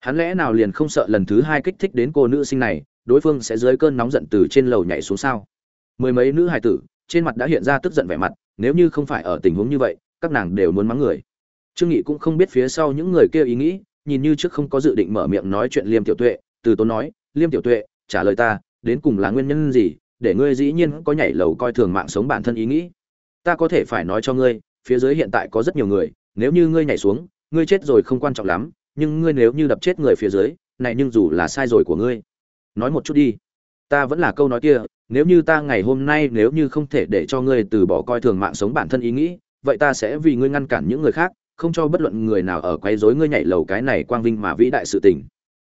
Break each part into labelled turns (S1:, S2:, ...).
S1: hắn lẽ nào liền không sợ lần thứ hai kích thích đến cô nữ sinh này, đối phương sẽ dưới cơn nóng giận từ trên lầu nhảy xuống sao? Mười mấy nữ hài tử, trên mặt đã hiện ra tức giận vẻ mặt, nếu như không phải ở tình huống như vậy, các nàng đều muốn mắng người. Trương nghị cũng không biết phía sau những người kia ý nghĩ, nhìn như trước không có dự định mở miệng nói chuyện liêm tiểu tuệ, từ tốn nói, liêm tiểu tuệ, trả lời ta, đến cùng là nguyên nhân gì, để ngươi dĩ nhiên có nhảy lầu coi thường mạng sống bản thân ý nghĩ. Ta có thể phải nói cho ngươi, phía dưới hiện tại có rất nhiều người, nếu như ngươi nhảy xuống, ngươi chết rồi không quan trọng lắm nhưng ngươi nếu như đập chết người phía dưới, này nhưng dù là sai rồi của ngươi. Nói một chút đi. Ta vẫn là câu nói kia, nếu như ta ngày hôm nay nếu như không thể để cho ngươi từ bỏ coi thường mạng sống bản thân ý nghĩ, vậy ta sẽ vì ngươi ngăn cản những người khác, không cho bất luận người nào ở quấy rối ngươi nhảy lầu cái này quang vinh mà vĩ đại sự tình.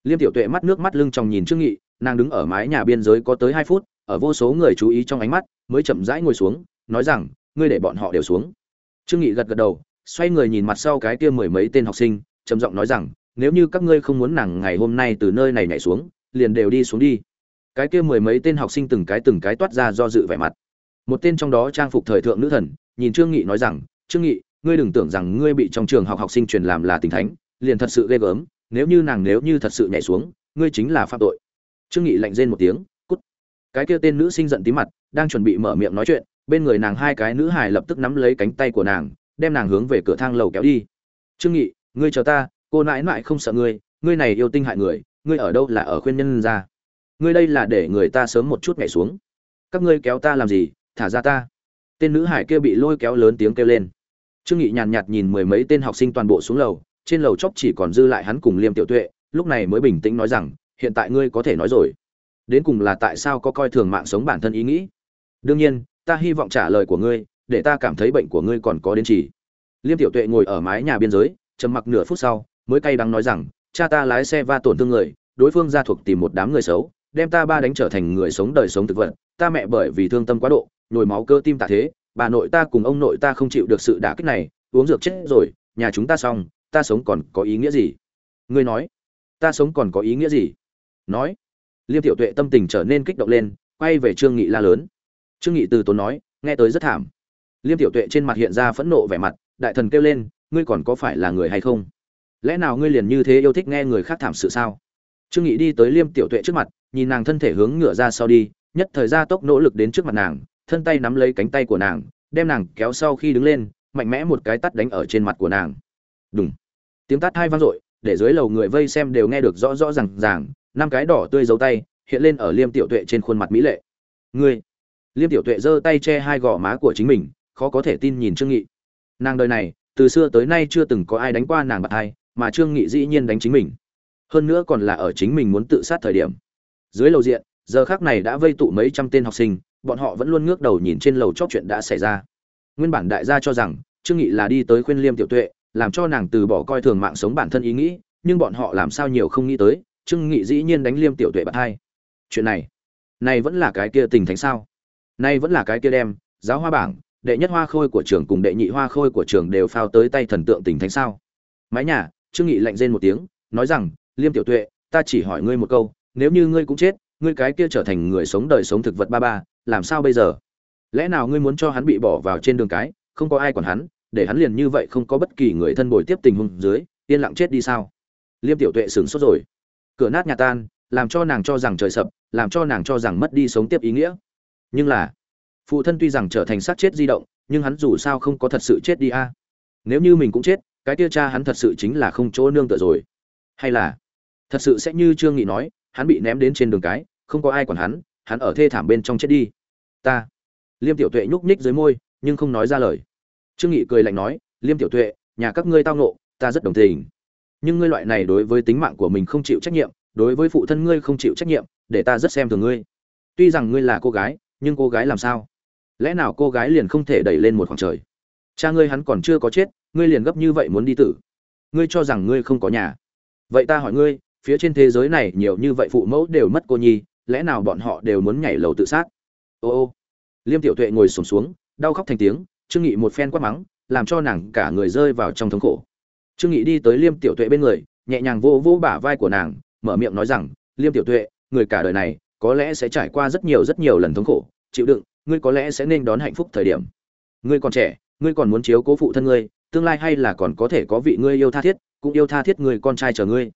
S1: Liêm tiểu tuệ mắt nước mắt lưng trong nhìn trương nghị, nàng đứng ở mái nhà biên giới có tới hai phút, ở vô số người chú ý trong ánh mắt, mới chậm rãi ngồi xuống, nói rằng, ngươi để bọn họ đều xuống. Trương nghị gật gật đầu, xoay người nhìn mặt sau cái kia mười mấy tên học sinh trầm giọng nói rằng, nếu như các ngươi không muốn nàng ngày hôm nay từ nơi này nhảy xuống, liền đều đi xuống đi. Cái kia mười mấy tên học sinh từng cái từng cái toát ra do dự vẻ mặt. Một tên trong đó trang phục thời thượng nữ thần, nhìn trương nghị nói rằng, trương nghị, ngươi đừng tưởng rằng ngươi bị trong trường học học sinh truyền làm là tình thánh, liền thật sự ghê gớm, nếu như nàng nếu như thật sự nhảy xuống, ngươi chính là phạm tội. Trương nghị lạnh rên một tiếng, cút. Cái kia tên nữ sinh giận tí mặt, đang chuẩn bị mở miệng nói chuyện, bên người nàng hai cái nữ hài lập tức nắm lấy cánh tay của nàng, đem nàng hướng về cửa thang lầu kéo đi. Trương nghị ngươi chờ ta, cô nãi nãi không sợ ngươi ngươi này yêu tinh hại người, ngươi ở đâu là ở khuyên nhân ra? Ngươi đây là để người ta sớm một chút nhảy xuống. Các ngươi kéo ta làm gì, thả ra ta? Tên nữ hải kia bị lôi kéo lớn tiếng kêu lên. Trương nghị nhàn nhạt nhìn mười mấy tên học sinh toàn bộ xuống lầu, trên lầu chóp chỉ còn dư lại hắn cùng liêm tiểu tuệ, lúc này mới bình tĩnh nói rằng, hiện tại ngươi có thể nói rồi. Đến cùng là tại sao có coi thường mạng sống bản thân ý nghĩ? Đương nhiên, ta hy vọng trả lời của ngươi, để ta cảm thấy bệnh của ngươi còn có đến chỉ liêm tiểu tuệ ngồi ở mái nhà biên giới trầm mặc nửa phút sau, mới cay đắng nói rằng, cha ta lái xe va tổn thương người, đối phương gia thuộc tìm một đám người xấu, đem ta ba đánh trở thành người sống đời sống thực vật, ta mẹ bởi vì thương tâm quá độ, nhồi máu cơ tim tạ thế, bà nội ta cùng ông nội ta không chịu được sự đả kích này, uống dược chết rồi, nhà chúng ta xong, ta sống còn có ý nghĩa gì? Ngươi nói, ta sống còn có ý nghĩa gì? Nói, liêm tiểu tuệ tâm tình trở nên kích động lên, quay về trương nghị la lớn. Trương nghị từ tốn nói, nghe tới rất thảm. Liêm tiểu tuệ trên mặt hiện ra phẫn nộ vẻ mặt, đại thần kêu lên ngươi còn có phải là người hay không? Lẽ nào ngươi liền như thế yêu thích nghe người khác thảm sự sao? Trương nghị đi tới liêm tiểu tuệ trước mặt, nhìn nàng thân thể hướng ngửa ra sau đi, nhất thời gia tốc nỗ lực đến trước mặt nàng, thân tay nắm lấy cánh tay của nàng, đem nàng kéo sau khi đứng lên, mạnh mẽ một cái tát đánh ở trên mặt của nàng. Đúng tiếng tát hai vang dội, để dưới lầu người vây xem đều nghe được rõ rõ ràng ràng, năm cái đỏ tươi dấu tay, hiện lên ở liêm tiểu tuệ trên khuôn mặt mỹ lệ. Ngươi. Liêm tiểu tuệ giơ tay che hai gò má của chính mình, khó có thể tin nhìn trương nghị. Nàng đời này từ xưa tới nay chưa từng có ai đánh qua nàng bạc hai, mà trương nghị dĩ nhiên đánh chính mình. Hơn nữa còn là ở chính mình muốn tự sát thời điểm. Dưới lầu diện, giờ khắc này đã vây tụ mấy trăm tên học sinh, bọn họ vẫn luôn ngước đầu nhìn trên lầu chót chuyện đã xảy ra. Nguyên bản đại gia cho rằng, trương nghị là đi tới khuyên liêm tiểu tuệ, làm cho nàng từ bỏ coi thường mạng sống bản thân ý nghĩ, nhưng bọn họ làm sao nhiều không nghĩ tới, trương nghị dĩ nhiên đánh liêm tiểu tuệ bạc hai. Chuyện này này vẫn là cái kia tình thánh sao? Này vẫn là cái kia đem, giáo hoa bảng đệ nhất hoa khôi của trường cùng đệ nhị hoa khôi của trường đều phao tới tay thần tượng tình thánh sao? Mái nhà, trương nghị lạnh rên một tiếng, nói rằng, liêm tiểu tuệ, ta chỉ hỏi ngươi một câu, nếu như ngươi cũng chết, ngươi cái kia trở thành người sống đời sống thực vật ba ba, làm sao bây giờ? Lẽ nào ngươi muốn cho hắn bị bỏ vào trên đường cái, không có ai quản hắn, để hắn liền như vậy không có bất kỳ người thân bồi tiếp tình huống dưới, yên lặng chết đi sao? Liêm tiểu tuệ sửng sốt rồi. Cửa nát nhà tan, làm cho nàng cho rằng trời sập, làm cho nàng cho rằng mất đi sống tiếp ý nghĩa. Nhưng là phụ thân tuy rằng trở thành xác chết di động, nhưng hắn dù sao không có thật sự chết đi a. Nếu như mình cũng chết, cái kia cha hắn thật sự chính là không chỗ nương tựa rồi. Hay là, thật sự sẽ như trương nghị nói, hắn bị ném đến trên đường cái, không có ai quản hắn hắn ở thê thảm bên trong chết đi. Ta, liêm tiểu tuệ nhúc nhích dưới môi, nhưng không nói ra lời. Trương nghị cười lạnh nói, liêm tiểu tuệ, nhà các ngươi tao nộ ta rất đồng tình. Nhưng ngươi loại này đối với tính mạng của mình không chịu trách nhiệm, đối với phụ thân ngươi không chịu trách nhiệm, để ta rất xem thường ngươi. Tuy rằng ngươi là cô gái, nhưng cô gái làm sao? Lẽ nào cô gái liền không thể đẩy lên một khoảng trời? Cha ngươi hắn còn chưa có chết ngươi liền gấp như vậy muốn đi tử. Ngươi cho rằng ngươi không có nhà. Vậy ta hỏi ngươi phía trên thế giới này nhiều như vậy phụ mẫu đều mất cô nhi lẽ nào bọn họ đều muốn nhảy lầu tự sát? Ô ô. Liêm tiểu tuệ ngồi sùng xuống, xuống đau khóc thành tiếng trương nghị một phen quát mắng làm cho nàng cả người rơi vào trong thống khổ. Trương nghị đi tới liêm tiểu tuệ bên người nhẹ nhàng vô vô bả vai của nàng mở miệng nói rằng liêm tiểu tuệ người cả đời này có lẽ sẽ trải qua rất nhiều rất nhiều lần thống khổ chịu đựng ngươi có lẽ sẽ nên đón hạnh phúc thời điểm. Ngươi còn trẻ, ngươi còn muốn chiếu cố phụ thân ngươi, tương lai hay là còn có thể có vị ngươi yêu tha thiết, cũng yêu tha thiết người con trai chờ ngươi.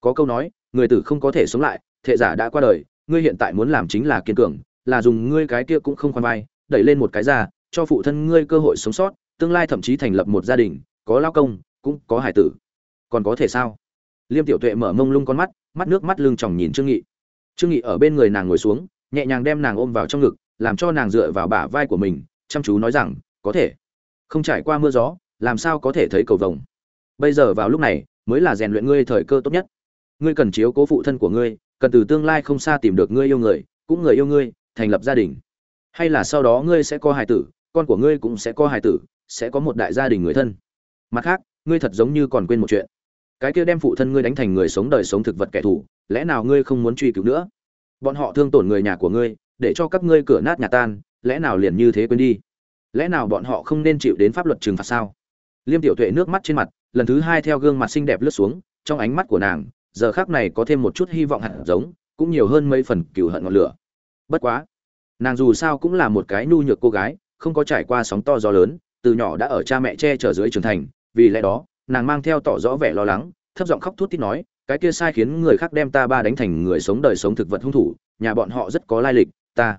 S1: Có câu nói, người tử không có thể sống lại, thệ giả đã qua đời, ngươi hiện tại muốn làm chính là kiên cường, là dùng ngươi cái kia cũng không khoan vai, đẩy lên một cái ra, cho phụ thân ngươi cơ hội sống sót, tương lai thậm chí thành lập một gia đình, có lao công, cũng có hải tử. Còn có thể sao? Liêm tiểu tuệ mở mông lung con mắt mắt nước mắt lưng tròng nhìn trương nghị. Trương nghị ở bên người nàng ngồi xuống, nhẹ nhàng đem nàng ôm vào trong ngực làm cho nàng dựa vào bả vai của mình, chăm chú nói rằng, có thể. Không trải qua mưa gió, làm sao có thể thấy cầu vồng? Bây giờ vào lúc này, mới là rèn luyện ngươi thời cơ tốt nhất. Ngươi cần chiếu cố phụ thân của ngươi, cần từ tương lai không xa tìm được ngươi yêu người, cũng người yêu ngươi, thành lập gia đình. Hay là sau đó ngươi sẽ có hài tử, con của ngươi cũng sẽ có hài tử, sẽ có một đại gia đình người thân. Mặt khác, ngươi thật giống như còn quên một chuyện. Cái kia đem phụ thân ngươi đánh thành người sống đời sống thực vật kẻ thù, lẽ nào ngươi không muốn truy cứu nữa? Bọn họ thương tổn người nhà của ngươi để cho các ngươi cửa nát nhà tan, lẽ nào liền như thế quên đi? Lẽ nào bọn họ không nên chịu đến pháp luật trừng phạt sao? Liêm tiểu tuệ nước mắt trên mặt, lần thứ hai theo gương mặt xinh đẹp lướt xuống, trong ánh mắt của nàng, giờ khác này có thêm một chút hy vọng hạt giống, cũng nhiều hơn mấy phần cừu hận ngọn lửa. Bất quá, nàng dù sao cũng là một cái nhu nhược cô gái, không có trải qua sóng to gió lớn, từ nhỏ đã ở cha mẹ che chở dưới trưởng thành, vì lẽ đó, nàng mang theo tỏ rõ vẻ lo lắng, thấp giọng khóc thút thít nói, cái kia sai khiến người khác đem ta ba đánh thành người sống đời sống thực vật hung thủ, nhà bọn họ rất có lai lịch ta.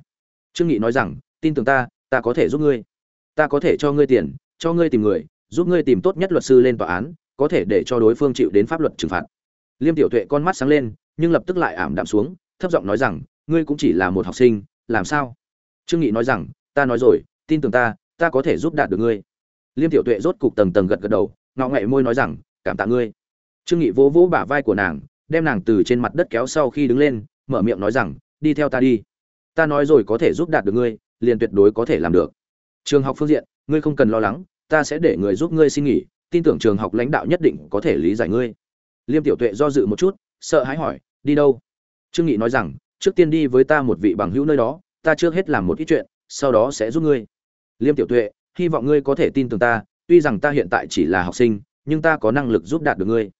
S1: Trương nghị nói rằng, tin tưởng ta ta có thể giúp ngươi. Ta có thể cho ngươi tiền, cho ngươi tìm người, giúp ngươi tìm tốt nhất luật sư lên tòa án, có thể để cho đối phương chịu đến pháp luật trừng phạt. Liêm tiểu tuệ con mắt sáng lên, nhưng lập tức lại ảm đạm xuống, thấp giọng nói rằng, ngươi cũng chỉ là một học sinh, làm sao? Trương nghị nói rằng, ta nói rồi, tin tưởng ta ta có thể giúp đạt được ngươi. Liêm tiểu tuệ rốt cục tầng tầng gật gật đầu, ngọ ngậy môi nói rằng, cảm tạ ngươi. Trương nghị vỗ vỗ bả vai của nàng, đem nàng từ trên mặt đất kéo sau khi đứng lên, mở miệng nói rằng, đi theo ta đi ta nói rồi có thể giúp đạt được ngươi, liền tuyệt đối có thể làm được. Trường học phương diện, ngươi không cần lo lắng, ta sẽ để người giúp ngươi xin nghỉ, tin tưởng trường học lãnh đạo nhất định có thể lý giải ngươi. Liêm tiểu tuệ do dự một chút, sợ hãi hỏi, đi đâu? Trương nghị nói rằng, trước tiên đi với ta một vị bằng hữu nơi đó, ta trước hết làm một ít chuyện, sau đó sẽ giúp ngươi. Liêm tiểu tuệ, hy vọng ngươi có thể tin tưởng ta, tuy rằng ta hiện tại chỉ là học sinh, nhưng ta có năng lực giúp đạt được ngươi.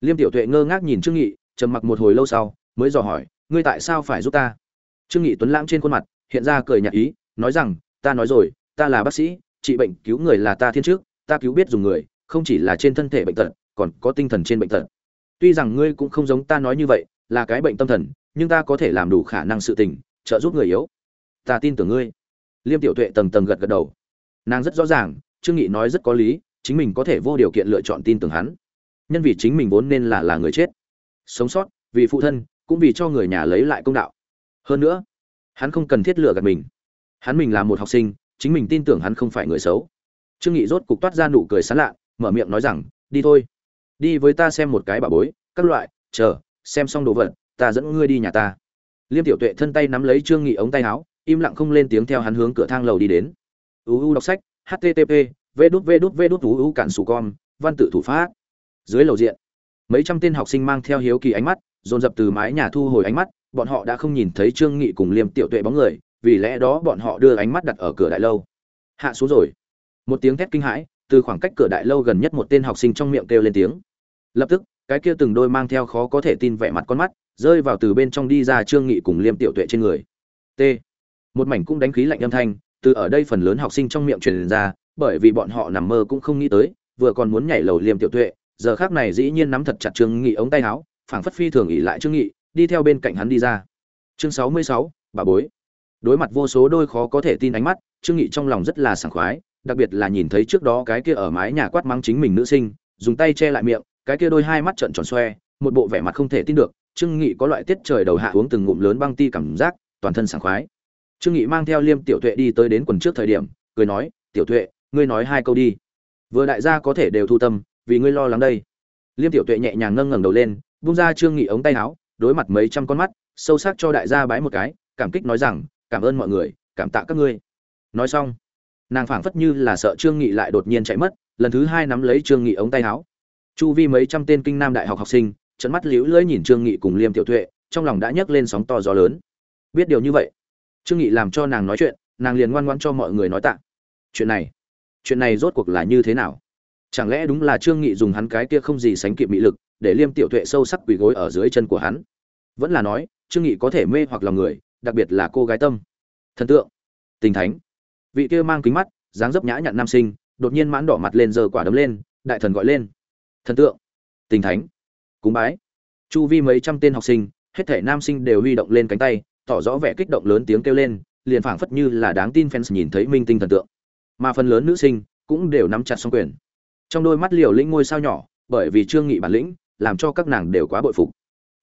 S1: Liêm tiểu tuệ ngơ ngác nhìn trương nghị, trầm mặc một hồi lâu sau, mới dò hỏi, ngươi tại sao phải giúp ta? Trương nghị tuấn lãng trên khuôn mặt hiện ra cười nhạt ý, nói rằng, ta nói rồi, ta là bác sĩ, trị bệnh cứu người là ta thiên trước ta cứu biết dùng người, không chỉ là trên thân thể bệnh tật, còn có tinh thần trên bệnh tật. Tuy rằng ngươi cũng không giống ta nói như vậy, là cái bệnh tâm thần, nhưng ta có thể làm đủ khả năng sự tình, trợ giúp người yếu. Ta tin tưởng ngươi. Liêm tiểu tuệ tầng tầng gật gật đầu. Nàng rất rõ ràng, trương nghị nói rất có lý, chính mình có thể vô điều kiện lựa chọn tin tưởng hắn. Nhân vì chính mình vốn nên là là người chết. Sống sót, vì phụ thân, cũng vì cho người nhà lấy lại công đạo hơn nữa, hắn không cần thiết lựa gạt mình. Hắn mình là một học sinh, chính mình tin tưởng hắn không phải người xấu. Trương nghị rốt cục toát ra nụ cười sán lạ, mở miệng nói rằng, đi thôi. Đi với ta xem một cái bà bối, các loại, chờ, xem xong đồ vật, ta dẫn ngươi đi nhà ta. Liêm tiểu tuệ thân tay nắm lấy trương nghị ống tay áo, im lặng không lên tiếng theo hắn hướng cửa thang lầu đi đến. Uu đọc sách http v đút v đút v đút uu cản sủ con, văn tự thủ pháp. Dưới lầu diện, mấy trăm tên học sinh mang theo hiếu kỳ ánh mắt, dồn dập từ mái nhà thu hồi ánh mắt bọn họ đã không nhìn thấy trương nghị cùng liêm tiểu tuệ bóng người, vì lẽ đó bọn họ đưa ánh mắt đặt ở cửa đại lâu. Hạ xuống rồi. Một tiếng thét kinh hãi, từ khoảng cách cửa đại lâu gần nhất một tên học sinh trong miệng kêu lên tiếng. Lập tức, cái kia từng đôi mang theo khó có thể tin vẻ mặt con mắt, rơi vào từ bên trong đi ra trương nghị cùng liêm tiểu tuệ trên người. T. Một mảnh cũng đánh khí lạnh âm thanh, từ ở đây phần lớn học sinh trong miệng truyền ra, bởi vì bọn họ nằm mơ cũng không nghĩ tới, vừa còn muốn nhảy lầu liêm tiểu tuệ, giờ khác này dĩ nhiên nắm thật chặt trương nghị ống tay áo, phảng phất phi thường ỉ lại trương nghị đi theo bên cạnh hắn đi ra. Chương sáu mươi sáu, bà bối. Đối mặt vô số đôi khó có thể tin ánh mắt trương nghị trong lòng rất là sảng khoái đặc biệt là nhìn thấy trước đó cái kia ở mái nhà quát mắng chính mình nữ sinh dùng tay che lại miệng cái kia đôi hai mắt trợn tròn xoe một bộ vẻ mặt không thể tin được trương nghị có loại tiết trời đầu hạ uống từng ngụm lớn băng ti cảm giác toàn thân sảng khoái. Trương nghị mang theo liêm tiểu tuệ đi tới đến quần trước thời điểm cười nói tiểu tuệ ngươi nói hai câu đi. Vừa đại gia có thể đều thu tâm vì ngươi lo lắng đây. Liêm tiểu tuệ nhẹ nhàng nâng ngẩng đầu lên bung ra trương nghị ống tay áo đối mặt mấy trăm con mắt, sâu sắc cho đại gia bái một cái, cảm kích nói rằng, cảm ơn mọi người, cảm tạ các ngươi. Nói xong, nàng phảng phất như là sợ trương nghị lại đột nhiên chạy mất, lần thứ hai nắm lấy trương nghị ống tay áo. Chu vi mấy trăm tên kinh nam đại học học sinh trận mắt liễu lưỡi nhìn trương nghị cùng liêm tiểu tuệ, trong lòng đã nhấc lên sóng to gió lớn. Biết điều như vậy, trương nghị làm cho nàng nói chuyện, nàng liền ngoan ngoãn cho mọi người nói tạ. Chuyện này chuyện này rốt cuộc là như thế nào? Chẳng lẽ đúng là trương nghị dùng hắn cái kia không gì sánh kịp mỹ lực để liêm tiểu tuệ sâu sắc quỳ gối ở dưới chân của hắn. Vẫn là nói, trương nghị có thể mê hoặc lòng người, đặc biệt là cô gái tâm. Thần tượng, tình thánh. Vị kia mang kính mắt, dáng dấp nhã nhặn nam sinh, đột nhiên mãn đỏ mặt lên giờ quả đấm lên, đại thần gọi lên. Thần tượng, tình thánh. Cúng bái. Chu vi mấy trăm tên học sinh, hết thể nam sinh đều huy động lên cánh tay, tỏ rõ vẻ kích động lớn tiếng kêu lên, liền phảng phất như là đáng tin fans nhìn thấy minh tinh thần tượng. Mà phần lớn nữ sinh cũng đều nắm chặt song quyền. Trong đôi mắt liều lĩnh ngôi sao nhỏ, bởi vì trương nghị bản lĩnh làm cho các nàng đều quá bội phục.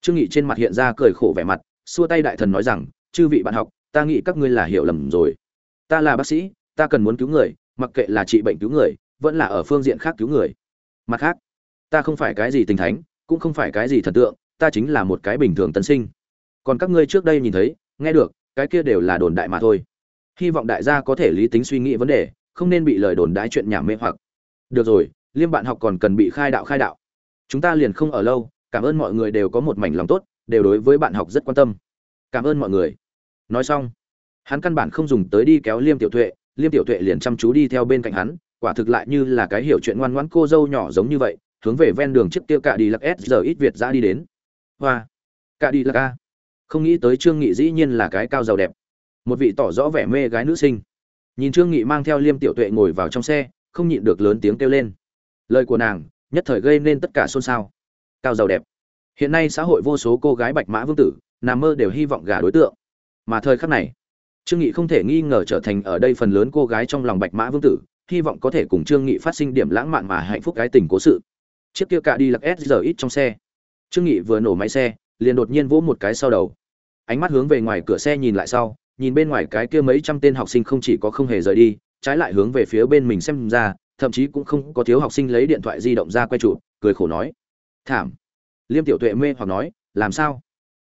S1: Trương nghị trên mặt hiện ra cười khổ vẻ mặt, xua tay đại thần nói rằng, chư vị bạn học, ta nghĩ các ngươi là hiểu lầm rồi. Ta là bác sĩ, ta cần muốn cứu người, mặc kệ là trị bệnh cứu người, vẫn là ở phương diện khác cứu người. Mặt khác, ta không phải cái gì tình thánh, cũng không phải cái gì thần tượng, ta chính là một cái bình thường tân sinh. Còn các ngươi trước đây nhìn thấy, nghe được, cái kia đều là đồn đại mà thôi. Hy vọng đại gia có thể lý tính suy nghĩ vấn đề, không nên bị lời đồn đại chuyện nhảm mê hoặc. Được rồi, liêm bạn học còn cần bị khai đạo khai đạo chúng ta liền không ở lâu, cảm ơn mọi người đều có một mảnh lòng tốt, đều đối với bạn học rất quan tâm. Cảm ơn mọi người. Nói xong, hắn căn bản không dùng tới đi kéo liêm tiểu tuệ, liêm tiểu tuệ liền chăm chú đi theo bên cạnh hắn, quả thực lại như là cái hiểu chuyện ngoan ngoãn cô dâu nhỏ giống như vậy, hướng về ven đường chiếc tiêu cạ đi lặc s giờ ít việt ra đi đến. Hoa cạ đi lặc a. Không nghĩ tới trương nghị dĩ nhiên là cái cao giàu đẹp. Một vị tỏ rõ vẻ mê gái nữ sinh. Nhìn trương nghị mang theo liêm tiểu tuệ ngồi vào trong xe, không nhịn được lớn tiếng kêu lên. Lời của nàng nhất thời gây nên tất cả xôn xao. Cao giàu đẹp. Hiện nay xã hội vô số cô gái bạch mã vương tử, nằm mơ đều hy vọng gả đối tượng. Mà thời khắc này, trương nghị không thể nghi ngờ trở thành ở đây phần lớn cô gái trong lòng bạch mã vương tử, hy vọng có thể cùng trương nghị phát sinh điểm lãng mạn mà hạnh phúc cái tình cố sự. Chiếc kia cả đi lặc s giờ ít trong xe. Trương nghị vừa nổ máy xe, liền đột nhiên vỗ một cái sau đầu. Ánh mắt hướng về ngoài cửa xe nhìn lại sau, nhìn bên ngoài cái kia mấy trăm tên học sinh không chỉ có không hề rời đi, trái lại hướng về phía bên mình xem ra thậm chí cũng không có thiếu học sinh lấy điện thoại di động ra quay chụp, cười khổ nói, thảm. Liêm tiểu tuệ mê hoặc nói, làm sao?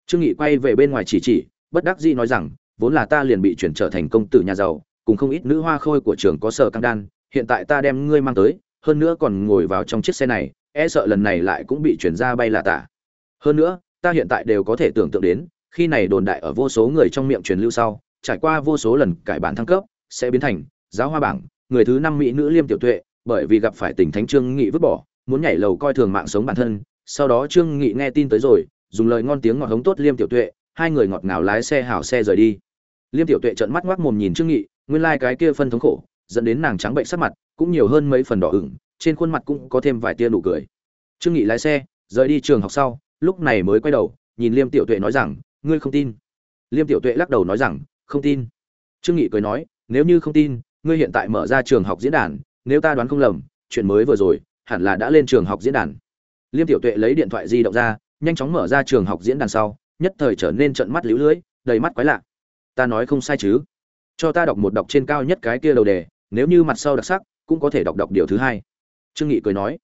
S1: Trương nghị quay về bên ngoài chỉ chỉ, bất đắc dĩ nói rằng, vốn là ta liền bị chuyển trở thành công tử nhà giàu, cùng không ít nữ hoa khôi của trường có sở căng đan, hiện tại ta đem ngươi mang tới, hơn nữa còn ngồi vào trong chiếc xe này e sợ lần này lại cũng bị chuyển ra bay là tả. Hơn nữa, ta hiện tại đều có thể tưởng tượng đến, khi này đồn đại ở vô số người trong miệng truyền lưu sau, trải qua vô số lần cải bản thăng cấp, sẽ biến thành giáo hoa bảng người thứ năm mỹ nữ liêm tiểu tuệ, bởi vì gặp phải tình thánh trương nghị vứt bỏ, muốn nhảy lầu coi thường mạng sống bản thân. Sau đó trương nghị nghe tin tới rồi, dùng lời ngon tiếng ngọt hống tốt liêm tiểu tuệ, hai người ngọt ngào lái xe hảo xe rời đi. Liêm tiểu tuệ trợn mắt ngoác mồm nhìn trương nghị, nguyên lai like cái kia phân thống khổ, dẫn đến nàng trắng bệnh sắc mặt, cũng nhiều hơn mấy phần đỏ ửng, trên khuôn mặt cũng có thêm vài tia nụ cười. Trương nghị lái xe, rời đi trường học sau, lúc này mới quay đầu, nhìn liêm tiểu tuệ nói rằng, ngươi không tin? Liêm tiểu tuệ lắc đầu nói rằng, không tin. Trương nghị cười nói, nếu như không tin ngươi hiện tại mở ra trường học diễn đàn, nếu ta đoán không lầm, chuyện mới vừa rồi, hẳn là đã lên trường học diễn đàn. Liêm tiểu tuệ lấy điện thoại di động ra, nhanh chóng mở ra trường học diễn đàn sau, nhất thời trở nên trận mắt liễu lưới, đầy mắt quái lạ. Ta nói không sai chứ? Cho ta đọc một đọc trên cao nhất cái kia đầu đề, nếu như mặt sau đặc sắc, cũng có thể đọc đọc điều thứ hai. Trương nghị cười nói.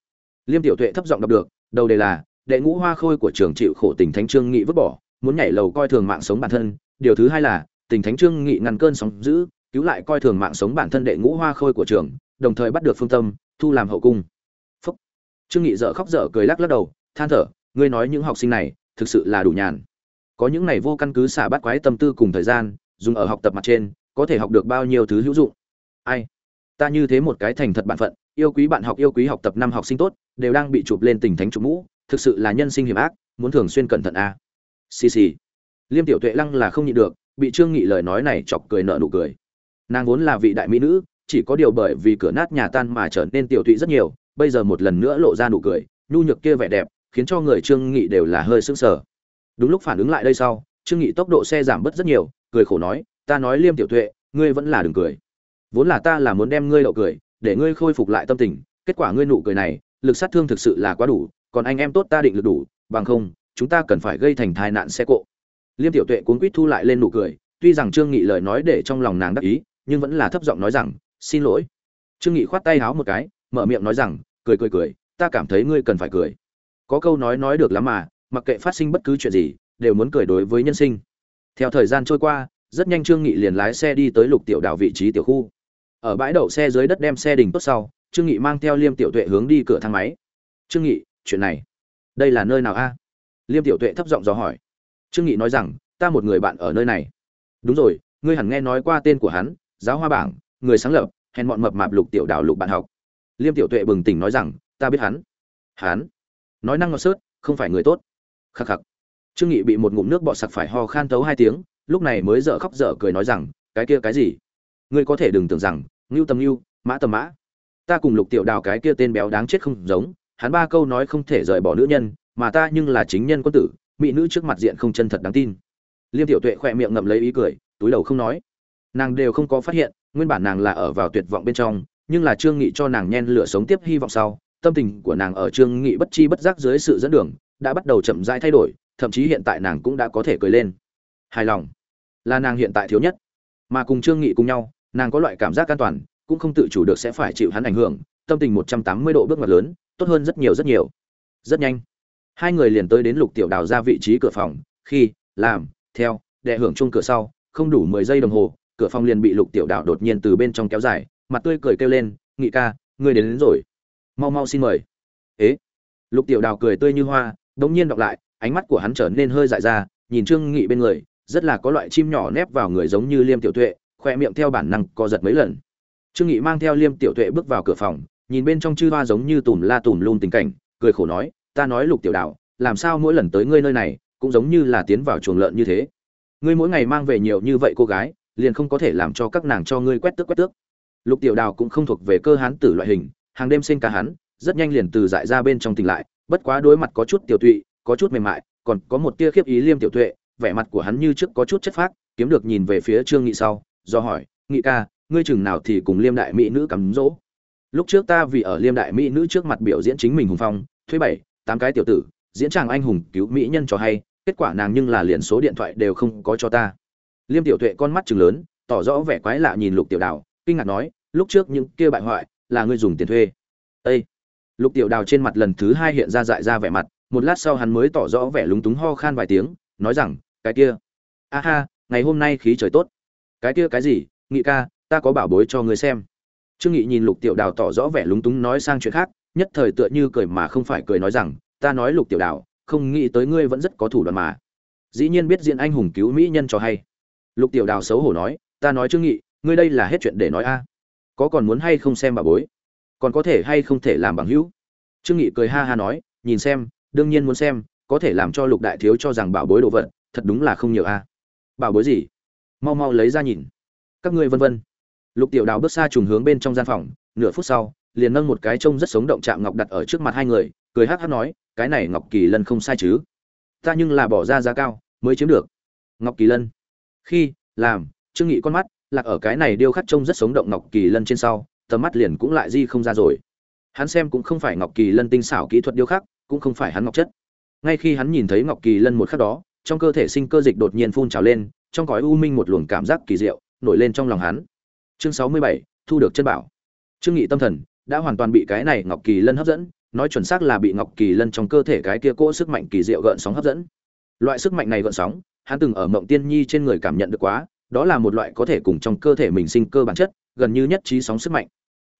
S1: Liêm tiểu tuệ thấp giọng đọc được, đầu đề là, đệ ngũ hoa khôi của trường chịu khổ tình thánh trương nghị vứt bỏ, muốn nhảy lầu coi thường mạng sống bản thân. Điều thứ hai là, tình thánh trương nghị ngăn cơn sóng dữ cứu lại coi thường mạng sống bản thân đệ ngũ hoa khôi của trường, đồng thời bắt được phương tâm, thu làm hậu cung. Phúc. Trương nghị dở khóc dở cười lắc lắc đầu, than thở, ngươi nói những học sinh này, thực sự là đủ nhàn. Có những này vô căn cứ xả bắt quái tâm tư cùng thời gian, dùng ở học tập mặt trên, có thể học được bao nhiêu thứ hữu dụng? Ai? Ta như thế một cái thành thật bản phận, yêu quý bạn học, yêu quý học tập năm học sinh tốt, đều đang bị chụp lên tình thánh chụp mũ, thực sự là nhân sinh hiểm ác, muốn thường xuyên cẩn thận a. À. xì xì. Liêm tiểu tuệ lăng là không nhịn được, bị trương nghị lời nói này chọc cười nợ nụ cười nàng vốn là vị đại mỹ nữ, chỉ có điều bởi vì cửa nát nhà tan mà trở nên tiểu tụy rất nhiều, bây giờ một lần nữa lộ ra nụ cười, nhu nhược kia vẻ đẹp, khiến cho người trương nghị đều là hơi sững sờ. Đúng lúc phản ứng lại đây sau, trương nghị tốc độ xe giảm bớt rất nhiều, cười khổ nói, ta nói liêm tiểu tuệ, ngươi vẫn là đừng cười. Vốn là ta là muốn đem ngươi đậu cười, để ngươi khôi phục lại tâm tình, kết quả ngươi nụ cười này, lực sát thương thực sự là quá đủ, còn anh em tốt ta định lực đủ, bằng không, chúng ta cần phải gây thành tai nạn xe cộ. Liêm tiểu tuệ cuốn quýt thu lại lên nụ cười, tuy rằng trương nghị lời nói để trong lòng nàng đắc ý nhưng vẫn là thấp giọng nói rằng, xin lỗi. Trương nghị khoát tay háo một cái, mở miệng nói rằng, cười cười cười, ta cảm thấy ngươi cần phải cười. Có câu nói nói được lắm mà, mặc kệ phát sinh bất cứ chuyện gì, đều muốn cười đối với nhân sinh. Theo thời gian trôi qua, rất nhanh trương nghị liền lái xe đi tới lục tiểu đảo vị trí tiểu khu. Ở bãi đậu xe dưới đất đem xe đình tốt sau, trương nghị mang theo liêm tiểu tuệ hướng đi cửa thang máy. Trương nghị, chuyện này, đây là nơi nào a? Liêm tiểu tuệ thấp giọng dò hỏi. Trương nghị nói rằng, ta một người bạn ở nơi này. Đúng rồi, ngươi hẳn nghe nói qua tên của hắn giáo hoa bảng, người sáng lập, hèn bọn mập mạp lục tiểu đảo lục bạn học. Liêm tiểu tuệ bừng tỉnh nói rằng, ta biết hắn. Hắn? Nói năng ngọt sớt, không phải người tốt. Khắc khắc. Trương nghị bị một ngụm nước bọt sặc phải ho khan tấu hai tiếng, lúc này mới dở khóc dở cười nói rằng, cái kia cái gì? Ngươi có thể đừng tưởng rằng, ngưu tầm ngưu, mã tầm mã, ta cùng lục tiểu đào cái kia tên béo đáng chết không giống, hắn ba câu nói không thể rời bỏ nữ nhân, mà ta nhưng là chính nhân quân tử, mỹ nữ trước mặt diện không chân thật đáng tin. Liêm tiểu tuệ khỏe miệng ngậm lấy ý cười, túi đầu không nói nàng đều không có phát hiện, nguyên bản nàng là ở vào tuyệt vọng bên trong, nhưng là trương nghị cho nàng nhen lửa sống tiếp hy vọng sau, tâm tình của nàng ở trương nghị bất chi bất giác dưới sự dẫn đường, đã bắt đầu chậm rãi thay đổi, thậm chí hiện tại nàng cũng đã có thể cười lên. Hài lòng là nàng hiện tại thiếu nhất. Mà cùng trương nghị cùng nhau, nàng có loại cảm giác an toàn, cũng không tự chủ được sẽ phải chịu hắn ảnh hưởng, tâm tình 180 độ bước ngoặt lớn, tốt hơn rất nhiều rất nhiều. Rất nhanh, hai người liền tới đến lục tiểu đào ra vị trí cửa phòng, khi, làm, theo, đệ hưởng chung cửa sau, không đủ 10 giây đồng hồ cửa phòng liền bị lục tiểu đạo đột nhiên từ bên trong kéo dài mặt tươi cười kêu lên nghị ca ngươi đến, đến rồi. Mau mau xin mời. Ế? Lục tiểu đào cười tươi như hoa đống nhiên đọc lại ánh mắt của hắn trở nên hơi dại ra nhìn trương nghị bên người rất là có loại chim nhỏ nép vào người giống như liêm tiểu tuệ khoe miệng theo bản năng co giật mấy lần. Trương nghị mang theo liêm tiểu tuệ bước vào cửa phòng nhìn bên trong chư hoa giống như tùm la tùm luôn tình cảnh cười khổ nói ta nói lục tiểu đạo làm sao mỗi lần tới ngươi nơi này cũng giống như là tiến vào chuồng lợn như thế. Ngươi mỗi ngày mang về nhiều như vậy cô gái liền không có thể làm cho các nàng cho ngươi quét tước quét tước. Lục tiểu đào cũng không thuộc về cơ hán tử loại hình, hàng đêm sinh ca hắn, rất nhanh liền từ dại ra bên trong tỉnh lại, bất quá đối mặt có chút tiểu tụy, có chút mềm mại, còn có một tia khiếp ý liêm tiểu tuệ, vẻ mặt của hắn như trước có chút chất phác, kiếm được nhìn về phía trương nghị sau, do hỏi, nghị ca, ngươi chừng nào thì cùng liêm đại mỹ nữ cắm dỗ lúc trước ta vì ở liêm đại mỹ nữ trước mặt biểu diễn chính mình hùng phong thuế bảy, tám cái tiểu tử, diễn chàng anh hùng cứu mỹ nhân cho hay, kết quả nàng nhưng là liền số điện thoại đều không có cho ta liêm tiểu tuệ con mắt chừng lớn, tỏ rõ vẻ quái lạ nhìn lục tiểu đào, kinh ngạc nói, lúc trước những kia bại hoại, là ngươi dùng tiền thuê. Ê! lục tiểu đào trên mặt lần thứ hai hiện ra dại ra vẻ mặt, một lát sau hắn mới tỏ rõ vẻ lúng túng ho khan vài tiếng, nói rằng, cái kia. A ha, ngày hôm nay khí trời tốt. Cái kia cái gì? Nghị ca, ta có bảo bối cho ngươi xem. Trương nghị nhìn lục tiểu đào tỏ rõ vẻ lúng túng nói sang chuyện khác, nhất thời tựa như cười mà không phải cười nói rằng, ta nói lục tiểu đào, không nghĩ tới ngươi vẫn rất có thủ đoạn mà. Dĩ nhiên biết diễn anh hùng cứu mỹ nhân cho hay lục tiểu đào xấu hổ nói, ta nói trương nghị, ngươi đây là hết chuyện để nói a. Có còn muốn hay không xem bảo bối? Còn có thể hay không thể làm bằng hữu? Trương nghị cười ha ha nói, nhìn xem, đương nhiên muốn xem, có thể làm cho lục đại thiếu cho rằng bảo bối đồ vật, thật đúng là không nhiều a. Bảo bối gì? Mau mau lấy ra nhìn. Các ngươi vân vân. Lục tiểu đào bước xa trùng hướng bên trong gian phòng, nửa phút sau, liền nâng một cái trông rất sống động chạm ngọc đặt ở trước mặt hai người, cười hắc hắc nói, cái này ngọc kỳ lân không sai chứ. Ta nhưng là bỏ ra giá cao, mới chiếm được. Ngọc kỳ lân? Khi, làm, trương nghị con mắt lạc ở cái này điêu khắc trông rất sống động ngọc kỳ lân trên sau, tầm mắt liền cũng lại di không ra rồi. Hắn xem cũng không phải ngọc kỳ lân tinh xảo kỹ thuật điêu khắc, cũng không phải hắn ngọc chất. Ngay khi hắn nhìn thấy ngọc kỳ lân một khắc đó, trong cơ thể sinh cơ dịch đột nhiên phun trào lên, trong cõi u minh một luồng cảm giác kỳ diệu nổi lên trong lòng hắn. Chương sáu mươi bảy, thu được chân bảo. Trương nghị tâm thần đã hoàn toàn bị cái này ngọc kỳ lân hấp dẫn, nói chuẩn xác là bị ngọc kỳ lân trong cơ thể cái kia cỗ sức mạnh kỳ diệu gợn sóng hấp dẫn. Loại sức mạnh này gợn sóng hắn từng ở mộng tiên nhi trên người cảm nhận được quá, đó là một loại có thể cùng trong cơ thể mình sinh cơ bản chất, gần như nhất trí sóng sức mạnh.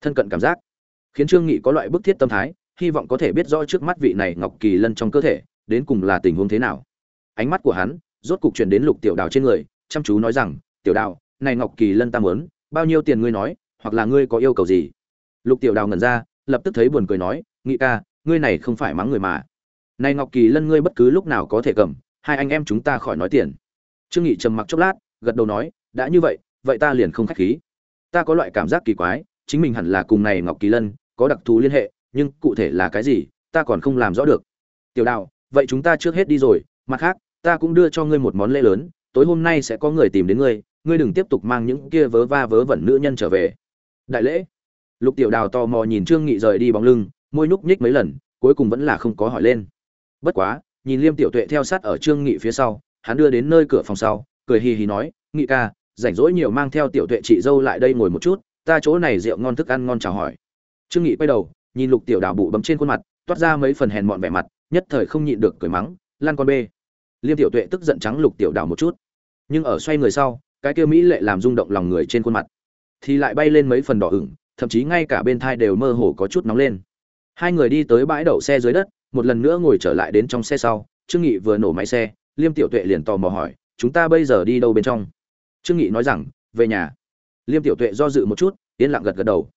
S1: Thân cận cảm giác. Khiến trương nghị có loại bức thiết tâm thái, hy vọng có thể biết rõ trước mắt vị này ngọc kỳ lân trong cơ thể, đến cùng là tình huống thế nào. Ánh mắt của hắn rốt cục chuyển đến lục tiểu đào trên người, chăm chú nói rằng, tiểu đào, này ngọc kỳ lân ta muốn, bao nhiêu tiền ngươi nói, hoặc là ngươi có yêu cầu gì? Lục tiểu đào ngẩn ra, lập tức thấy buồn cười nói, nghị ca, ngươi này không phải mắng người mà. Này ngọc kỳ lân ngươi bất cứ lúc nào có thể cầm hai anh em chúng ta khỏi nói tiền. Trương nghị trầm mặc chốc lát, gật đầu nói, đã như vậy vậy ta liền không khách khí. Ta có loại cảm giác kỳ quái, chính mình hẳn là cùng này ngọc kỳ lân, có đặc thù liên hệ, nhưng cụ thể là cái gì, ta còn không làm rõ được. Tiểu đào vậy chúng ta trước hết đi rồi, mặt khác, ta cũng đưa cho ngươi một món lễ lớn, tối hôm nay sẽ có người tìm đến ngươi ngươi đừng tiếp tục mang những kia vớ va vớ vẩn nữ nhân trở về. Đại lễ. Lục tiểu đào tò mò nhìn trương nghị rời đi bóng lưng, môi nhúc nhích mấy lần, cuối cùng vẫn là không có hỏi lên. Bất quá nhìn liêm tiểu tuệ theo sát ở trương nghị phía sau, hắn đưa đến nơi cửa phòng sau, cười hì hì nói, nghị ca, rảnh rỗi nhiều mang theo tiểu tuệ chị dâu lại đây ngồi một chút, ta chỗ này rượu ngon thức ăn ngon chào hỏi. Trương nghị quay đầu, nhìn lục tiểu đào bụ bấm trên khuôn mặt, toát ra mấy phần hèn mọn vẻ mặt, nhất thời không nhịn được cười mắng, lan con bê. Liêm tiểu tuệ tức giận trắng lục tiểu đào một chút. Nhưng ở xoay người sau, cái kia mỹ lệ làm rung động lòng người trên khuôn mặt, thì lại bay lên mấy phần đỏ ửng, thậm chí ngay cả bên thai đều mơ hồ có chút nóng lên. Hai người đi tới bãi đậu xe dưới đất một lần nữa ngồi trở lại đến trong xe sau, trương nghị vừa nổ máy xe, liêm tiểu tuệ liền tò mò hỏi, chúng ta bây giờ đi đâu bên trong? Trương nghị nói rằng, về nhà. Liêm tiểu tuệ do dự một chút, yên lặng gật gật đầu.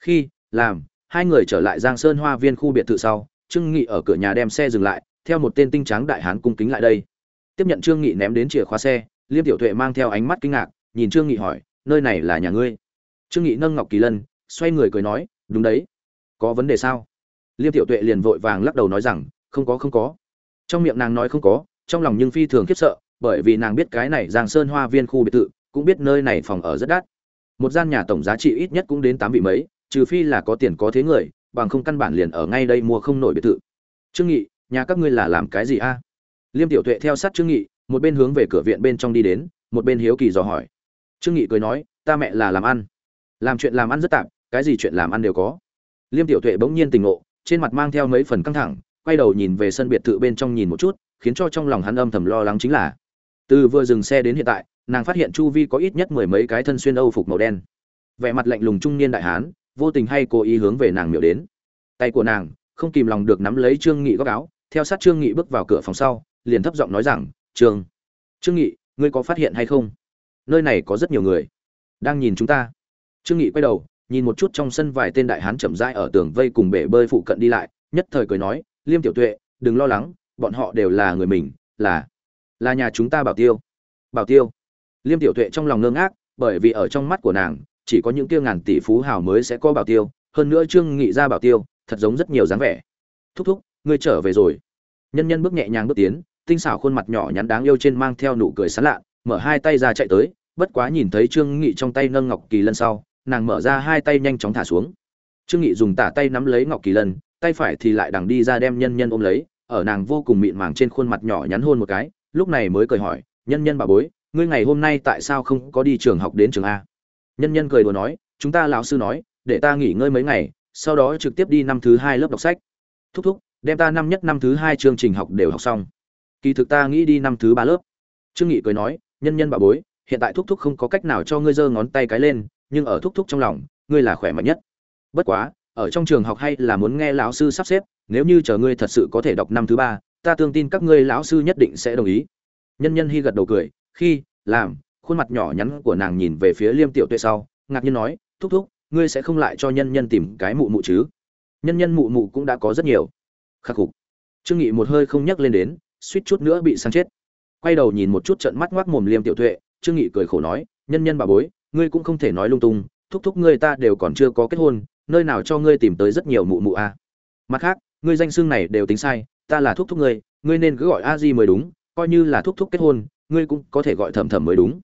S1: Khi, làm, hai người trở lại giang sơn hoa viên khu biệt thự sau, trương nghị ở cửa nhà đem xe dừng lại, theo một tên tinh tráng đại hán cung kính lại đây. Tiếp nhận trương nghị ném đến chìa khóa xe, liêm tiểu tuệ mang theo ánh mắt kinh ngạc, nhìn trương nghị hỏi, nơi này là nhà ngươi? Trương nghị nâng ngọc kỳ lân, xoay người cười nói, đúng đấy. Có vấn đề sao? Liêm tiểu tuệ liền vội vàng lắc đầu nói rằng, không có không có. Trong miệng nàng nói không có, trong lòng nhưng phi thường khiếp sợ, bởi vì nàng biết cái này giang sơn hoa viên khu biệt thự, cũng biết nơi này phòng ở rất đắt. Một gian nhà tổng giá trị ít nhất cũng đến tám vị mấy, trừ phi là có tiền có thế người, bằng không căn bản liền ở ngay đây mua không nổi biệt thự. Trương nghị, nhà các ngươi là làm cái gì a? Liêm tiểu tuệ theo sát trương nghị, một bên hướng về cửa viện bên trong đi đến, một bên hiếu kỳ dò hỏi. Trương nghị cười nói, ta mẹ là làm ăn. Làm chuyện làm ăn rất tạm, cái gì chuyện làm ăn đều có. Liêm tiểu tuệ bỗng nhiên tình ngộ trên mặt mang theo mấy phần căng thẳng, quay đầu nhìn về sân biệt thự bên trong nhìn một chút, khiến cho trong lòng hắn âm thầm lo lắng chính là, từ vừa dừng xe đến hiện tại, nàng phát hiện chu vi có ít nhất mười mấy cái thân xuyên âu phục màu đen. Vẻ mặt lạnh lùng trung niên đại hán, vô tình hay cố ý hướng về nàng miểu đến. Tay của nàng, không kìm lòng được nắm lấy trương nghị góc áo, theo sát trương nghị bước vào cửa phòng sau, liền thấp giọng nói rằng trương trương nghị, ngươi có phát hiện hay không? Nơi này có rất nhiều người. Đang nhìn chúng ta. Trương nghị quay đầu nhìn một chút trong sân vài tên đại hán chậm rãi ở tường vây cùng bể bơi phụ cận đi lại, nhất thời cười nói, liêm tiểu tuệ, đừng lo lắng, bọn họ đều là người mình, là là nhà chúng ta bảo tiêu. Bảo tiêu? Liêm tiểu tuệ trong lòng ngơ ngác, bởi vì ở trong mắt của nàng, chỉ có những kia ngàn tỷ phú hào mới sẽ có bảo tiêu, hơn nữa trương nghị ra bảo tiêu, thật giống rất nhiều dáng vẻ. Thúc thúc, ngươi trở về rồi. Nhân nhân bước nhẹ nhàng bước tiến, tinh xảo khuôn mặt nhỏ nhắn đáng yêu trên mang theo nụ cười sán lạ, mở hai tay ra chạy tới, bất quá nhìn thấy trương nghị trong tay nâng ngọc kỳ lân sau nàng mở ra hai tay nhanh chóng thả xuống. Trương nghị dùng tả tay nắm lấy ngọc kỳ lân, tay phải thì lại đằng đi ra đem nhân nhân ôm lấy, ở nàng vô cùng mịn màng trên khuôn mặt nhỏ nhắn hôn một cái, lúc này mới cười hỏi, nhân nhân bà bối, ngươi ngày hôm nay tại sao không có đi trường học đến trường a? Nhân nhân cười đùa nói, chúng ta lão sư nói, để ta nghỉ ngơi mấy ngày, sau đó trực tiếp đi năm thứ hai lớp đọc sách. Thúc thúc, đem ta năm nhất năm thứ hai chương trình học đều học xong. Kỳ thực ta nghĩ đi năm thứ ba lớp. Trương nghị cười nói, nhân nhân bà bối, hiện tại thúc thúc không có cách nào cho ngươi giơ ngón tay cái lên nhưng ở thúc thúc trong lòng, ngươi là khỏe mạnh nhất. Bất quá, ở trong trường học hay là muốn nghe lão sư sắp xếp, nếu như chờ ngươi thật sự có thể đọc năm thứ ba, ta tương tin các ngươi lão sư nhất định sẽ đồng ý. Nhân nhân hy gật đầu cười, khi, làm, khuôn mặt nhỏ nhắn của nàng nhìn về phía liêm tiểu tuệ sau, ngạc nhiên nói, thúc thúc, ngươi sẽ không lại cho nhân nhân tìm cái mụ mụ chứ? Nhân nhân mụ mụ cũng đã có rất nhiều. Khắc phục. Trương nghị một hơi không nhắc lên đến, suýt chút nữa bị sang chết. Quay đầu nhìn một chút trận mắt ngoác mồm liêm tiểu tuệ, trương nghị cười khổ nói, nhân nhân bà bối ngươi cũng không thể nói lung tung, thúc thúc ngươi ta đều còn chưa có kết hôn, nơi nào cho ngươi tìm tới rất nhiều mụ mụ a à. mặt khác, ngươi danh xưng này đều tính sai, ta là thúc thúc ngươi ngươi nên cứ gọi a di mới đúng, coi như là thúc thúc kết hôn, ngươi cũng có thể gọi thầm thầm mới đúng.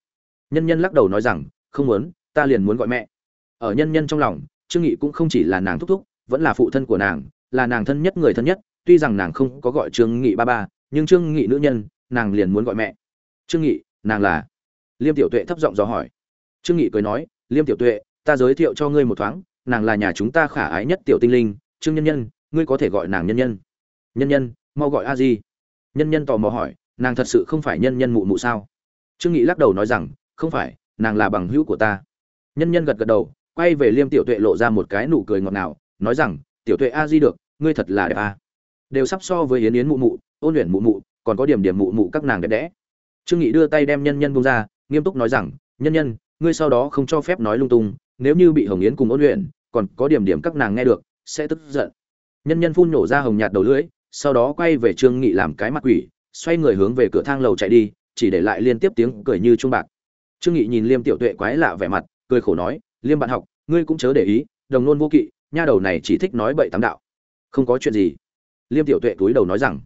S1: Nhân nhân lắc đầu nói rằng, không muốn, ta liền muốn gọi mẹ. Ở nhân nhân trong lòng, trương nghị cũng không chỉ là nàng thúc thúc, vẫn là phụ thân của nàng, là nàng thân nhất người thân nhất, tuy rằng nàng không có gọi trương nghị ba ba, nhưng trương nghị nữ nhân, nàng liền muốn gọi mẹ. Trương nghị, nàng là liêm tiểu tuệ thấp giọng dò hỏi trương nghị cười nói, liêm tiểu tuệ, ta giới thiệu cho ngươi một thoáng, nàng là nhà chúng ta khả ái nhất tiểu tinh linh, trương nhân nhân, ngươi có thể gọi nàng nhân nhân. Nhân nhân, mau gọi a di. Nhân nhân tò mò hỏi, nàng thật sự không phải nhân nhân mụ mụ sao? Trương nghị lắc đầu nói rằng, không phải, nàng là bằng hữu của ta. Nhân nhân gật gật đầu, quay về liêm tiểu tuệ lộ ra một cái nụ cười ngọt ngào, nói rằng, tiểu tuệ a di được, ngươi thật là đẹp a. Đều sắp so với yến yến mụ mụ, ôn luyện mụ mụ, còn có điểm điểm mụ mụ các nàng đẹp đẽ. Trương nghị đưa tay đem nhân nhân buông ra, nghiêm túc nói rằng, nhân nhân ngươi sau đó không cho phép nói lung tung, nếu như bị hồng yến cùng ôn luyện còn có điểm điểm các nàng nghe được, sẽ tức giận. Nhân nhân phun nổ ra hồng nhạt đầu lưỡi, sau đó quay về trương nghị làm cái mặt quỷ, xoay người hướng về cửa thang lầu chạy đi, chỉ để lại liên tiếp tiếng cười như trung bạc. Trương nghị nhìn liêm tiểu tuệ quái lạ vẻ mặt, cười khổ nói, liêm bạn học, ngươi cũng chớ để ý, đồng nôn vô kỵ, nha đầu này chỉ thích nói bậy tám đạo. Không có chuyện gì. Liêm tiểu tuệ túi đầu nói rằng.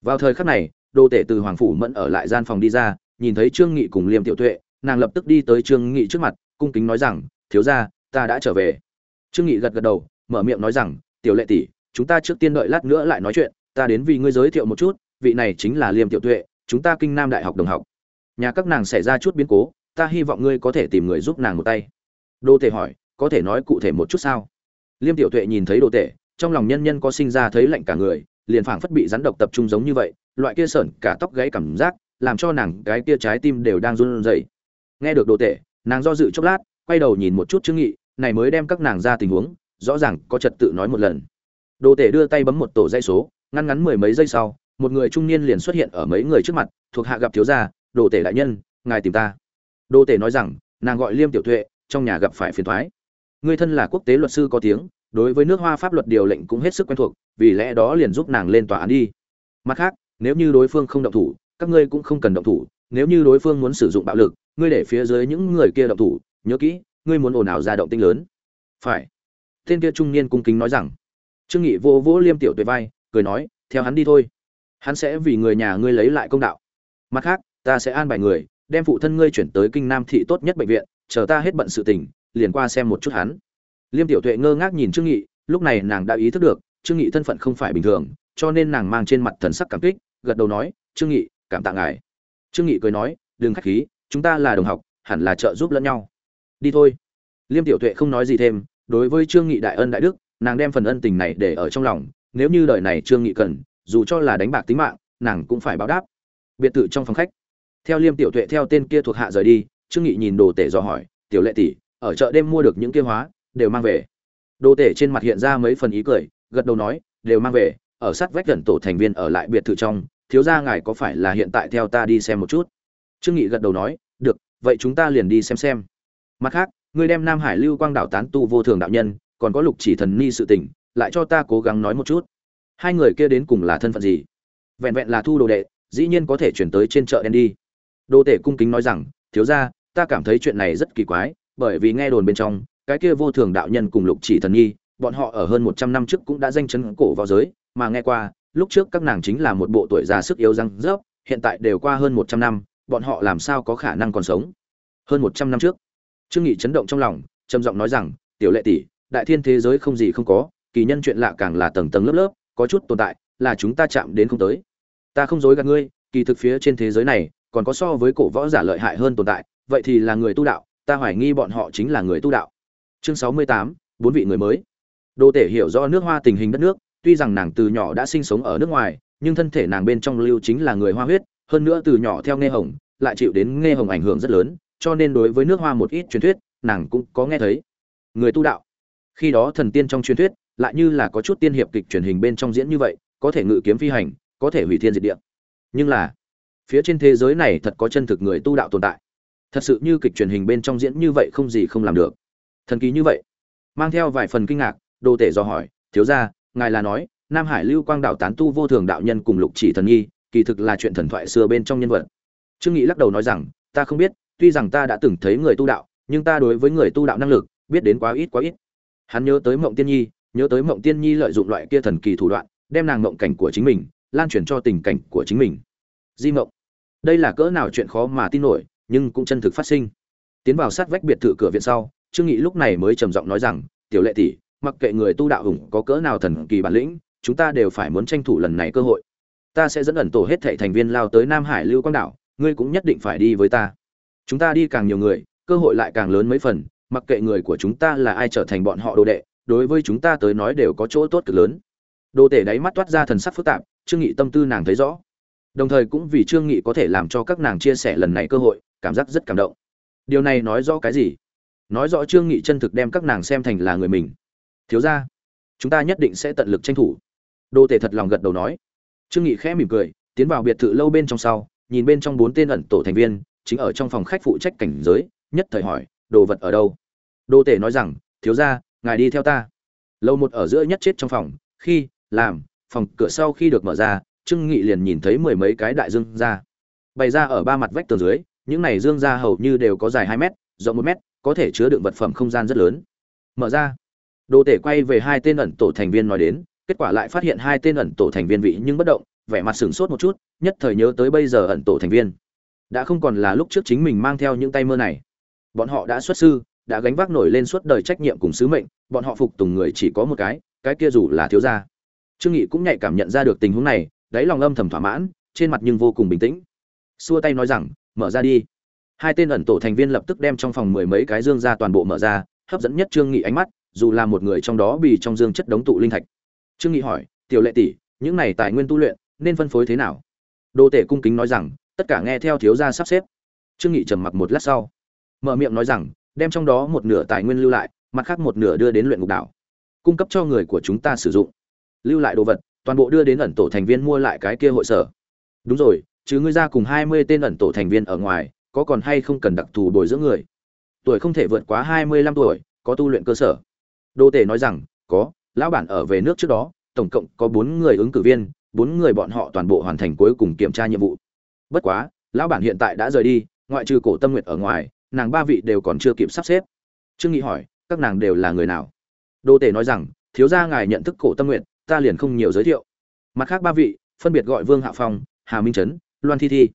S1: Vào thời khắc này đô tể từ hoàng phủ mẫn ở lại gian phòng đi ra, nhìn thấy trương nghị cùng liêm tiểu tuệ nàng lập tức đi tới trương nghị trước mặt, cung kính nói rằng, thiếu gia, ta đã trở về. Trương nghị gật gật đầu, mở miệng nói rằng, tiểu lệ tỷ, chúng ta trước tiên đợi lát nữa lại nói chuyện, ta đến vì ngươi giới thiệu một chút, vị này chính là liêm tiểu tuệ, chúng ta kinh nam đại học đồng học. Nhà các nàng xảy ra chút biến cố, ta hy vọng ngươi có thể tìm người giúp nàng một tay. Đô tể hỏi, có thể nói cụ thể một chút sao? Liêm tiểu tuệ nhìn thấy đô tể, trong lòng nhân nhân có sinh ra thấy lạnh cả người, liền phảng phất bị rắn độc tập trung giống như vậy, loại kia sởn cả tóc gáy cảm giác, làm cho nàng cái kia trái tim đều đang run rẩy nghe được đồ tể, nàng do dự chốc lát, quay đầu nhìn một chút trương nghị, này mới đem các nàng ra tình huống, rõ ràng có trật tự nói một lần. Đồ tể đưa tay bấm một tổ dây số, ngăn ngắn mười mấy giây sau, một người trung niên liền xuất hiện ở mấy người trước mặt, thuộc hạ gặp thiếu gia, đồ tể đại nhân, ngài tìm ta. Đồ tể nói rằng, nàng gọi liêm tiểu tuệ trong nhà gặp phải phiền toái người thân là quốc tế luật sư có tiếng, đối với nước hoa pháp luật điều lệnh cũng hết sức quen thuộc, vì lẽ đó liền giúp nàng lên tòa án đi. Mặt khác, nếu như đối phương không động thủ, các ngươi cũng không cần động thủ, nếu như đối phương muốn sử dụng bạo lực ngươi để phía dưới những người kia động thủ, nhớ kỹ, ngươi muốn ồn ào ra động tinh lớn. Phải. Tên kia trung niên cung kính nói rằng. Trương nghị vô vỗ liêm tiểu tuệ vai, cười nói, theo hắn đi thôi. Hắn sẽ vì người nhà ngươi lấy lại công đạo. Mặt khác, ta sẽ an bài người, đem phụ thân ngươi chuyển tới kinh nam thị tốt nhất bệnh viện, chờ ta hết bận sự tình, liền qua xem một chút hắn. Liêm tiểu tuệ ngơ ngác nhìn trương nghị, lúc này nàng đã ý thức được, trương nghị thân phận không phải bình thường, cho nên nàng mang trên mặt thần sắc cảm kích, gật đầu nói, trương nghị, cảm tạ ngài. Trương nghị cười nói, đừng khách khí chúng ta là đồng học, hẳn là trợ giúp lẫn nhau. Đi thôi. Liêm tiểu tuệ không nói gì thêm, đối với trương nghị đại ân đại đức, nàng đem phần ân tình này để ở trong lòng, nếu như đời này trương nghị cần, dù cho là đánh bạc tính mạng, nàng cũng phải báo đáp. Biệt thự trong phòng khách. Theo liêm tiểu tuệ theo tên kia thuộc hạ rời đi, trương nghị nhìn đồ tể dò hỏi, tiểu lệ tỷ, ở chợ đêm mua được những kia hóa, đều mang về? Đồ tể trên mặt hiện ra mấy phần ý cười, gật đầu nói, đều mang về, ở sát vách gần tổ thành viên ở lại biệt thự trong, thiếu gia ngài có phải là hiện tại theo ta đi xem một chút? Trương nghị gật đầu nói, được, vậy chúng ta liền đi xem xem. Mặt khác ngươi đem nam hải lưu quang đảo tán tu vô thường đạo nhân, còn có lục chỉ thần ni sự tình, lại cho ta cố gắng nói một chút. Hai người kia đến cùng là thân phận gì? Vẹn vẹn là thu đồ đệ, dĩ nhiên có thể chuyển tới trên chợ đen đi. Đô tể cung kính nói rằng, thiếu gia, ta cảm thấy chuyện này rất kỳ quái, bởi vì nghe đồn bên trong, cái kia vô thường đạo nhân cùng lục chỉ thần nhi bọn họ ở hơn một trăm năm trước cũng đã danh chấn cổ vào giới, mà nghe qua, lúc trước các nàng chính là một bộ tuổi già sức yếu răng rớp, hiện tại đều qua hơn một trăm năm bọn họ làm sao có khả năng còn sống? Hơn một trăm năm trước, trương nghị chấn động trong lòng, trầm giọng nói rằng, tiểu lệ tỷ, đại thiên thế giới không gì không có, kỳ nhân chuyện lạ càng là tầng tầng lớp lớp, có chút tồn tại, là chúng ta chạm đến không tới. Ta không dối gạt ngươi, kỳ thực phía trên thế giới này, còn có so với cổ võ giả lợi hại hơn tồn tại, vậy thì là người tu đạo, ta hoài nghi bọn họ chính là người tu đạo. Chương sáu mươi tám, bốn vị người mới. Đô tể hiểu rõ nước hoa tình hình đất nước, tuy rằng nàng từ nhỏ đã sinh sống ở nước ngoài, nhưng thân thể nàng bên trong lưu chính là người hoa huyết hơn nữa từ nhỏ theo nghe hồng, lại chịu đến nghe hồng ảnh hưởng rất lớn, cho nên đối với nước hoa một ít truyền thuyết, nàng cũng có nghe thấy. Người tu đạo. Khi đó thần tiên trong truyền thuyết, lại như là có chút tiên hiệp kịch truyền hình bên trong diễn như vậy, có thể ngự kiếm phi hành, có thể hủy thiên diệt địa. Nhưng là, phía trên thế giới này thật có chân thực người tu đạo tồn tại. Thật sự như kịch truyền hình bên trong diễn như vậy không gì không làm được. Thần kỳ như vậy. Mang theo vài phần kinh ngạc, đồ tể do hỏi, thiếu ra ngài là nói, nam hải lưu quang đạo tán tu vô thường đạo nhân cùng lục chỉ thần nghi kỳ thực là chuyện thần thoại xưa bên trong nhân vật. Trương nghị lắc đầu nói rằng, ta không biết, tuy rằng ta đã từng thấy người tu đạo, nhưng ta đối với người tu đạo năng lực, biết đến quá ít quá ít. Hắn nhớ tới mộng tiên nhi, nhớ tới mộng tiên nhi lợi dụng loại kia thần kỳ thủ đoạn, đem nàng mộng cảnh của chính mình, lan truyền cho tình cảnh của chính mình. Di mộng. Đây là cỡ nào chuyện khó mà tin nổi, nhưng cũng chân thực phát sinh. Tiến vào sát vách biệt thự cửa viện sau, trương nghị lúc này mới trầm giọng nói rằng, tiểu lệ tỷ, mặc kệ người tu đạo hùng có cỡ nào thần kỳ bản lĩnh, chúng ta đều phải muốn tranh thủ lần này cơ hội ta sẽ dẫn ẩn tổ hết thảy thành viên lao tới nam hải lưu quang đảo ngươi cũng nhất định phải đi với ta. Chúng ta đi càng nhiều người cơ hội lại càng lớn mấy phần mặc kệ người của chúng ta là ai trở thành bọn họ đồ đệ đối với chúng ta tới nói đều có chỗ tốt cực lớn. Đồ tể đáy mắt toát ra thần sắc phức tạp trương nghị tâm tư nàng thấy rõ. Đồng thời cũng vì trương nghị có thể làm cho các nàng chia sẻ lần này cơ hội cảm giác rất cảm động. Điều này nói rõ cái gì? Nói rõ trương nghị chân thực đem các nàng xem thành là người mình. Thiếu gia, chúng ta nhất định sẽ tận lực tranh thủ. Đô tể thật lòng gật đầu nói trương nghị khẽ mỉm cười tiến vào biệt thự lâu bên trong sau nhìn bên trong bốn tên ẩn tổ thành viên chính ở trong phòng khách phụ trách cảnh giới nhất thời hỏi đồ vật ở đâu? Đô tể nói rằng thiếu gia, ngài đi theo ta. Lâu một ở giữa nhất chết trong phòng khi làm phòng cửa sau khi được mở ra trương nghị liền nhìn thấy mười mấy cái đại dương ra bày ra ở ba mặt vách tường dưới những này dương ra hầu như đều có dài hai mét rộng một mét có thể chứa đựng vật phẩm không gian rất lớn. Mở ra đồ tể quay về hai tên ẩn tổ thành viên nói đến kết quả lại phát hiện hai tên ẩn tổ thành viên vị nhưng bất động, vẻ mặt sửng sốt một chút, nhất thời nhớ tới bây giờ ẩn tổ thành viên. Đã không còn là lúc trước chính mình mang theo những tay mơ này. Bọn họ đã xuất sư, đã gánh vác nổi lên suốt đời trách nhiệm cùng sứ mệnh, bọn họ phục tùng người chỉ có một cái cái kia dù là thiếu gia. Trương nghị cũng nhạy cảm nhận ra được tình huống này, đáy lòng âm thầm thỏa mãn, trên mặt nhưng vô cùng bình tĩnh. Xua tay nói rằng, mở ra đi. Hai tên ẩn tổ thành viên lập tức đem trong phòng mười mấy cái dương ra toàn bộ mở ra, hấp dẫn nhất trương nghị ánh mắt, dù là một người trong đó bị trong dương chất đống tụ linh thạch trương nghị hỏi, tiểu lệ tỷ, những này tài nguyên tu luyện nên phân phối thế nào? Đô tể cung kính nói rằng, tất cả nghe theo thiếu gia sắp xếp. Trương nghị trầm mặc một lát sau, mở miệng nói rằng, đem trong đó một nửa tài nguyên lưu lại, mặt khác một nửa đưa đến luyện ngục đảo, cung cấp cho người của chúng ta sử dụng. Lưu lại đồ vật, toàn bộ đưa đến ẩn tổ thành viên mua lại cái kia hội sở. Đúng rồi, chứ ngươi ra cùng hai mươi tên ẩn tổ thành viên ở ngoài, có còn hay không cần đặc thù bồi dưỡng người? Tuổi không thể vượt quá hai mươi lăm tuổi, có tu luyện cơ sở. Đô tể nói rằng, có lão bản ở về nước trước đó tổng cộng có bốn người ứng cử viên bốn người bọn họ toàn bộ hoàn thành cuối cùng kiểm tra nhiệm vụ. Bất quá lão bản hiện tại đã rời đi ngoại trừ cổ tâm nguyệt ở ngoài nàng ba vị đều còn chưa kịp sắp xếp. Trương nghị hỏi các nàng đều là người nào? Đô tể nói rằng thiếu gia ngài nhận thức cổ tâm nguyệt ta liền không nhiều giới thiệu. Mặt khác ba vị phân biệt gọi Vương hạ Phong, Hà Minh Trấn, Loan Thi Thi.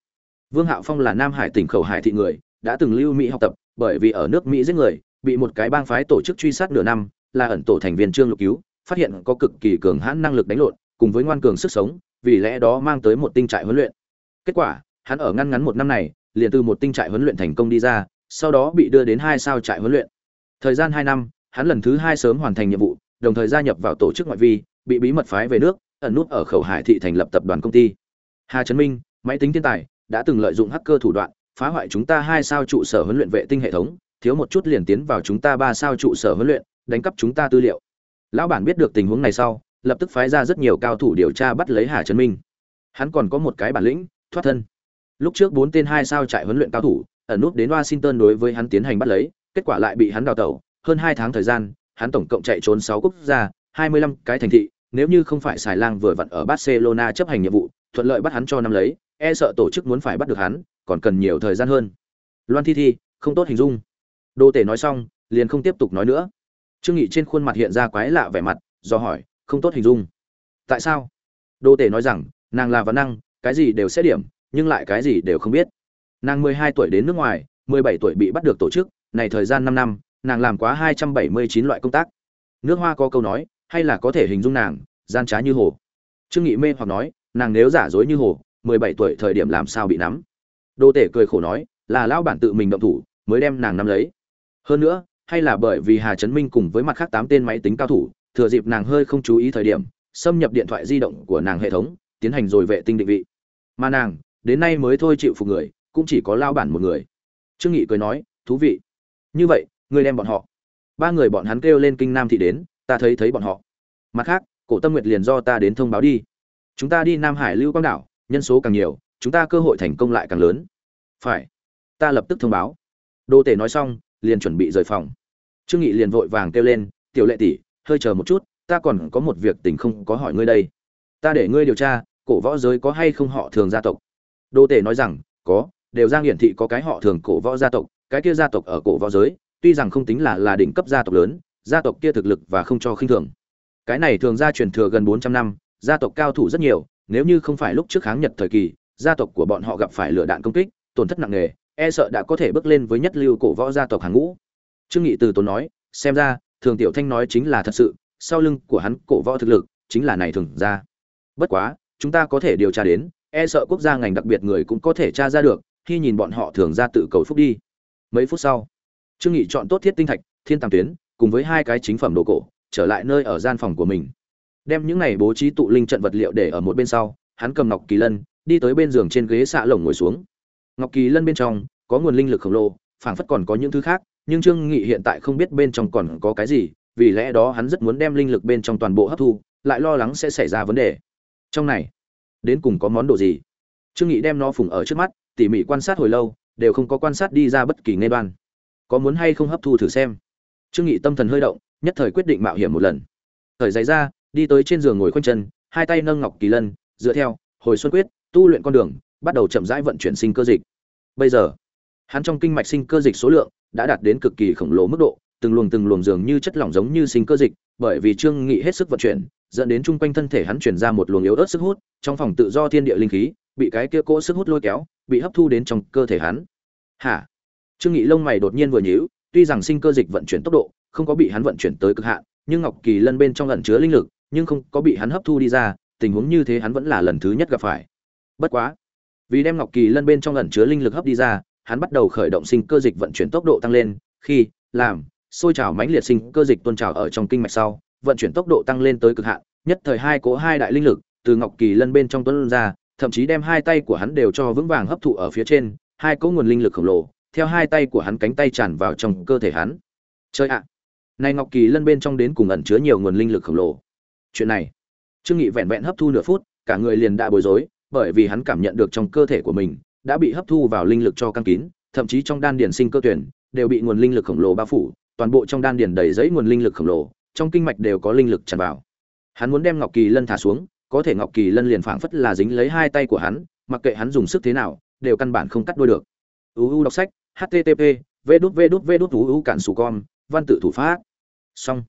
S1: Vương hạ Phong là Nam Hải tỉnh khẩu hải thị người, đã từng lưu Mỹ học tập, bởi vì ở nước Mỹ giết người, bị một cái bang phái tổ chức truy sát nửa năm, là ẩn tổ thành viên Trương Lục cứu, phát hiện có cực kỳ cường hãn năng lực đánh lộn, cùng với ngoan cường sức sống, vì lẽ đó mang tới một tinh trại huấn luyện. Kết quả, hắn ở ngăn ngắn một năm này, liền từ một tinh trại huấn luyện thành công đi ra, sau đó bị đưa đến hai sao trại huấn luyện. Thời gian hai năm, hắn lần thứ hai sớm hoàn thành nhiệm vụ, đồng thời gia nhập vào tổ chức ngoại vi, bị bí mật phái về nước, ẩn nút ở khẩu hải thị thành lập tập đoàn công ty. Hà Trấn Minh, máy tính thiên tài, đã từng lợi dụng hacker thủ đoạn, phá hoại chúng ta hai sao trụ sở huấn luyện vệ tinh hệ thống, thiếu một chút liền tiến vào chúng ta ba sao trụ sở huấn luyện, đánh cắp chúng ta tư liệu. Lão bản biết được tình huống này sau, lập tức phái ra rất nhiều cao thủ điều tra bắt lấy Hà Trấn Minh. Hắn còn có một cái bản lĩnh, thoát thân. Lúc trước bốn tên hai sao trại huấn luyện cao thủ, ẩn nút đến Washington đối với hắn tiến hành bắt lấy, kết quả lại bị hắn đào tẩu, hơn hai tháng thời gian, hắn tổng cộng chạy trốn sáu quốc gia, hai mươi lăm cái thành thị, nếu như không phải xài lang vừa vặn ở Barcelona chấp hành nhiệm vụ, thuận lợi bắt hắn cho năm lấy, e sợ tổ chức muốn phải bắt được hắn, còn cần nhiều thời gian hơn. Loan Thi Thi, không tốt hình dung. Đô Tể nói xong, liền không tiếp tục nói nữa. Trương Nghị trên khuôn mặt hiện ra quái lạ vẻ mặt, do hỏi, không tốt hình dung. Tại sao? Đô Tể nói rằng, nàng là văn năng, cái gì đều sẽ điểm, nhưng lại cái gì đều không biết. Nàng 12 tuổi đến nước ngoài, 17 tuổi bị bắt được tổ chức, này thời gian 5 năm, nàng làm quá 279 loại công tác. Nước Hoa có câu nói, hay là có thể hình dung nàng, gian trá như hồ. Trương Nghị mê hoặc nói, nàng nếu giả dối như hồ, 17 tuổi thời điểm làm sao bị nắm. Đô Tể cười khổ nói, là lão bản tự mình động thủ, mới đem nàng nắm lấy. Hơn nữa, hay là bởi vì Hà Chấn Minh cùng với mặt khác 8 tên máy tính cao thủ, thừa dịp nàng hơi không chú ý thời điểm, xâm nhập điện thoại di động của nàng hệ thống, tiến hành rồi vệ tinh định vị. Mà nàng, đến nay mới thôi chịu phục người, cũng chỉ có lao bản một người. Trương Nghị cười nói, thú vị. Như vậy, ngươi đem bọn họ. Ba người bọn hắn kêu lên kinh nam thị đến, ta thấy thấy bọn họ. Mặt khác, Cổ Tâm Nguyệt liền do ta đến thông báo đi. Chúng ta đi Nam Hải Lưu Quang đảo, nhân số càng nhiều, chúng ta cơ hội thành công lại càng lớn. Phải. Ta lập tức thông báo. Đô Tể nói xong, liền chuẩn bị rời phòng. Trương Nghị liền vội vàng kêu lên, "Tiểu Lệ tỷ, hơi chờ một chút, ta còn có một việc tình không có hỏi ngươi đây. Ta để ngươi điều tra, cổ võ giới có hay không họ thường gia tộc?" Đô Tể nói rằng, "Có, đều Giang Hiển thị có cái họ thường cổ võ gia tộc, cái kia gia tộc ở cổ võ giới, tuy rằng không tính là là đỉnh cấp gia tộc lớn, gia tộc kia thực lực và không cho khinh thường. Cái này thường gia truyền thừa gần 400 năm, gia tộc cao thủ rất nhiều, nếu như không phải lúc trước kháng Nhật thời kỳ, gia tộc của bọn họ gặp phải lửa đạn công kích, tổn thất nặng nề, e sợ đã có thể bước lên với nhất lưu cổ võ gia tộc hàng ngũ. Trương Nghị từ tốn nói, xem ra, Thường Tiểu Thanh nói chính là thật sự, sau lưng của hắn cổ võ thực lực chính là này thường gia. Bất quá, chúng ta có thể điều tra đến, e sợ quốc gia ngành đặc biệt người cũng có thể tra ra được, khi nhìn bọn họ thường ra tự cầu phúc đi. Mấy phút sau, Trương Nghị chọn tốt thiết tinh thạch, thiên tàng tuyến, cùng với hai cái chính phẩm đồ cổ, trở lại nơi ở gian phòng của mình. Đem những này bố trí tụ linh trận vật liệu để ở một bên sau, hắn cầm Ngọc Kỳ Lân, đi tới bên giường trên ghế xạ lồng ngồi xuống. Ngọc Kỳ Lân bên trong có nguồn linh lực khổng lồ, phảng phất còn có những thứ khác, nhưng Trương Nghị hiện tại không biết bên trong còn có cái gì, vì lẽ đó hắn rất muốn đem linh lực bên trong toàn bộ hấp thu, lại lo lắng sẽ xảy ra vấn đề. Trong này, đến cùng có món đồ gì? Trương Nghị đem nó phùng ở trước mắt, tỉ mỉ quan sát hồi lâu, đều không có quan sát đi ra bất kỳ nghe đoan. Có muốn hay không hấp thu thử xem? Trương Nghị tâm thần hơi động, nhất thời quyết định mạo hiểm một lần. Thời giày ra, đi tới trên giường ngồi khoanh chân, hai tay nâng ngọc kỳ lân, dựa theo hồi xuân quyết, tu luyện con đường, bắt đầu chậm rãi vận chuyển sinh cơ dịch. Bây giờ, hắn trong kinh mạch sinh cơ dịch số lượng đã đạt đến cực kỳ khổng lồ mức độ, từng luồng từng luồng dường như chất lỏng giống như sinh cơ dịch, bởi vì Trương Nghị hết sức vận chuyển, dẫn đến trung quanh thân thể hắn truyền ra một luồng yếu ớt sức hút, trong phòng tự do thiên địa linh khí, bị cái kia cỗ sức hút lôi kéo, bị hấp thu đến trong cơ thể hắn. Hả? Trương Nghị lông mày đột nhiên vừa nhíu, tuy rằng sinh cơ dịch vận chuyển tốc độ không có bị hắn vận chuyển tới cực hạn, nhưng Ngọc Kỳ Lân bên trong ẩn chứa linh lực, nhưng không có bị hắn hấp thu đi ra, tình huống như thế hắn vẫn là lần thứ nhất gặp phải. Bất quá, vì đem Ngọc Kỳ Lân bên trong ẩn chứa linh lực hấp đi ra, hắn bắt đầu khởi động sinh cơ dịch vận chuyển tốc độ tăng lên, khi làm sôi trào mãnh liệt sinh cơ dịch tuôn trào ở trong kinh mạch sau, vận chuyển tốc độ tăng lên tới cực hạn, nhất thời hai cỗ hai đại linh lực từ Ngọc Kỳ Lân bên trong tuôn ra, thậm chí đem hai tay của hắn đều cho vững vàng hấp thụ ở phía trên, hai cỗ nguồn linh lực khổng lồ, theo hai tay của hắn cánh tay tràn vào trong cơ thể hắn. Chơi ạ. Này Ngọc Kỳ Lân bên trong đến cùng ẩn chứa nhiều nguồn linh lực khổng lồ. Chuyện này, Trương Nghị vẹn vẹn hấp thu nửa phút, cả người liền đã bối rối, bởi vì hắn cảm nhận được trong cơ thể của mình đã bị hấp thu vào linh lực cho căng kín, thậm chí trong đan điền sinh cơ tuyển đều bị nguồn linh lực khổng lồ bao phủ, toàn bộ trong đan điền đầy giấy nguồn linh lực khổng lồ, trong kinh mạch đều có linh lực tràn vào. Hắn muốn đem Ngọc Kỳ Lân thả xuống, có thể ngọc kỳ lân liền phảng phất là dính lấy hai tay của hắn mặc kệ hắn dùng sức thế nào đều căn bản không cắt đuôi được. Uu đọc sách http v đút v đút v đút cản sủ con văn tự thủ pháp. Xong.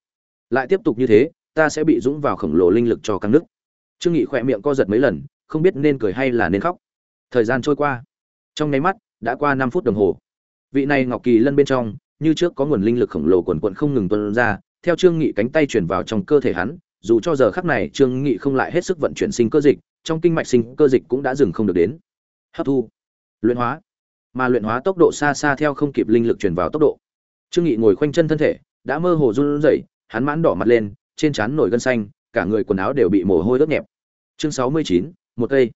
S1: Lại tiếp tục như thế ta sẽ bị dũng vào khổng lồ linh lực cho căng nước trương nghị khỏe miệng co giật mấy lần không biết nên cười hay là nên khóc thời gian trôi qua. Trong nháy mắt, đã qua năm phút đồng hồ. Vị này ngọc kỳ lân bên trong, như trước có nguồn linh lực khổng lồ quần quận không ngừng tuôn ra, theo trương nghị cánh tay chuyển vào trong cơ thể hắn, dù cho giờ khắc này trương nghị không lại hết sức vận chuyển sinh cơ dịch, trong kinh mạch sinh cơ dịch cũng đã dừng không được đến. Hấp thu. Luyện hóa. Mà luyện hóa tốc độ xa xa theo không kịp linh lực truyền vào tốc độ. Trương nghị ngồi khoanh chân thân thể, đã mơ hồ run rẩy, hắn mãn đỏ mặt lên, trên trán nổi gân xanh, cả người quần áo đều bị mồ hôi ướt nhẹp. Chương sáu mươi chín, một cây.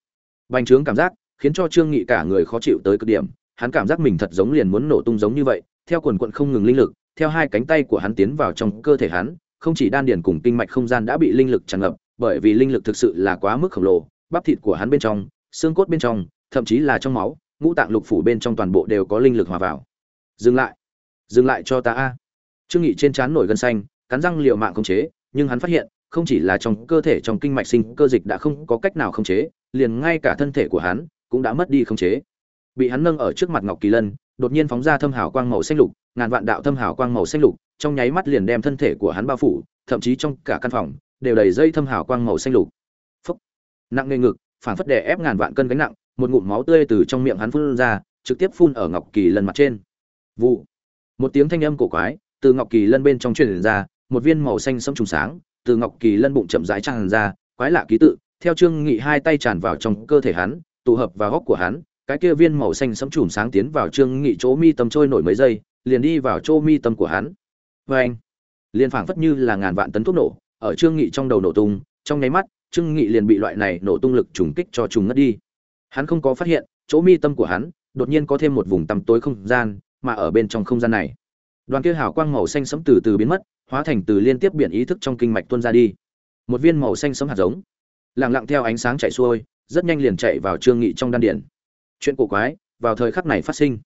S1: Bành trướng cảm giác khiến cho trương nghị cả người khó chịu tới cực điểm. Hắn cảm giác mình thật giống liền muốn nổ tung giống như vậy, theo quần quận không ngừng linh lực, theo hai cánh tay của hắn tiến vào trong cơ thể hắn, không chỉ đan điền cùng kinh mạch không gian đã bị linh lực tràn ngập, bởi vì linh lực thực sự là quá mức khổng lồ, bắp thịt của hắn bên trong, xương cốt bên trong, thậm chí là trong máu, ngũ tạng lục phủ bên trong toàn bộ đều có linh lực hòa vào. Dừng lại dừng lại cho ta a. Trương nghị trên trán nổi gân xanh, cắn răng liều mạng không chế, nhưng hắn phát hiện, không chỉ là trong cơ thể trong kinh mạch sinh cơ dịch đã không có cách nào không chế, liền ngay cả thân thể của hắn cũng đã mất đi khống chế. Bị hắn nâng ở trước mặt ngọc kỳ lân, đột nhiên phóng ra thâm hào quang màu xanh lục, ngàn vạn đạo thâm hào quang màu xanh lục, trong nháy mắt liền đem thân thể của hắn bao phủ, thậm chí trong cả căn phòng, đều đầy dây thâm hào quang màu xanh lục. Phúc. Nặng nề ngực, phản phất đè ép ngàn vạn cân gánh nặng, một ngụm máu tươi từ trong miệng hắn phun ra, trực tiếp phun ở ngọc kỳ lân mặt trên. Vụ. Một tiếng thanh âm cổ quái, từ ngọc kỳ lân bên trong truyền ra, một viên màu xanh sẫm trùng sáng, từ ngọc kỳ lân bụng chậm rãi tràn ra, quái lạ ký tự, theo trương nghị hai tay tràn vào trong cơ thể hắn tụ hợp vào góc của hắn, cái kia viên màu xanh sẫm chùm sáng tiến vào trương nghị chỗ mi tâm trôi nổi mấy giây, liền đi vào chỗ mi tâm của hắn. Và anh, liền phảng phất như là ngàn vạn tấn thuốc nổ, ở trương nghị trong đầu nổ tung, trong nháy mắt, trương nghị liền bị loại này nổ tung lực trùng kích cho trùng ngất đi. Hắn không có phát hiện, chỗ mi tâm của hắn, đột nhiên có thêm một vùng tăm tối không gian, mà ở bên trong không gian này, đoàn kia hào quang màu xanh sẫm từ từ biến mất, hóa thành từ liên tiếp biển ý thức trong kinh mạch tuôn ra đi. Một viên màu xanh sẫm hạt giống, lặng lặng theo ánh sáng chạy xuôi rất nhanh liền chạy vào trương nghị trong đan điền. Chuyện cổ quái, vào thời khắc này phát sinh.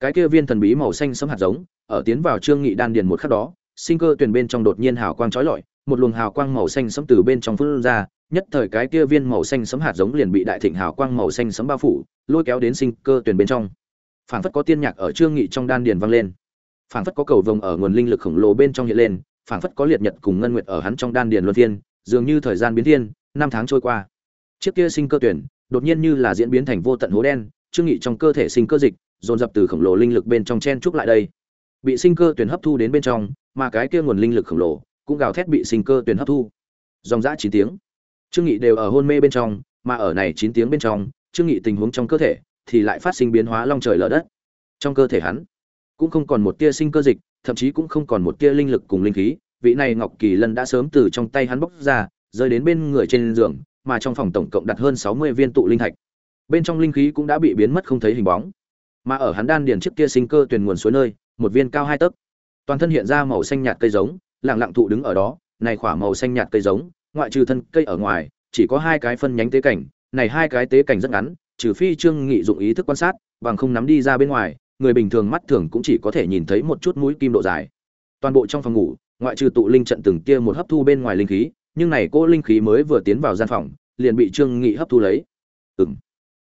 S1: Cái kia viên thần bí màu xanh sẫm hạt giống, ở tiến vào trương nghị đan điền một khắc đó, sinh cơ tuyển bên trong đột nhiên hào quang chói lọi, một luồng hào quang màu xanh sẫm từ bên trong phun ra, nhất thời cái kia viên màu xanh sẫm hạt giống liền bị đại thịnh hào quang màu xanh sẫm bao phủ, lôi kéo đến sinh cơ tuyển bên trong. Phảng phất có tiên nhạc ở trương nghị trong đan điền vang lên. Phảng phất có cầu vồng ở nguồn linh lực khổng lồ bên trong hiện lên, phảng phất có liệt nhật cùng ngân nguyệt ở hắn trong đan điền luân thiên dường như thời gian biến thiên, năm tháng trôi qua chiếc kia sinh cơ tuyển, đột nhiên như là diễn biến thành vô tận hố đen trương nghị trong cơ thể sinh cơ dịch, dồn dập từ khổng lồ linh lực bên trong chen trúc lại đây. Bị sinh cơ tuyển hấp thu đến bên trong, mà cái kia nguồn linh lực khổng lồ cũng gào thét bị sinh cơ tuyển hấp thu. Dòng dã chín tiếng. Trương nghị đều ở hôn mê bên trong, mà ở này chín tiếng bên trong trương nghị tình huống trong cơ thể thì lại phát sinh biến hóa long trời lở đất. Trong cơ thể hắn cũng không còn một tia sinh cơ dịch, thậm chí cũng không còn một tia linh lực cùng linh khí. Vị này ngọc kỳ lân đã sớm từ trong tay hắn bóc ra, rơi đến bên người trên giường mà trong phòng tổng cộng đặt hơn sáu mươi viên tụ linh thạch. Bên trong linh khí cũng đã bị biến mất không thấy hình bóng. Mà ở hắn đan điền trước kia sinh cơ tuyển nguồn suối nơi, một viên cao hai tấc. Toàn thân hiện ra màu xanh nhạt cây giống, lặng lặng thụ đứng ở đó. Này khỏa màu xanh nhạt cây giống, ngoại trừ thân cây ở ngoài, chỉ có hai cái phân nhánh tế cảnh. Này hai cái tế cảnh rất ngắn, trừ phi trương nghị dụng ý thức quan sát, bằng không nắm đi ra bên ngoài, người bình thường mắt thường cũng chỉ có thể nhìn thấy một chút mũi kim độ dài. Toàn bộ trong phòng ngủ, ngoại trừ tụ linh trận từng kia một hấp thu bên ngoài linh khí nhưng này cô linh khí mới vừa tiến vào gian phòng, liền bị trương nghị hấp thu lấy. Ừm.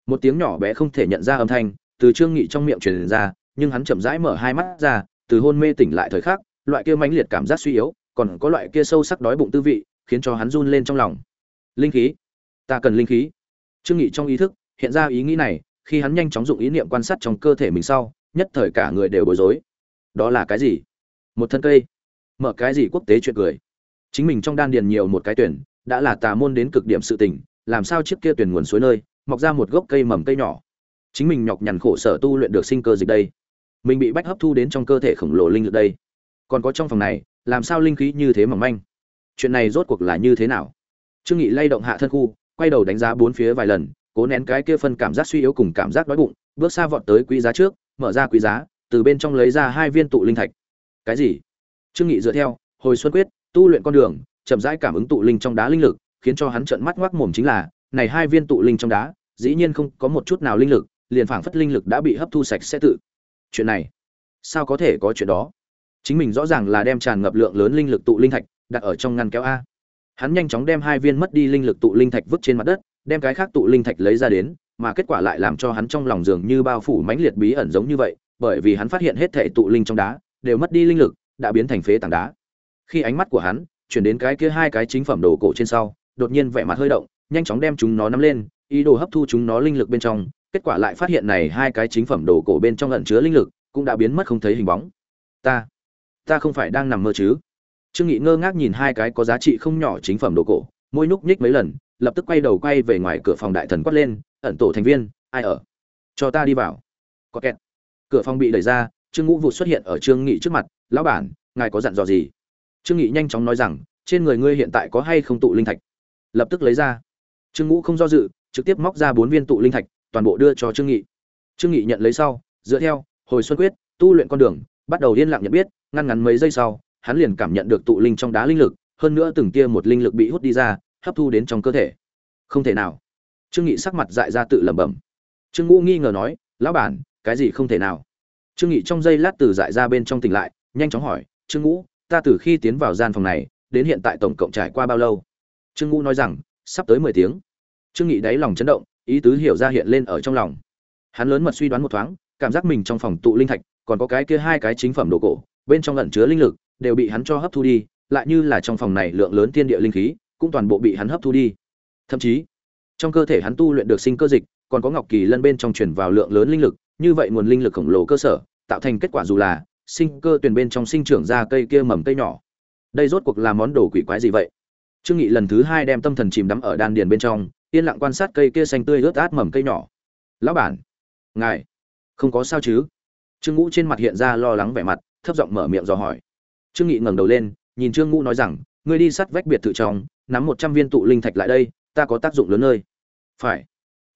S1: Một tiếng nhỏ bé không thể nhận ra âm thanh từ trương nghị trong miệng truyền ra, nhưng hắn chậm rãi mở hai mắt ra, từ hôn mê tỉnh lại thời khắc, loại kia mãnh liệt cảm giác suy yếu, còn có loại kia sâu sắc đói bụng tư vị, khiến cho hắn run lên trong lòng. Linh khí? Ta cần linh khí. Trương nghị trong ý thức, hiện ra ý nghĩ này, khi hắn nhanh chóng dụng ý niệm quan sát trong cơ thể mình sau, nhất thời cả người đều bối rối. Đó là cái gì? Một thân cây. Mở cái gì quốc tế chuyện cười chính mình trong đan điền nhiều một cái tuyển, đã là tà môn đến cực điểm sự tình, làm sao chiếc kia tuyển nguồn suối nơi, mọc ra một gốc cây mầm cây nhỏ. Chính mình nhọc nhằn khổ sở tu luyện được sinh cơ dịch đây. Mình bị bách hấp thu đến trong cơ thể khổng lồ linh lực đây. Còn có trong phòng này, làm sao linh khí như thế mỏng manh? Chuyện này rốt cuộc là như thế nào? Trương nghị lay động hạ thân khu, quay đầu đánh giá bốn phía vài lần, cố nén cái kia phân cảm giác suy yếu cùng cảm giác đói bụng, bước xa vọt tới quý giá trước, mở ra quý giá, từ bên trong lấy ra hai viên tụ linh thạch. Cái gì? Trương nghị dựa theo, hồi xuân quyết tu luyện con đường, chậm rãi cảm ứng tụ linh trong đá linh lực, khiến cho hắn trợn mắt ngoác mồm chính là, này hai viên tụ linh trong đá, dĩ nhiên không có một chút nào linh lực, liền phảng phất linh lực đã bị hấp thu sạch sẽ tự. Chuyện này, sao có thể có chuyện đó? Chính mình rõ ràng là đem tràn ngập lượng lớn linh lực tụ linh thạch đặt ở trong ngăn kéo a. Hắn nhanh chóng đem hai viên mất đi linh lực tụ linh thạch vứt trên mặt đất, đem cái khác tụ linh thạch lấy ra đến, mà kết quả lại làm cho hắn trong lòng dường như bao phủ mãnh liệt bí ẩn giống như vậy, bởi vì hắn phát hiện hết thảy tụ linh trong đá đều mất đi linh lực, đã biến thành phế tảng đá khi ánh mắt của hắn chuyển đến cái kia hai cái chính phẩm đồ cổ trên sau, đột nhiên vẻ mặt hơi động, nhanh chóng đem chúng nó nắm lên, ý đồ hấp thu chúng nó linh lực bên trong. Kết quả lại phát hiện này hai cái chính phẩm đồ cổ bên trong ẩn chứa linh lực cũng đã biến mất không thấy hình bóng. Ta ta không phải đang nằm mơ chứ? Trương nghị ngơ ngác nhìn hai cái có giá trị không nhỏ chính phẩm đồ cổ, môi nhúc nhích mấy lần, lập tức quay đầu quay về ngoài cửa phòng đại thần quát lên, ẩn tổ thành viên, ai ở? Cho ta đi vào. Có kẹt. Cửa phòng bị đẩy ra, trương ngũ vụ xuất hiện ở trương nghị trước mặt. Lão bản, ngài có dặn dò gì? Trương nghị nhanh chóng nói rằng, trên người ngươi hiện tại có hay không tụ linh thạch? Lập tức lấy ra. Trương ngũ không do dự, trực tiếp móc ra bốn viên tụ linh thạch, toàn bộ đưa cho trương nghị. Trương nghị nhận lấy sau, dựa theo, hồi xuân quyết, tu luyện con đường, bắt đầu yên lặng nhận biết, ngăn ngắn mấy giây sau, hắn liền cảm nhận được tụ linh trong đá linh lực, hơn nữa từng tia một linh lực bị hút đi ra, hấp thu đến trong cơ thể. Không thể nào. Trương nghị sắc mặt dại ra tự lẩm bẩm. Trương ngũ nghi ngờ nói, lão bản, cái gì không thể nào? Trương nghị trong giây lát từ dại ra bên trong tỉnh lại, nhanh chóng hỏi, trương ngũ ta từ khi tiến vào gian phòng này, đến hiện tại tổng cộng trải qua bao lâu? Trương ngũ nói rằng, sắp tới mười tiếng. Trương nghị đáy lòng chấn động, ý tứ hiểu ra hiện lên ở trong lòng. Hắn lớn mật suy đoán một thoáng, cảm giác mình trong phòng tụ linh thạch, còn có cái kia hai cái chính phẩm đồ cổ, bên trong lẩn chứa linh lực, đều bị hắn cho hấp thu đi, lại như là trong phòng này lượng lớn thiên địa linh khí, cũng toàn bộ bị hắn hấp thu đi. Thậm chí, trong cơ thể hắn tu luyện được sinh cơ dịch, còn có ngọc kỳ lân bên trong truyền vào lượng lớn linh lực, như vậy nguồn linh lực khổng lồ cơ sở, tạo thành kết quả dù là sinh cơ tuyển bên trong sinh trưởng ra cây kia mầm cây nhỏ. Đây rốt cuộc là món đồ quỷ quái gì vậy? Trương nghị lần thứ hai đem tâm thần chìm đắm ở đan điền bên trong, yên lặng quan sát cây kia xanh tươi ướt át mầm cây nhỏ. Lão bản, ngài không có sao chứ? Trương ngũ trên mặt hiện ra lo lắng vẻ mặt, thấp giọng mở miệng dò hỏi. Trương nghị ngẩng đầu lên, nhìn trương ngũ nói rằng, ngươi đi sắt vách biệt thự trong, nắm một trăm viên tụ linh thạch lại đây, ta có tác dụng lớn nơi. Phải.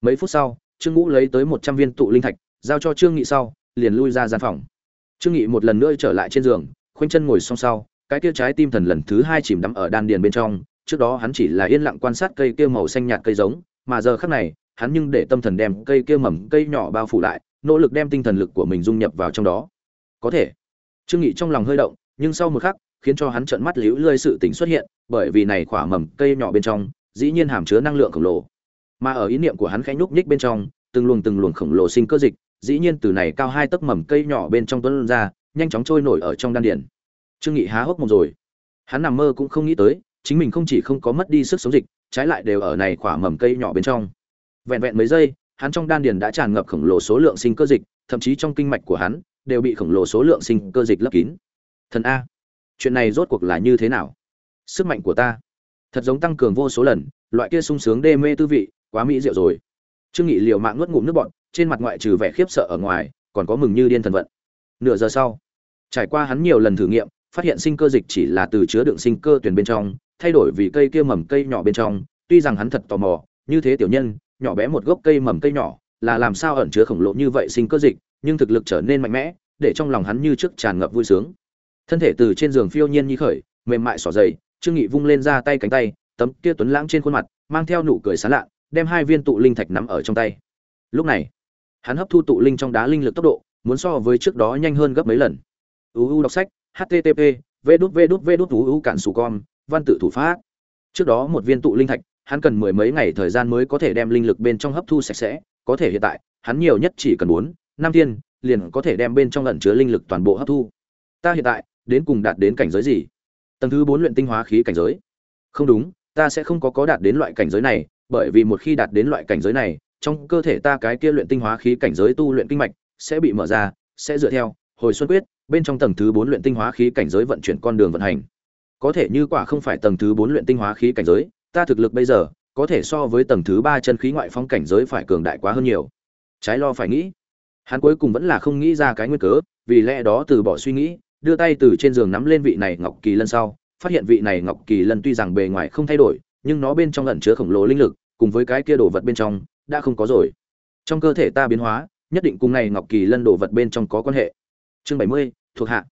S1: Mấy phút sau, trương ngũ lấy tới một trăm viên tụ linh thạch, giao cho trương nghị sau, liền lui ra gian phòng trương nghị một lần nữa trở lại trên giường, khoanh chân ngồi song sau, cái kia trái tim thần lần thứ hai chìm đắm ở đan điền bên trong, trước đó hắn chỉ là yên lặng quan sát cây kia màu xanh nhạt cây giống, mà giờ khắc này, hắn nhưng để tâm thần đem cây kia mầm cây nhỏ bao phủ lại, nỗ lực đem tinh thần lực của mình dung nhập vào trong đó. Có thể. Trương nghị trong lòng hơi động, nhưng sau một khắc, khiến cho hắn trợn mắt liễu lơi sự tình xuất hiện, bởi vì này quả mầm cây nhỏ bên trong, dĩ nhiên hàm chứa năng lượng khổng lồ. Mà ở ý niệm của hắn khẽ nhúc nhích bên trong, từng luồng từng luồng khổng lồ sinh cơ dịch dĩ nhiên từ này cao hai tấc mầm cây nhỏ bên trong tuấn ra, nhanh chóng trôi nổi ở trong đan điền. Trương nghị há hốc mồm rồi. Hắn nằm mơ cũng không nghĩ tới, chính mình không chỉ không có mất đi sức sống dịch, trái lại đều ở này quả mầm cây nhỏ bên trong. Vẹn vẹn mấy giây, hắn trong đan điền đã tràn ngập khổng lồ số lượng sinh cơ dịch, thậm chí trong kinh mạch của hắn, đều bị khổng lồ số lượng sinh cơ dịch lấp kín. Thần a, chuyện này rốt cuộc là như thế nào? Sức mạnh của ta, thật giống tăng cường vô số lần, loại kia sung sướng đê mê tư vị, quá mỹ diệu rồi. Trương nghị liều mạng nuốt ngụm nước bọt trên mặt ngoại trừ vẻ khiếp sợ ở ngoài, còn có mừng như điên thần vận. Nửa giờ sau, trải qua hắn nhiều lần thử nghiệm, phát hiện sinh cơ dịch chỉ là từ chứa đựng sinh cơ tuyển bên trong, thay đổi vì cây kia mầm cây nhỏ bên trong, tuy rằng hắn thật tò mò, như thế tiểu nhân, nhỏ bé một gốc cây mầm cây nhỏ, là làm sao ẩn chứa khổng lồ như vậy sinh cơ dịch, nhưng thực lực trở nên mạnh mẽ, để trong lòng hắn như trước tràn ngập vui sướng. Thân thể từ trên giường phiêu nhiên như khởi, mềm mại xỏ dày, trương nghị vung lên ra tay cánh tay, tấm kia tuấn lãng trên khuôn mặt, mang theo nụ cười sán lạ, đem hai viên tụ linh thạch nắm ở trong tay. Lúc này hắn hấp thu tụ linh trong đá linh lực tốc độ, muốn so với trước đó nhanh hơn gấp mấy lần. Uu đọc sách http v đút v đút v đút uu cản sù con, văn tự thủ pháp. Trước đó một viên tụ linh thạch, hắn cần mười mấy ngày thời gian mới có thể đem linh lực bên trong hấp thu sạch sẽ, có thể hiện tại, hắn nhiều nhất chỉ cần bốn, năm thiên liền có thể đem bên trong lẩn chứa linh lực toàn bộ hấp thu. Ta hiện tại, đến cùng đạt đến cảnh giới gì? Tầng thứ bốn luyện tinh hóa khí cảnh giới. Không đúng, ta sẽ không có có đạt đến loại cảnh giới này, bởi vì một khi đạt đến loại cảnh giới này trong cơ thể ta cái kia luyện tinh hóa khí cảnh giới tu luyện kinh mạch sẽ bị mở ra, sẽ dựa theo hồi xuân quyết, bên trong tầng thứ bốn luyện tinh hóa khí cảnh giới vận chuyển con đường vận hành. Có thể như quả không phải tầng thứ bốn luyện tinh hóa khí cảnh giới, ta thực lực bây giờ có thể so với tầng thứ ba chân khí ngoại phong cảnh giới phải cường đại quá hơn nhiều. Trái lo phải nghĩ, hắn cuối cùng vẫn là không nghĩ ra cái nguyên cớ, vì lẽ đó từ bỏ suy nghĩ, đưa tay từ trên giường nắm lên vị này ngọc kỳ lân sau, phát hiện vị này ngọc kỳ lân tuy rằng bề ngoài không thay đổi, nhưng nó bên trong ẩn chứa khổng lồ linh lực, cùng với cái kia đồ vật bên trong đã không có rồi. Trong cơ thể ta biến hóa, nhất định cùng này ngọc kỳ lân đồ vật bên trong có quan hệ. Chương bảy mươi, thuộc hạ.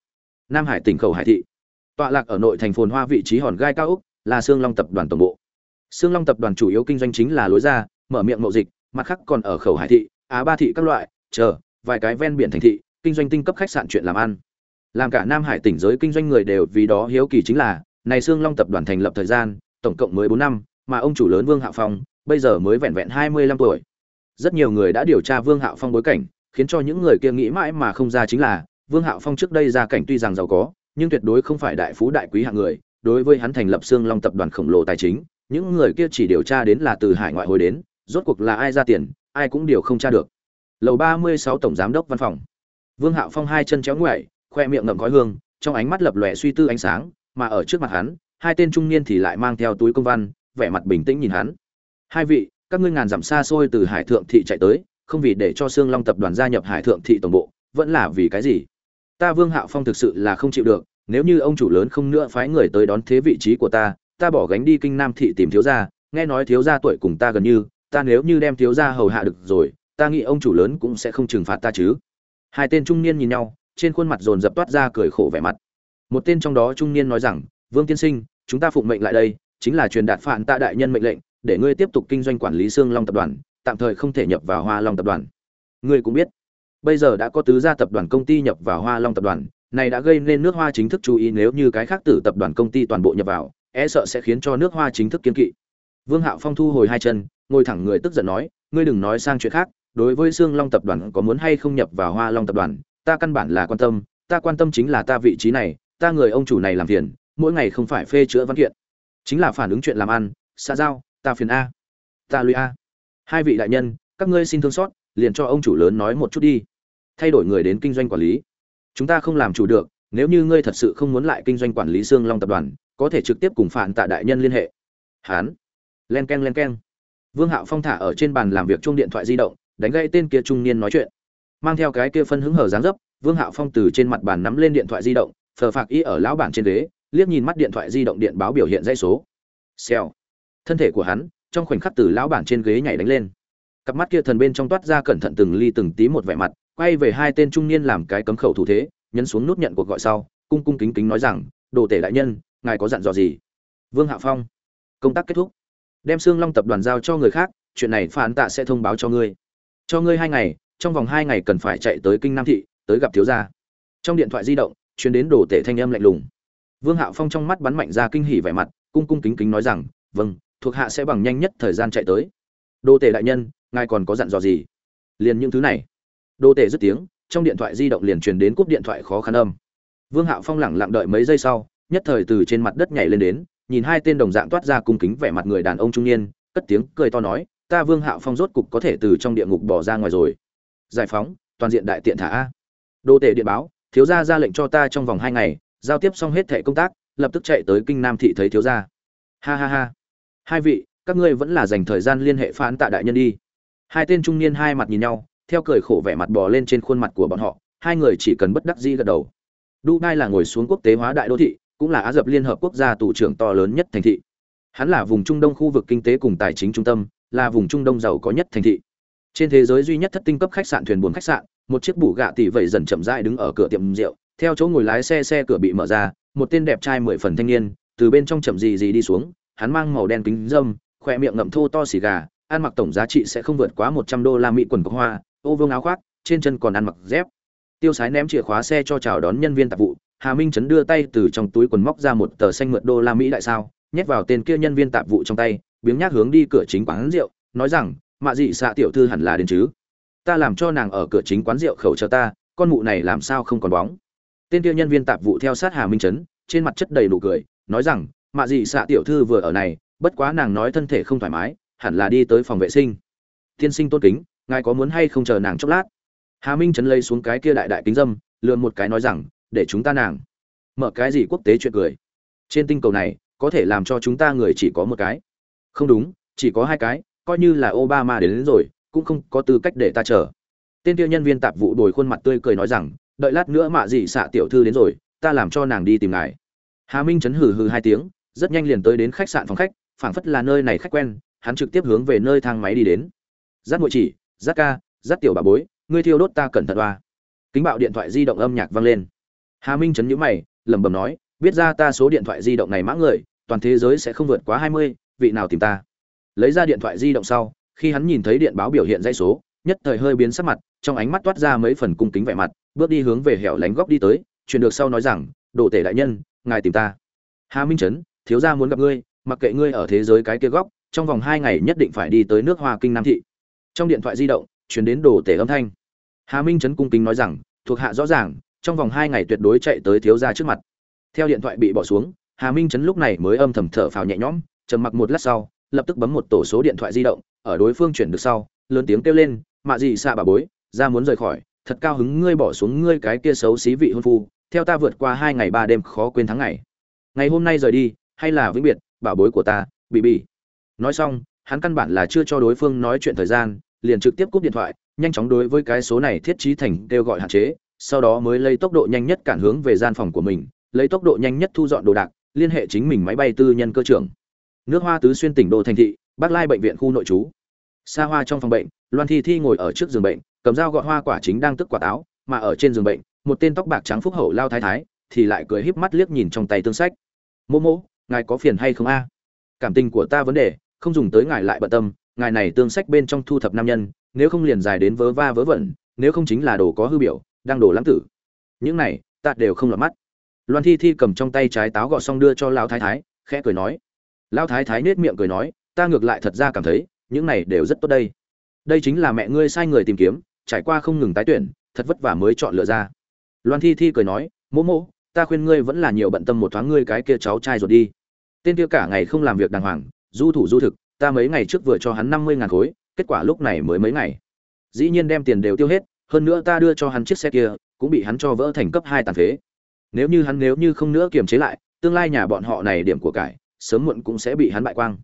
S1: Nam hải tỉnh khẩu hải thị. Tọa lạc ở nội thành phồn hoa vị trí hòn gai cao úc là xương long tập đoàn tổng bộ. Xương long tập đoàn chủ yếu kinh doanh chính là lối ra, mở miệng mậu dịch, mặt khác còn ở khẩu hải thị, á ba thị các loại, chờ, vài cái ven biển thành thị, kinh doanh tinh cấp khách sạn chuyện làm ăn. Làm cả nam hải tỉnh giới kinh doanh người đều vì đó hiếu kỳ chính là, này xương long tập đoàn thành lập thời gian, tổng cộng mới bốn năm, mà ông chủ lớn vương hạ phong bây giờ mới vẹn vẹn hai mươi lăm tuổi. Rất nhiều người đã điều tra vương hạo phong bối cảnh, khiến cho những người kia nghĩ mãi mà không ra chính là, vương hạo phong trước đây ra cảnh tuy rằng giàu có, nhưng tuyệt đối không phải đại phú đại quý hạng người. Đối với hắn thành lập xương long tập đoàn khổng lồ tài chính, những người kia chỉ điều tra đến là từ hải ngoại hồi đến, rốt cuộc là ai ra tiền, ai cũng điều không tra được. Lầu ba mươi sáu tổng giám đốc văn phòng. Vương hạo phong hai chân chéo ngoại khoe miệng ngậm khói hương, trong ánh mắt lập lòe suy tư ánh sáng, mà ở trước mặt hắn, hai tên trung niên thì lại mang theo túi công văn, vẻ mặt bình tĩnh nhìn hắn hai vị các ngươi ngàn dặm xa xôi từ hải thượng thị chạy tới không vì để cho Sương Long tập đoàn gia nhập Hải Thượng thị tổng bộ, vẫn là vì cái gì? Ta Vương Hạo Phong thực sự là không chịu được, nếu như ông chủ lớn không nữa phái người tới đón thế vị trí của ta, ta bỏ gánh đi kinh Nam thị tìm thiếu gia, nghe nói thiếu gia tuổi cùng ta gần như, ta nếu như đem thiếu gia hầu hạ được rồi, ta nghĩ ông chủ lớn cũng sẽ không trừng phạt ta chứ. Hai tên trung niên nhìn nhau, trên khuôn mặt dồn dập toát ra cười khổ vẻ mặt. Một tên trong đó trung niên nói rằng, "Vương tiên sinh, chúng ta phụng mệnh lại đây, chính là truyền đạt phản tạ đại nhân mệnh lệnh, để ngươi tiếp tục kinh doanh quản lý Sương Long tập đoàn, tạm thời không thể nhập vào Hoa Long tập đoàn. Ngươi cũng biết, bây giờ đã có tứ gia tập đoàn công ty nhập vào Hoa Long tập đoàn, này đã gây nên nước Hoa chính thức chú ý nếu như cái khác tử tập đoàn công ty toàn bộ nhập vào, e sợ sẽ khiến cho nước Hoa chính thức kiên kỵ. Vương Hạo Phong thu hồi hai chân, ngồi thẳng người tức giận nói, ngươi đừng nói sang chuyện khác, đối với Sương Long tập đoàn có muốn hay không nhập vào Hoa Long tập đoàn, ta căn bản là quan tâm, ta quan tâm chính là ta vị trí này, ta người ông chủ này làm phiền, mỗi ngày không phải phê chữa văn kiện, chính là phản ứng chuyện làm ăn, xã giao, ta phiền a. Ta lui a. Hai vị đại nhân, các ngươi xin thương xót, liền cho ông chủ lớn nói một chút đi. Thay đổi người đến kinh doanh quản lý. Chúng ta không làm chủ được, nếu như ngươi thật sự không muốn lại kinh doanh quản lý xương long tập đoàn, có thể trực tiếp cùng phản tạ đại nhân liên hệ. Hán. Len k e n len k e n vương hạo phong thả ở trên bàn làm việc chung điện thoại di động, đánh gây tên kia trung niên nói chuyện. Mang theo cái kia phân hứng hở dáng dấp, vương hạo phong từ trên mặt bàn nắm lên điện thoại di động, phờ phạc y ở lão bản trên ghế, liếc nhìn mắt điện thoại di động điện báo biểu hiện dây số. Xèo thân thể của hắn, trong khoảnh khắc từ lão bản trên ghế nhảy đánh lên. Cặp mắt kia thần bên trong toát ra cẩn thận từng ly từng tí một vẻ mặt, quay về hai tên trung niên làm cái cấm khẩu thủ thế, nhấn xuống nút nhận cuộc gọi sau, cung cung kính kính nói rằng, đồ tể đại nhân, ngài có dặn dò gì? Vương hạ phong, công tác kết thúc. Đem xương long tập đoàn giao cho người khác, chuyện này phản tạ sẽ thông báo cho ngươi. Cho ngươi hai ngày, trong vòng hai ngày cần phải chạy tới kinh nam thị, tới gặp thiếu gia. Trong điện thoại di động chuyến đến đồ tể thanh âm lạnh lùng. Vương hạo phong trong mắt bắn mạnh ra kinh hỉ vẻ mặt, cung cung kính kính nói rằng vâng thuộc hạ sẽ bằng nhanh nhất thời gian chạy tới. Đô tể đại nhân, ngài còn có dặn dò gì? Liền những thứ này. Đô tể dứt tiếng, trong điện thoại di động liền truyền đến cúp điện thoại khó khăn âm. Vương hạo phong lẳng lặng đợi mấy giây sau, nhất thời từ trên mặt đất nhảy lên đến, nhìn hai tên đồng dạng toát ra cung kính vẻ mặt người đàn ông trung niên, cất tiếng cười to nói, ta vương hạo phong rốt cục có thể từ trong địa ngục bỏ ra ngoài rồi. Giải phóng, toàn diện đại tiện thả a. Đô tể điện báo, thiếu gia ra lệnh cho ta trong vòng hai ngày, giao tiếp xong hết thẻ công tác, lập tức chạy tới kinh nam thị thấy thiếu gia. Ha ha ha hai vị, các ngươi vẫn là dành thời gian liên hệ phán tạ đại nhân đi. Hai tên trung niên hai mặt nhìn nhau, theo cười khổ vẻ mặt bò lên trên khuôn mặt của bọn họ, hai người chỉ cần bất đắc dĩ gật đầu. Dubai là ngồi xuống quốc tế hóa đại đô thị, cũng là á dập liên hợp quốc gia tù trưởng to lớn nhất thành thị. Hắn là vùng trung đông khu vực kinh tế cùng tài chính trung tâm, là vùng trung đông giàu có nhất thành thị. Trên thế giới duy nhất thất tinh cấp khách sạn thuyền buồn khách sạn, một chiếc bủ gạ tỷ vẩy dần chậm rãi đứng ở cửa tiệm rượu, theo chỗ ngồi lái xe xe cửa bị mở ra, một tên đẹp trai mười phần thanh niên, từ bên trong chậm gì gì đi xuống hắn mang màu đen kính dâm, khỏe miệng ngậm thô to xì gà, ăn mặc tổng giá trị sẽ không vượt quá 100 đô la Mỹ quần có hoa, ô vương áo khoác, trên chân còn ăn mặc dép. Tiêu Sái ném chìa khóa xe cho chào đón nhân viên tạp vụ, Hà Minh Chấn đưa tay từ trong túi quần móc ra một tờ xanh mượt đô la Mỹ đại sao, nhét vào tên kia nhân viên tạp vụ trong tay, biếng nhác hướng đi cửa chính quán rượu, nói rằng, "Mạ dị xạ tiểu thư hẳn là đến chứ? Ta làm cho nàng ở cửa chính quán rượu khẩu chờ ta, con mụ này làm sao không còn bóng?" Tên kia nhân viên tạp vụ theo sát Hà Minh Chấn, trên mặt chất đầy nụ cười, nói rằng, "Mạ dị xạ tiểu thư vừa ở này, bất quá nàng nói thân thể không thoải mái hẳn là đi tới phòng vệ sinh. Tiên sinh tôn kính ngài có muốn hay không chờ nàng chốc lát? Hà minh trấn lây xuống cái kia đại đại kính dâm lượn một cái nói rằng để chúng ta nàng. Mở cái gì quốc tế chuyện cười. Trên tinh cầu này có thể làm cho chúng ta người chỉ có một cái. Không đúng chỉ có hai cái coi như là obama đến, đến rồi cũng không có tư cách để ta chờ. Tên tiêu nhân viên tạp vụ đổi khuôn mặt tươi cười nói rằng đợi lát nữa mạ dị xạ tiểu thư đến rồi ta làm cho nàng đi tìm ngài. Hà minh chấn hừ hừ hai tiếng rất nhanh liền tới đến khách sạn phòng khách, phảng phất là nơi này khách quen, hắn trực tiếp hướng về nơi thang máy đi đến. Giáp ngụy chỉ, giáp ca, giáp tiểu bà bối, ngươi thiêu đốt ta cẩn thận oa. Kính bạo điện thoại di động âm nhạc vang lên. Hà minh chấn nhíu mày, lẩm bẩm nói, biết ra ta số điện thoại di động này mã người, toàn thế giới sẽ không vượt quá hai mươi, vị nào tìm ta? Lấy ra điện thoại di động sau, khi hắn nhìn thấy điện báo biểu hiện dây số, nhất thời hơi biến sắc mặt, trong ánh mắt toát ra mấy phần cung kính vẻ mặt, bước đi hướng về hẻo lánh góc đi tới chuyển được sau nói rằng, đồ tể đại nhân, ngài tìm ta. Hà minh Trấn thiếu gia muốn gặp ngươi, mặc kệ ngươi ở thế giới cái kia góc, trong vòng hai ngày nhất định phải đi tới nước hoa kinh nam thị. Trong điện thoại di động chuyển đến đồ tể âm thanh. Hà minh trấn cung kính nói rằng, thuộc hạ rõ ràng, trong vòng hai ngày tuyệt đối chạy tới thiếu gia trước mặt. Theo điện thoại bị bỏ xuống, hà minh trấn lúc này mới âm thầm thở phào nhẹ nhõm, trầm mặc một lát sau, lập tức bấm một tổ số điện thoại di động, ở đối phương chuyển được sau, lớn tiếng kêu lên, mạ gì xạ bà bối, ra muốn rời khỏi, thật cao hứng ngươi bỏ xuống ngươi cái kia xấu xí vị hôn phu, theo ta vượt qua hai ngày ba đêm khó quên tháng ngày. Ngày hôm nay rời đi hay là vĩnh biệt, bảo bối của ta, bị bị nói xong, hắn căn bản là chưa cho đối phương nói chuyện thời gian, liền trực tiếp cúp điện thoại, nhanh chóng đối với cái số này thiết trí thành kêu gọi hạn chế, sau đó mới lấy tốc độ nhanh nhất cản hướng về gian phòng của mình, lấy tốc độ nhanh nhất thu dọn đồ đạc, liên hệ chính mình máy bay tư nhân cơ trưởng. Nước hoa tứ xuyên tỉnh đô thành thị, bắc lai bệnh viện khu nội trú. Xa hoa trong phòng bệnh, loan thi thi ngồi ở trước giường bệnh, cầm dao gọt hoa quả chính đang tức quả táo, mà ở trên giường bệnh, một tên tóc bạc trắng phúc hậu lao thái thái, thì lại cười híp mắt liếc nhìn trong tay tương sách. Mô mô ngài có phiền hay không a? Cảm tình của ta vấn đề, không dùng tới ngài lại bận tâm, ngài này tương sách bên trong thu thập nam nhân, nếu không liền dài đến vớ va vớ vẩn, nếu không chính là đồ có hư biểu, đang đổ lãng tử. Những này, ta đều không lọt mắt. Loan thi thi cầm trong tay trái táo gọt xong đưa cho lao thái thái, khẽ cười nói. Lao thái thái nết miệng cười nói, ta ngược lại thật ra cảm thấy, những này đều rất tốt đây. Đây chính là mẹ ngươi sai người tìm kiếm, trải qua không ngừng tái tuyển, thật vất vả mới chọn lựa ra. Loan thi thi cười nói, mỗ mỗ ta khuyên ngươi vẫn là nhiều bận tâm một thoáng ngươi cái kia cháu trai rồi đi. Tên kia cả ngày không làm việc đàng hoàng, du thủ du thực, ta mấy ngày trước vừa cho hắn năm mươi ngàn khối, kết quả lúc này mới mấy ngày. Dĩ nhiên đem tiền đều tiêu hết, hơn nữa ta đưa cho hắn chiếc xe kia, cũng bị hắn cho vỡ thành cấp hai tàn phế. Nếu như hắn nếu như không nữa kiềm chế lại, tương lai nhà bọn họ này điểm của cải, sớm muộn cũng sẽ bị hắn bại quang.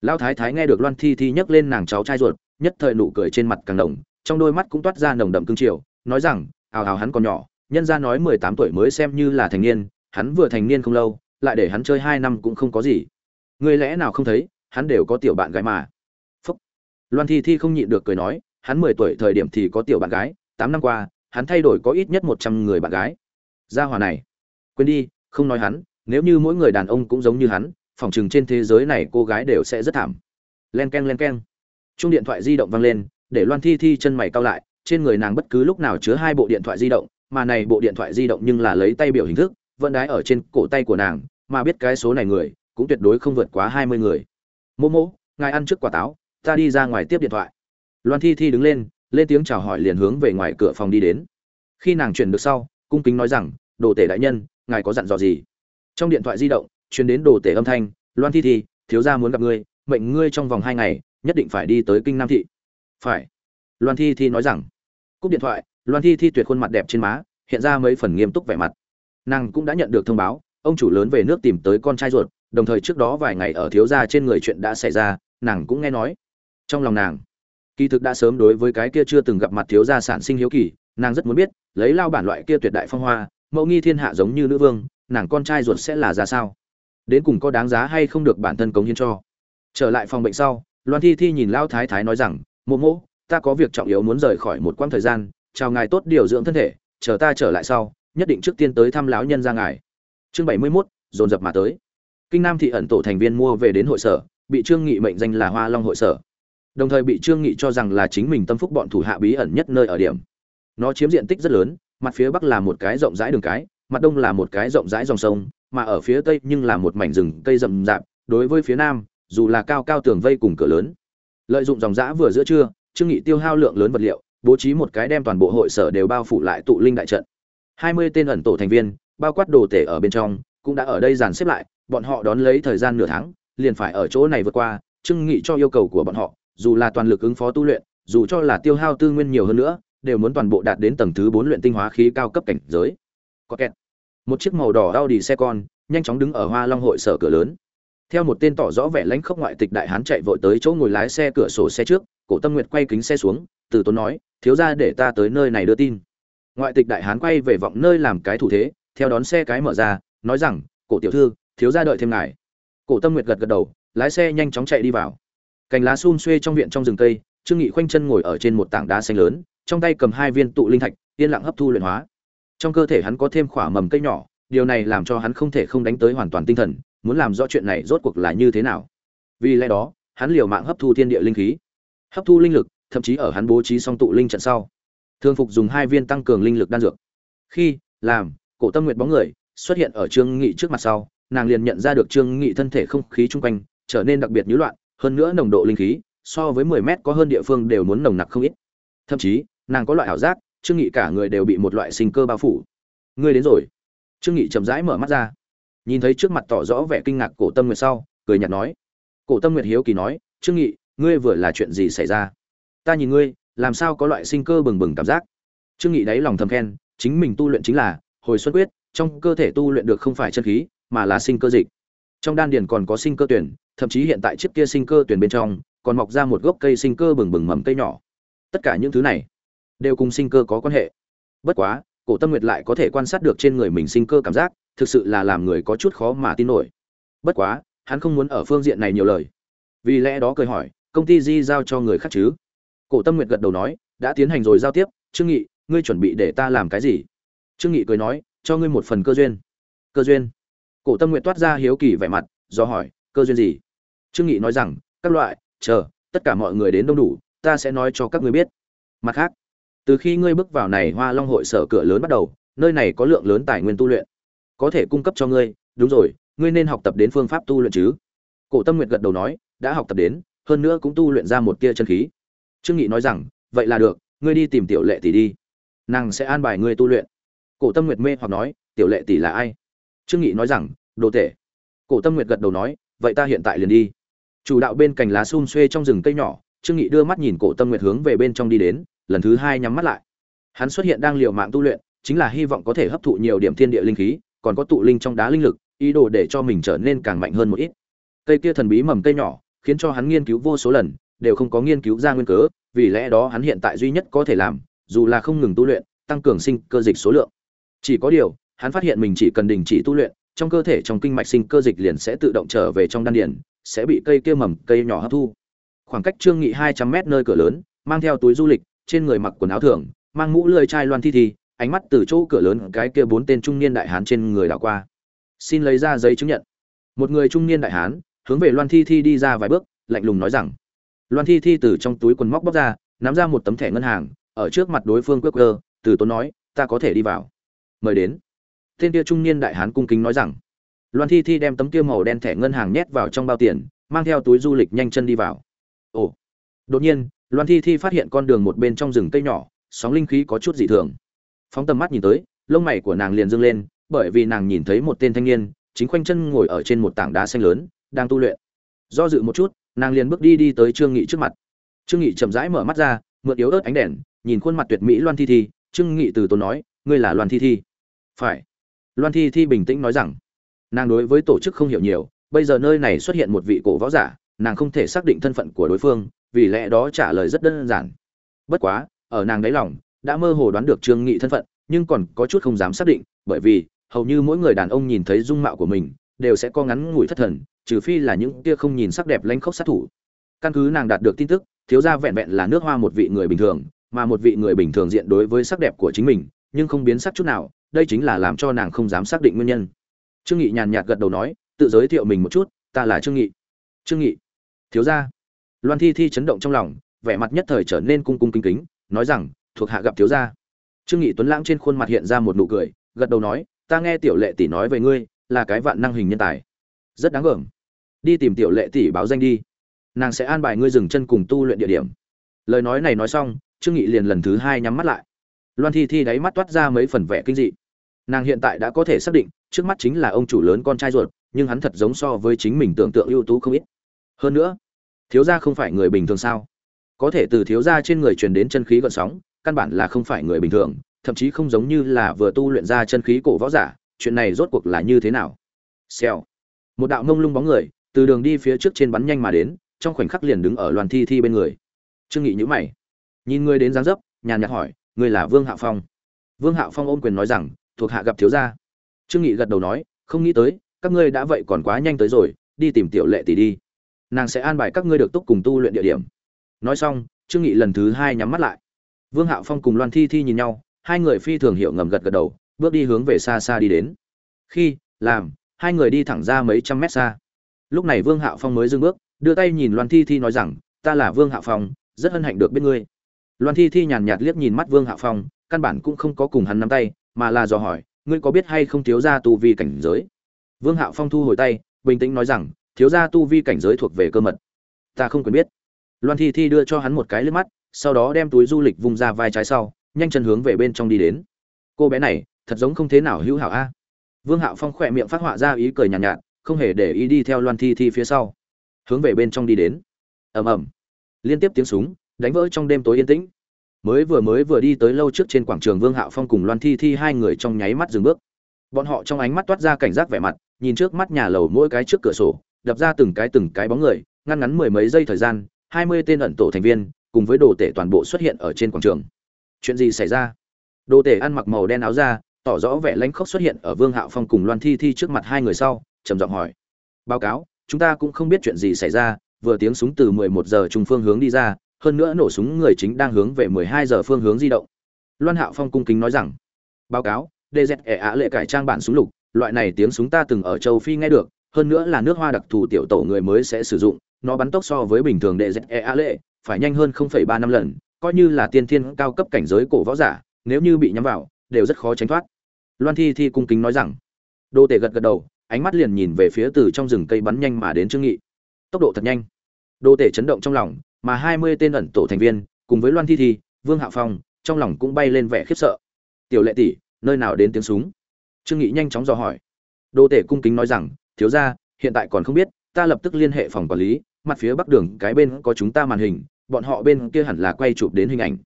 S1: Lão thái thái nghe được loan thi thi nhắc lên nàng cháu trai ruột, nhất thời nụ cười trên mặt càng đồng trong đôi mắt cũng toát ra nồng đậm cương triều, nói rằng ào ào hắn còn nhỏ nhân ra nói mười tám tuổi mới xem như là thành niên, hắn vừa thành niên không lâu, lại để hắn chơi hai năm cũng không có gì. Người lẽ nào không thấy, hắn đều có tiểu bạn gái mà. Phúc. Loan thi thi không nhịn được cười nói, hắn mười tuổi thời điểm thì có tiểu bạn gái, tám năm qua, hắn thay đổi có ít nhất một trăm người bạn gái. Gia hòa này. Quên đi, không nói hắn, nếu như mỗi người đàn ông cũng giống như hắn phỏng chừng trên thế giới này cô gái đều sẽ rất thảm. Len k e n len k e n chung điện thoại di động vang lên, để loan thi thi chân mày cao lại, trên người nàng bất cứ lúc nào chứa hai bộ điện thoại di động mà này bộ điện thoại di động nhưng là lấy tay biểu hình thức, vẫn đái ở trên cổ tay của nàng, mà biết cái số này người, cũng tuyệt đối không vượt quá hai mươi người. Mô mô, ngài ăn trước quả táo, ta đi ra ngoài tiếp điện thoại. Loan thi thi đứng lên lên tiếng chào hỏi liền hướng về ngoài cửa phòng đi đến. Khi nàng chuyển được sau, cung kính nói rằng, đồ tể đại nhân, ngài có dặn dò gì? Trong điện thoại di động, truyền đến đồ tể âm thanh, loan thi thi, thiếu gia muốn gặp ngươi, mệnh ngươi trong vòng hai ngày, nhất định phải đi tới kinh nam thị. Phải. Loan thi thi nói rằng. Cúp điện thoại loan thi thi tuyệt khuôn mặt đẹp trên má, hiện ra mấy phần nghiêm túc vẻ mặt. Nàng cũng đã nhận được thông báo, ông chủ lớn về nước tìm tới con trai ruột, đồng thời trước đó vài ngày ở thiếu gia trên người chuyện đã xảy ra, nàng cũng nghe nói. Trong lòng nàng, kỳ thực đã sớm đối với cái kia chưa từng gặp mặt thiếu gia sản sinh hiếu kỳ, nàng rất muốn biết, lấy lao bản loại kia tuyệt đại phong hoa, mẫu nghi thiên hạ giống như nữ vương, nàng con trai ruột sẽ là ra sao? Đến cùng có đáng giá hay không được bản thân cống hiến cho? Trở lại phòng bệnh sau, loan thi thi nhìn lao thái thái nói rằng, mộ mộ, ta có việc trọng yếu muốn rời khỏi một quãng thời gian chào ngài tốt điều dưỡng thân thể chờ ta trở lại sau nhất định trước tiên tới thăm lão nhân ra ngài. Chương bảy mươi 71, dồn dập mà tới. Kinh nam thị ẩn tổ thành viên mua về đến hội sở bị trương nghị mệnh danh là hoa long hội sở. Đồng thời bị trương nghị cho rằng là chính mình tâm phúc bọn thủ hạ bí ẩn nhất nơi ở điểm. Nó chiếm diện tích rất lớn mặt phía bắc là một cái rộng rãi đường cái mặt đông là một cái rộng rãi dòng sông mà ở phía tây nhưng là một mảnh rừng cây rậm rạp đối với phía nam dù là cao cao tường vây cùng cửa lớn. Lợi dụng dòng giã vừa giữa trưa trương nghị tiêu hao lượng lớn vật liệu bố trí một cái đem toàn bộ hội sở đều bao phủ lại tụ linh đại trận. Hai mươi tên ẩn tổ thành viên bao quát đồ tể ở bên trong cũng đã ở đây dàn xếp lại bọn họ đón lấy thời gian nửa tháng liền phải ở chỗ này vượt qua trưng nghị cho yêu cầu của bọn họ dù là toàn lực ứng phó tu luyện dù cho là tiêu hao tư nguyên nhiều hơn nữa đều muốn toàn bộ đạt đến tầng thứ bốn luyện tinh hóa khí cao cấp cảnh giới. Có kẹt. Một chiếc màu đỏ Audi xe con nhanh chóng đứng ở Hoa Long hội sở cửa lớn. Theo một tên tỏ rõ vẻ lãnh khốc ngoại tịch đại hán chạy vội tới chỗ ngồi lái xe cửa sổ xe trước, Cổ Tâm Nguyệt quay kính xe xuống, từ tốn nói, thiếu gia để ta tới nơi này đưa tin. Ngoại tịch đại hán quay về vọng nơi làm cái thủ thế, theo đón xe cái mở ra, nói rằng, "Cổ tiểu thư, thiếu gia đợi thêm ngài." Cổ Tâm Nguyệt gật gật đầu, lái xe nhanh chóng chạy đi vào. Cành lá sum xuê trong viện trong rừng cây, Trương Nghị khoanh chân ngồi ở trên một tảng đá xanh lớn, trong tay cầm hai viên tụ linh thạch, yên lặng hấp thu luyện hóa. Trong cơ thể hắn có thêm khỏa mầm cây nhỏ, điều này làm cho hắn không thể không đánh tới hoàn toàn tinh thần muốn làm rõ chuyện này rốt cuộc là như thế nào vì lẽ đó hắn liều mạng hấp thu thiên địa linh khí hấp thu linh lực thậm chí ở hắn bố trí song tụ linh trận sau. Thương phục dùng hai viên tăng cường linh lực đan dược. Khi, làm, cổ tâm nguyệt bóng người xuất hiện ở trương nghị trước mặt sau, nàng liền nhận ra được trương nghị thân thể không khí chung quanh trở nên đặc biệt nhũ loạn, hơn nữa nồng độ linh khí so với 10 mét có hơn địa phương đều muốn nồng nặc không ít. Thậm chí, nàng có loại ảo giác, trương nghị cả người đều bị một loại sinh cơ bao phủ. Ngươi đến rồi. Trương nghị chậm rãi mở mắt ra. Nhìn thấy trước mặt tỏ rõ vẻ kinh ngạc cổ tâm nguyệt sau, cười nhạt nói. Cổ tâm nguyệt hiếu kỳ nói, trương nghị, ngươi vừa là chuyện gì xảy ra? Ta nhìn ngươi, làm sao có loại sinh cơ bừng bừng cảm giác? Trương nghị đáy lòng thầm khen, chính mình tu luyện chính là, hồi xuân quyết, trong cơ thể tu luyện được không phải chân khí, mà là sinh cơ dịch. Trong đan điền còn có sinh cơ tuyển, thậm chí hiện tại chiếc kia sinh cơ tuyển bên trong, còn mọc ra một gốc cây sinh cơ bừng bừng mầm cây nhỏ. Tất cả những thứ này, đều cùng sinh cơ có quan hệ. Bất quá, cổ tâm nguyệt lại có thể quan sát được trên người mình sinh cơ cảm giác, thực sự là làm người có chút khó mà tin nổi. Bất quá, hắn không muốn ở phương diện này nhiều lời. Vì lẽ đó cười hỏi, công ty di giao cho người khác chứ? Cổ tâm nguyệt gật đầu nói, đã tiến hành rồi giao tiếp, trương nghị, ngươi chuẩn bị để ta làm cái gì? Trương nghị cười nói, cho ngươi một phần cơ duyên. Cơ duyên? Cổ tâm nguyệt toát ra hiếu kỳ vẻ mặt, do hỏi, cơ duyên gì? Trương nghị nói rằng, các loại, chờ, tất cả mọi người đến đông đủ, ta sẽ nói cho các ngươi biết. Mặt khác, từ khi ngươi bước vào này hoa long hội sở cửa lớn bắt đầu, nơi này có lượng lớn tài nguyên tu luyện. Có thể cung cấp cho ngươi, đúng rồi, ngươi nên học tập đến phương pháp tu luyện chứ. Cổ tâm nguyệt gật đầu nói, đã học tập đến, hơn nữa cũng tu luyện ra một tia chân khí trương nghị nói rằng, vậy là được, ngươi đi tìm tiểu lệ tỷ đi. Nàng sẽ an bài ngươi tu luyện. Cổ tâm nguyệt mê hoặc nói, tiểu lệ tỷ là ai? Trương nghị nói rằng, đồ tể. Cổ tâm nguyệt gật đầu nói, vậy ta hiện tại liền đi. Chủ đạo bên cạnh lá xum xuê trong rừng cây nhỏ, trương nghị đưa mắt nhìn cổ tâm nguyệt hướng về bên trong đi đến, lần thứ hai nhắm mắt lại. Hắn xuất hiện đang liều mạng tu luyện, chính là hy vọng có thể hấp thụ nhiều điểm thiên địa linh khí, còn có tụ linh trong đá linh lực, ý đồ để cho mình trở nên càng mạnh hơn một ít. Cây kia thần bí mầm cây nhỏ, khiến cho hắn nghiên cứu vô số lần đều không có nghiên cứu ra nguyên cớ, vì lẽ đó hắn hiện tại duy nhất có thể làm, dù là không ngừng tu luyện, tăng cường sinh cơ dịch số lượng. Chỉ có điều, hắn phát hiện mình chỉ cần đình chỉ tu luyện, trong cơ thể trong kinh mạch sinh cơ dịch liền sẽ tự động trở về trong đan điền, sẽ bị cây kia mầm cây nhỏ hấp thu. Khoảng cách trương nghị hai trăm mét nơi cửa lớn, mang theo túi du lịch, trên người mặc quần áo thường mang mũ lưỡi chai loan thi thi, ánh mắt từ chỗ cửa lớn cái kia bốn tên trung niên đại hán trên người đảo qua. Xin lấy ra giấy chứng nhận. Một người trung niên đại hán, hướng về loan thi thi đi ra vài bước, lạnh lùng nói rằng loan thi thi từ trong túi quần móc bóc ra, nắm ra một tấm thẻ ngân hàng, ở trước mặt đối phương quốc cơ từ tốn nói, ta có thể đi vào. Mời đến. Tên kia trung niên đại hán cung kính nói rằng. Loan thi thi đem tấm kia màu đen thẻ ngân hàng nhét vào trong bao tiền, mang theo túi du lịch nhanh chân đi vào. Ồ. Đột nhiên, loan thi thi phát hiện con đường một bên trong rừng cây nhỏ, sóng linh khí có chút dị thường. Phóng tầm mắt nhìn tới, lông mày của nàng liền dâng lên, bởi vì nàng nhìn thấy một tên thanh niên, chính khoanh chân ngồi ở trên một tảng đá xanh lớn, đang tu luyện. Do dự một chút nàng liền bước đi đi tới trương nghị trước mặt. Trương nghị chậm rãi mở mắt ra, mượn yếu ớt ánh đèn, nhìn khuôn mặt tuyệt mỹ loan thi thi. Trương nghị từ tốn nói, ngươi là loan thi thi? Phải. Loan thi thi bình tĩnh nói rằng, nàng đối với tổ chức không hiểu nhiều, bây giờ nơi này xuất hiện một vị cổ võ giả, nàng không thể xác định thân phận của đối phương, vì lẽ đó trả lời rất đơn giản. Bất quá, ở nàng đáy lòng, đã mơ hồ đoán được trương nghị thân phận, nhưng còn có chút không dám xác định, bởi vì, hầu như mỗi người đàn ông nhìn thấy dung mạo của mình, đều sẽ có ngắn ngủi thất thần trừ phi là những kia không nhìn sắc đẹp lanh khốc sát thủ. Căn cứ nàng đạt được tin tức, thiếu gia vẹn vẹn là nước hoa một vị người bình thường, mà một vị người bình thường diện đối với sắc đẹp của chính mình, nhưng không biến sắc chút nào, đây chính là làm cho nàng không dám xác định nguyên nhân. Trương nghị nhàn nhạt gật đầu nói, tự giới thiệu mình một chút, ta là trương nghị. Trương nghị, thiếu gia. Loan thi thi chấn động trong lòng, vẻ mặt nhất thời trở nên cung cung kính kính, nói rằng, thuộc hạ gặp thiếu gia. Trương nghị tuấn lãng trên khuôn mặt hiện ra một nụ cười, gật đầu nói, ta nghe tiểu lệ tỷ nói về ngươi, là cái vạn năng hình nhân tài. Rất đáng gờm đi tìm tiểu lệ tỷ báo danh đi. Nàng sẽ an bài ngươi dừng chân cùng tu luyện địa điểm. Lời nói này nói xong, trương nghị liền lần thứ hai nhắm mắt lại. Loan thi thi đáy mắt toát ra mấy phần vẻ kinh dị. Nàng hiện tại đã có thể xác định, trước mắt chính là ông chủ lớn con trai ruột, nhưng hắn thật giống so với chính mình tưởng tượng ưu tú không ít. Hơn nữa, thiếu gia không phải người bình thường sao? Có thể từ thiếu gia trên người truyền đến chân khí gợn sóng, căn bản là không phải người bình thường, thậm chí không giống như là vừa tu luyện ra chân khí cổ võ giả, chuyện này rốt cuộc là như thế nào? Xèo. Một đạo mông lung bóng người từ đường đi phía trước trên bắn nhanh mà đến, trong khoảnh khắc liền đứng ở loan thi thi bên người. Trương nghị nhíu mày, nhìn người đến dáng dấp, nhàn nhạt hỏi người là vương hạ phong? Vương hạ phong ôm quyền nói rằng, thuộc hạ gặp thiếu gia. Trương nghị gật đầu nói, không nghĩ tới, các ngươi đã vậy còn quá nhanh tới rồi, đi tìm tiểu lệ tỷ đi. Nàng sẽ an bài các ngươi được túc cùng tu luyện địa điểm. Nói xong, trương nghị lần thứ hai nhắm mắt lại. Vương hạo phong cùng loan thi thi nhìn nhau, hai người phi thường hiểu ngầm gật gật đầu, bước đi hướng về xa xa đi đến. Khi, làm, hai người đi thẳng ra mấy trăm mét xa lúc này vương hạo phong mới dừng bước đưa tay nhìn loan thi thi nói rằng ta là vương hạo phong rất hân hạnh được biết ngươi. Loan thi thi nhàn nhạt liếc nhìn mắt vương hạo phong căn bản cũng không có cùng hắn nắm tay mà là dò hỏi ngươi có biết hay không thiếu gia tu vi cảnh giới? Vương hạo phong thu hồi tay bình tĩnh nói rằng thiếu gia tu vi cảnh giới thuộc về cơ mật. Ta không cần biết. Loan thi thi đưa cho hắn một cái lướt mắt sau đó đem túi du lịch vung ra vai trái sau nhanh chân hướng về bên trong đi đến. Cô bé này thật giống không thế nào hữu hảo a. Vương hạo phong khỏe miệng phát họa ra ý cười nhàn nhạt, nhạt không hề để ý đi theo loan thi thi phía sau. Hướng về bên trong đi đến. Ầm ầm. Liên tiếp tiếng súng, đánh vỡ trong đêm tối yên tĩnh. Mới vừa mới vừa đi tới lâu trước trên quảng trường vương hạo phong cùng loan thi thi hai người trong nháy mắt dừng bước. Bọn họ trong ánh mắt toát ra cảnh giác vẻ mặt, nhìn trước mắt nhà lầu mỗi cái trước cửa sổ, đập ra từng cái từng cái bóng người, ngăn ngắn mười mấy giây thời gian, hai mươi tên ẩn tổ thành viên, cùng với đồ tể toàn bộ xuất hiện ở trên quảng trường. Chuyện gì xảy ra? Đồ tể ăn mặc màu đen áo ra tỏ rõ vẻ lãnh khốc xuất hiện ở vương hạo phong cùng loan thi thi trước mặt hai người sau trầm giọng hỏi. Báo cáo chúng ta cũng không biết chuyện gì xảy ra vừa tiếng súng từ 11 giờ trung phương hướng đi ra hơn nữa nổ súng người chính đang hướng về 12 giờ phương hướng di động. Loan hạo phong cung kính nói rằng báo cáo dz ẻ ạ lệ cải trang bản súng lục loại này tiếng súng ta từng ở châu phi nghe được hơn nữa là nước hoa đặc thù tiểu tổ người mới sẽ sử dụng nó bắn tốc so với bình thường dz ẻ ạ lệ phải nhanh hơn 0,3 năm lần coi như là tiên thiên cao cấp cảnh giới cổ võ giả nếu như bị nhắm vào đều rất khó tránh thoát. Loan thi thi cung kính nói rằng đô tể gật gật đầu ánh mắt liền nhìn về phía từ trong rừng cây bắn nhanh mà đến trương nghị. Tốc độ thật nhanh. Đô tể chấn động trong lòng, mà hai mươi tên ẩn tổ thành viên, cùng với loan thi thi, vương hạ phong, trong lòng cũng bay lên vẻ khiếp sợ. Tiểu lệ tỷ, nơi nào đến tiếng súng? Trương nghị nhanh chóng dò hỏi. Đô tể cung kính nói rằng, thiếu gia, hiện tại còn không biết, ta lập tức liên hệ phòng quản lý, mặt phía bắc đường cái bên có chúng ta màn hình, bọn họ bên kia hẳn là quay chụp đến hình ảnh.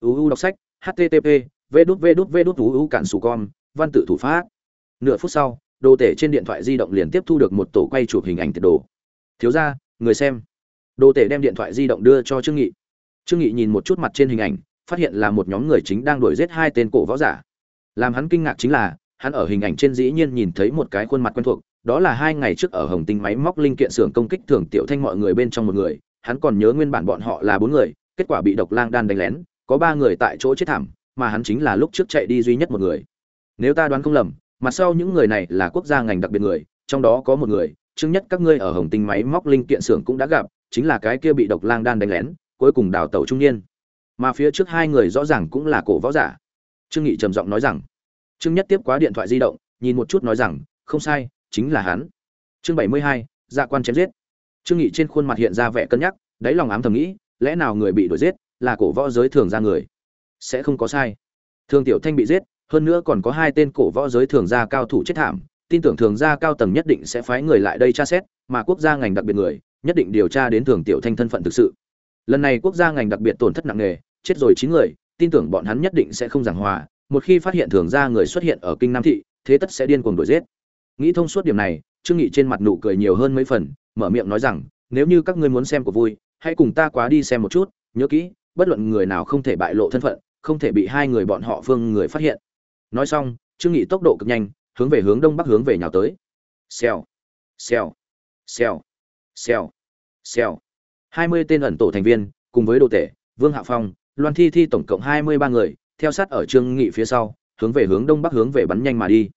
S1: Uu đọc sách http v đút v đút v đút uu cản sù con văn tự thủ pháp. Nửa phút sau đồ tể trên điện thoại di động liền tiếp thu được một tổ quay chụp hình ảnh tiệt đồ. Thiếu ra người xem. Đồ tể đem điện thoại di động đưa cho trương nghị. Trương nghị nhìn một chút mặt trên hình ảnh, phát hiện là một nhóm người chính đang đuổi giết hai tên cổ võ giả. Làm hắn kinh ngạc chính là, hắn ở hình ảnh trên dĩ nhiên nhìn thấy một cái khuôn mặt quen thuộc, đó là hai ngày trước ở hồng tinh máy móc linh kiện xưởng công kích thường tiểu thanh mọi người bên trong một người, hắn còn nhớ nguyên bản bọn họ là bốn người, kết quả bị độc lang đan đánh lén, có ba người tại chỗ chết thảm, mà hắn chính là lúc trước chạy đi duy nhất một người. Nếu ta đoán không lầm mặt sau những người này là quốc gia ngành đặc biệt người, trong đó có một người, chứng nhất các ngươi ở hồng tinh máy móc linh kiện xưởng cũng đã gặp, chính là cái kia bị độc lang đan đánh lén, cuối cùng đào tẩu trung niên. Mà phía trước hai người rõ ràng cũng là cổ võ giả. Trương nghị trầm giọng nói rằng, trương nhất tiếp quá điện thoại di động, nhìn một chút nói rằng, không sai, chính là hắn. Chương bảy mươi hai dạ quan chém giết. Trương nghị trên khuôn mặt hiện ra vẻ cân nhắc, đáy lòng ám thầm nghĩ, lẽ nào người bị đuổi giết là cổ võ giới thường ra người? Sẽ không có sai. Thường tiểu thanh bị giết hơn nữa còn có hai tên cổ võ giới thường gia cao thủ chết thảm, tin tưởng thường gia cao tầng nhất định sẽ phái người lại đây tra xét, mà quốc gia ngành đặc biệt người, nhất định điều tra đến thường tiểu thanh thân phận thực sự. Lần này quốc gia ngành đặc biệt tổn thất nặng nề, chết rồi chín người, tin tưởng bọn hắn nhất định sẽ không giảng hòa, một khi phát hiện thường gia người xuất hiện ở kinh nam thị, thế tất sẽ điên cuồng đuổi giết. Nghĩ thông suốt điểm này, trương nghị trên mặt nụ cười nhiều hơn mấy phần, mở miệng nói rằng, nếu như các ngươi muốn xem của vui, hãy cùng ta quá đi xem một chút, nhớ kỹ, bất luận người nào không thể bại lộ thân phận, không thể bị hai người bọn họ phương người phát hiện nói xong, trương nghị tốc độ cực nhanh, hướng về hướng đông bắc hướng về nhào tới. Xèo xèo xèo xèo xèo. Hai mươi tên ẩn tổ thành viên, cùng với đồ tể, vương hạ phong, loan thi thi tổng cộng hai mươi ba người, theo sát ở trương nghị phía sau, hướng về hướng đông bắc hướng về bắn nhanh mà đi.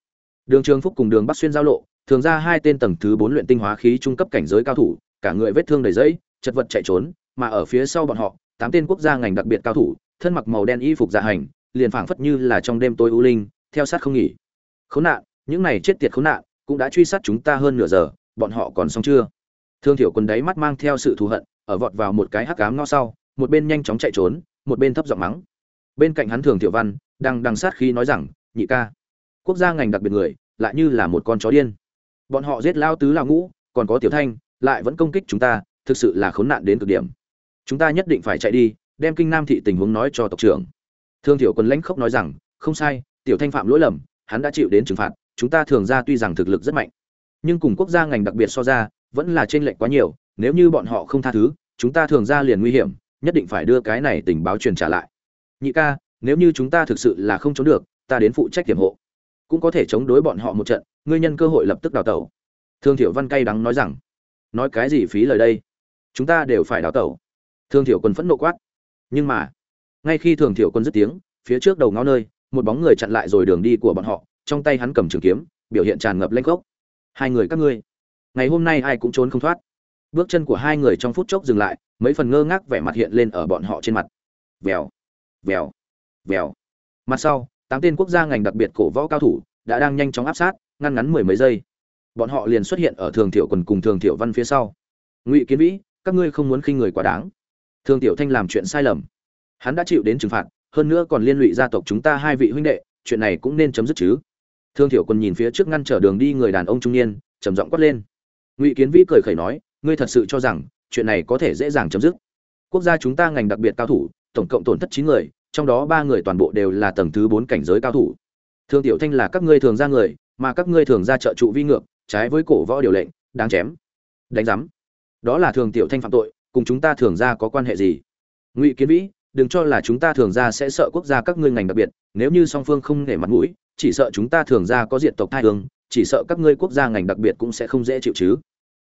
S1: Đường trường phúc cùng đường bắc xuyên giao lộ, thường ra hai tên tầng thứ bốn luyện tinh hóa khí trung cấp cảnh giới cao thủ, cả người vết thương đầy dẫy chật vật chạy trốn, mà ở phía sau bọn họ, tám tên quốc gia ngành đặc biệt cao thủ, thân mặc màu đen y phục dạ hành liền phảng phất như là trong đêm tối u linh, theo sát không nghỉ. Khốn nạn, những này chết tiệt khốn nạn, cũng đã truy sát chúng ta hơn nửa giờ, bọn họ còn xong chưa? Thương thiểu quân đáy mắt mang theo sự thù hận, ở vọt vào một cái hắc ám no sau, một bên nhanh chóng chạy trốn, một bên thấp giọng mắng. Bên cạnh hắn thường Tiểu văn, đang đằng sát khí nói rằng, nhị ca, quốc gia ngành đặc biệt người, lại như là một con chó điên. Bọn họ giết lao tứ là ngũ, còn có tiểu thanh, lại vẫn công kích chúng ta, thực sự là khốn nạn đến cực điểm. Chúng ta nhất định phải chạy đi, đem kinh nam thị tình huống nói cho tộc trưởng thương tiểu quân lãnh khốc nói rằng, không sai, tiểu thanh phạm lỗi lầm, hắn đã chịu đến trừng phạt, chúng ta thường ra tuy rằng thực lực rất mạnh, nhưng cùng quốc gia ngành đặc biệt so ra, vẫn là trên lệnh quá nhiều, nếu như bọn họ không tha thứ, chúng ta thường ra liền nguy hiểm, nhất định phải đưa cái này tình báo truyền trả lại. Nhị ca, nếu như chúng ta thực sự là không chống được, ta đến phụ trách tiềm hộ, cũng có thể chống đối bọn họ một trận, ngươi nhân cơ hội lập tức đào tẩu. Thương thiểu văn cay đắng nói rằng, nói cái gì phí lời đây? Chúng ta đều phải đào tẩu. Thương thiểu quân phẫn nộ quát, nhưng mà ngay khi thường thiểu quân dứt tiếng, phía trước đầu ngõ nơi, một bóng người chặn lại rồi đường đi của bọn họ, trong tay hắn cầm trường kiếm, biểu hiện tràn ngập lanh gốc hai người các ngươi, ngày hôm nay ai cũng trốn không thoát. Bước chân của hai người trong phút chốc dừng lại, mấy phần ngơ ngác vẻ mặt hiện lên ở bọn họ trên mặt. Vèo vèo vèo. Mặt sau, tám tên quốc gia ngành đặc biệt cổ võ cao thủ đã đang nhanh chóng áp sát, ngăn ngắn mười mấy giây. Bọn họ liền xuất hiện ở thường thiệu quần cùng thường thiệu văn phía sau. Ngụy kiến vĩ, các ngươi không muốn khinh người quá đáng. Thường tiểu thanh làm chuyện sai lầm hắn đã chịu đến trừng phạt, hơn nữa còn liên lụy gia tộc chúng ta hai vị huynh đệ, chuyện này cũng nên chấm dứt chứ. Thương thiểu quân nhìn phía trước ngăn trở đường đi người đàn ông trung niên, trầm giọng quát lên. Ngụy kiến vĩ cười khẩy nói, ngươi thật sự cho rằng, chuyện này có thể dễ dàng chấm dứt. Quốc gia chúng ta ngành đặc biệt cao thủ, tổng cộng tổn thất chín người, trong đó ba người toàn bộ đều là tầng thứ bốn cảnh giới cao thủ. Thương tiểu thanh là các ngươi thường ra người, mà các ngươi thường ra trợ trụ vi ngược, trái với cổ võ điều lệnh, đáng chém. Đánh giám. Đó là thường tiểu thanh phạm tội, cùng chúng ta thường ra có quan hệ gì? Ngụy kiến vĩ đừng cho là chúng ta thường ra sẽ sợ quốc gia các ngươi ngành đặc biệt, nếu như song phương không nể mặt mũi, chỉ sợ chúng ta thường ra có diện tộc thai hương, chỉ sợ các ngươi quốc gia ngành đặc biệt cũng sẽ không dễ chịu chứ.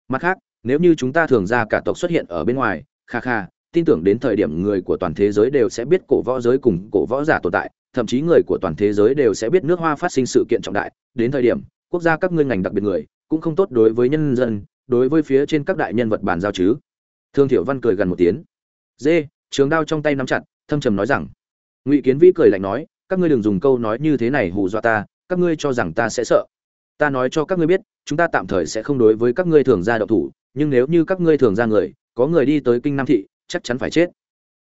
S1: Mặt khác, nếu như chúng ta thường ra cả tộc xuất hiện ở bên ngoài, kha kha, tin tưởng đến thời điểm người của toàn thế giới đều sẽ biết cổ võ giới cùng cổ võ giả tồn tại, thậm chí người của toàn thế giới đều sẽ biết nước hoa phát sinh sự kiện trọng đại. Đến thời điểm, quốc gia các ngươi ngành đặc biệt người cũng không tốt đối với nhân dân, đối với phía trên các đại nhân vật bàn giao chứ. Thương thiểu văn cười gần một tiếng. Dê trường đao trong tay nắm chặt, thâm trầm nói rằng, ngụy kiến vĩ cười lạnh nói, các ngươi đừng dùng câu nói như thế này hù dọa ta, các ngươi cho rằng ta sẽ sợ. Ta nói cho các ngươi biết, chúng ta tạm thời sẽ không đối với các ngươi thường ra độc thủ, nhưng nếu như các ngươi thường ra người, có người đi tới kinh nam thị, chắc chắn phải chết.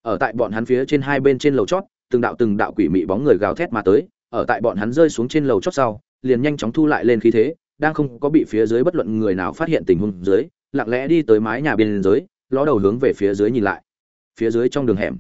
S1: Ở tại bọn hắn phía trên hai bên trên lầu chót, từng đạo từng đạo quỷ mị bóng người gào thét mà tới, ở tại bọn hắn rơi xuống trên lầu chót sau, liền nhanh chóng thu lại lên khí thế, đang không có bị phía dưới bất luận người nào phát hiện tình huống dưới, lặng lẽ đi tới mái nhà bên dưới, ló đầu hướng về phía dưới nhìn lại phía dưới trong đường hẻm.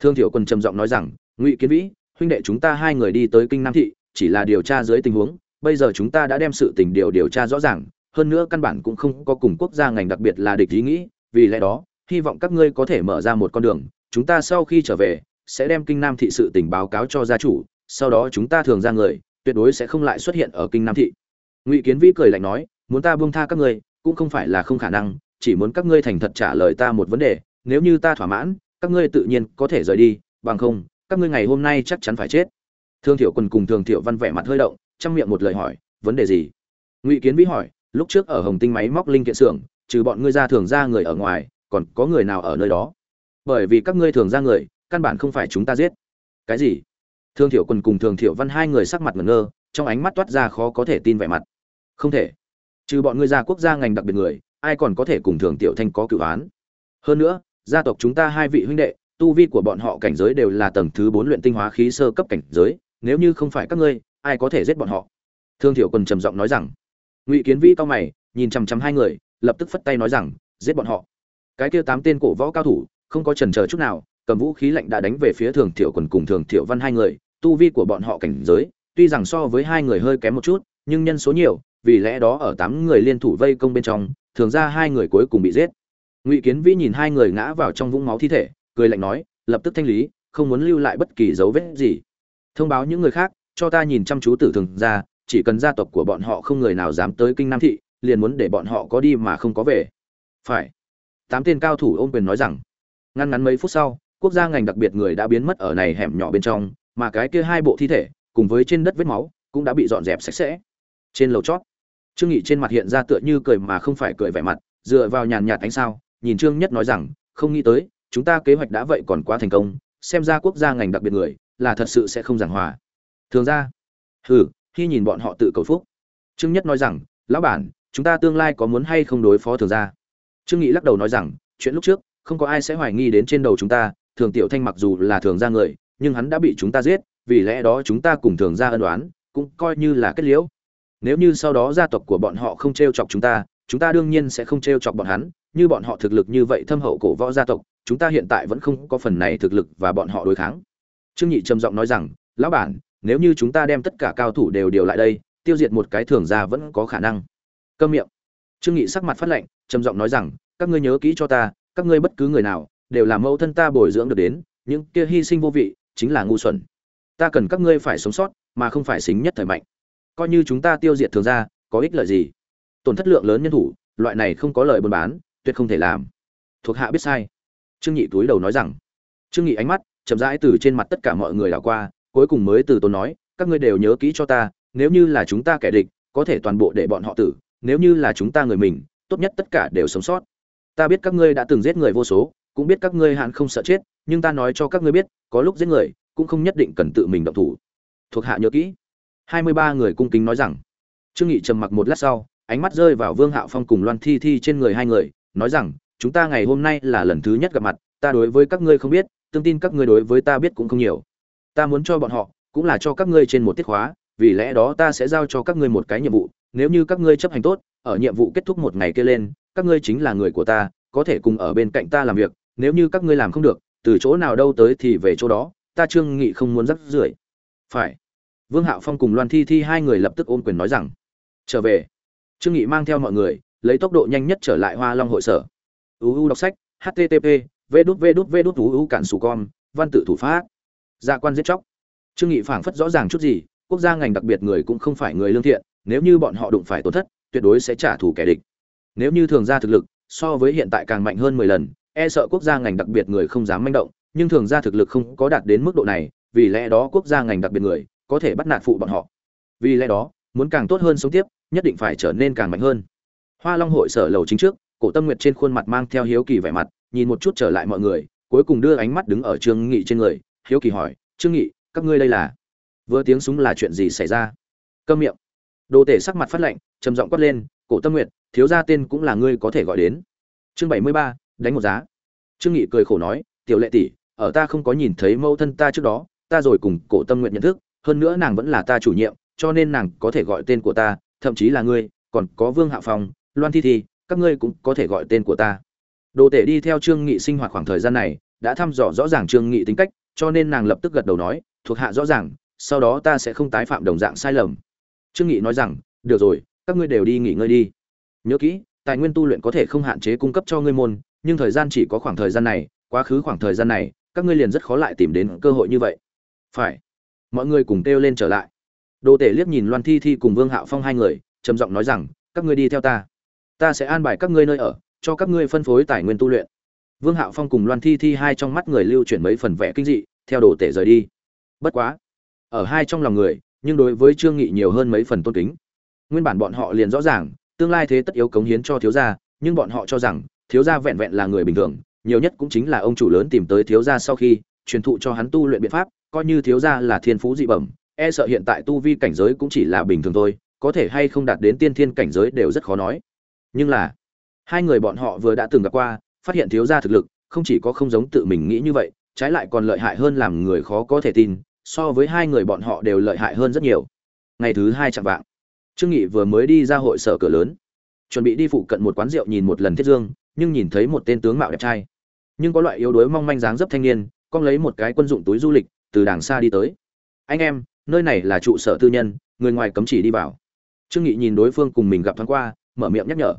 S1: Thương thiểu quân trầm giọng nói rằng, ngụy kiến vĩ, huynh đệ chúng ta hai người đi tới kinh nam thị, chỉ là điều tra dưới tình huống, bây giờ chúng ta đã đem sự tình điều điều tra rõ ràng, hơn nữa căn bản cũng không có cùng quốc gia ngành đặc biệt là địch ý nghĩ, vì lẽ đó, hy vọng các ngươi có thể mở ra một con đường, chúng ta sau khi trở về, sẽ đem kinh nam thị sự tình báo cáo cho gia chủ, sau đó chúng ta thường ra người, tuyệt đối sẽ không lại xuất hiện ở kinh nam thị. Ngụy kiến vĩ cười lạnh nói, muốn ta buông tha các ngươi, cũng không phải là không khả năng, chỉ muốn các ngươi thành thật trả lời ta một vấn đề nếu như ta thỏa mãn, các ngươi tự nhiên có thể rời đi, bằng không, các ngươi ngày hôm nay chắc chắn phải chết. Thương thiểu quân cùng thường thiểu văn vẻ mặt hơi động, trong miệng một lời hỏi, vấn đề gì? Ngụy kiến vĩ hỏi, lúc trước ở hồng tinh máy móc linh kiện xưởng, trừ bọn ngươi ra thường ra người ở ngoài, còn có người nào ở nơi đó? Bởi vì các ngươi thường ra người, căn bản không phải chúng ta giết. Cái gì? Thương thiểu quân cùng thường thiểu văn hai người sắc mặt ngẩn ngơ, trong ánh mắt toát ra khó có thể tin vẻ mặt. Không thể. Trừ bọn ngươi ra quốc gia ngành đặc biệt người, ai còn có thể cùng thường tiểu thanh có cựu án? Hơn nữa gia tộc chúng ta hai vị huynh đệ, tu vi của bọn họ cảnh giới đều là tầng thứ bốn luyện tinh hóa khí sơ cấp cảnh giới, nếu như không phải các ngươi, ai có thể giết bọn họ? Thương thiểu quân trầm giọng nói rằng. Ngụy kiến vĩ cao mày, nhìn chằm chằm hai người, lập tức phất tay nói rằng, giết bọn họ. Cái kia tám tên cổ võ cao thủ, không có chần chờ chút nào, cầm vũ khí lạnh đã đánh về phía thường thiểu quần cùng thường thiểu văn hai người, tu vi của bọn họ cảnh giới, tuy rằng so với hai người hơi kém một chút, nhưng nhân số nhiều, vì lẽ đó ở tám người liên thủ vây công bên trong, thường ra hai người cuối cùng bị giết ngụy kiến vĩ nhìn hai người ngã vào trong vũng máu thi thể, cười lạnh nói, lập tức thanh lý, không muốn lưu lại bất kỳ dấu vết gì. Thông báo những người khác, cho ta nhìn chăm chú tử thường ra, chỉ cần gia tộc của bọn họ không người nào dám tới kinh nam thị, liền muốn để bọn họ có đi mà không có về. Phải. Tám tên cao thủ ôm quyền nói rằng. Ngăn ngắn mấy phút sau, quốc gia ngành đặc biệt người đã biến mất ở này hẻm nhỏ bên trong, mà cái kia hai bộ thi thể, cùng với trên đất vết máu, cũng đã bị dọn dẹp sạch sẽ. Trên lầu chót, trương nghị trên mặt hiện ra tựa như cười mà không phải cười vẻ mặt, dựa vào nhàn nhạt ánh sao nhìn trương nhất nói rằng, không nghĩ tới, chúng ta kế hoạch đã vậy còn quá thành công, xem ra quốc gia ngành đặc biệt người, là thật sự sẽ không giảng hòa. Thường ra, hừ, khi nhìn bọn họ tự cầu phúc. Trương nhất nói rằng, lão bản, chúng ta tương lai có muốn hay không đối phó thường ra? Trương nghị lắc đầu nói rằng, chuyện lúc trước, không có ai sẽ hoài nghi đến trên đầu chúng ta, thường tiểu thanh mặc dù là thường ra người, nhưng hắn đã bị chúng ta giết, vì lẽ đó chúng ta cùng thường ra ân đoán cũng coi như là kết liễu. Nếu như sau đó gia tộc của bọn họ không t chọc chúng ta chúng ta đương nhiên sẽ không t chọc bọn hắn như bọn họ thực lực như vậy thâm hậu cổ võ gia tộc, chúng ta hiện tại vẫn không có phần này thực lực và bọn họ đối kháng. Trương nhị trầm giọng nói rằng, lão bản, nếu như chúng ta đem tất cả cao thủ đều điều lại đây, tiêu diệt một cái thường ra vẫn có khả năng. Câm miệng. Trương nghị sắc mặt phát lệnh trầm giọng nói rằng, các ngươi nhớ kỹ cho ta, các ngươi bất cứ người nào đều là mẫu thân ta bồi dưỡng được đến, những kia hy sinh vô vị chính là ngu xuẩn. Ta cần các ngươi phải sống sót, mà không phải xính nhất thời mạnh. Coi như chúng ta tiêu diệt thường ra có ích lợi gì? Tổn thất lượng lớn nhân thủ, loại này không có lời buôn bán tuyệt không thể làm. Thuộc hạ biết sai. Trương nhị túi đầu nói rằng. Trương Nhị ánh mắt chậm rãi từ trên mặt tất cả mọi người đảo qua, cuối cùng mới từ tốn nói, các ngươi đều nhớ kỹ cho ta, nếu như là chúng ta kẻ địch, có thể toàn bộ để bọn họ tử, nếu như là chúng ta người mình, tốt nhất tất cả đều sống sót. Ta biết các ngươi đã từng giết người vô số, cũng biết các ngươi hạn không sợ chết, nhưng ta nói cho các ngươi biết, có lúc giết người, cũng không nhất định cần tự mình động thủ. Thuộc hạ nhớ kỹ. Hai mươi ba người cung kính nói rằng. Trương nghị trầm mặc một lát sau, ánh mắt rơi vào vương hạo phong cùng loan thi thi trên người hai người nói rằng, chúng ta ngày hôm nay là lần thứ nhất gặp mặt, ta đối với các ngươi không biết, tương tin các ngươi đối với ta biết cũng không nhiều. Ta muốn cho bọn họ, cũng là cho các ngươi trên một tiết khóa, vì lẽ đó ta sẽ giao cho các ngươi một cái nhiệm vụ, nếu như các ngươi chấp hành tốt, ở nhiệm vụ kết thúc một ngày kia lên, các ngươi chính là người của ta, có thể cùng ở bên cạnh ta làm việc, nếu như các ngươi làm không được, từ chỗ nào đâu tới thì về chỗ đó, ta trương nghị không muốn rắc rưởi. Phải. Vương hạo phong cùng loan thi thi hai người lập tức ôm quyền nói rằng, trở về. Trương nghị mang theo mọi người lấy tốc độ nhanh nhất trở lại hoa long hội sở. Uu đọc sách http v đút v đút v đút uu cản sù con văn tự thủ pháp. Gia quan giết chóc. Trương nghị phảng phất rõ ràng chút gì, quốc gia ngành đặc biệt người cũng không phải người lương thiện, nếu như bọn họ đụng phải tổn thất, tuyệt đối sẽ trả thù kẻ địch. Nếu như thường gia thực lực so với hiện tại càng mạnh hơn 10 lần e sợ quốc gia ngành đặc biệt người không dám manh động, nhưng thường gia thực lực không có đạt đến mức độ này, vì lẽ đó quốc gia ngành đặc biệt người có thể bắt nạt phụ bọn họ. Vì lẽ đó, muốn càng tốt hơn sống tiếp, nhất định phải trở nên càng mạnh hơn hoa long hội sở lầu chính trước, cổ tâm nguyệt trên khuôn mặt mang theo hiếu kỳ vẻ mặt, nhìn một chút trở lại mọi người, cuối cùng đưa ánh mắt đứng ở trương nghị trên người, hiếu kỳ hỏi, trương nghị, các ngươi đây là? Vừa tiếng súng là chuyện gì xảy ra? Câm miệng. Đồ tể sắc mặt phát lạnh, trầm giọng quát lên, cổ tâm nguyệt, thiếu gia tên cũng là ngươi có thể gọi đến. Chương bảy mươi ba, đánh một giá. Trương nghị cười khổ nói, tiểu lệ tỷ, ở ta không có nhìn thấy mẫu thân ta trước đó, ta rồi cùng cổ tâm Nguyệt nhận thức, hơn nữa nàng vẫn là ta chủ nhiệm, cho nên nàng có thể gọi tên của ta, thậm chí là ngươi, còn có vương hạ phong loan thi thi, các ngươi cũng có thể gọi tên của ta. Đồ tể đi theo trương nghị sinh hoạt khoảng thời gian này, đã thăm dò rõ ràng trương nghị tính cách, cho nên nàng lập tức gật đầu nói, thuộc hạ rõ ràng, sau đó ta sẽ không tái phạm đồng dạng sai lầm. Trương nghị nói rằng, được rồi, các ngươi đều đi nghỉ ngơi đi. Nhớ kỹ, tài nguyên tu luyện có thể không hạn chế cung cấp cho ngươi môn, nhưng thời gian chỉ có khoảng thời gian này, quá khứ khoảng thời gian này, các ngươi liền rất khó lại tìm đến cơ hội như vậy. Phải. Mọi người cùng kêu lên trở lại. Đồ tể liếc nhìn loan thi thi cùng vương hạo phong hai người, trầm giọng nói rằng, các ngươi đi theo ta ta sẽ an bài các ngươi nơi ở, cho các ngươi phân phối tài nguyên tu luyện. Vương hạo phong cùng loan thi thi hai trong mắt người lưu chuyển mấy phần vẽ kinh dị, theo đồ tể rời đi. Bất quá, ở hai trong lòng người, nhưng đối với trương nghị nhiều hơn mấy phần tôn kính. Nguyên bản bọn họ liền rõ ràng, tương lai thế tất yếu cống hiến cho thiếu gia, nhưng bọn họ cho rằng, thiếu gia vẹn vẹn là người bình thường, nhiều nhất cũng chính là ông chủ lớn tìm tới thiếu gia sau khi, truyền thụ cho hắn tu luyện biện pháp, coi như thiếu gia là thiên phú dị bẩm e sợ hiện tại tu vi cảnh giới cũng chỉ là bình thường thôi, có thể hay không đạt đến tiên thiên cảnh giới đều rất khó nói nhưng là, hai người bọn họ vừa đã từng gặp qua, phát hiện thiếu gia thực lực, không chỉ có không giống tự mình nghĩ như vậy, trái lại còn lợi hại hơn làm người khó có thể tin, so với hai người bọn họ đều lợi hại hơn rất nhiều. Ngày thứ hai chạm vạng, trương nghị vừa mới đi ra hội sở cửa lớn, chuẩn bị đi phụ cận một quán rượu nhìn một lần thiết dương, nhưng nhìn thấy một tên tướng mạo đẹp trai. Nhưng có loại yếu đuối mong manh dáng dấp thanh niên, con lấy một cái quân dụng túi du lịch, từ đàng xa đi tới. Anh em, nơi này là trụ sở tư nhân, người ngoài cấm chỉ đi vào. Trương nghị nhìn đối phương cùng mình gặp thoáng qua mở miệng nhắc nhở.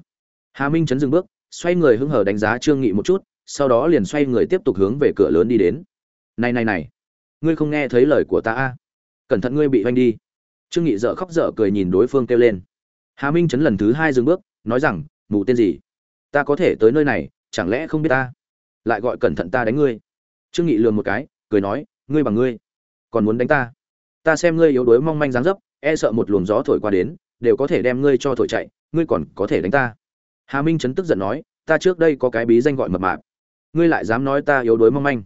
S1: Hà minh chấn dừng bước, xoay người hưng hờ đánh giá trương nghị một chút, sau đó liền xoay người tiếp tục hướng về cửa lớn đi đến. Này này này, ngươi không nghe thấy lời của ta a? Cẩn thận ngươi bị hoanh đi. Trương nghị dở khóc dở cười nhìn đối phương kêu lên. Hà minh chấn lần thứ hai dừng bước, nói rằng mù tên gì? Ta có thể tới nơi này, chẳng lẽ không biết ta? Lại gọi cẩn thận ta đánh ngươi. Trương nghị lườm một cái, cười nói, ngươi bằng ngươi, còn muốn đánh ta? Ta xem ngươi yếu đuối mong manh dáng dấp e sợ một luồng gió thổi qua đến, đều có thể đem ngươi cho thổi chạy ngươi còn có thể đánh ta. Hà minh chấn tức giận nói, ta trước đây có cái bí danh gọi mập mạp. Ngươi lại dám nói ta yếu đuối mong manh.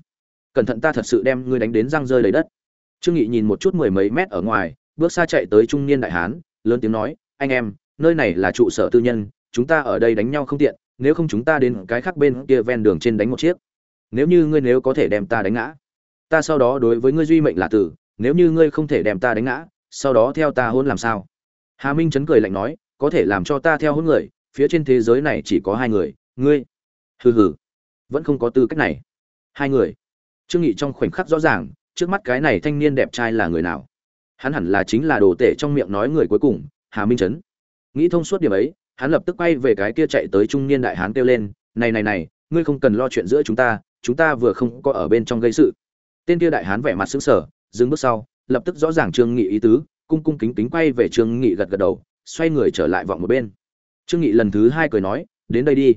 S1: Cẩn thận ta thật sự đem ngươi đánh đến răng rơi lấy đất. Trương nghị nhìn một chút mười mấy mét ở ngoài, bước xa chạy tới trung niên đại hán, lớn tiếng nói, anh em, nơi này là trụ sở tư nhân, chúng ta ở đây đánh nhau không tiện, nếu không chúng ta đến cái khác bên kia ven đường trên đánh một chiếc. Nếu như ngươi nếu có thể đem ta đánh ngã, ta sau đó đối với ngươi duy mệnh là tử, nếu như ngươi không thể đem ta đánh ngã, sau đó theo ta hôn làm sao? Hà minh chấn cười lạnh nói có thể làm cho ta theo hôn người, phía trên thế giới này chỉ có hai người, ngươi. Hừ hừ. Vẫn không có tư cách này. Hai người. Trương nghị trong khoảnh khắc rõ ràng, trước mắt cái này thanh niên đẹp trai là người nào. Hắn hẳn là chính là đồ tể trong miệng nói người cuối cùng, hà minh chấn nghĩ thông suốt điểm ấy, hắn lập tức quay về cái kia chạy tới trung niên đại hán kêu lên, này này này, ngươi không cần lo chuyện giữa chúng ta chúng ta vừa không có ở bên trong gây sự. Tên kia đại hán vẻ mặt sững sờ, dừng bước sau, lập tức rõ ràng trương nghị ý tứ, cung cung kính kính quay về trương nghị gật gật đầu xoay người trở lại vọng một bên. Trương nghị lần thứ hai cười nói, đến đây đi.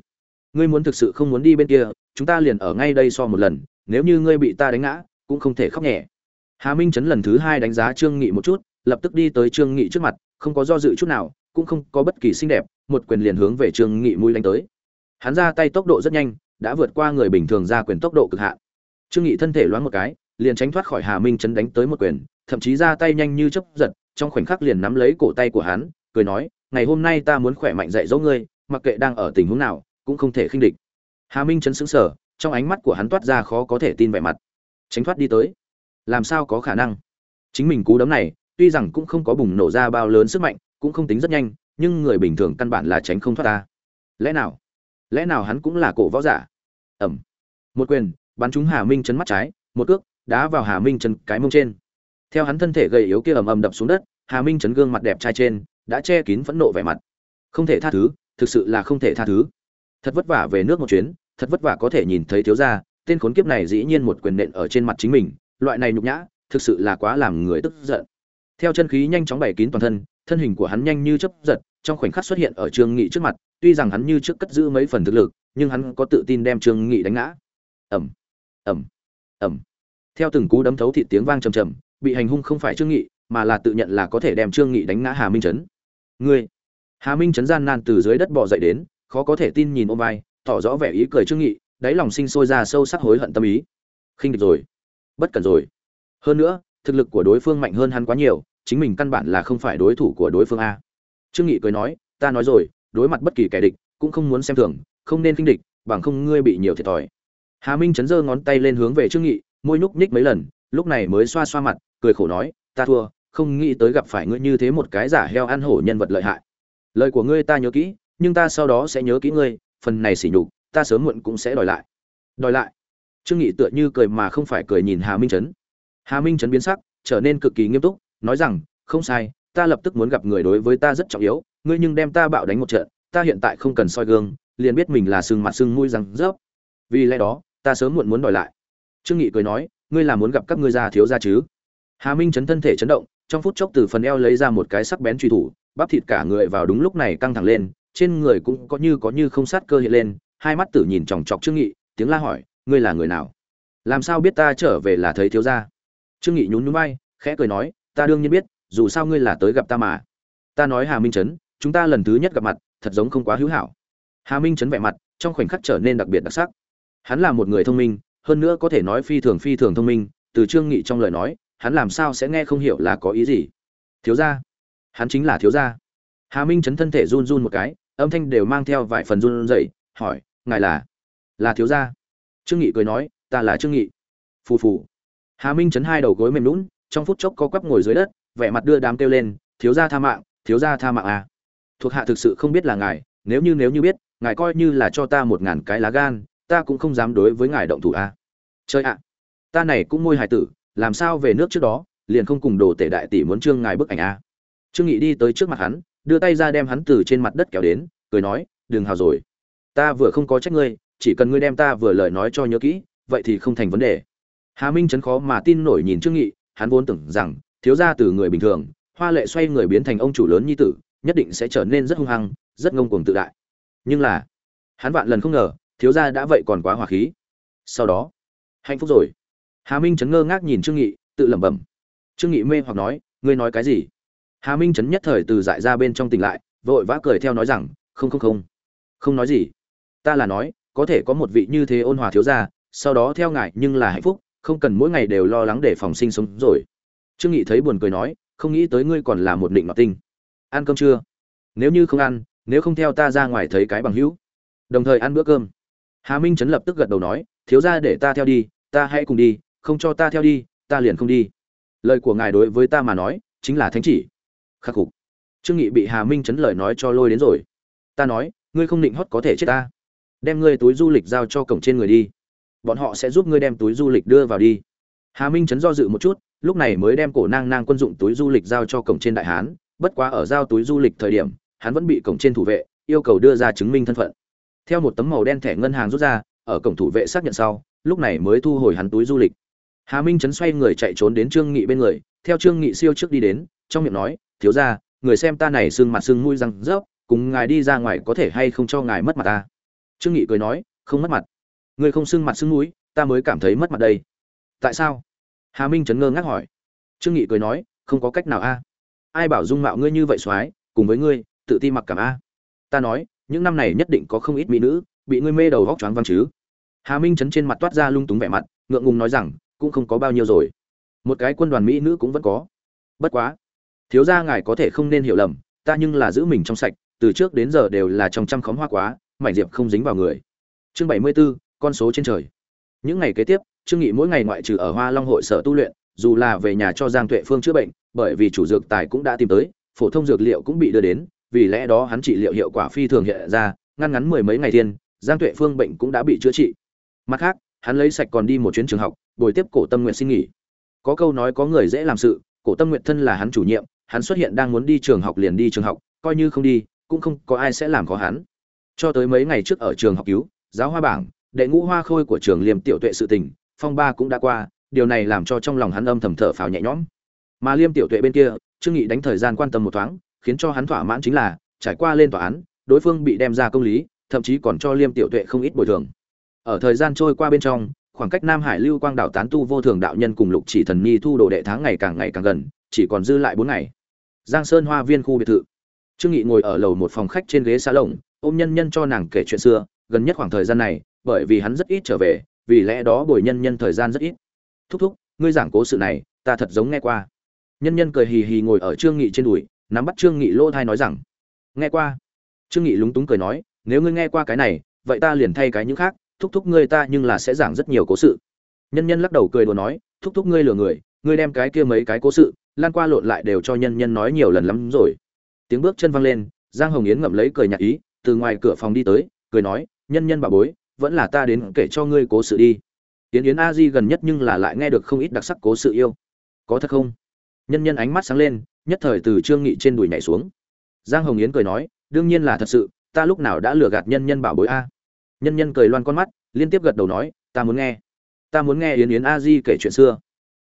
S1: Ngươi muốn thực sự không muốn đi bên kia, chúng ta liền ở ngay đây so một lần, nếu như ngươi bị ta đánh ngã, cũng không thể khóc nhẹ. Hà minh chấn lần thứ hai đánh giá trương nghị một chút, lập tức đi tới trương nghị trước mặt, không có do dự chút nào, cũng không có bất kỳ xinh đẹp, một quyền liền hướng về trương nghị mũi đánh tới. Hắn ra tay tốc độ rất nhanh, đã vượt qua người bình thường ra quyền tốc độ cực hạn. Trương nghị thân thể loáng một cái, liền tránh thoát khỏi hà minh chấn đánh tới một quyền, thậm chí ra tay nhanh như chớp giật, trong khoảnh khắc liền nắm lấy cổ tay của hắn cười nói, ngày hôm nay ta muốn khỏe mạnh dạy dỗ ngươi, mặc kệ đang ở tình huống nào, cũng không thể khinh địch. Hà minh chấn sững sờ, trong ánh mắt của hắn toát ra khó có thể tin vẻ mặt. Tránh thoát đi tới. Làm sao có khả năng? Chính mình cú đấm này, tuy rằng cũng không có bùng nổ ra bao lớn sức mạnh, cũng không tính rất nhanh, nhưng người bình thường căn bản là tránh không thoát ta. Lẽ nào? Lẽ nào hắn cũng là cổ võ giả? Ẩm. Một quyền, bắn trúng hà minh chấn mắt trái, một cước, đá vào hà minh chấn cái mông trên. Theo hắn thân thể gầy yếu kia ầm ầm đập xuống đất, hà minh chấn gương mặt đẹp trai trên đã che kín phẫn nộ vẻ mặt. Không thể tha thứ, thực sự là không thể tha thứ. Thật vất vả về nước một chuyến, thật vất vả có thể nhìn thấy thiếu gia, tên khốn kiếp này dĩ nhiên một quyền nện ở trên mặt chính mình, loại này nhục nhã, thực sự là quá làm người tức giận. Theo chân khí nhanh chóng bày kín toàn thân thân hình của hắn nhanh như chớp giật, trong khoảnh khắc xuất hiện ở trương nghị trước mặt, tuy rằng hắn như trước cất giữ mấy phần thực lực, nhưng hắn có tự tin đem trương nghị đánh ngã. Ầm ầm ầm. Theo từng cú đấm thấu thịt tiếng vang trầm trầm, bị hành hung không phải trương nghị, mà là tự nhận là có thể đem trương nghị đánh ngã hà minh chấn ngươi. Hà minh chấn gian nan từ dưới đất bò dậy đến, khó có thể tin nhìn ôm vai, tỏ rõ vẻ ý cười trương nghị, đáy lòng sinh sôi ra sâu sắc hối hận tâm ý. Khinh địch rồi. Bất cẩn rồi. Hơn nữa, thực lực của đối phương mạnh hơn hắn quá nhiều, chính mình căn bản là không phải đối thủ của đối phương a. Trương nghị cười nói, ta nói rồi, đối mặt bất kỳ kẻ địch, cũng không muốn xem thường, không nên khinh địch, bằng không ngươi bị nhiều thiệt thòi. Hà minh chấn giơ ngón tay lên hướng về trương nghị, môi nhúc nhích mấy lần, lúc này mới xoa xoa mặt, cười khổ nói, ta thua không nghĩ tới gặp phải ngươi như thế một cái giả heo ăn hổ nhân vật lợi hại. Lời của ngươi ta nhớ kỹ, nhưng ta sau đó sẽ nhớ kỹ ngươi, phần này sỉ nhục, ta sớm muộn cũng sẽ đòi lại. Đòi lại? Trương nghị tựa như cười mà không phải cười nhìn hà minh chấn hà minh chấn biến sắc, trở nên cực kỳ nghiêm túc, nói rằng, không sai, ta lập tức muốn gặp người đối với ta rất trọng yếu, ngươi nhưng đem ta bạo đánh một trận, ta hiện tại không cần soi gương, liền biết mình là sưng mặt sưng mũi răng rớp. Vì lẽ đó, ta sớm muộn muốn đòi lại. Trương nghị cười nói, ngươi là muốn gặp các ngươi gia thiếu gia chứ? Hà minh chấn thân thể chấn động trong phút chốc từ phần eo lấy ra một cái sắc bén truy thủ, bắp thịt cả người vào đúng lúc này căng thẳng lên, trên người cũng có như có như không sát cơ hiện lên, hai mắt tử nhìn chòng chọc trương nghị, tiếng la hỏi, ngươi là người nào? Làm sao biết ta trở về là thấy thiếu gia? Trương nghị nhún nhún vai, khẽ cười nói, ta đương nhiên biết, dù sao ngươi là tới gặp ta mà. Ta nói hà minh chấn chúng ta lần thứ nhất gặp mặt, thật giống không quá hữu hảo. Hà minh chấn vẻ mặt, trong khoảnh khắc trở nên đặc biệt đặc sắc. Hắn là một người thông minh, hơn nữa có thể nói phi thường phi thường thông minh, từ trương nghị trong lời nói hắn làm sao sẽ nghe không hiểu là có ý gì? Thiếu gia. Hắn chính là thiếu gia. Hà minh chấn thân thể run run một cái, âm thanh đều mang theo vài phần run rẩy, hỏi, ngài là là thiếu gia? Trương nghị cười nói, ta là trương nghị. Phù phù. Hà minh chấn hai đầu gối mềm lún trong phút chốc có quắp ngồi dưới đất, vẻ mặt đưa đám kêu lên, thiếu gia tha mạng, thiếu gia tha mạng à. Thuộc hạ thực sự không biết là ngài, nếu như nếu như biết, ngài coi như là cho ta một ngàn cái lá gan, ta cũng không dám đối với ngài động thủ à. Trời ạ, ta này cũng môi hài tử làm sao về nước trước đó, liền không cùng đồ tể đại tỷ muốn trương ngài bức ảnh à? Trương nghị đi tới trước mặt hắn, đưa tay ra đem hắn từ trên mặt đất kéo đến, cười nói, đừng hào rồi. Ta vừa không có trách ngươi, chỉ cần ngươi đem ta vừa lời nói cho nhớ kỹ, vậy thì không thành vấn đề. Hà minh chấn khó mà tin nổi nhìn trương nghị, hắn vốn tưởng rằng, thiếu gia từ người bình thường, hoa lệ xoay người biến thành ông chủ lớn nhi tử, nhất định sẽ trở nên rất hung hăng, rất ngông cuồng tự đại. Nhưng là, hắn vạn lần không ngờ, thiếu gia đã vậy còn quá hòa khí. Sau đó, hạnh phúc rồi hà minh chấn ngơ ngác nhìn trương nghị, tự lẩm bẩm. Trương nghị mê hoặc nói, ngươi nói cái gì? Hà minh chấn nhất thời từ dại ra bên trong tỉnh lại, vội vã cười theo nói rằng, không không không. Không nói gì. Ta là nói, có thể có một vị như thế ôn hòa thiếu gia, sau đó theo ngài nhưng là hạnh phúc, không cần mỗi ngày đều lo lắng để phòng sinh sống rồi. Trương nghị thấy buồn cười nói, không nghĩ tới ngươi còn là một định ngọt tinh. Ăn cơm chưa? Nếu như không ăn, nếu không theo ta ra ngoài thấy cái bằng hữu. Đồng thời ăn bữa cơm. Hà minh chấn lập tức gật đầu nói, thiếu gia để ta theo đi, ta hãy cùng đi không cho ta theo đi, ta liền không đi. Lời của ngài đối với ta mà nói, chính là thánh chỉ. Khắc phục. Trương nghị bị hà minh chấn lời nói cho lôi đến rồi. Ta nói, ngươi không định hót có thể chết ta. Đem ngươi túi du lịch giao cho cổng trên người đi. Bọn họ sẽ giúp ngươi đem túi du lịch đưa vào đi. Hà minh chấn do dự một chút, lúc này mới đem cổ nang nang quân dụng túi du lịch giao cho cổng trên đại hán. Bất quá ở giao túi du lịch thời điểm, hắn vẫn bị cổng trên thủ vệ yêu cầu đưa ra chứng minh thân phận. Theo một tấm màu đen thẻ ngân hàng rút ra, ở cổng thủ vệ xác nhận sau, lúc này mới thu hồi hắn túi du lịch hà minh chấn xoay người chạy trốn đến trương nghị bên người, theo trương nghị siêu trước đi đến, trong miệng nói, thiếu gia, người xem ta này sưng mặt sưng mũi răng rớp, cùng ngài đi ra ngoài có thể hay không cho ngài mất mặt ta? Trương nghị cười nói, không mất mặt. Người không sưng mặt sưng mũi, ta mới cảm thấy mất mặt đây. Tại sao? Hà minh chấn ngơ ngác hỏi. Trương nghị cười nói, không có cách nào a. Ai bảo dung mạo ngươi như vậy soái, cùng với ngươi, tự ti mặc cảm a. Ta nói, những năm này nhất định có không ít mỹ nữ, bị ngươi mê đầu góc choáng văng chứ. Hà minh chấn trên mặt toát ra lung túng vẻ mặt, ngượng ngùng nói rằng cũng không có bao nhiêu rồi. Một cái quân đoàn mỹ nữ cũng vẫn có. Bất quá thiếu gia ngài có thể không nên hiểu lầm ta nhưng là giữ mình trong sạch từ trước đến giờ đều là trong trăm khóm hoa quá mảnh diệp không dính vào người. Chương bảy mươi 74, con số trên trời. Những ngày kế tiếp trương nghị mỗi ngày ngoại trừ ở hoa long hội sở tu luyện dù là về nhà cho giang tuệ phương chữa bệnh bởi vì chủ dược tài cũng đã tìm tới phổ thông dược liệu cũng bị đưa đến vì lẽ đó hắn trị liệu hiệu quả phi thường hiện ra ngăn ngắn mười mấy ngày thiên giang tuệ phương bệnh cũng đã bị chữa trị. Mặt khác hắn lấy sạch còn đi một chuyến trường học bồi tiếp cổ tâm nguyện xin nghỉ. Có câu nói có người dễ làm sự, cổ tâm nguyện thân là hắn chủ nhiệm, hắn xuất hiện đang muốn đi trường học liền đi trường học, coi như không đi, cũng không có ai sẽ làm khó hắn. Cho tới mấy ngày trước ở trường học cứu, giáo hoa bảng, đệ ngũ hoa khôi của trường liêm tiểu tuệ sự tình, phong ba cũng đã qua, điều này làm cho trong lòng hắn âm thầm thở phào nhẹ nhõm. Mà liêm tiểu tuệ bên kia, trương nghị đánh thời gian quan tâm một thoáng, khiến cho hắn thỏa mãn chính là, trải qua lên tòa án, đối phương bị đem ra công lý, thậm chí còn cho liêm tiểu tuệ không ít bồi thường. Ở thời gian trôi qua bên trong khoảng cách nam hải lưu quang đạo tán tu vô thường đạo nhân cùng lục chỉ thần ni thu đồ đệ tháng ngày càng ngày càng gần, chỉ còn dư lại bốn ngày. Giang sơn hoa viên khu biệt thự. Trương nghị ngồi ở lầu một phòng khách trên ghế xa lồng, ôm nhân nhân cho nàng kể chuyện xưa, gần nhất khoảng thời gian này, bởi vì hắn rất ít trở về, vì lẽ đó bồi nhân nhân thời gian rất ít. Thúc thúc, ngươi giảng cố sự này, ta thật giống nghe qua. Nhân nhân cười hì hì ngồi ở trương nghị trên đùi, nắm bắt trương nghị lỗ thai nói rằng, nghe qua. Trương nghị lúng túng cười nói, nếu ngươi nghe qua cái này, vậy ta liền thay cái những khác thúc thúc ngươi ta nhưng là sẽ giảng rất nhiều cố sự. Nhân nhân lắc đầu cười đùa nói, thúc thúc ngươi lừa người, ngươi đem cái kia mấy cái cố sự, lan qua lộn lại đều cho nhân nhân nói nhiều lần lắm rồi. Tiếng bước chân văng lên, giang hồng yến ngậm lấy cười nhạt ý, từ ngoài cửa phòng đi tới, cười nói, nhân nhân bà bối, vẫn là ta đến kể cho ngươi cố sự đi. Yến yến a di gần nhất nhưng là lại nghe được không ít đặc sắc cố sự yêu. Có thật không? Nhân nhân ánh mắt sáng lên, nhất thời từ trương nghị trên đùi nhảy xuống. Giang hồng yến cười nói, đương nhiên là thật sự, ta lúc nào đã lừa gạt nhân nhân bảo bối a nhân nhân cười loan con mắt, liên tiếp gật đầu nói, ta muốn nghe. Ta muốn nghe yến yến a di kể chuyện xưa.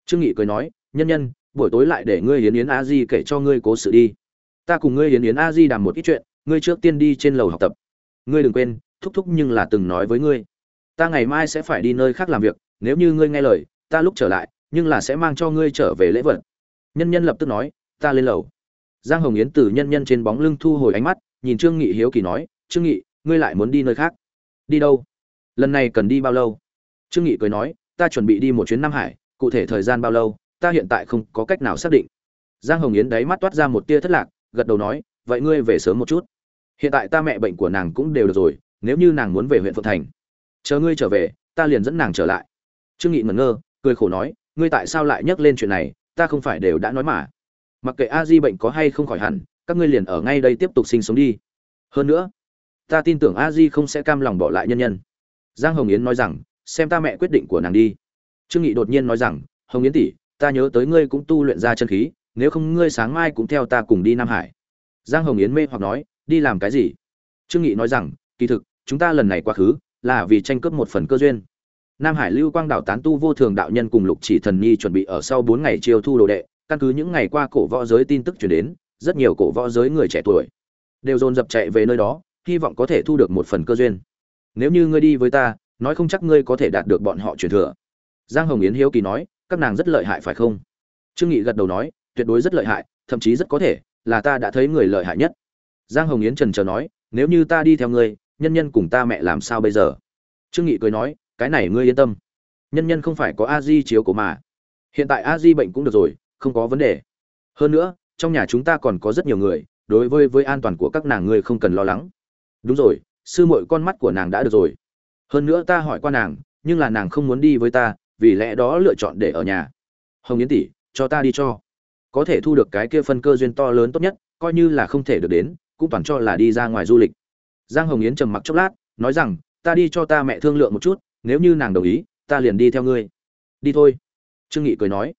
S1: Trương nghị cười nói, nhân nhân, buổi tối lại để ngươi yến yến a di kể cho ngươi cố sự đi. Ta cùng ngươi yến yến a di đàm một ít chuyện, ngươi trước tiên đi trên lầu học tập. Ngươi đừng quên, thúc thúc nhưng là từng nói với ngươi. Ta ngày mai sẽ phải đi nơi khác làm việc, nếu như ngươi nghe lời, ta lúc trở lại, nhưng là sẽ mang cho ngươi trở về lễ vật. Nhân nhân lập tức nói, ta lên lầu. Giang hồng yến từ nhân nhân trên bóng lưng thu hồi ánh mắt, nhìn trương nghị hiếu kỳ nói, trương nghị, ngươi lại muốn đi nơi khác? Đi đâu? Lần này cần đi bao lâu? Trương nghị cười nói, ta chuẩn bị đi một chuyến nam hải, cụ thể thời gian bao lâu, ta hiện tại không có cách nào xác định. Giang hồng yến đáy mắt toát ra một tia thất lạc, gật đầu nói, vậy ngươi về sớm một chút. Hiện tại ta mẹ bệnh của nàng cũng đều được rồi, nếu như nàng muốn về huyện phượng thành, chờ ngươi trở về, ta liền dẫn nàng trở lại. Trương nghị ngẩn ngơ, cười khổ nói, ngươi tại sao lại nhắc lên chuyện này, ta không phải đều đã nói mà. Mặc kệ a di bệnh có hay không khỏi hẳn, các ngươi liền ở ngay đây tiếp tục sinh sống đi. Hơn nữa ta tin tưởng a di không sẽ cam lòng bỏ lại nhân nhân. Giang hồng yến nói rằng, xem ta mẹ quyết định của nàng đi. Trương nghị đột nhiên nói rằng, hồng yến tỷ, ta nhớ tới ngươi cũng tu luyện ra chân khí, nếu không ngươi sáng mai cũng theo ta cùng đi nam hải. Giang hồng yến mê hoặc nói, đi làm cái gì? Trương nghị nói rằng, kỳ thực, chúng ta lần này quá khứ, là vì tranh cướp một phần cơ duyên. Nam hải lưu quang đảo tán tu vô thường đạo nhân cùng lục chỉ thần nhi chuẩn bị ở sau bốn ngày chiêu thu đồ đệ, căn cứ những ngày qua cổ võ giới tin tức truyền đến, rất nhiều cổ võ giới người trẻ tuổi đều dồn dập chạy về nơi đó hy vọng có thể thu được một phần cơ duyên. Nếu như ngươi đi với ta, nói không chắc ngươi có thể đạt được bọn họ truyền thừa. Giang hồng yến hiếu kỳ nói, các nàng rất lợi hại phải không? Trương nghị gật đầu nói, tuyệt đối rất lợi hại, thậm chí rất có thể là ta đã thấy người lợi hại nhất. Giang hồng yến trần chờ nói, nếu như ta đi theo ngươi, nhân nhân cùng ta mẹ làm sao bây giờ? Trương nghị cười nói, cái này ngươi yên tâm. Nhân nhân không phải có a di chiếu của mà. Hiện tại a di bệnh cũng được rồi, không có vấn đề. Hơn nữa, trong nhà chúng ta còn có rất nhiều người, đối với với an toàn của các nàng ngươi không cần lo lắng đúng rồi, sư muội con mắt của nàng đã được rồi. Hơn nữa ta hỏi qua nàng, nhưng là nàng không muốn đi với ta, vì lẽ đó lựa chọn để ở nhà. Hồng yến tỷ, cho ta đi cho. Có thể thu được cái kia phân cơ duyên to lớn tốt nhất, coi như là không thể được đến, cũng toàn cho là đi ra ngoài du lịch. Giang hồng yến trầm mặc chốc lát, nói rằng, ta đi cho ta mẹ thương lượng một chút, nếu như nàng đồng ý, ta liền đi theo ngươi. Đi thôi. Trương nghị cười nói.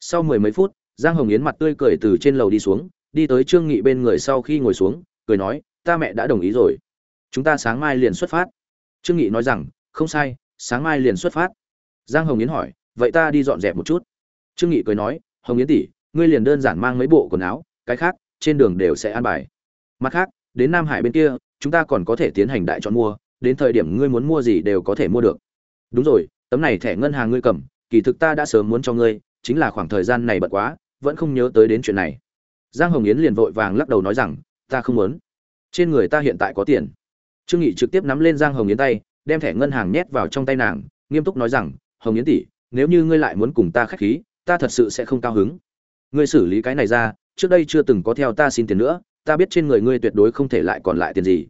S1: Sau mười mấy phút, giang hồng yến mặt tươi cười từ trên lầu đi xuống, đi tới trương nghị bên người sau khi ngồi xuống, cười nói, ta mẹ đã đồng ý rồi chúng ta sáng mai liền xuất phát. Trương nghị nói rằng, không sai, sáng mai liền xuất phát. Giang hồng yến hỏi, vậy ta đi dọn dẹp một chút. Trương nghị cười nói, hồng yến tỷ, ngươi liền đơn giản mang mấy bộ quần áo, cái khác, trên đường đều sẽ an bài. Mặt khác, đến nam hải bên kia, chúng ta còn có thể tiến hành đại chọn mua, đến thời điểm ngươi muốn mua gì đều có thể mua được. Đúng rồi, tấm này thẻ ngân hàng ngươi cầm, kỳ thực ta đã sớm muốn cho ngươi, chính là khoảng thời gian này bận quá, vẫn không nhớ tới đến chuyện này. Giang hồng yến liền vội vàng lắc đầu nói rằng, ta không muốn. Trên người ta hiện tại có tiền trương nghị trực tiếp nắm lên giang hồng yến tay, đem thẻ ngân hàng nhét vào trong tay nàng, nghiêm túc nói rằng, hồng yến tỷ, nếu như ngươi lại muốn cùng ta khách khí, ta thật sự sẽ không cao hứng. Ngươi xử lý cái này ra, trước đây chưa từng có theo ta xin tiền nữa, ta biết trên người ngươi tuyệt đối không thể lại còn lại tiền gì.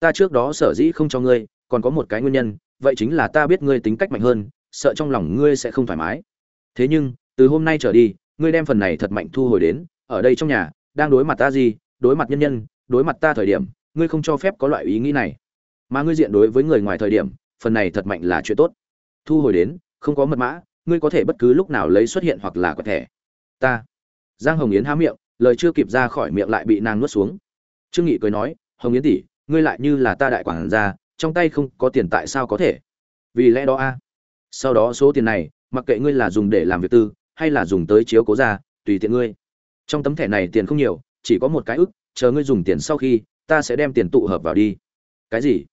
S1: Ta trước đó sở dĩ không cho ngươi, còn có một cái nguyên nhân, vậy chính là ta biết ngươi tính cách mạnh hơn, sợ trong lòng ngươi sẽ không thoải mái. Thế nhưng, từ hôm nay trở đi, ngươi đem phần này thật mạnh thu hồi đến, ở đây trong nhà, đang đối mặt ta gì, đối mặt nhân nhân, đối mặt ta thời điểm ngươi không cho phép có loại ý nghĩ này. Mà ngươi diện đối với người ngoài thời điểm, phần này thật mạnh là chuyện tốt. Thu hồi đến, không có mật mã, ngươi có thể bất cứ lúc nào lấy xuất hiện hoặc là có thẻ. Ta. Giang hồng yến há miệng, lời chưa kịp ra khỏi miệng lại bị nàng nuốt xuống. Trương nghị cười nói, hồng yến tỷ, ngươi lại như là ta đại quản gia, trong tay không có tiền tại sao có thể? Vì lẽ đó a, sau đó số tiền này, mặc kệ ngươi là dùng để làm việc tư, hay là dùng tới chiếu cố ra tùy tiện ngươi. Trong tấm thẻ này tiền không nhiều, chỉ có một cái ức, chờ ngươi dùng tiền sau khi ta sẽ đem tiền tụ hợp vào đi. Cái gì?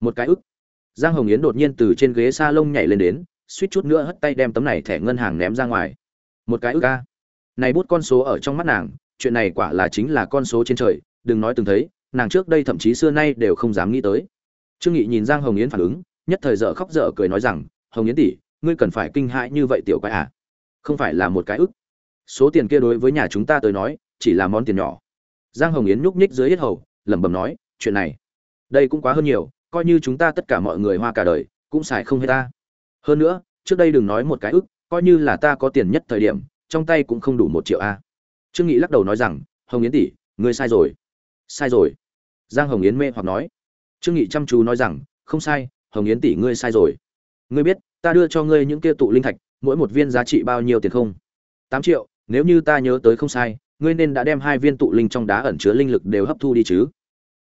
S1: Một cái ức. Giang hồng yến đột nhiên từ trên ghế s a lông nhảy lên đến, suýt chút nữa hất tay đem tấm này thẻ ngân hàng ném ra ngoài. Một cái ức a. Này bút con số ở trong mắt nàng, chuyện này quả là chính là con số trên trời, đừng nói từng thấy, nàng trước đây thậm chí xưa nay đều không dám nghĩ tới. Trương nghị nhìn giang hồng yến phản ứng, nhất thời dở khóc dở cười nói rằng, hồng yến tỷ, ngươi cần phải kinh hãi như vậy tiểu quái à? Không phải là một cái ức. Số tiền kia đối với nhà chúng ta tới nói, chỉ là món tiền nhỏ. Giang hồng yến nhúc nhích dưới hết hầu lẩm bẩm nói, chuyện này, đây cũng quá hơn nhiều, coi như chúng ta tất cả mọi người hoa cả đời, cũng xài không hết ta. Hơn nữa, trước đây đừng nói một cái ức, coi như là ta có tiền nhất thời điểm, trong tay cũng không đủ một triệu a. Trương nghị lắc đầu nói rằng, hồng yến tỷ, ngươi sai rồi. Sai rồi? Giang hồng yến mê hoặc nói. Trương nghị chăm chú nói rằng, không sai, hồng yến tỷ, ngươi sai rồi. Ngươi biết, ta đưa cho ngươi những kia tụ linh thạch, mỗi một viên giá trị bao nhiêu tiền không? Tám triệu, nếu như ta nhớ tới không sai, ngươi nên đã đem hai viên tụ linh trong đá ẩn chứa linh lực đều hấp thu đi chứ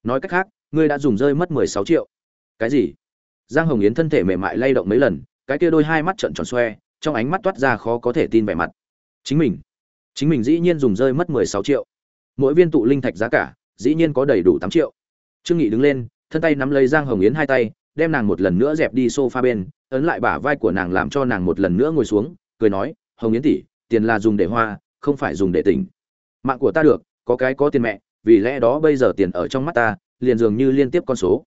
S1: nói cách khác, ngươi đã dùng rơi mất mười sáu triệu. Cái gì? Giang hồng yến thân thể mềm mại lay động mấy lần, cái kia đôi hai mắt trận tròn xoe, trong ánh mắt toát ra khó có thể tin vẻ mặt. Chính mình chính mình dĩ nhiên dùng rơi mất mười sáu triệu. Mỗi viên tụ linh thạch giá cả, dĩ nhiên có đầy đủ tám triệu. Trương nghị đứng lên, thân tay nắm lấy giang hồng yến hai tay, đem nàng một lần nữa dẹp đi sofa bên, ấn lại bả vai của nàng làm cho nàng một lần nữa ngồi xuống, cười nói, hồng yến tỷ, tiền là dùng để hoa, không phải dùng để tỉnh. Mạng của ta được, có cái có tiền mẹ vì lẽ đó bây giờ tiền ở trong mắt ta, liền dường như liên tiếp con số.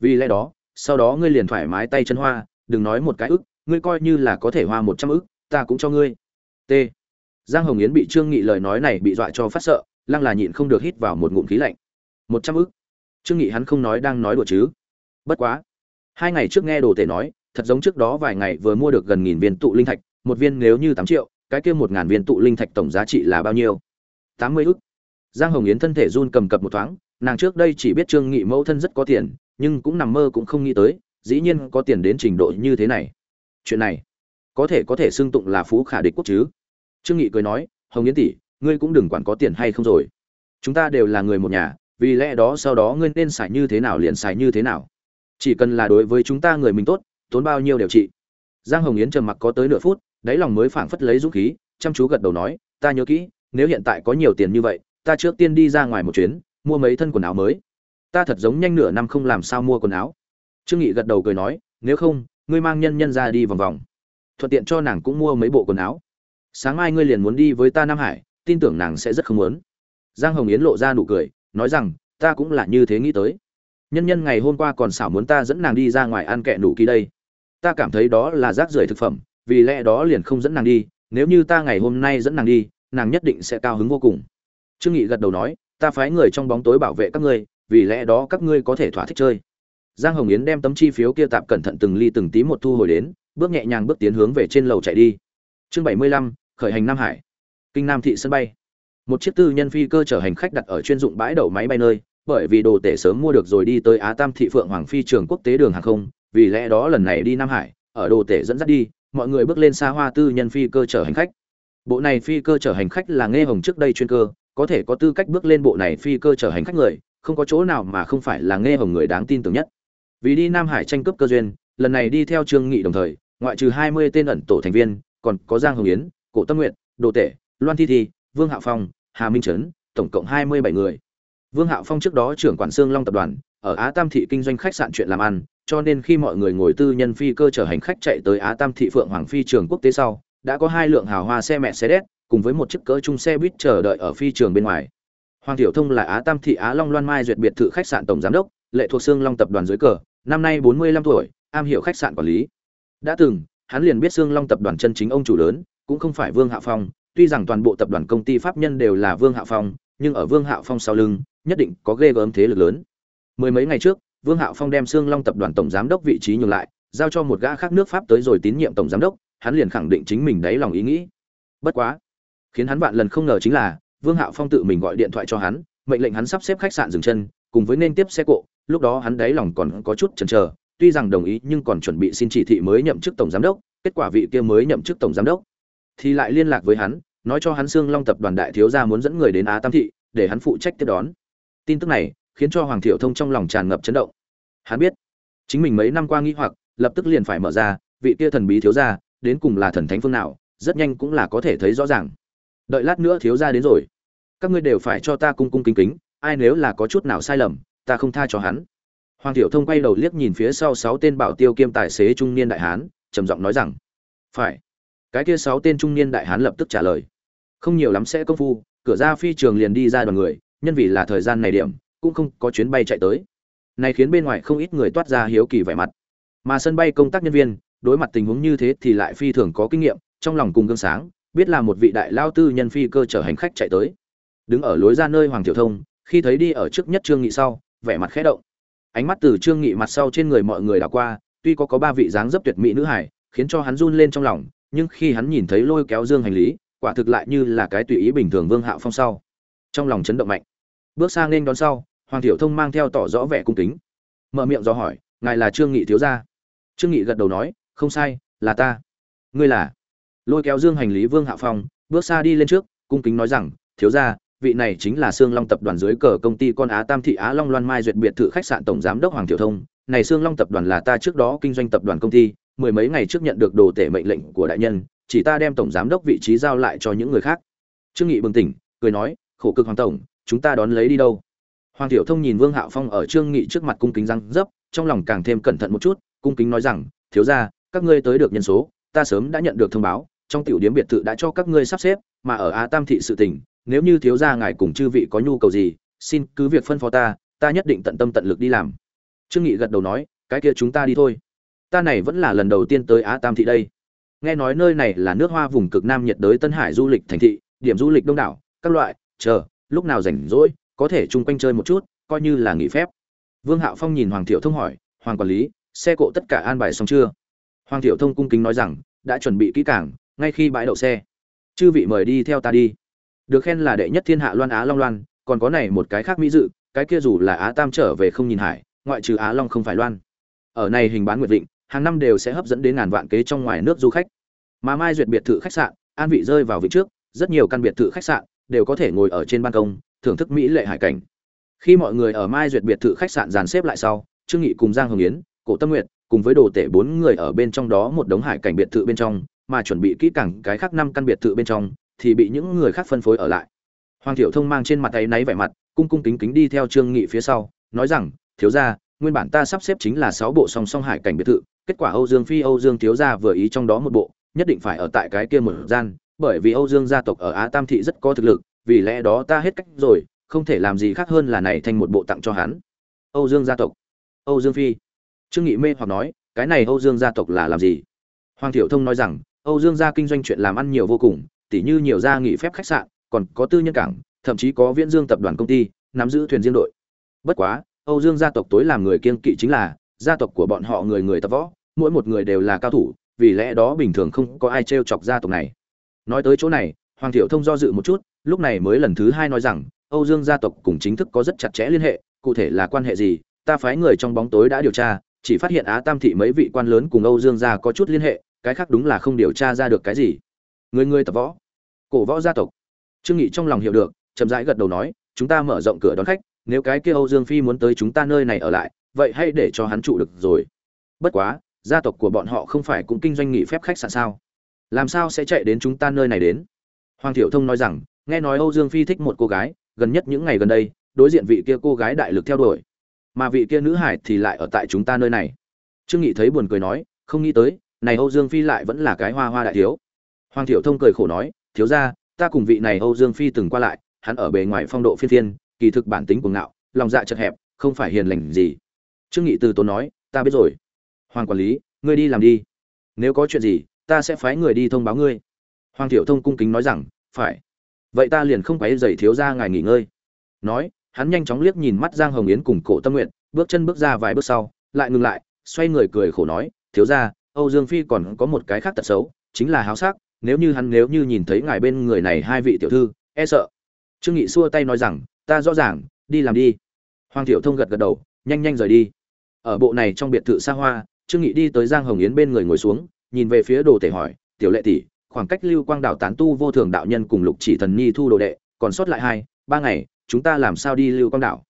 S1: Vì lẽ đó, sau đó ngươi liền thoải mái tay chân hoa, đừng nói một cái ức, ngươi coi như là có thể hoa một trăm ức, ta cũng cho ngươi. T. Giang hồng yến bị trương nghị lời nói này bị dọa cho phát sợ, lăng là nhịn không được hít vào một ngụm khí lạnh. Một trăm ức? Trương nghị hắn không nói đang nói đùa chứ. Bất quá. Hai ngày trước nghe đồ tể nói, thật giống trước đó vài ngày vừa mua được gần nghìn viên tụ linh thạch, một viên nếu như tám triệu, cái kia một ngàn viên tụ linh thạch tổng giá trị là bao nhiêu? Tám mươi ức giang hồng yến thân thể run cầm cập một thoáng, nàng trước đây chỉ biết trương nghị mẫu thân rất có tiền, nhưng cũng nằm mơ cũng không nghĩ tới, dĩ nhiên có tiền đến trình độ như thế này. Chuyện này, có thể có thể xưng tụng là phú khả địch quốc chứ? Trương nghị cười nói, hồng yến tỷ, ngươi cũng đừng quản có tiền hay không rồi. Chúng ta đều là người một nhà, vì lẽ đó sau đó ngươi nên xài như thế nào liền xài như thế nào. Chỉ cần là đối với chúng ta người mình tốt, tốn bao nhiêu đều trị. Giang hồng yến trầm mặc có tới nửa phút, đáy lòng mới phảng phất lấy dũng khí, chăm chú gật đầu nói, ta nhớ kỹ, nếu hiện tại có nhiều tiền như vậy ta trước tiên đi ra ngoài một chuyến, mua mấy thân quần áo mới. Ta thật giống nhanh nửa năm không làm sao mua quần áo. Trương nghị gật đầu cười nói, nếu không, ngươi mang nhân nhân ra đi vòng vòng. Thuận tiện cho nàng cũng mua mấy bộ quần áo. Sáng mai ngươi liền muốn đi với ta nam hải, tin tưởng nàng sẽ rất không muốn. Giang hồng yến lộ ra nụ cười, nói rằng, ta cũng là như thế nghĩ tới. Nhân nhân ngày hôm qua còn xảo muốn ta dẫn nàng đi ra ngoài ăn kẹ nụ kỳ đây. Ta cảm thấy đó là rác rưởi thực phẩm, vì lẽ đó liền không dẫn nàng đi. Nếu như ta ngày hôm nay dẫn nàng đi, nàng nhất định sẽ cao hứng vô cùng trương nghị gật đầu nói, ta phái người trong bóng tối bảo vệ các ngươi, vì lẽ đó các ngươi có thể thỏa thích chơi. Giang hồng yến đem tấm chi phiếu kia tạm cẩn thận từng ly từng tí một thu hồi đến, bước nhẹ nhàng bước tiến hướng về trên lầu chạy đi. Chương bảy mươi lăm, khởi hành nam hải. Kinh nam thị sân bay. Một chiếc tư nhân phi cơ chở hành khách đặt ở chuyên dụng bãi đậu máy bay nơi, bởi vì đồ tể sớm mua được rồi đi tới á tam thị phượng hoàng phi trường quốc tế đường hàng không, vì lẽ đó lần này đi nam hải, ở đồ tể dẫn dắt đi, mọi người bước lên xa hoa tư nhân phi cơ chở hành khách. Bộ này phi cơ chở hành khách là nghe hồng trước đây chuyên cơ có thể có tư cách bước lên bộ này phi cơ chở hành khách người, không có chỗ nào mà không phải là nghe hồng người đáng tin tưởng nhất. Vì đi nam hải tranh cướp cơ duyên, lần này đi theo trương nghị đồng thời, ngoại trừ hai mươi tên ẩn tổ thành viên, còn có giang hồng yến, cổ tâm nguyện đồ tể, loan thi thi, vương hạ phong, hà minh trấn, tổng cộng hai mươi bảy người. Vương hạ phong trước đó trưởng quản xương long tập đoàn, ở á tam thị kinh doanh khách sạn chuyện làm ăn, cho nên khi mọi người ngồi tư nhân phi cơ chở hành khách chạy tới á tam thị phượng hoàng phi trường quốc tế sau, đã có hai lượng hào hoa xe mẹ xe đét cùng với một chiếc cỡ chung xe buýt chờ đợi ở phi trường bên ngoài. Hoàng tiểu thông là á tam thị á long loan mai duyệt biệt thự khách sạn tổng giám đốc, lệ thuộc xương long tập đoàn dưới cờ, năm nay bốn mươi lăm tuổi, am hiểu khách sạn quản lý. Đã từng, hắn liền biết xương long tập đoàn chân chính ông chủ lớn, cũng không phải vương hạ phong, tuy rằng toàn bộ tập đoàn công ty pháp nhân đều là vương hạ phong, nhưng ở vương hạ phong sau lưng, nhất định có ghê gớm thế lực lớn. Mười mấy ngày trước, vương hạ phong đem xương long tập đoàn tổng giám đốc vị trí nhường lại, giao cho một gã khác nước pháp tới rồi tín nhiệm tổng giám đốc, hắn liền khẳng định chính mình đáy lòng ý nghĩ. Bất quá khiến hắn vạn lần không ngờ chính là, vương hạo phong tự mình gọi điện thoại cho hắn, mệnh lệnh hắn sắp xếp khách sạn dừng chân, cùng với nên tiếp xe cộ, lúc đó hắn đáy lòng còn có chút chần chờ, tuy rằng đồng ý nhưng còn chuẩn bị xin chỉ thị mới nhậm chức tổng giám đốc, kết quả vị kia mới nhậm chức tổng giám đốc thì lại liên lạc với hắn, nói cho hắn xương long tập đoàn đại thiếu gia muốn dẫn người đến á tam thị, để hắn phụ trách tiếp đón. Tin tức này khiến cho hoàng thiệu thông trong lòng tràn ngập chấn động. Hắn biết, chính mình mấy năm qua nghĩ hoặc, lập tức liền phải mở ra, vị kia thần bí thiếu gia, đến cùng là thần thánh phương nào, rất nhanh cũng là có thể thấy rõ ràng đợi lát nữa thiếu gia đến rồi. Các ngươi đều phải cho ta cung cung kính kính, ai nếu là có chút nào sai lầm, ta không tha cho hắn. Hoàng Tiểu thông quay đầu liếc nhìn phía sau sáu tên bảo tiêu kiêm tài xế trung niên đại hán, trầm giọng nói rằng, phải. Cái kia sáu tên trung niên đại hán lập tức trả lời, không nhiều lắm sẽ công phu, cửa ra phi trường liền đi ra đoàn người, nhân vì là thời gian này điểm, cũng không có chuyến bay chạy tới. Này khiến bên ngoài không ít người toát ra hiếu kỳ vẻ mặt. Mà sân bay công tác nhân viên, đối mặt tình huống như thế thì lại phi thường có kinh nghiệm, trong lòng cùng gương sáng biết là một vị đại lao tư nhân phi cơ chở hành khách chạy tới. Đứng ở lối ra nơi hoàng tiểu thông, khi thấy đi ở trước nhất trương nghị sau, vẻ mặt khẽ động. Ánh mắt từ trương nghị mặt sau trên người mọi người đảo qua, tuy có có ba vị dáng dấp tuyệt mỹ nữ hải khiến cho hắn run lên trong lòng, nhưng khi hắn nhìn thấy lôi kéo dương hành lý, quả thực lại như là cái tùy ý bình thường vương hạo phong sau. Trong lòng chấn động mạnh. Bước sang nên đón sau, hoàng tiểu thông mang theo tỏ rõ vẻ cung kính. Mở miệng do hỏi, ngài là trương nghị thiếu gia? Trương nghị gật đầu nói, không sai, là ta. Ngươi là? Lôi kéo dương hành lý vương hạ phong bước xa đi lên trước cung kính nói rằng thiếu gia vị này chính là Sương Long tập đoàn dưới cờ công ty con Á Tam thị Á Long Loan Mai duyệt biệt thự khách sạn tổng giám đốc Hoàng Tiểu Thông, này Sương Long tập đoàn là ta trước đó kinh doanh tập đoàn công ty, mười mấy ngày trước nhận được đồ tể mệnh lệnh của đại nhân, chỉ ta đem tổng giám đốc vị trí giao lại cho những người khác. Trương Nghị bừng tỉnh, cười nói, khổ cực Hoàng tổng, chúng ta đón lấy đi đâu? Hoàng Tiểu Thông nhìn Vương Hạo Phong ở Trương Nghị trước mặt cung kính răng dấp, trong lòng càng thêm cẩn thận một chút, cung kính nói rằng, thiếu gia, các ngươi tới được nhân số, ta sớm đã nhận được thông báo, trong tiểu điểm biệt thự đã cho các ngươi sắp xếp, mà ở Á Tam thị sự tình, nếu như thiếu gia ngài cùng chư vị có nhu cầu gì, xin cứ việc phân phó ta, ta nhất định tận tâm tận lực đi làm. Trương Nghị gật đầu nói, cái kia chúng ta đi thôi. Ta này vẫn là lần đầu tiên tới Á Tam thị đây. Nghe nói nơi này là nước hoa vùng cực nam nhiệt đới Tân Hải du lịch thành thị, điểm du lịch đông đảo, các loại, chờ, lúc nào rảnh rỗi, có thể chung quanh chơi một chút, coi như là nghỉ phép. Vương Hạo Phong nhìn Hoàng Thiệu Thông hỏi, "Hoàng quản lý, xe cộ tất cả an bài xong chưa?" Hoàng Thiệu Thông cung kính nói rằng, "Đã chuẩn bị kỹ càng, ngay khi bãi đậu xe. Chư vị mời đi theo ta đi." được khen là đệ nhất thiên hạ loan á long loan, còn có này một cái khác mỹ dự, cái kia dù là á tam trở về không nhìn hải, ngoại trừ á long không phải loan ở này hình bán nguyệt vịnh, hàng năm đều sẽ hấp dẫn đến ngàn vạn kế trong ngoài nước du khách mà mai duyệt biệt thự khách sạn, an vị rơi vào vị trước, rất nhiều căn biệt thự khách sạn đều có thể ngồi ở trên ban công, thưởng thức mỹ lệ hải cảnh khi mọi người ở mai duyệt biệt thự khách sạn dàn xếp lại sau, trương nghị cùng giang hồng yến, cổ tâm nguyệt cùng với đồ tể bốn người ở bên trong đó một đống hải cảnh biệt thự bên trong mà chuẩn bị kỹ càng cái khác năm căn biệt thự bên trong, thì bị những người khác phân phối ở lại. Hoàng thiệu thông mang trên mặt tay náy vẻ mặt, cung cung kính kính đi theo trương nghị phía sau, nói rằng, thiếu gia, nguyên bản ta sắp xếp chính là sáu bộ song song hải cảnh biệt thự, kết quả âu dương phi, âu dương thiếu gia vừa ý trong đó một bộ, nhất định phải ở tại cái kia một gian, bởi vì âu dương gia tộc ở á tam thị rất có thực lực, vì lẽ đó ta hết cách rồi, không thể làm gì khác hơn là này thành một bộ tặng cho hắn. Âu dương gia tộc. Âu dương phi. Trương nghị mê hoặc nói, cái này âu dương gia tộc là làm gì? Hoàng thiệu thông nói rằng âu dương gia kinh doanh chuyện làm ăn nhiều vô cùng tỉ như nhiều gia nghỉ phép khách sạn, còn có tư nhân cảng, thậm chí có Viễn Dương tập đoàn công ty, nắm giữ thuyền riêng đội. Bất quá, Âu Dương gia tộc tối làm người kiên kỵ chính là, gia tộc của bọn họ người người tập võ, mỗi một người đều là cao thủ, vì lẽ đó bình thường không có ai trêu chọc gia tộc này. Nói tới chỗ này, Hoàng Thiệu Thông do dự một chút, lúc này mới lần thứ hai nói rằng, Âu Dương gia tộc cùng chính thức có rất chặt chẽ liên hệ, cụ thể là quan hệ gì, ta phái người trong bóng tối đã điều tra, chỉ phát hiện Á Tam thị mấy vị quan lớn cùng Âu Dương gia có chút liên hệ, cái khác đúng là không điều tra ra được cái gì. Người người tập võ, cổ võ gia tộc. Trương nghị trong lòng hiểu được, chậm rãi gật đầu nói, chúng ta mở rộng cửa đón khách, nếu cái kia âu dương phi muốn tới chúng ta nơi này ở lại, vậy hãy để cho hắn trụ được rồi. Bất quá, gia tộc của bọn họ không phải cũng kinh doanh nghỉ phép khách sạn sao? Làm sao sẽ chạy đến chúng ta nơi này đến? Hoàng thiểu thông nói rằng, nghe nói âu dương phi thích một cô gái, gần nhất những ngày gần đây, đối diện vị kia cô gái đại lực theo đuổi, mà vị kia nữ hải thì lại ở tại chúng ta nơi này. Trương nghị thấy buồn cười nói, không nghĩ tới này âu dương phi lại vẫn là cái hoa hoa đại thiếu Hoàng Thiệu Thông cười khổ nói, thiếu gia, ta cùng vị này Âu Dương Phi từng qua lại, hắn ở bề ngoài phong độ phiên phiên, kỳ thực bản tính cuồng ngạo, lòng dạ chật hẹp, không phải hiền lành gì. Trương Nghị từ tốn nói, ta biết rồi. Hoàng quản lý, ngươi đi làm đi. Nếu có chuyện gì, ta sẽ phái người đi thông báo ngươi. Hoàng Thiệu Thông cung kính nói rằng, phải. Vậy ta liền không quấy rầy thiếu gia ngài nghỉ ngơi. Nói, hắn nhanh chóng liếc nhìn mắt Giang Hồng Yến cùng Cổ Tâm Nguyện, bước chân bước ra vài bước sau, lại ngừng lại, xoay người cười khổ nói, thiếu gia, Âu Dương Phi còn có một cái khác tật xấu, chính là háo sắc, nếu như hắn nếu như nhìn thấy ngài bên người này hai vị tiểu thư e sợ. Trương nghị xua tay nói rằng ta rõ ràng đi làm đi. Hoàng tiểu thông gật gật đầu nhanh nhanh rời đi. Ở bộ này trong biệt thự xa hoa trương nghị đi tới giang hồng yến bên người ngồi xuống nhìn về phía đồ tể hỏi tiểu lệ tỷ khoảng cách lưu quang đảo tán tu vô thường đạo nhân cùng lục chỉ thần Nhi thu đồ đệ còn sót lại hai ba ngày chúng ta làm sao đi lưu quang đảo?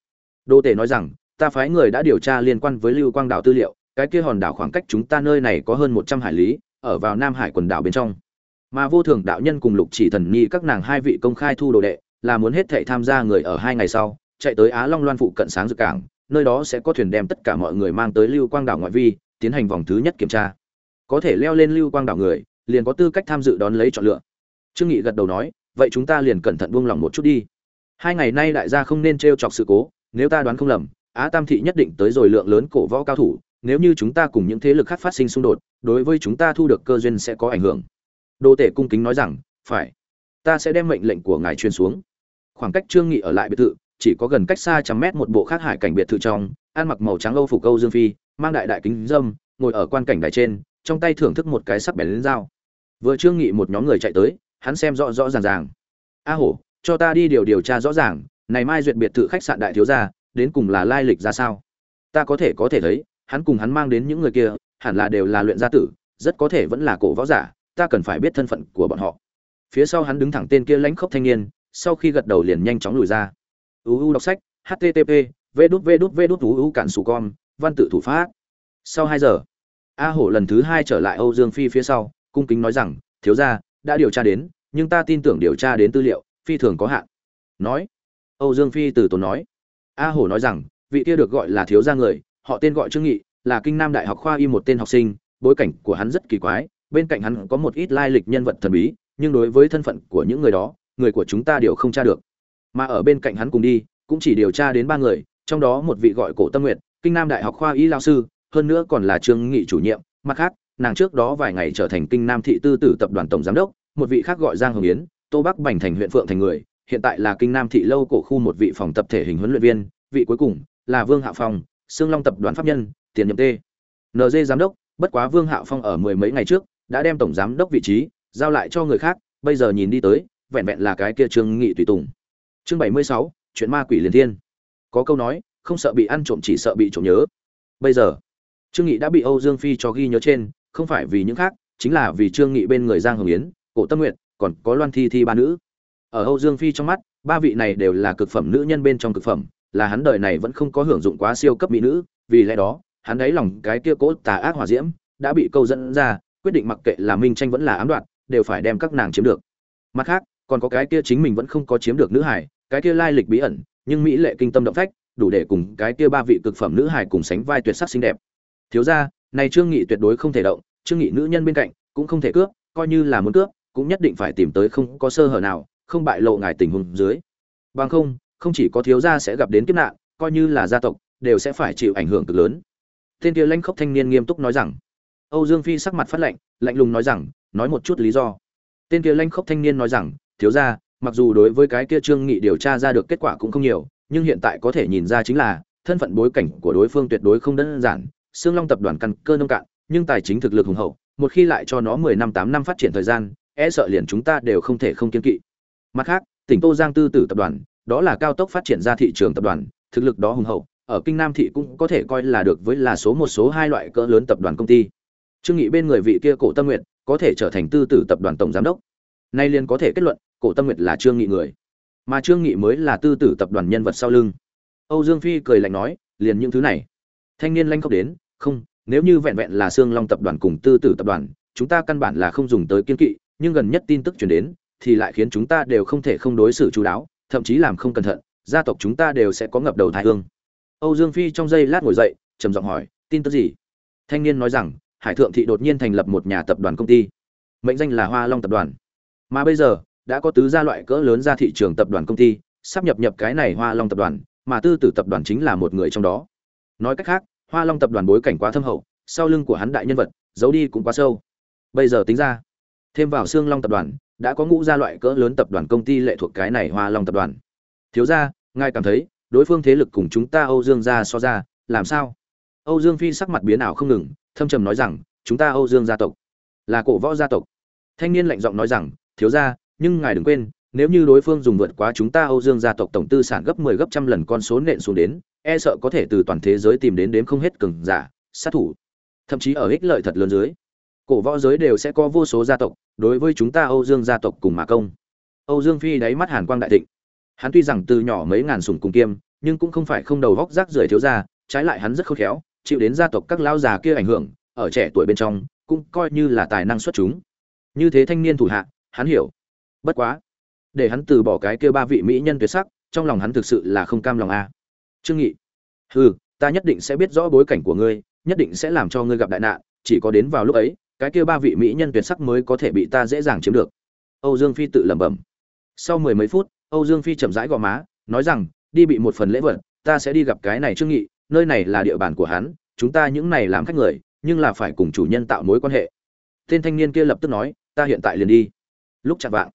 S1: Đồ tể nói rằng ta phái người đã điều tra liên quan với lưu quang đảo tư liệu cái kia hòn đảo khoảng cách chúng ta nơi này có hơn một trăm hải lý, ở vào nam hải quần đảo bên trong. Mà vô thường đạo nhân cùng lục chỉ thần nhi các nàng hai vị công khai thu đồ đệ, là muốn hết thảy tham gia người ở hai ngày sau, chạy tới á long loan phụ cận sáng dự cảng, nơi đó sẽ có thuyền đem tất cả mọi người mang tới lưu quang đảo ngoại vi, tiến hành vòng thứ nhất kiểm tra. Có thể leo lên lưu quang đảo người, liền có tư cách tham dự đón lấy chọn lựa. Trương nghị gật đầu nói, vậy chúng ta liền cẩn thận buông lòng một chút đi. Hai ngày nay đại gia không nên trêu chọc sự cố, nếu ta đoán không lầm, á tam thị nhất định tới rồi lượng lớn cổ võ cao thủ nếu như chúng ta cùng những thế lực khác phát sinh xung đột, đối với chúng ta thu được cơ duyên sẽ có ảnh hưởng. Đô tể cung kính nói rằng, phải. Ta sẽ đem mệnh lệnh của ngài truyền xuống. Khoảng cách trương nghị ở lại biệt thự, chỉ có gần cách xa trăm mét một bộ khác hải cảnh biệt thự trong, ăn mặc màu trắng âu phục câu dương phi, mang đại đại kính dâm, ngồi ở quan cảnh đài trên, trong tay thưởng thức một cái sắc bén lên dao. Vừa trương nghị một nhóm người chạy tới, hắn xem rõ rõ ràng ràng. A hổ, cho ta đi điều điều tra rõ ràng, này mai duyệt biệt thự khách sạn đại thiếu gia, đến cùng là lai lịch ra sao? Ta có thể có thể thấy hắn cùng hắn mang đến những người kia, hẳn là đều là luyện gia tử, rất có thể vẫn là cổ võ giả, ta cần phải biết thân phận của bọn họ. Phía sau hắn đứng thẳng tên kia lãnh khốc thanh niên, sau khi gật đầu liền nhanh chóng lùi ra. Uu đọc sách http v đút v đút v đút uu cản sù con, văn tự thủ pháp. Sau hai giờ, a hổ lần thứ hai trở lại âu dương phi phía sau, cung kính nói rằng, thiếu gia, đã điều tra đến, nhưng ta tin tưởng điều tra đến tư liệu, phi thường có hạn. Nói, âu dương phi từ tốn nói. A hổ nói rằng, vị kia được gọi là thiếu gia người họ tên gọi trương nghị, là kinh nam đại học khoa y một tên học sinh, bối cảnh của hắn rất kỳ quái, bên cạnh hắn có một ít lai lịch nhân vật thần bí, nhưng đối với thân phận của những người đó, người của chúng ta đều không tra được. Mà ở bên cạnh hắn cùng đi, cũng chỉ điều tra đến ba người, trong đó một vị gọi cổ tâm nguyện kinh nam đại học khoa y lao sư, hơn nữa còn là trương nghị chủ nhiệm, mặt khác, nàng trước đó vài ngày trở thành kinh nam thị tư tử tập đoàn tổng giám đốc, một vị khác gọi giang hồng yến, tô bắc bành thành huyện phượng thành người, hiện tại là kinh nam thị lâu cổ khu một vị phòng tập thể hình huấn luyện viên, vị cuối cùng là vương hạ phong Sương long tập đoàn pháp nhân, tiền nhiệm t. Nd giám đốc, bất quá vương Hạo phong ở mười mấy ngày trước, đã đem tổng giám đốc vị trí giao lại cho người khác, bây giờ nhìn đi tới, vẹn vẹn là cái kia trương nghị tùy tùng. Chương bảy mươi sáu, chuyện ma quỷ liền thiên. Có câu nói, không sợ bị ăn trộm chỉ sợ bị trộm nhớ. Bây giờ, trương nghị đã bị âu dương phi cho ghi nhớ trên, không phải vì những khác, chính là vì trương nghị bên người giang hồng yến, cổ tâm Nguyệt, còn có loan thi thi ba nữ. Ở âu dương phi trong mắt, ba vị này đều là cực phẩm nữ nhân bên trong cực phẩm là hắn đời này vẫn không có hưởng dụng quá siêu cấp mỹ nữ vì lẽ đó hắn đáy lòng cái kia cố tà ác hỏa diễm đã bị câu dẫn ra quyết định mặc kệ là minh tranh vẫn là ám đoạn, đều phải đem các nàng chiếm được. Mặt khác còn có cái kia chính mình vẫn không có chiếm được nữ hải cái kia lai lịch bí ẩn nhưng mỹ lệ kinh tâm động phách đủ để cùng cái kia ba vị cực phẩm nữ hải cùng sánh vai tuyệt sắc xinh đẹp. Thiếu gia này trương nghị tuyệt đối không thể động trương nghị nữ nhân bên cạnh cũng không thể cướp coi như là muốn cướp cũng nhất định phải tìm tới không có sơ hở nào không bại lộ ngài tình huống dưới. Bằng không không chỉ có thiếu gia sẽ gặp đến kiếp nạn, coi như là gia tộc, đều sẽ phải chịu ảnh hưởng cực lớn. Tên kia lãnh khốc thanh niên nghiêm túc nói rằng, âu dương phi sắc mặt phát lạnh lạnh lùng nói rằng, nói một chút lý do. Tên kia lãnh khốc thanh niên nói rằng, thiếu gia, mặc dù đối với cái kia trương nghị điều tra ra được kết quả cũng không nhiều, nhưng hiện tại có thể nhìn ra chính là, thân phận bối cảnh của đối phương tuyệt đối không đơn giản. Sương long tập đoàn căn cơ nông cạn, nhưng tài chính thực lực hùng hậu, một khi lại cho nó mười năm tám năm phát triển thời gian e sợ liền chúng ta đều không thể không kiên kỵ. Mặt khác, tỉnh tô giang tư tử tập đoàn đó là cao tốc phát triển ra thị trường tập đoàn, thực lực đó hùng hậu, ở kinh nam thị cũng có thể coi là được với là số một số hai loại cỡ lớn tập đoàn công ty. Trương nghị bên người vị kia cổ tâm nguyện có thể trở thành tư tử tập đoàn tổng giám đốc. Nay liền có thể kết luận, cổ tâm nguyện là trương nghị người. Mà trương nghị mới là tư tử tập đoàn nhân vật sau lưng. Âu dương phi cười lạnh nói, liền những thứ này. Thanh niên lanh khốc đến, không, nếu như vẹn vẹn là xương long tập đoàn cùng tư tử tập đoàn, chúng ta căn bản là không dùng tới kiên kỵ, nhưng gần nhất tin tức truyền đến, thì lại khiến chúng ta đều không thể không đối xử chú đáo thậm chí làm không cẩn thận, gia tộc chúng ta đều sẽ có ngập đầu thái hương. Âu dương phi trong giây lát ngồi dậy, trầm giọng hỏi, tin tức gì? Thanh niên nói rằng, hải thượng thị đột nhiên thành lập một nhà tập đoàn công ty. Mệnh danh là hoa long tập đoàn. Mà bây giờ, đã có tứ gia loại cỡ lớn ra thị trường tập đoàn công ty, sắp nhập nhập cái này hoa long tập đoàn, mà tư tử tập đoàn chính là một người trong đó. Nói cách khác, hoa long tập đoàn bối cảnh quá thâm hậu, sau lưng của hắn đại nhân vật, giấu đi cũng quá sâu. Bây giờ tính ra, thêm vào xương long tập đoàn đã có ngũ gia loại cỡ lớn tập đoàn công ty lệ thuộc cái này hoa long tập đoàn. Thiếu gia ngài cảm thấy đối phương thế lực cùng chúng ta âu dương gia so ra làm sao? Âu dương phi sắc mặt biến ảo không ngừng thâm trầm nói rằng chúng ta âu dương gia tộc là cổ võ gia tộc. Thanh niên lạnh giọng nói rằng thiếu gia nhưng ngài đừng quên nếu như đối phương dùng vượt quá chúng ta Âu Dương gia tộc tổng tư sản gấp 10 gấp trăm lần con số nện xuống đến, e sợ có thể từ toàn thế giới tìm đến đếm không hết cường giả, sát thủ. Thậm chí ở ích lợi thật lớn dưới, cổ võ giới đều sẽ có vô số gia tộc, đối với chúng ta Âu Dương gia tộc cùng mà công. Âu Dương Phi đáy mắt hàn quang đại thịnh. Hắn tuy rằng từ nhỏ mấy ngàn sủng cùng kiêm, nhưng cũng không phải không đầu góc rác rưởi thiếu gia, trái lại hắn rất khôn khéo, chịu đến gia tộc các lão già kia ảnh hưởng, ở trẻ tuổi bên trong, cũng coi như là tài năng xuất chúng. Như thế thanh niên thủ hạ, hắn hiểu. Bất quá, để hắn từ bỏ cái kia ba vị mỹ nhân tuyệt sắc, trong lòng hắn thực sự là không cam lòng a. Trương Nghị, hừ, ta nhất định sẽ biết rõ bối cảnh của ngươi, nhất định sẽ làm cho ngươi gặp đại nạn, chỉ có đến vào lúc ấy, cái kia ba vị mỹ nhân tuyệt sắc mới có thể bị ta dễ dàng chiếm được. Âu Dương Phi tự lẩm bẩm. Sau mười mấy phút, Âu Dương Phi chậm rãi gò má, nói rằng, đi bị một phần lễ vật, ta sẽ đi gặp cái này Trương Nghị, nơi này là địa bàn của hắn, chúng ta những này làm khách người, nhưng là phải cùng chủ nhân tạo mối quan hệ. Tên thanh niên kia lập tức nói, ta hiện tại liền đi. Lúc chạm vạng,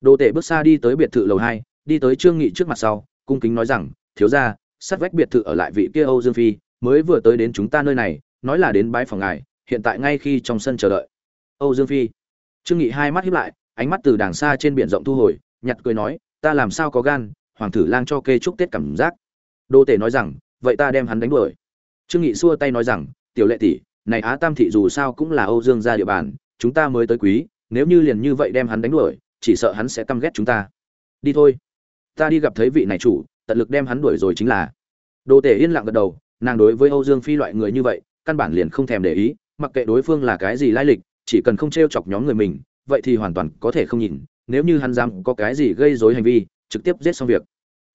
S1: Đồ Tể bước xa đi tới biệt thự lầu hai, đi tới Trương Nghị trước mặt sau, cung kính nói rằng, thiếu gia, sát vách biệt thự ở lại vị kia Âu Dương Phi, mới vừa tới đến chúng ta nơi này, nói là đến bái phòng ngài, hiện tại ngay khi trong sân chờ đợi. Âu Dương Phi. Trương Nghị hai mắt híp lại, ánh mắt từ đàng xa trên biển rộng thu hồi, nhặt cười nói, ta làm sao có gan, hoàng tử lang cho kê chúc tết cảm giác. Đô Tể nói rằng, vậy ta đem hắn đánh đuổi. Trương Nghị xua tay nói rằng, tiểu lệ tỷ, này Á Tam thị dù sao cũng là Âu Dương gia địa bàn, chúng ta mới tới quý, nếu như liền như vậy đem hắn đánh đuổi, chỉ sợ hắn sẽ căm ghét chúng ta. Đi thôi, ta đi gặp thấy vị này chủ, tận lực đem hắn đuổi rồi chính là. Đô Tể yên lặng gật đầu, nàng đối với Âu Dương Phi loại người như vậy, căn bản liền không thèm để ý, mặc kệ đối phương là cái gì lai lịch, chỉ cần không trêu chọc nhóm người mình, vậy thì hoàn toàn có thể không nhìn, nếu như hắn dám có cái gì gây rối hành vi, trực tiếp giết xong việc.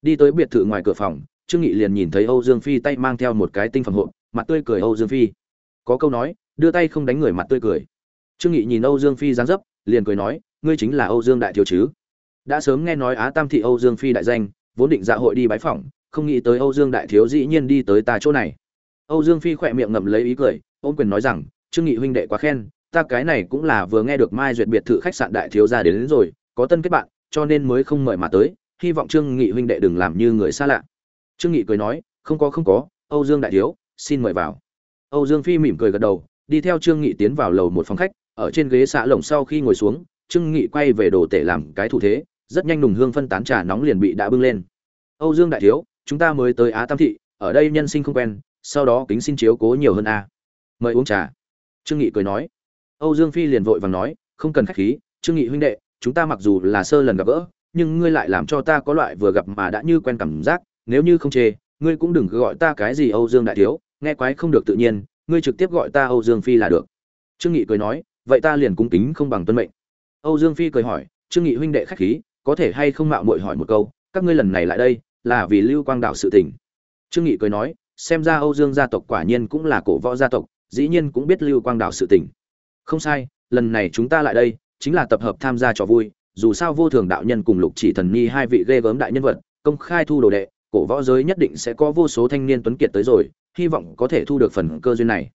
S1: Đi tới biệt thự ngoài cửa phòng, Trương Nghị liền nhìn thấy Âu Dương Phi tay mang theo một cái tinh phẩm hộp, mặt tươi cười Âu Dương Phi. Có câu nói, đưa tay không đánh người mặt tươi cười. Trương Nghị nhìn Âu Dương Phi dáng dấp, liền cười nói, ngươi chính là Âu Dương đại thiếu chứ? Đã sớm nghe nói Á Tam thị Âu Dương Phi đại danh, vốn định dạ hội đi bái phỏng, không nghĩ tới Âu Dương đại thiếu dĩ nhiên đi tới ta chỗ này. Âu Dương Phi khỏe miệng ngậm lấy ý cười, ôn quyền nói rằng, Trương Nghị huynh đệ quá khen, ta cái này cũng là vừa nghe được Mai duyệt biệt thự khách sạn đại thiếu gia đến, đến rồi, có tân kết bạn, cho nên mới không mời mà tới, hy vọng Trương Nghị huynh đệ đừng làm như người xa lạ. Trương Nghị cười nói, không có không có, Âu Dương đại thiếu, xin mời vào. Âu Dương Phi mỉm cười gật đầu, đi theo Trương Nghị tiến vào lầu một phòng khách, ở trên ghế xạ lồng sau khi ngồi xuống, Trương Nghị quay về đồ tể làm cái thủ thế, rất nhanh nùng hương phân tán trà nóng liền bị đã bưng lên. Âu Dương đại thiếu, chúng ta mới tới Á Tam thị, ở đây nhân sinh không quen, sau đó kính xin chiếu cố nhiều hơn a. Mời uống trà. Trương Nghị cười nói. Âu Dương Phi liền vội vàng nói, không cần khách khí, Trương Nghị huynh đệ, chúng ta mặc dù là sơ lần gặp gỡ, nhưng ngươi lại làm cho ta có loại vừa gặp mà đã như quen cảm giác, nếu như không chê, ngươi cũng đừng gọi ta cái gì Âu Dương đại thiếu, nghe quái không được tự nhiên, ngươi trực tiếp gọi ta Âu Dương Phi là được. Trương Nghị cười nói, vậy ta liền cung kính không bằng tuân mệnh. Âu Dương Phi cười hỏi, Trương Nghị huynh đệ khách khí, có thể hay không mạo muội hỏi một câu, các ngươi lần này lại đây, là vì Lưu Quang đạo sự tình. Trương Nghị cười nói, xem ra Âu Dương gia tộc quả nhiên cũng là cổ võ gia tộc, dĩ nhiên cũng biết Lưu Quang đạo sự tình. Không sai, lần này chúng ta lại đây, chính là tập hợp tham gia trò vui, dù sao vô thường đạo nhân cùng Lục Chỉ Thần Nhi hai vị ghê gớm đại nhân vật, công khai thu đồ đệ, cổ võ giới nhất định sẽ có vô số thanh niên tuấn kiệt tới rồi, hy vọng có thể thu được phần cơ duyên này.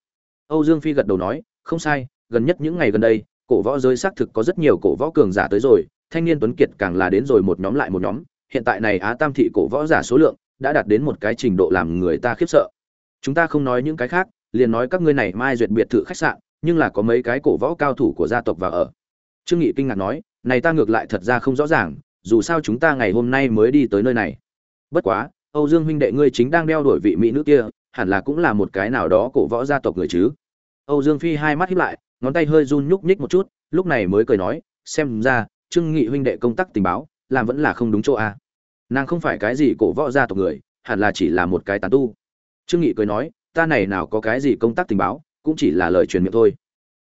S1: Âu Dương Phi gật đầu nói, không sai, gần nhất những ngày gần đây, cổ võ giới xác thực có rất nhiều cổ võ cường giả tới rồi, thanh niên tuấn kiệt càng là đến rồi một nhóm lại một nhóm, hiện tại này Á Tam thị cổ võ giả số lượng đã đạt đến một cái trình độ làm người ta khiếp sợ. Chúng ta không nói những cái khác, liền nói các ngươi này mai duyệt biệt thự khách sạn, nhưng là có mấy cái cổ võ cao thủ của gia tộc vào ở. Trương Nghị kinh ngạc nói, này ta ngược lại thật ra không rõ ràng, dù sao chúng ta ngày hôm nay mới đi tới nơi này. Bất quá, Âu Dương huynh đệ ngươi chính đang đeo đuổi vị mỹ nữ kia, hẳn là cũng là một cái nào đó cổ võ gia tộc người chứ. Âu Dương Phi hai mắt híp lại, ngón tay hơi run nhúc nhích một chút, lúc này mới cười nói, xem ra, Trương Nghị huynh đệ công tác tình báo, làm vẫn là không đúng chỗ a. À. Nàng không phải cái gì cổ võ gia tộc người, hẳn là chỉ là một cái tán tu. Trương Nghị cười nói, ta này nào có cái gì công tác tình báo, cũng chỉ là lời truyền miệng thôi.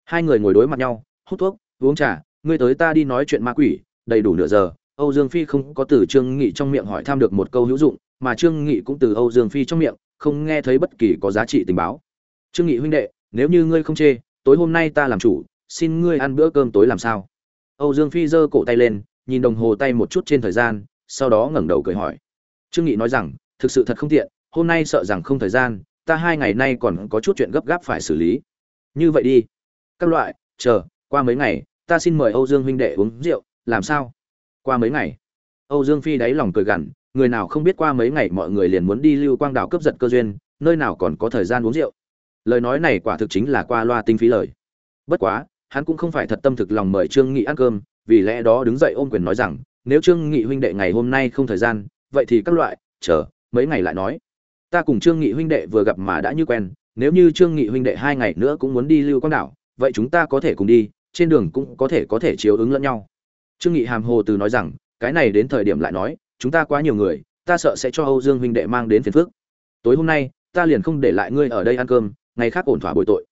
S1: Hai người ngồi đối mặt nhau, hút thuốc, uống trà, ngươi tới ta đi nói chuyện ma quỷ, đầy đủ nửa giờ, Âu Dương Phi không có từ Trương Nghị trong miệng hỏi tham được một câu hữu dụng, mà Trương Nghị cũng từ Âu Dương Phi trong miệng không nghe thấy bất kỳ có giá trị tình báo. Trương Nghị huynh đệ, nếu như ngươi không chê, tối hôm nay ta làm chủ, xin ngươi ăn bữa cơm tối làm sao? Âu Dương Phi giơ cổ tay lên, nhìn đồng hồ tay một chút trên thời gian, sau đó ngẩng đầu cười hỏi. Trương Nghị nói rằng, thực sự thật không tiện, hôm nay sợ rằng không thời gian, ta hai ngày nay còn có chút chuyện gấp gáp phải xử lý. Như vậy đi. Các loại, chờ, qua mấy ngày, ta xin mời Âu Dương huynh đệ uống rượu, làm sao? Qua mấy ngày. Âu Dương Phi đáy lòng cười gằn, người nào không biết qua mấy ngày mọi người liền muốn đi Lưu Quang đảo cướp giật cơ duyên, nơi nào còn có thời gian uống rượu. Lời nói này quả thực chính là qua loa tinh phí lời. Bất quá, hắn cũng không phải thật tâm thực lòng mời Trương Nghị ăn cơm, vì lẽ đó đứng dậy ôm quyền nói rằng, nếu trương nghị huynh đệ ngày hôm nay không thời gian vậy thì các loại chờ mấy ngày lại nói ta cùng trương nghị huynh đệ vừa gặp mà đã như quen, nếu như trương nghị huynh đệ hai ngày nữa cũng muốn đi lưu quang đảo, vậy chúng ta có thể cùng đi, trên đường cũng có thể có thể chiếu ứng lẫn nhau. Trương nghị hàm hồ từ nói rằng, cái này đến thời điểm lại nói, chúng ta quá nhiều người, ta sợ sẽ cho âu dương huynh đệ mang đến phiền phức. Tối hôm nay, ta liền không để lại ngươi ở đây ăn cơm, ngày khác ổn thỏa bồi tội.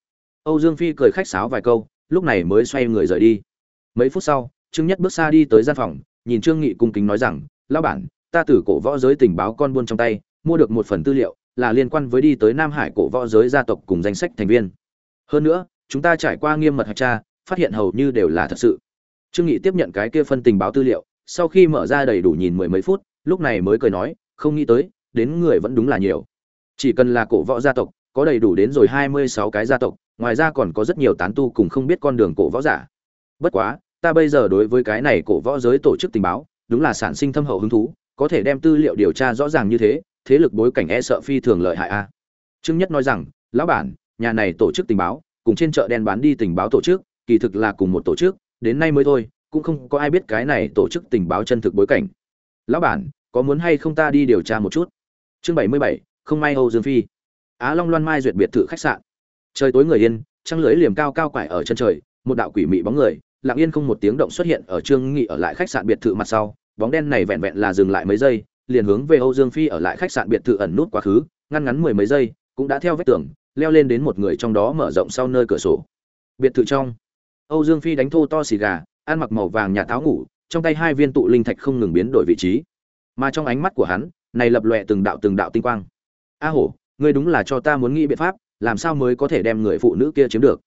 S1: Âu dương phi cười khách sáo vài câu, lúc này mới xoay người rời đi. Mấy phút sau, trương nhất bước xa đi tới gian phòng, nhìn trương nghị cung kính nói rằng, lão bản, ta từ cổ võ giới tình báo con buôn trong tay mua được một phần tư liệu là liên quan với đi tới nam hải cổ võ giới gia tộc cùng danh sách thành viên. Hơn nữa, chúng ta trải qua nghiêm mật hạch tra, phát hiện hầu như đều là thật sự. Trương nghị tiếp nhận cái kia phân tình báo tư liệu, sau khi mở ra đầy đủ nhìn mười mấy phút, lúc này mới cười nói, không nghĩ tới, đến người vẫn đúng là nhiều. Chỉ cần là cổ võ gia tộc, có đầy đủ đến rồi hai mươi sáu cái gia tộc, ngoài ra còn có rất nhiều tán tu cùng không biết con đường cổ võ giả. Bất quá, ta bây giờ đối với cái này cổ võ giới tổ chức tình báo, đúng là sản sinh thâm hậu hứng thú, có thể đem tư liệu điều tra rõ ràng như thế thế lực bối cảnh e sợ phi thường lợi hại a. Trương nhất nói rằng, lão bản, nhà này tổ chức tình báo, cùng trên chợ đen bán đi tình báo tổ chức, kỳ thực là cùng một tổ chức, đến nay mới thôi, cũng không có ai biết cái này tổ chức tình báo chân thực bối cảnh. Lão bản, có muốn hay không ta đi điều tra một chút? Chương bảy mươi bảy, không may âu dương phi. Á long loan mai duyệt biệt thự khách sạn. Trời tối người yên, trăng lưới liềm cao cao quải ở chân trời, một đạo quỷ mị bóng người, lặng yên không một tiếng động xuất hiện ở trương nghị ở lại khách sạn biệt thự mặt sau, bóng đen này vẹn vẹn là dừng lại mấy giây liền hướng về âu dương phi ở lại khách sạn biệt thự ẩn nút quá khứ, ngăn ngắn mười mấy giây, cũng đã theo vết tường, leo lên đến một người trong đó mở rộng sau nơi cửa sổ. Biệt thự trong. Âu dương phi đánh thô to xì gà, ăn mặc màu vàng nhà táo ngủ, trong tay hai viên tụ linh thạch không ngừng biến đổi vị trí. Mà trong ánh mắt của hắn, này lập lòe từng đạo từng đạo tinh quang. A hổ, ngươi đúng là cho ta muốn nghĩ biện pháp, làm sao mới có thể đem người phụ nữ kia chiếm được?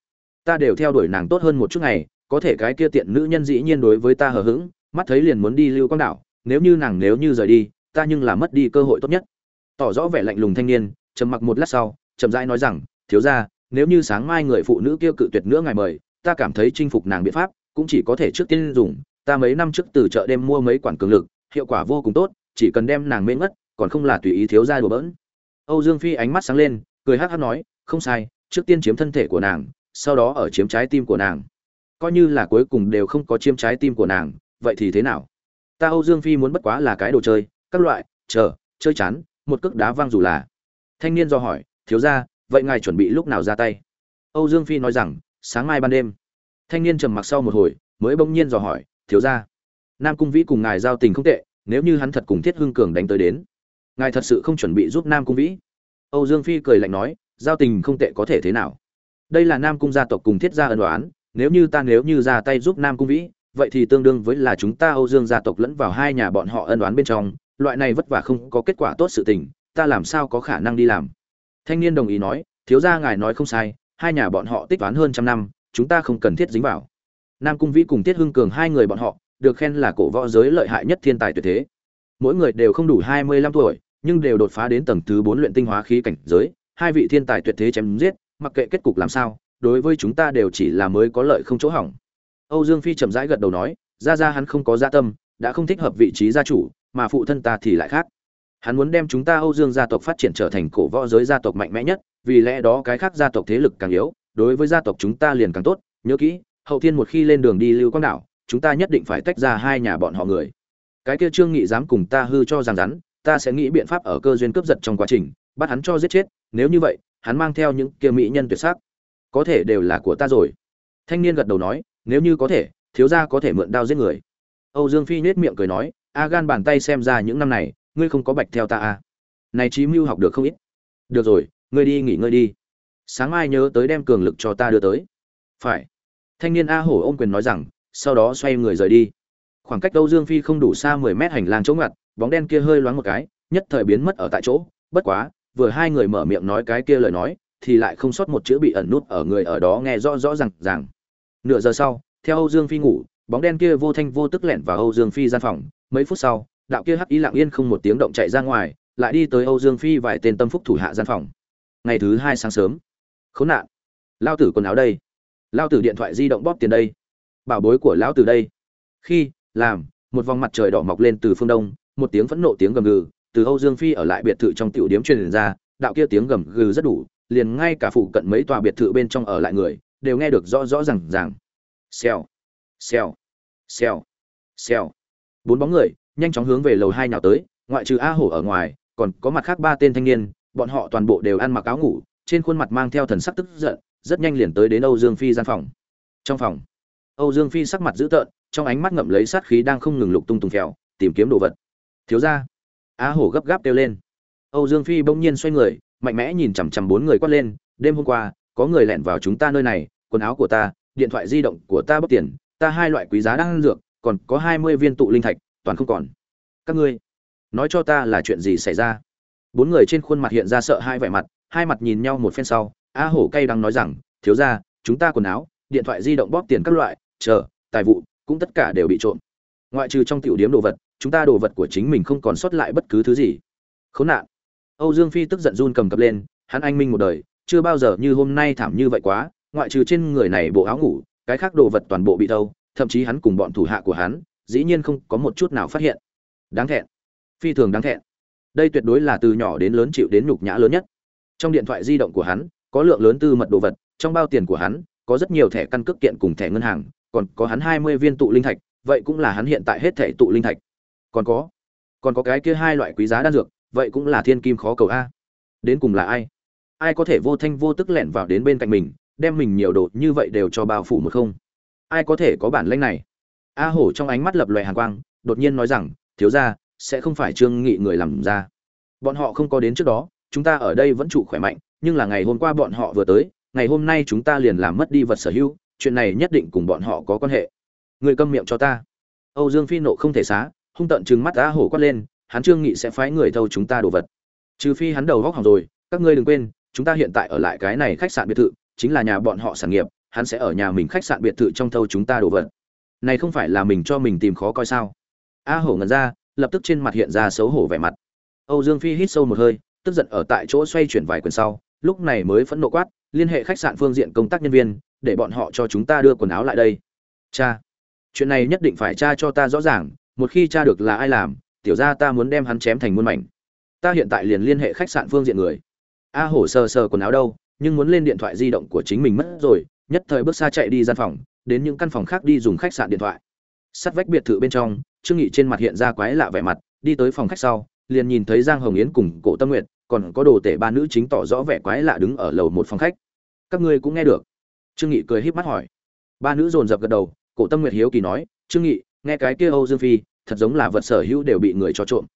S1: Ta đều theo đuổi nàng tốt hơn một chút ngày có thể cái kia tiện nữ nhân dĩ nhiên đối với ta hờ hững, mắt thấy liền muốn đi lưu quang đảo, nếu như nàng nếu như rời đi ta nhưng là mất đi cơ hội tốt nhất. Tỏ rõ vẻ lạnh lùng thanh niên, trầm mặc một lát sau, chậm rãi nói rằng, thiếu gia, nếu như sáng mai người phụ nữ kia cự tuyệt nữa ngài mời, ta cảm thấy chinh phục nàng biện pháp cũng chỉ có thể trước tiên dùng, ta mấy năm trước từ chợ đêm mua mấy quản cường lực, hiệu quả vô cùng tốt, chỉ cần đem nàng mê ngất, còn không là tùy ý thiếu gia đùa bỡn. Âu dương phi ánh mắt sáng lên, cười hắc hắc nói, không sai, trước tiên chiếm thân thể của nàng, sau đó ở chiếm trái tim của nàng. Coi như là cuối cùng đều không có chiếm trái tim của nàng, vậy thì thế nào? Ta âu dương phi muốn bất quá là cái đồ chơi các loại, chờ, chơi chán, một cước đá vang dù là. Thanh niên do hỏi, thiếu gia, vậy ngài chuẩn bị lúc nào ra tay? Âu dương phi nói rằng, sáng mai ban đêm. Thanh niên trầm mặc sau một hồi, mới bỗng nhiên dò hỏi, thiếu gia, nam cung vĩ cùng ngài giao tình không tệ, nếu như hắn thật cùng thiết hưng cường đánh tới đến, ngài thật sự không chuẩn bị giúp nam cung vĩ? Âu dương phi cười lạnh nói, giao tình không tệ có thể thế nào? Đây là nam cung gia tộc cùng thiết gia ân đoán nếu như ta nếu như ra tay giúp nam cung vĩ, vậy thì tương đương với là chúng ta âu dương gia tộc lẫn vào hai nhà bọn họ ân đoán bên trong loại này vất vả không có kết quả tốt sự tình, ta làm sao có khả năng đi làm? Thanh niên đồng ý nói, thiếu gia ngài nói không sai, hai nhà bọn họ tích toán hơn trăm năm, chúng ta không cần thiết dính vào. Nam cung vĩ cùng tiết hưng cường hai người bọn họ, được khen là cổ võ giới lợi hại nhất thiên tài tuyệt thế. Mỗi người đều không đủ hai mươi lăm tuổi, nhưng đều đột phá đến tầng thứ bốn luyện tinh hóa khí cảnh giới, hai vị thiên tài tuyệt thế chém giết, mặc kệ kết cục làm sao, đối với chúng ta đều chỉ là mới có lợi không chỗ hỏng. Âu dương phi chậm rãi gật đầu nói, ra ra hắn không có gia tâm, đã không thích hợp vị trí gia chủ mà phụ thân ta thì lại khác. Hắn muốn đem chúng ta âu dương gia tộc phát triển trở thành cổ võ giới gia tộc mạnh mẽ nhất, vì lẽ đó cái khác gia tộc thế lực càng yếu, đối với gia tộc chúng ta liền càng tốt. Nhớ kỹ, hậu thiên một khi lên đường đi lưu quang đảo, chúng ta nhất định phải tách ra hai nhà bọn họ người. Cái kia trương nghị dám cùng ta hư cho rằng rắn, ta sẽ nghĩ biện pháp ở cơ duyên cướp giật trong quá trình, bắt hắn cho giết chết, nếu như vậy, hắn mang theo những kia mỹ nhân tuyệt sắc, có thể đều là của ta rồi. Thanh niên gật đầu nói, nếu như có thể, thiếu gia có thể mượn đao giết người. Âu dương phi nết miệng cười nói a gan bàn tay xem ra những năm này, ngươi không có bạch theo ta à. Này chí mưu học được không ít. Được rồi, ngươi đi nghỉ ngơi đi. Sáng mai nhớ tới đem cường lực cho ta đưa tới. Phải. Thanh niên a hổ ôm quyền nói rằng, sau đó xoay người rời đi. Khoảng cách âu dương phi không đủ xa mười mét hành lang chỗ ngặt, bóng đen kia hơi loáng một cái, nhất thời biến mất ở tại chỗ. Bất quá, vừa hai người mở miệng nói cái kia lời nói, thì lại không sót một chữ bị ẩn nút ở người ở đó nghe rõ rõ rằng rằng. nửa giờ sau, theo âu dương phi ngủ, bóng đen kia vô thanh vô tức lẻn vào âu dương phi gian phòng mấy phút sau, đạo kia hắc ý lặng yên không một tiếng động chạy ra ngoài, lại đi tới âu dương phi vài tên tâm phúc thủ hạ gian phòng. Ngày thứ hai sáng sớm. Khốn nạn. Lao tử quần áo đây. Lao tử điện thoại di động bóp tiền đây. Bảo bối của lão tử đây. Khi, làm, một vòng mặt trời đỏ mọc lên từ phương đông, một tiếng phẫn nộ tiếng gầm gừ, từ âu dương phi ở lại biệt thự trong tiểu điếm truyền ra, đạo kia tiếng gầm gừ rất đủ, liền ngay cả phụ cận mấy tòa biệt thự bên trong ở lại người, đều nghe được rõ rõ ràng ràng. Xèo. Xèo. Xèo. Xèo bốn bóng người, nhanh chóng hướng về lầu hai nhào tới, ngoại trừ a hổ ở ngoài, còn có mặt khác ba tên thanh niên, bọn họ toàn bộ đều ăn mặc áo ngủ, trên khuôn mặt mang theo thần sắc tức giận, rất nhanh liền tới đến âu dương phi gian phòng. Trong phòng, âu dương phi sắc mặt dữ tợn, trong ánh mắt ngậm lấy sát khí đang không ngừng lục tung tùng phèo, tìm kiếm đồ vật. Thiếu ra a hổ gấp gáp kêu lên. Âu dương phi bỗng nhiên xoay người, mạnh mẽ nhìn chằm chằm bốn người quát lên, đêm hôm qua, có người lẻn vào chúng ta nơi này, quần áo của ta, điện thoại di động của ta bóc tiền, ta hai loại quý giá đang ăn dược còn có hai mươi viên tụ linh thạch toàn không còn. Các ngươi nói cho ta là chuyện gì xảy ra? Bốn người trên khuôn mặt hiện ra sợ hai vẻ mặt hai mặt nhìn nhau một phen sau a hổ cay đang nói rằng thiếu gia, chúng ta quần áo điện thoại di động bóp tiền các loại chờ tài vụ cũng tất cả đều bị trộm. Ngoại trừ trong tiểu điểm đồ vật chúng ta đồ vật của chính mình không còn sót lại bất cứ thứ gì. Khốn nạn. Âu dương phi tức giận run cầm cập lên hắn anh minh một đời chưa bao giờ như hôm nay thảm như vậy quá ngoại trừ trên người này bộ áo ngủ cái khác đồ vật toàn bộ bị thâu thậm chí hắn cùng bọn thủ hạ của hắn, dĩ nhiên không có một chút nào phát hiện. Đáng thẹn. Phi thường đáng thẹn. Đây tuyệt đối là từ nhỏ đến lớn chịu đến nhục nhã lớn nhất. Trong điện thoại di động của hắn, có lượng lớn tư mật đồ vật, trong bao tiền của hắn, có rất nhiều thẻ căn cước kiện cùng thẻ ngân hàng, còn có hắn hai mươi viên tụ linh thạch, vậy cũng là hắn hiện tại hết thẻ tụ linh thạch. Còn có còn có cái kia hai loại quý giá đan dược, vậy cũng là thiên kim khó cầu a. Đến cùng là ai? Ai có thể vô thanh vô tức lẻn vào đến bên cạnh mình, đem mình nhiều đồ như vậy đều cho bao phủ một không? Ai có thể có bản lĩnh này? A hổ trong ánh mắt lập loè hàn quang, đột nhiên nói rằng, thiếu gia, sẽ không phải trương nghị người làm ra. Bọn họ không có đến trước đó, chúng ta ở đây vẫn trụ khỏe mạnh, nhưng là ngày hôm qua bọn họ vừa tới, ngày hôm nay chúng ta liền làm mất đi vật sở hữu, chuyện này nhất định cùng bọn họ có quan hệ. Người câm miệng cho ta. Âu dương phi nộ không thể xá, hung tận trừng mắt a hổ quát lên, hắn trương nghị sẽ phái người thâu chúng ta đồ vật. Trừ phi hắn đầu góc hỏng rồi, các ngươi đừng quên, chúng ta hiện tại ở lại cái này khách sạn biệt thự, chính là nhà bọn họ sản nghiệp hắn sẽ ở nhà mình khách sạn biệt thự trong thâu chúng ta đổ vật. Này không phải là mình cho mình tìm khó coi sao? A hổ ngẩn ra, lập tức trên mặt hiện ra xấu hổ vẻ mặt. Âu dương phi hít sâu một hơi, tức giận ở tại chỗ xoay chuyển vài quyền sau, lúc này mới phẫn nộ quát, liên hệ khách sạn phương diện công tác nhân viên, để bọn họ cho chúng ta đưa quần áo lại đây. Cha, chuyện này nhất định phải cha cho ta rõ ràng, một khi cha được là ai làm, tiểu ra ta muốn đem hắn chém thành muôn mảnh. Ta hiện tại liền liên hệ khách sạn phương diện người. A hổ sờ sờ quần áo đâu, nhưng muốn lên điện thoại di động của chính mình mất rồi nhất thời bước xa chạy đi gian phòng, đến những căn phòng khác đi dùng khách sạn điện thoại. Sắt vách biệt thự bên trong, trương nghị trên mặt hiện ra quái lạ vẻ mặt, đi tới phòng khách sau, liền nhìn thấy giang hồng yến cùng cổ tâm nguyệt, còn có đồ tể ba nữ chính tỏ rõ vẻ quái lạ đứng ở lầu một phòng khách. Các ngươi cũng nghe được. Trương nghị cười híp mắt hỏi. Ba nữ dồn dập gật đầu, cổ tâm nguyệt hiếu kỳ nói, trương nghị, nghe cái kia âu dương phi, thật giống là vật sở hữu đều bị người cho trộm.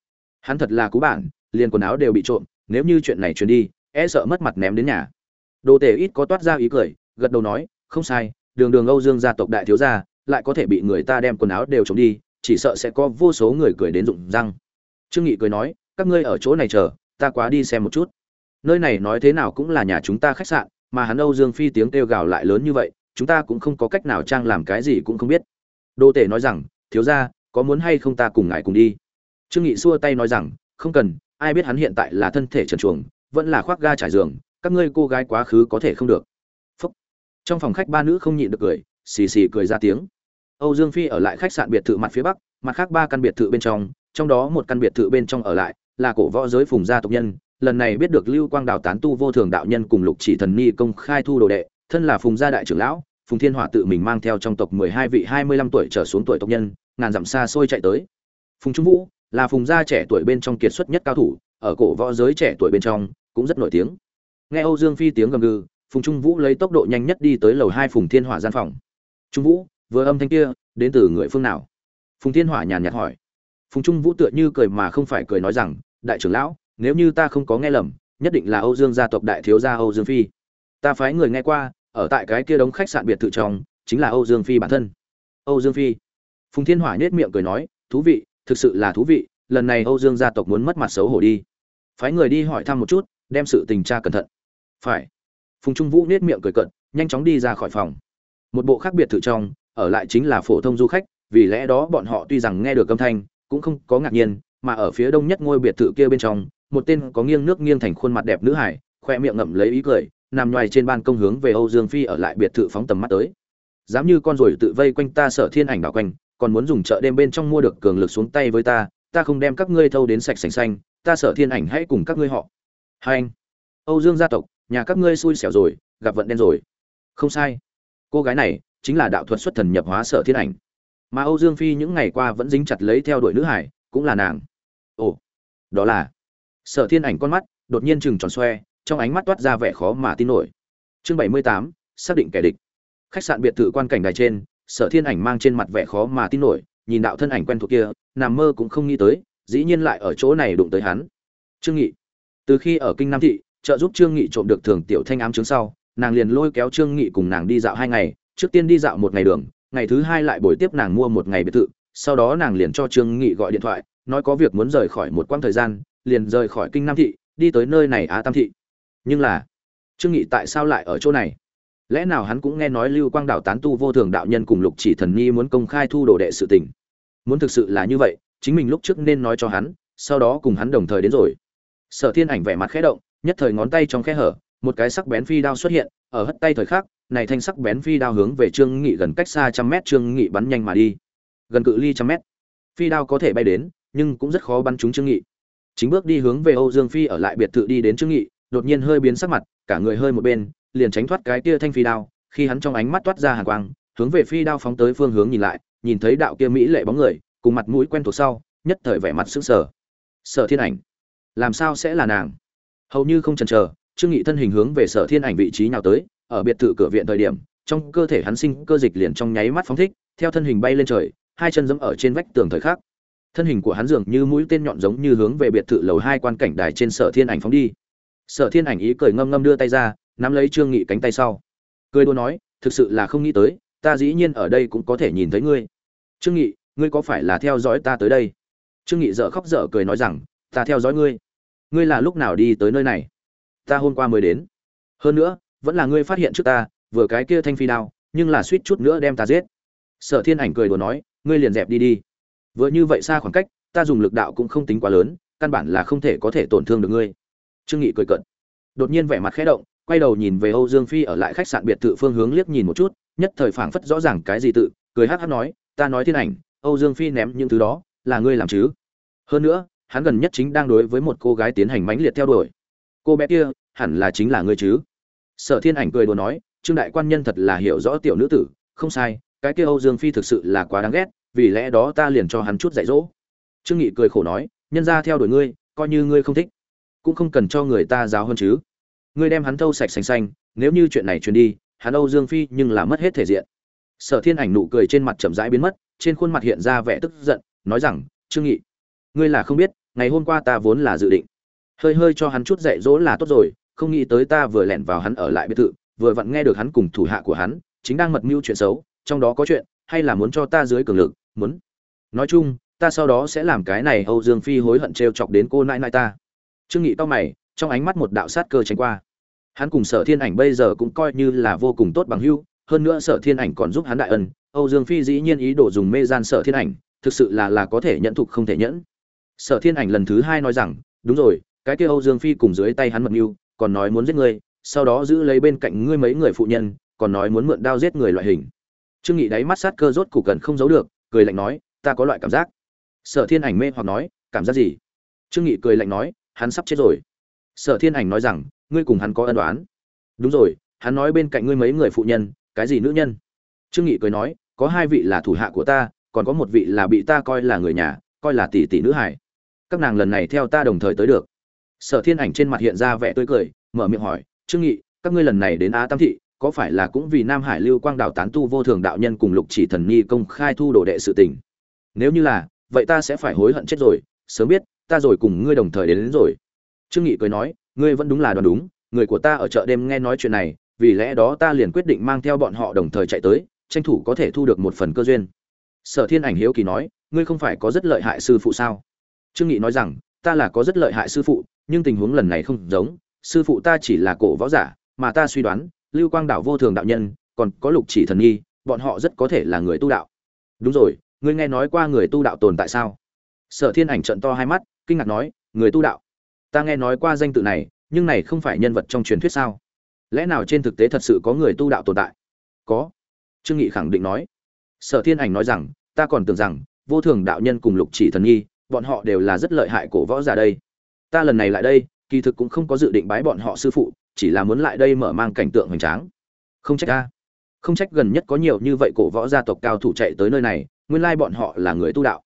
S1: Hắn thật là cú bản, liền quần áo đều bị trộm, nếu như chuyện này truyền đi e sợ mất mặt ném đến nhà. Đồ tể ít có toát ra ý cười gật đầu nói, không sai, đường đường âu dương gia tộc đại thiếu gia, lại có thể bị người ta đem quần áo đều trống đi, chỉ sợ sẽ có vô số người cười đến rụng răng. Trương nghị cười nói, các ngươi ở chỗ này chờ, ta quá đi xem một chút. Nơi này nói thế nào cũng là nhà chúng ta khách sạn, mà hắn âu dương phi tiếng kêu gào lại lớn như vậy, chúng ta cũng không có cách nào trang làm cái gì cũng không biết. Đô tể nói rằng, thiếu gia, có muốn hay không ta cùng ngài cùng đi? Trương nghị xua tay nói rằng, không cần, ai biết hắn hiện tại là thân thể trần chuồng vẫn là khoác ga trải giường, các ngươi cô gái quá khứ có thể không được trong phòng khách ba nữ không nhịn được cười, xì xì cười ra tiếng. Âu dương phi ở lại khách sạn biệt thự mặt phía bắc, mặt khác ba căn biệt thự bên trong trong đó một căn biệt thự bên trong ở lại, là cổ võ giới phùng gia tộc nhân. Lần này biết được lưu quang đào tán tu vô thường đạo nhân cùng lục chỉ thần ni công khai thu đồ đệ, thân là phùng gia đại trưởng lão, phùng thiên hỏa tự mình mang theo trong tộc mười hai vị hai mươi lăm tuổi trở xuống tuổi tộc nhân, ngàn dặm xa xôi chạy tới. Phùng trung vũ là phùng gia trẻ tuổi bên trong kiệt xuất nhất cao thủ, ở cổ võ giới trẻ tuổi bên trong cũng rất nổi tiếng. Nghe âu dương phi tiếng gầm gừ phùng trung vũ lấy tốc độ nhanh nhất đi tới lầu hai phùng thiên hỏa gian phòng. Trung vũ, vừa âm thanh kia, đến từ người phương nào? Phùng thiên hỏa nhàn nhạt hỏi. Phùng trung vũ tựa như cười mà không phải cười nói rằng, đại trưởng lão, nếu như ta không có nghe lầm, nhất định là âu dương gia tộc đại thiếu gia âu dương phi. Ta phái người nghe qua, ở tại cái kia đống khách sạn biệt thự trong, chính là âu dương phi bản thân. Âu dương phi? Phùng thiên hỏa nhếch miệng cười nói, thú vị, thực sự là thú vị, lần này âu dương gia tộc muốn mất mặt xấu hổ đi. Phái người đi hỏi thăm một chút, đem sự tình tra cẩn thận. Phải phùng trung vũ nhếch miệng cười cận nhanh chóng đi ra khỏi phòng. Một bộ khác biệt thự trong, ở lại chính là phổ thông du khách, vì lẽ đó bọn họ tuy rằng nghe được âm thanh, cũng không có ngạc nhiên, mà ở phía đông nhất ngôi biệt thự kia bên trong, một tên có nghiêng nước nghiêng thành khuôn mặt đẹp nữ hải, khoe miệng ngậm lấy ý cười, nằm ngoài trên ban công hướng về âu dương phi ở lại biệt thự phóng tầm mắt tới. Dám như con rồi tự vây quanh ta sợ thiên ảnh đảo quanh, còn muốn dùng chợ đêm bên trong mua được cường lực xuống tay với ta ta không đem các ngươi thâu đến sạch sành xanh, ta sợ thiên ảnh hãy cùng các ngươi họ. Hai anh, âu dương gia tộc nhà các ngươi xui xẻo rồi, gặp vận đen rồi. Không sai. Cô gái này chính là đạo thuật xuất thần nhập hóa sở thiên ảnh. Mà âu dương phi những ngày qua vẫn dính chặt lấy theo đuổi nữ hải, cũng là nàng. Ồ, đó là sở thiên ảnh con mắt đột nhiên chừng tròn xoe, trong ánh mắt toát ra vẻ khó mà tin nổi. Chương bảy mươi tám, xác định kẻ địch. Khách sạn biệt thự quan cảnh đài trên, sở thiên ảnh mang trên mặt vẻ khó mà tin nổi, nhìn đạo thân ảnh quen thuộc kia, nằm mơ cũng không nghĩ tới, dĩ nhiên lại ở chỗ này đụng tới hắn. Trương nghị, từ khi ở kinh nam thị trợ giúp trương nghị trộm được thường tiểu thanh ám chứng sau, nàng liền lôi kéo trương nghị cùng nàng đi dạo hai ngày, trước tiên đi dạo một ngày đường, ngày thứ hai lại buổi tiếp nàng mua một ngày biệt thự, sau đó nàng liền cho trương nghị gọi điện thoại, nói có việc muốn rời khỏi một quãng thời gian, liền rời khỏi kinh nam thị, đi tới nơi này á tam thị. Nhưng là, trương nghị tại sao lại ở chỗ này? Lẽ nào hắn cũng nghe nói lưu quang đạo tán tu vô thường đạo nhân cùng lục chỉ thần nhi muốn công khai thu đồ đệ sự tình. Muốn thực sự là như vậy, chính mình lúc trước nên nói cho hắn, sau đó cùng hắn đồng thời đến rồi. Sở thiên ảnh vẻ mặt khẽ động nhất thời ngón tay trong khe hở, một cái sắc bén phi đao xuất hiện, ở hất tay thời khắc, này thanh sắc bén phi đao hướng về trương nghị gần cách xa trăm mét, trương nghị bắn nhanh mà đi. Gần cự ly trăm mét. Phi đao có thể bay đến, nhưng cũng rất khó bắn trúng trương nghị. Chính bước đi hướng về âu dương phi ở lại biệt thự đi đến trương nghị, đột nhiên hơi biến sắc mặt, cả người hơi một bên, liền tránh thoát cái kia thanh phi đao, khi hắn trong ánh mắt toát ra hàn quang, hướng về phi đao phóng tới phương hướng nhìn lại, nhìn thấy đạo kia mỹ lệ bóng người, cùng mặt mũi quen thuộc sau, nhất thời vẻ mặt sững sờ. Sở thiên ảnh, làm sao sẽ là nàng? Hầu như không chần chờ, trương nghị thân hình hướng về sở thiên ảnh vị trí nào tới, ở biệt thự cửa viện thời điểm, trong cơ thể hắn sinh cơ dịch liền trong nháy mắt phóng thích, theo thân hình bay lên trời, hai chân giẫm ở trên vách tường thời khắc. Thân hình của hắn dường như mũi tên nhọn giống như hướng về biệt thự lầu hai quan cảnh đài trên sở thiên ảnh phóng đi. Sở thiên ảnh ý cười ngâm ngâm đưa tay ra, nắm lấy trương nghị cánh tay sau. Cười đùa nói, thực sự là không nghĩ tới, ta dĩ nhiên ở đây cũng có thể nhìn thấy ngươi. Trương nghị, ngươi có phải là theo dõi ta tới đây? Trương nghị dở khóc dở cười nói rằng, ta theo dõi ngươi ngươi là lúc nào đi tới nơi này? Ta hôm qua mới đến. Hơn nữa, vẫn là ngươi phát hiện trước ta, vừa cái kia thanh phi đao, nhưng là suýt chút nữa đem ta giết. Sở thiên ảnh cười đùa nói, ngươi liền dẹp đi đi. Vừa như vậy xa khoảng cách, ta dùng lực đạo cũng không tính quá lớn, căn bản là không thể có thể tổn thương được ngươi. Trương nghị cười cận đột nhiên vẻ mặt khẽ động, quay đầu nhìn về âu dương phi ở lại khách sạn biệt thự phương hướng liếc nhìn một chút, nhất thời phảng phất rõ ràng cái gì tự, cười hắc hắc nói, ta nói thiên ảnh, âu dương phi ném những thứ đó, là ngươi làm chứ? Hơn nữa hắn gần nhất chính đang đối với một cô gái tiến hành mãnh liệt theo đuổi. Cô bé kia, hẳn là chính là ngươi chứ? Sở thiên ảnh cười đùa nói, trương đại quan nhân thật là hiểu rõ tiểu nữ tử, không sai, cái kia âu dương phi thực sự là quá đáng ghét, vì lẽ đó ta liền cho hắn chút dạy dỗ. Trương nghị cười khổ nói, nhân ra theo đuổi ngươi, coi như ngươi không thích, cũng không cần cho người ta giáo hơn chứ. Ngươi đem hắn thâu sạch xanh xanh, nếu như chuyện này truyền đi, hắn âu dương phi nhưng là mất hết thể diện. Sở thiên ảnh nụ cười trên mặt chậm rãi biến mất, trên khuôn mặt hiện ra vẻ tức giận, nói rằng, trương nghị, ngươi là không biết ngày hôm qua ta vốn là dự định. Hơi hơi cho hắn chút dạy dỗ là tốt rồi, không nghĩ tới ta vừa lẻn vào hắn ở lại biệt thự, vừa vặn nghe được hắn cùng thủ hạ của hắn, chính đang mật mưu chuyện xấu, trong đó có chuyện, hay là muốn cho ta dưới cường lực, muốn. Nói chung, ta sau đó sẽ làm cái này, âu dương phi hối hận trêu chọc đến cô nãi nãi ta. Trương nghị to mày, trong ánh mắt một đạo sát cơ tránh qua. Hắn cùng sở thiên ảnh bây giờ cũng coi như là vô cùng tốt bằng hữu, hơn nữa sở thiên ảnh còn giúp hắn đại ân, âu dương phi dĩ nhiên ý đồ dùng mê gian sở thiên ảnh, thực sự là là có thể nhẫn thục không thể nhẫn sở thiên ảnh lần thứ hai nói rằng, đúng rồi, cái kia âu dương phi cùng dưới tay hắn mật mưu, còn nói muốn giết ngươi, sau đó giữ lấy bên cạnh ngươi mấy người phụ nhân, còn nói muốn mượn đao giết người loại hình. Trương nghị đáy mắt sát cơ rốt cục cần không giấu được, cười lạnh nói, ta có loại cảm giác. Sở thiên ảnh mê hoặc nói, cảm giác gì? Trương nghị cười lạnh nói, hắn sắp chết rồi. Sở thiên ảnh nói rằng, ngươi cùng hắn có ân đoán đúng rồi, hắn nói bên cạnh ngươi mấy người phụ nhân, cái gì nữ nhân? Trương nghị cười nói, có hai vị là thủ hạ của ta, còn có một vị là bị ta coi là người nhà, coi là tỷ tỷ nữ hải các nàng lần này theo ta đồng thời tới được. Sở thiên ảnh trên mặt hiện ra vẻ tươi cười mở miệng hỏi trương nghị các ngươi lần này đến á tam thị có phải là cũng vì nam hải lưu quang đảo tán tu vô thường đạo nhân cùng lục chỉ thần nhi công khai thu đồ đệ sự tình? Nếu như là vậy ta sẽ phải hối hận chết rồi sớm biết ta rồi cùng ngươi đồng thời đến, đến rồi. Trương nghị cười nói ngươi vẫn đúng là đoán đúng người của ta ở chợ đêm nghe nói chuyện này vì lẽ đó ta liền quyết định mang theo bọn họ đồng thời chạy tới tranh thủ có thể thu được một phần cơ duyên. Sở thiên ảnh hiếu kỳ nói ngươi không phải có rất lợi hại sư phụ sao? Trương nghị nói rằng, ta là có rất lợi hại sư phụ, nhưng tình huống lần này không giống. Sư phụ ta chỉ là cổ võ giả, mà ta suy đoán, lưu quang đảo vô thường đạo nhân, còn có lục chỉ thần nghi, bọn họ rất có thể là người tu đạo. Đúng rồi, ngươi nghe nói qua người tu đạo tồn tại sao? Sở thiên ảnh trận to hai mắt, kinh ngạc nói, người tu đạo? Ta nghe nói qua danh tự này, nhưng này không phải nhân vật trong truyền thuyết sao? Lẽ nào trên thực tế thật sự có người tu đạo tồn tại? Có. Trương nghị khẳng định nói. Sở thiên ảnh nói rằng, ta còn tưởng rằng, vô thường đạo nhân cùng lục chỉ thần nghi bọn họ đều là rất lợi hại cổ võ giả đây. Ta lần này lại đây, kỳ thực cũng không có dự định bái bọn họ sư phụ, chỉ là muốn lại đây mở mang cảnh tượng hoành tráng. Không trách ta không trách gần nhất có nhiều như vậy cổ võ gia tộc cao thủ chạy tới nơi này, nguyên lai bọn họ là người tu đạo.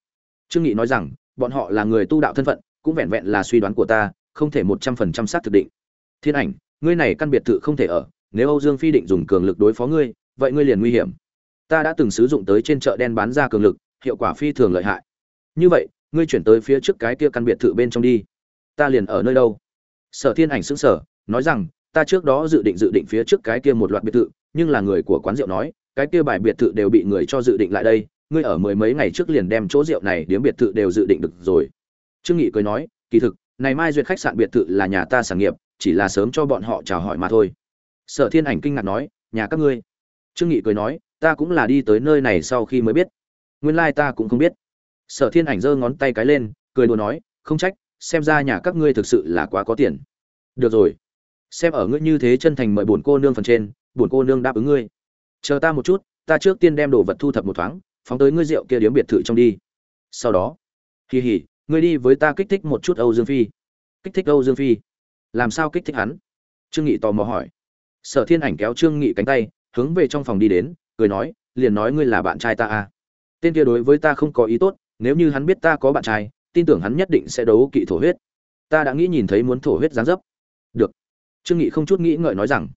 S1: Trương nghị nói rằng, bọn họ là người tu đạo thân phận, cũng vẹn vẹn là suy đoán của ta, không thể một trăm phần trăm xác thực định. Thiên ảnh, ngươi này căn biệt thự không thể ở, nếu âu dương phi định dùng cường lực đối phó ngươi, vậy ngươi liền nguy hiểm. Ta đã từng sử dụng tới trên chợ đen bán ra cường lực, hiệu quả phi thường lợi hại. Như vậy ngươi chuyển tới phía trước cái kia căn biệt thự bên trong đi. Ta liền ở nơi đâu? Sở thiên ảnh xứng sở nói rằng, ta trước đó dự định dự định phía trước cái kia một loạt biệt thự, nhưng là người của quán rượu nói, cái kia bài biệt thự đều bị người cho dự định lại đây, ngươi ở mười mấy ngày trước liền đem chỗ rượu này điếm biệt thự đều dự định được rồi. Trương nghị cười nói, kỳ thực, này mai duyệt khách sạn biệt thự là nhà ta sản nghiệp, chỉ là sớm cho bọn họ chào hỏi mà thôi. Sở thiên ảnh kinh ngạc nói, nhà các ngươi? Trương nghị cười nói, ta cũng là đi tới nơi này sau khi mới biết. Nguyên lai like ta cũng không biết sở thiên ảnh giơ ngón tay cái lên, cười đùa nói, không trách, xem ra nhà các ngươi thực sự là quá có tiền. Được rồi. Xem ở ngươi như thế chân thành mời bổn cô nương phần trên, bổn cô nương đáp ứng ngươi. Chờ ta một chút, ta trước tiên đem đồ vật thu thập một thoáng, phóng tới ngươi rượu kia điếm biệt thự trong đi. Sau đó kỳ hỉ ngươi đi với ta kích thích một chút âu dương phi. Kích thích âu dương phi? Làm sao kích thích hắn? Trương nghị tò mò hỏi. Sở thiên ảnh kéo trương nghị cánh tay, hướng về trong phòng đi đến, cười nói, liền nói ngươi là bạn trai ta à. Tên kia đối với ta không có ý tốt nếu như hắn biết ta có bạn trai, tin tưởng hắn nhất định sẽ đấu kỵ thổ huyết. Ta đã nghĩ nhìn thấy muốn thổ huyết dáng dấp. Được. Trương nghị không chút nghĩ ngợi nói rằng,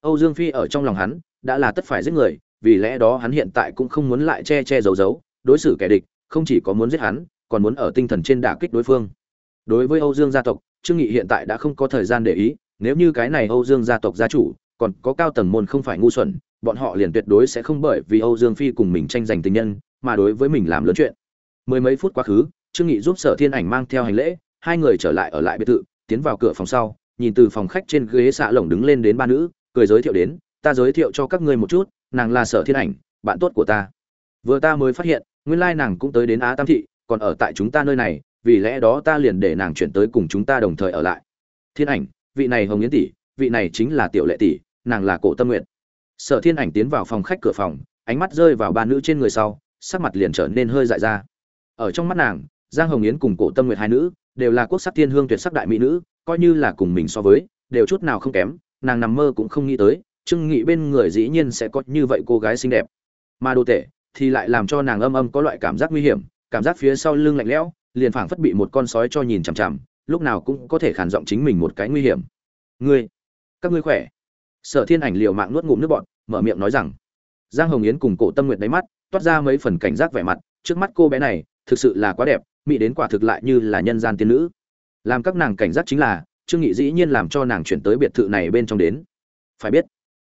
S1: âu dương phi ở trong lòng hắn đã là tất phải giết người, vì lẽ đó hắn hiện tại cũng không muốn lại che che giấu giấu, đối xử kẻ địch, không chỉ có muốn giết hắn, còn muốn ở tinh thần trên đả kích đối phương. Đối với âu dương gia tộc, trương nghị hiện tại đã không có thời gian để ý, nếu như cái này âu dương gia tộc gia chủ còn có cao tầng môn không phải ngu xuẩn, bọn họ liền tuyệt đối sẽ không bởi vì âu dương phi cùng mình tranh giành tình nhân, mà đối với mình làm lớn chuyện mười mấy phút quá khứ, trương nghị giúp sở thiên ảnh mang theo hành lễ, hai người trở lại ở lại biệt thự, tiến vào cửa phòng sau, nhìn từ phòng khách trên ghế xạ lồng đứng lên đến ba nữ, cười giới thiệu đến, ta giới thiệu cho các ngươi một chút, nàng là sở thiên ảnh, bạn tốt của ta. Vừa ta mới phát hiện, nguyên lai nàng cũng tới đến á tam thị, còn ở tại chúng ta nơi này, vì lẽ đó ta liền để nàng chuyển tới cùng chúng ta đồng thời ở lại. Thiên ảnh, vị này hồng yến tỷ, vị này chính là tiểu lệ tỷ, nàng là cổ tâm nguyện sở thiên ảnh tiến vào phòng khách cửa phòng, ánh mắt rơi vào ba nữ trên người sau, sắc mặt liền trở nên hơi dại ra ở trong mắt nàng, giang hồng yến cùng cổ tâm nguyệt hai nữ, đều là quốc sắc thiên hương tuyệt sắc đại mỹ nữ, coi như là cùng mình so với, đều chút nào không kém, nàng nằm mơ cũng không nghĩ tới, trương nghị bên người dĩ nhiên sẽ có như vậy cô gái xinh đẹp. Mà đồ tệ thì lại làm cho nàng âm âm có loại cảm giác nguy hiểm, cảm giác phía sau lưng lạnh lẽo, liền phảng phất bị một con sói cho nhìn chằm chằm, lúc nào cũng có thể khản giọng chính mình một cái nguy hiểm. Ngươi, các ngươi khỏe? Sở thiên ảnh liều mạng nuốt ngụm nước bọt, mở miệng nói rằng. Giang hồng yến cùng cổ tâm nguyệt đáy mắt toát ra mấy phần cảnh giác vẻ mặt, trước mắt cô bé này thực sự là quá đẹp, mỹ đến quả thực lại như là nhân gian tiên nữ. Làm các nàng cảnh giác chính là, trương nghị dĩ nhiên làm cho nàng chuyển tới biệt thự này bên trong đến. Phải biết,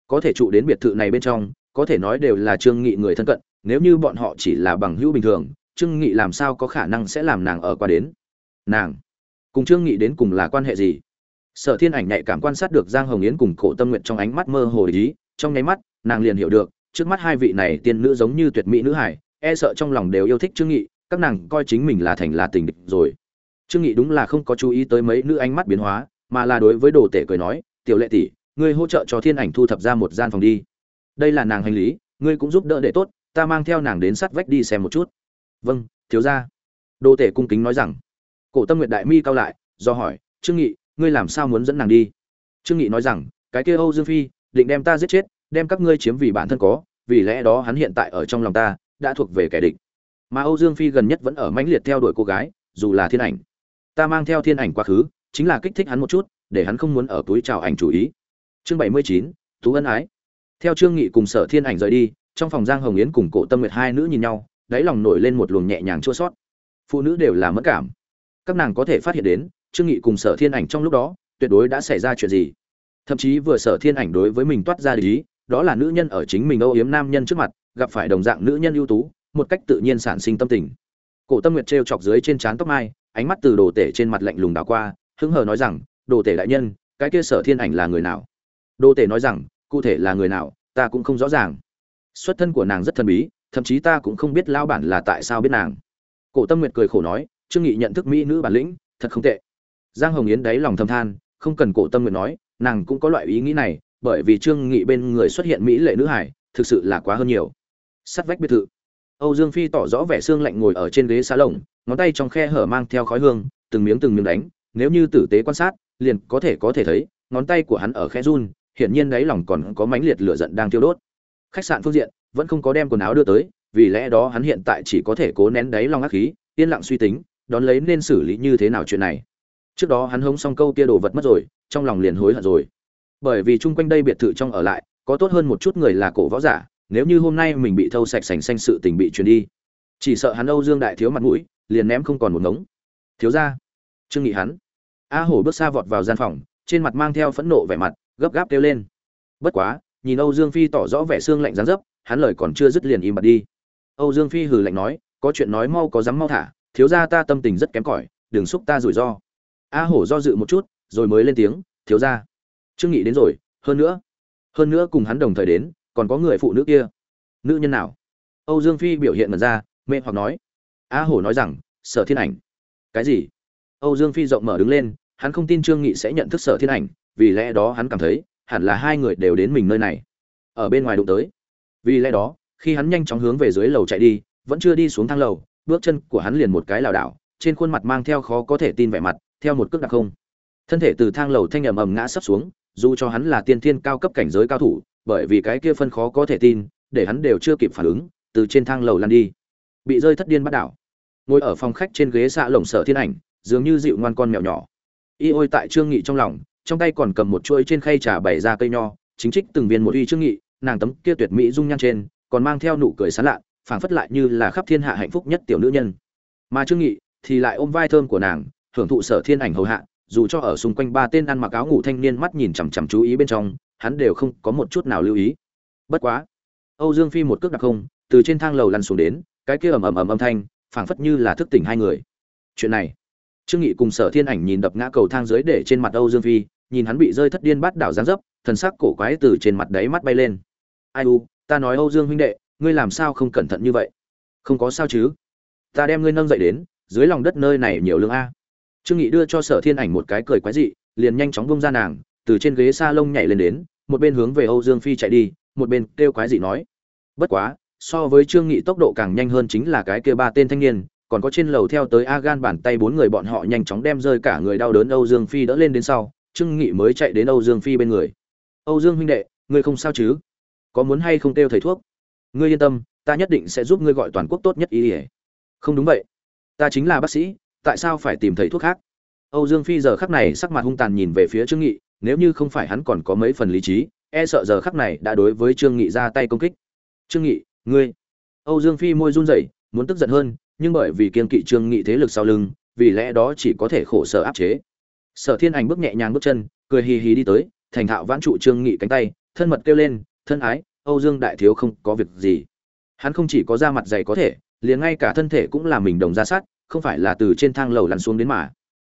S1: có thể trụ đến biệt thự này bên trong, có thể nói đều là trương nghị người thân cận, nếu như bọn họ chỉ là bằng hữu bình thường, trương nghị làm sao có khả năng sẽ làm nàng ở qua đến? Nàng, cùng trương nghị đến cùng là quan hệ gì? Sở thiên ảnh nhạy cảm quan sát được giang hồng yến cùng cổ tâm nguyện trong ánh mắt mơ hồ ý, trong nháy mắt, nàng liền hiểu được, trước mắt hai vị này tiên nữ giống như tuyệt mỹ nữ hải e sợ trong lòng đều yêu thích trương nghị các nàng coi chính mình là thành là tình địch rồi. Trương nghị đúng là không có chú ý tới mấy nữ ánh mắt biến hóa, mà là đối với đồ tể cười nói, tiểu lệ tỷ, ngươi hỗ trợ cho thiên ảnh thu thập ra một gian phòng đi. Đây là nàng hành lý, ngươi cũng giúp đỡ để tốt, ta mang theo nàng đến sát vách đi xem một chút. Vâng thiếu gia. Đồ tể cung kính nói rằng. Cổ tâm nguyệt đại mi cao lại, do hỏi, trương nghị, ngươi làm sao muốn dẫn nàng đi? Trương nghị nói rằng, cái kia âu dương phi, định đem ta giết chết, đem các ngươi chiếm vì bản thân có, vì lẽ đó hắn hiện tại ở trong lòng ta, đã thuộc về kẻ địch mà âu dương phi gần nhất vẫn ở mãnh liệt theo đuổi cô gái, dù là thiên ảnh. Ta mang theo thiên ảnh quá khứ, chính là kích thích hắn một chút, để hắn không muốn ở túi chào ảnh chủ ý. Chương bảy mươi chín, tú ân ái. Theo trương nghị cùng sở thiên ảnh rời đi, trong phòng giang hồng yến cùng cổ tâm nguyệt hai nữ nhìn nhau, đáy lòng nổi lên một luồng nhẹ nhàng chua sót phụ nữ đều là mất cảm. Các nàng có thể phát hiện đến, trương nghị cùng sở thiên ảnh trong lúc đó, tuyệt đối đã xảy ra chuyện gì. Thậm chí vừa sở thiên ảnh đối với mình toát ra lý đó là nữ nhân ở chính mình âu yếm nam nhân trước mặt, gặp phải đồng dạng nữ nhân ưu tú một cách tự nhiên sản sinh tâm tình. Cổ tâm nguyệt trêu chọc dưới trên trán tóc mai, ánh mắt từ đồ tể trên mặt lạnh lùng đảo qua, hứng hờ nói rằng, đồ tể đại nhân, cái kia sở thiên ảnh là người nào? Đồ tể nói rằng, cụ thể là người nào, ta cũng không rõ ràng. Xuất thân của nàng rất thần bí, thậm chí ta cũng không biết lao bản là tại sao biết nàng. Cổ tâm nguyệt cười khổ nói, trương nghị nhận thức mỹ nữ bản lĩnh, thật không tệ. Giang hồng yến đáy lòng thầm than, không cần cổ tâm nguyệt nói, nàng cũng có loại ý nghĩ này, bởi vì trương nghị bên người xuất hiện mỹ lệ nữ hải, thực sự là quá hơn nhiều. Sắt vách biệt thự âu dương phi tỏ rõ vẻ xương lạnh ngồi ở trên ghế xá lồng, ngón tay trong khe hở mang theo khói hương, từng miếng từng miếng đánh, nếu như tử tế quan sát, liền có thể có thể thấy, ngón tay của hắn ở khe run, hiển nhiên đáy lòng còn có mãnh liệt lửa giận đang thiêu đốt. Khách sạn phương diện, vẫn không có đem quần áo đưa tới, vì lẽ đó hắn hiện tại chỉ có thể cố nén đáy lòng ác khí, yên lặng suy tính, đón lấy nên xử lý như thế nào chuyện này. Trước đó hắn hống xong câu kia đồ vật mất rồi, trong lòng liền hối hận rồi. Bởi vì chung quanh đây biệt thự trong ở lại, có tốt hơn một chút người là cổ võ giả nếu như hôm nay mình bị thâu sạch sành xanh sự tình bị truyền đi, chỉ sợ hắn âu dương đại thiếu mặt mũi liền ném không còn một ngống. Thiếu ra trương nghị hắn. A hổ bước xa vọt vào gian phòng, trên mặt mang theo phẫn nộ vẻ mặt, gấp gáp kêu lên. Bất quá, nhìn âu dương phi tỏ rõ vẻ xương lạnh dán dấp, hắn lời còn chưa dứt liền im bặt đi. Âu dương phi hừ lạnh nói, có chuyện nói mau có dám mau thả, thiếu ra ta tâm tình rất kém cỏi, đừng xúc ta rủi ro. A hổ do dự một chút, rồi mới lên tiếng, thiếu ra trương nghị đến rồi, hơn nữa hơn nữa cùng hắn đồng thời đến còn có người phụ nữ kia. Nữ nhân nào? Âu dương phi biểu hiện mật ra, mê hoặc nói. A hổ nói rằng, sở thiên ảnh. Cái gì? Âu dương phi rộng mở đứng lên, hắn không tin trương nghị sẽ nhận thức sở thiên ảnh, vì lẽ đó hắn cảm thấy, hẳn là hai người đều đến mình nơi này. Ở bên ngoài đụng tới. Vì lẽ đó, khi hắn nhanh chóng hướng về dưới lầu chạy đi, vẫn chưa đi xuống thang lầu, bước chân của hắn liền một cái lảo đảo, trên khuôn mặt mang theo khó có thể tin vẻ mặt, theo một cước đặc không. Thân thể từ thang lầu thanh ầm ầm ngã sấp xuống, dù cho hắn là tiên thiên cao cấp cảnh giới cao thủ bởi vì cái kia phân khó có thể tin, để hắn đều chưa kịp phản ứng, từ trên thang lầu lăn đi. Bị rơi thất điên bắt đảo. Ngồi ở phòng khách trên ghế xạ lồng sở thiên ảnh, dường như dịu ngoan con mèo nhỏ. Y ôi tại trương nghị trong lòng, trong tay còn cầm một chuỗi trên khay trà bày ra cây nho, chính trích từng viên một y trương nghị, nàng tấm kia tuyệt mỹ dung nhan trên, còn mang theo nụ cười sán lạ, phảng phất lại như là khắp thiên hạ hạnh phúc nhất tiểu nữ nhân. Mà trương nghị thì lại ôm vai thơm của nàng, hưởng thụ sở thiên ảnh hầu hạ, dù cho ở xung quanh ba tên ăn mặc áo ngủ thanh niên mắt nhìn chằm chằm chú ý bên trong hắn đều không có một chút nào lưu ý. Bất quá, âu dương phi một cước đặc không, từ trên thang lầu lăn xuống đến, cái kia ầm ầm ầm âm thanh, phảng phất như là thức tỉnh hai người. Chuyện này, trương nghị cùng sở thiên ảnh nhìn đập ngã cầu thang dưới để trên mặt âu dương phi, nhìn hắn bị rơi thất điên bát đảo giáng dấp, thần sắc cổ quái từ trên mặt đáy mắt bay lên. Ai u, ta nói âu dương huynh đệ, ngươi làm sao không cẩn thận như vậy? Không có sao chứ. Ta đem ngươi nâng dậy đến, dưới lòng đất nơi này nhiều lương a. Trương nghị đưa cho sở thiên ảnh một cái cười quái dị, liền nhanh chóng bông ra nàng, từ trên ghế sa lông nhảy lên đến một bên hướng về âu dương phi chạy đi, một bên kêu quái dị nói. Bất quá, so với trương nghị tốc độ càng nhanh hơn chính là cái kia ba tên thanh niên, còn có trên lầu theo tới a gan bàn tay bốn người bọn họ nhanh chóng đem rơi cả người đau đớn âu dương phi đỡ lên đến sau, trương nghị mới chạy đến âu dương phi bên người. Âu dương huynh đệ, ngươi không sao chứ? Có muốn hay không kêu thầy thuốc? Ngươi yên tâm, ta nhất định sẽ giúp ngươi gọi toàn quốc tốt nhất y ỉa không đúng vậy. Ta chính là bác sĩ, tại sao phải tìm thầy thuốc khác? Âu dương phi giờ khắc này sắc mặt hung tàn nhìn về phía trương nghị nếu như không phải hắn còn có mấy phần lý trí e sợ giờ khắc này đã đối với trương nghị ra tay công kích. Trương nghị, ngươi. Âu dương phi môi run rẩy, muốn tức giận hơn, nhưng bởi vì kiên kỵ trương nghị thế lực sau lưng, vì lẽ đó chỉ có thể khổ sở áp chế. Sở thiên ảnh bước nhẹ nhàng bước chân, cười hì hì đi tới, thành thạo vãn trụ trương nghị cánh tay, thân mật kêu lên, thân ái, âu dương đại thiếu không có việc gì. Hắn không chỉ có da mặt dày có thể, liền ngay cả thân thể cũng là mình đồng ra sát, không phải là từ trên thang lầu lăn xuống đến mà.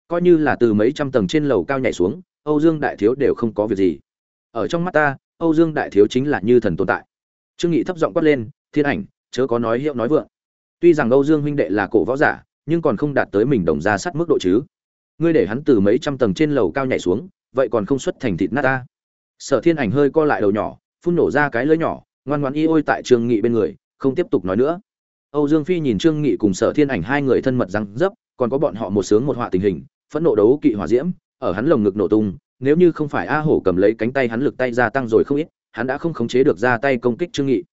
S1: Coi như là từ mấy trăm tầng trên lầu cao nhảy xuống âu dương đại thiếu đều không có việc gì. Ở trong mắt ta, âu dương đại thiếu chính là như thần tồn tại. Trương nghị thấp giọng quát lên, thiên ảnh, chớ có nói hiệu nói vượng. Tuy rằng âu dương huynh đệ là cổ võ giả, nhưng còn không đạt tới mình đồng ra sát mức độ chứ. Ngươi để hắn từ mấy trăm tầng trên lầu cao nhảy xuống, vậy còn không xuất thành thịt nát ta. Sở thiên ảnh hơi co lại đầu nhỏ, phun nổ ra cái lưỡi nhỏ, ngoan ngoãn y ôi tại trương nghị bên người, không tiếp tục nói nữa. Âu dương phi nhìn trương nghị cùng sở thiên ảnh hai người thân mật răng dấp, còn có bọn họ một sướng một họa tình hình, phẫn nộ đấu kỵ hỏa diễm ở hắn lồng ngực nổ tung, nếu như không phải a hổ cầm lấy cánh tay hắn lực tay gia tăng rồi không ít, hắn đã không khống chế được ra tay công kích trương nghị.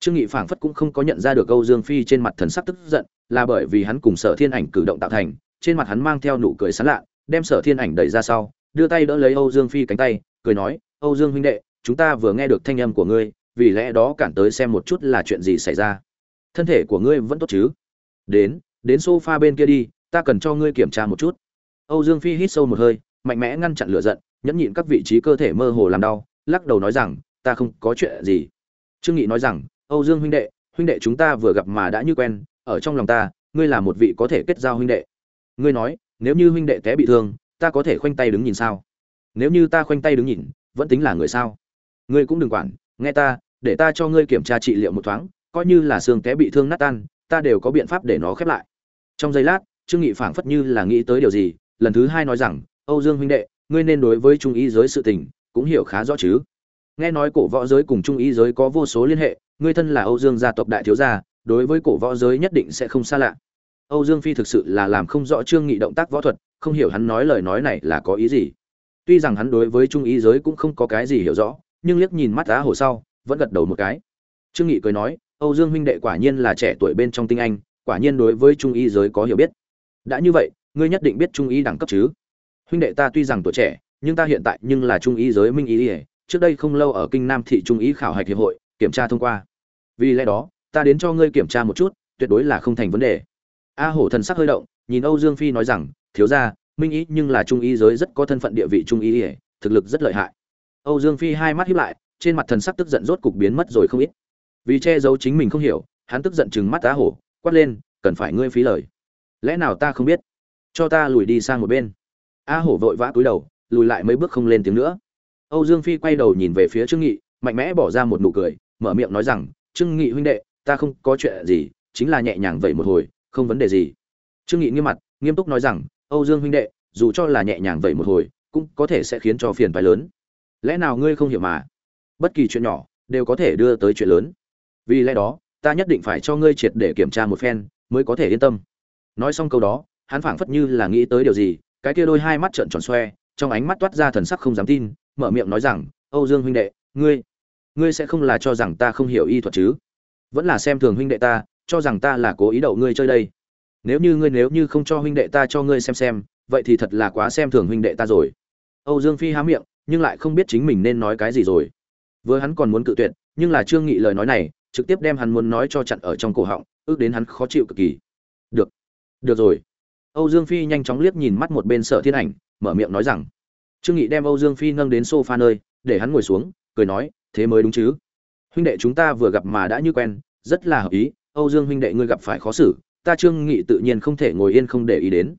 S1: Trương nghị phảng phất cũng không có nhận ra được âu dương phi trên mặt thần sắc tức giận, là bởi vì hắn cùng sở thiên ảnh cử động tạo thành, trên mặt hắn mang theo nụ cười sán lạ, đem sở thiên ảnh đẩy ra sau, đưa tay đỡ lấy âu dương phi cánh tay, cười nói, âu dương huynh đệ, chúng ta vừa nghe được thanh âm của ngươi, vì lẽ đó cản tới xem một chút là chuyện gì xảy ra. Thân thể của ngươi vẫn tốt chứ? Đến đến sofa bên kia đi, ta cần cho ngươi kiểm tra một chút. Âu dương phi hít sâu một hơi mạnh mẽ ngăn chặn lửa giận, nhẫn nhịn các vị trí cơ thể mơ hồ làm đau, lắc đầu nói rằng, ta không có chuyện gì. Trương nghị nói rằng, âu dương huynh đệ huynh đệ chúng ta vừa gặp mà đã như quen, ở trong lòng ta, ngươi là một vị có thể kết giao huynh đệ. Ngươi nói, nếu như huynh đệ té bị thương, ta có thể khoanh tay đứng nhìn sao? Nếu như ta khoanh tay đứng nhìn, vẫn tính là người sao? Ngươi cũng đừng quản, nghe ta, để ta cho ngươi kiểm tra trị liệu một thoáng, coi như là xương té bị thương nát tan, ta đều có biện pháp để nó khép lại. Trong giây lát, trương nghị phảng phất như là nghĩ tới điều gì, lần thứ hai nói rằng âu dương huynh đệ, ngươi nên đối với trung ý giới sự tình, cũng hiểu khá rõ chứ. Nghe nói cổ võ giới cùng trung ý giới có vô số liên hệ, ngươi thân là âu dương gia tộc đại thiếu gia, đối với cổ võ giới nhất định sẽ không xa lạ. Âu dương phi thực sự là làm không rõ trương nghị động tác võ thuật, không hiểu hắn nói lời nói này là có ý gì. Tuy rằng hắn đối với trung ý giới cũng không có cái gì hiểu rõ, nhưng liếc nhìn mắt á hồ sau, vẫn gật đầu một cái. Trương nghị cười nói, âu dương huynh đệ quả nhiên là trẻ tuổi bên trong tinh anh, quả nhiên đối với trung y giới có hiểu biết. Đã như vậy, ngươi nhất định biết trung y đẳng cấp chứ? Huynh đệ ta tuy rằng tuổi trẻ, nhưng ta hiện tại nhưng là trung y giới minh y ỉa trước đây không lâu ở kinh nam thị trung y khảo hạch hiệp hội, kiểm tra thông qua. Vì lẽ đó, ta đến cho ngươi kiểm tra một chút, tuyệt đối là không thành vấn đề. A hổ thần sắc hơi động, nhìn âu dương phi nói rằng, thiếu ra minh ý nhưng là trung y giới rất có thân phận địa vị trung y ỉa thực lực rất lợi hại. Âu dương phi hai mắt hiếp lại, trên mặt thần sắc tức giận rốt cục biến mất rồi không ít. Vì che giấu chính mình không hiểu, hắn tức giận chừng mắt a hổ, quát lên, cần phải ngươi phí lời. Lẽ nào ta không biết? Cho ta lùi đi sang một bên a hổ vội vã cúi đầu, lùi lại mấy bước không lên tiếng nữa. Âu dương phi quay đầu nhìn về phía trương nghị, mạnh mẽ bỏ ra một nụ cười, mở miệng nói rằng, trương nghị huynh đệ, ta không có chuyện gì, chính là nhẹ nhàng vậy một hồi, không vấn đề gì. Trương nghị nghiêm mặt, nghiêm túc nói rằng, âu dương huynh đệ, dù cho là nhẹ nhàng vậy một hồi, cũng có thể sẽ khiến cho phiền phái lớn. Lẽ nào ngươi không hiểu mà? Bất kỳ chuyện nhỏ, đều có thể đưa tới chuyện lớn. Vì lẽ đó, ta nhất định phải cho ngươi triệt để kiểm tra một phen, mới có thể yên tâm. Nói xong câu đó, hắn phảng phất như là nghĩ tới điều gì cái kia đôi hai mắt trợn tròn xoe, trong ánh mắt toát ra thần sắc không dám tin, mở miệng nói rằng, âu dương huynh đệ, ngươi ngươi sẽ không là cho rằng ta không hiểu y thuật chứ? Vẫn là xem thường huynh đệ ta, cho rằng ta là cố ý đậu ngươi chơi đây. Nếu như ngươi nếu như không cho huynh đệ ta cho ngươi xem xem, vậy thì thật là quá xem thường huynh đệ ta rồi. Âu dương phi há miệng, nhưng lại không biết chính mình nên nói cái gì rồi. Vừa hắn còn muốn cự tuyệt, nhưng là trương nghị lời nói này, trực tiếp đem hắn muốn nói cho chặn ở trong cổ họng, ước đến hắn khó chịu cực kỳ. Được được rồi âu dương phi nhanh chóng liếc nhìn mắt một bên sở thiên ảnh, mở miệng nói rằng, trương nghị đem âu dương phi nâng đến sofa nơi, để hắn ngồi xuống, cười nói, thế mới đúng chứ? Huynh đệ chúng ta vừa gặp mà đã như quen, rất là hợp ý, âu dương huynh đệ ngươi gặp phải khó xử, ta trương nghị tự nhiên không thể ngồi yên không để ý đến.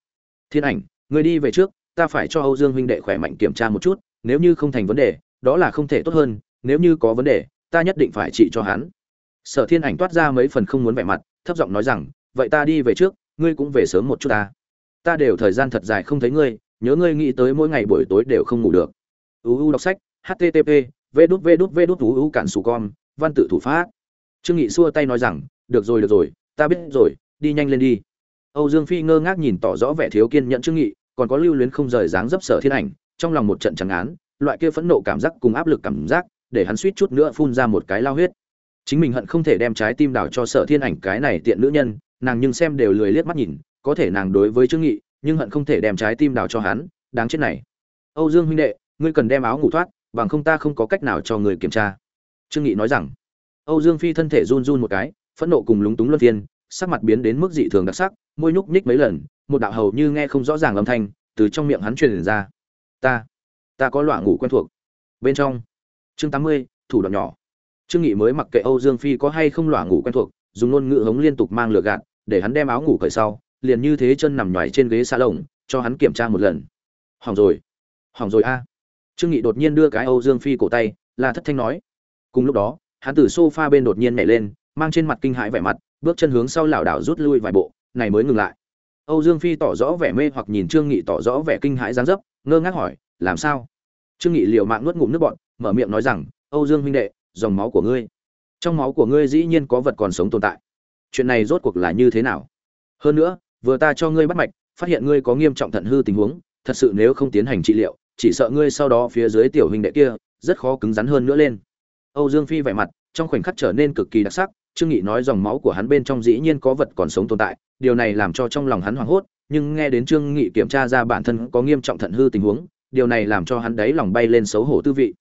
S1: Thiên ảnh, ngươi đi về trước, ta phải cho âu dương huynh đệ khỏe mạnh kiểm tra một chút, nếu như không thành vấn đề, đó là không thể tốt hơn, nếu như có vấn đề, ta nhất định phải trị cho hắn. Sở thiên ảnh toát ra mấy phần không muốn vẻ mặt, thấp giọng nói rằng, vậy ta đi về trước, ngươi cũng về sớm một chút ta ta đều thời gian thật dài không thấy ngươi, nhớ ngươi nghĩ tới mỗi ngày buổi tối đều không ngủ được. Uu đọc sách http v đút v đút v đút uu cản sù con, văn tự thủ pháp. Trương nghị xua tay nói rằng, được rồi được rồi, ta biết rồi, đi nhanh lên đi. Âu dương phi ngơ ngác nhìn tỏ rõ vẻ thiếu kiên nhẫn trương nghị, còn có lưu luyến không rời dáng dấp sở thiên ảnh, trong lòng một trận trắng án, loại kia phẫn nộ cảm giác cùng áp lực cảm giác, để hắn suýt chút nữa phun ra một cái lao huyết. Chính mình hận không thể đem trái tim đảo cho sở thiên ảnh cái này tiện nữ nhân, nàng nhưng xem đều lười liếc mắt nhìn có thể nàng đối với trương nghị, nhưng hận không thể đem trái tim đào cho hắn, đáng chết này. Âu dương huynh đệ, ngươi cần đem áo ngủ thoát, bằng không ta không có cách nào cho người kiểm tra. Trương nghị nói rằng. Âu dương phi thân thể run run một cái, phẫn nộ cùng lúng túng luân phiên, sắc mặt biến đến mức dị thường đặc sắc, môi nhúc nhích mấy lần, một đạo hầu như nghe không rõ ràng âm thanh từ trong miệng hắn truyền ra. Ta ta có loại ngủ quen thuộc. Bên trong, chương tám mươi, thủ đoạn nhỏ. Trương nghị mới mặc kệ âu dương phi có hay không loại ngủ quen thuộc, dùng ngôn ngữ hống liên tục mang lửa gạt, để hắn đem áo ngủ cởi sau liền như thế chân nằm nhoài trên ghế xa lồng, cho hắn kiểm tra một lần. Hỏng rồi. Hỏng rồi a. Trương nghị đột nhiên đưa cái âu dương phi cổ tay là thất thanh nói. Cùng lúc đó, hắn từ sofa bên đột nhiên nhảy lên, mang trên mặt kinh hãi vẻ mặt, bước chân hướng sau lảo đảo rút lui vài bộ, này mới ngừng lại. Âu dương phi tỏ rõ vẻ mê hoặc nhìn trương nghị tỏ rõ vẻ kinh hãi giáng dấp, ngơ ngác hỏi, làm sao? Trương nghị liều mạng nuốt ngụm nước bọt, mở miệng nói rằng, âu dương huynh đệ, dòng máu của ngươi, trong máu của ngươi dĩ nhiên có vật còn sống tồn tại. Chuyện này rốt cuộc là như thế nào? Hơn nữa vừa ta cho ngươi bắt mạch, phát hiện ngươi có nghiêm trọng thận hư tình huống, thật sự nếu không tiến hành trị liệu, chỉ sợ ngươi sau đó phía dưới tiểu huynh đệ kia, rất khó cứng rắn hơn nữa lên. Âu dương phi vẻ mặt, trong khoảnh khắc trở nên cực kỳ đặc sắc, trương nghị nói dòng máu của hắn bên trong dĩ nhiên có vật còn sống tồn tại, điều này làm cho trong lòng hắn hoảng hốt, nhưng nghe đến trương nghị kiểm tra ra bản thân có nghiêm trọng thận hư tình huống, điều này làm cho hắn đấy lòng bay lên xấu hổ tư vị.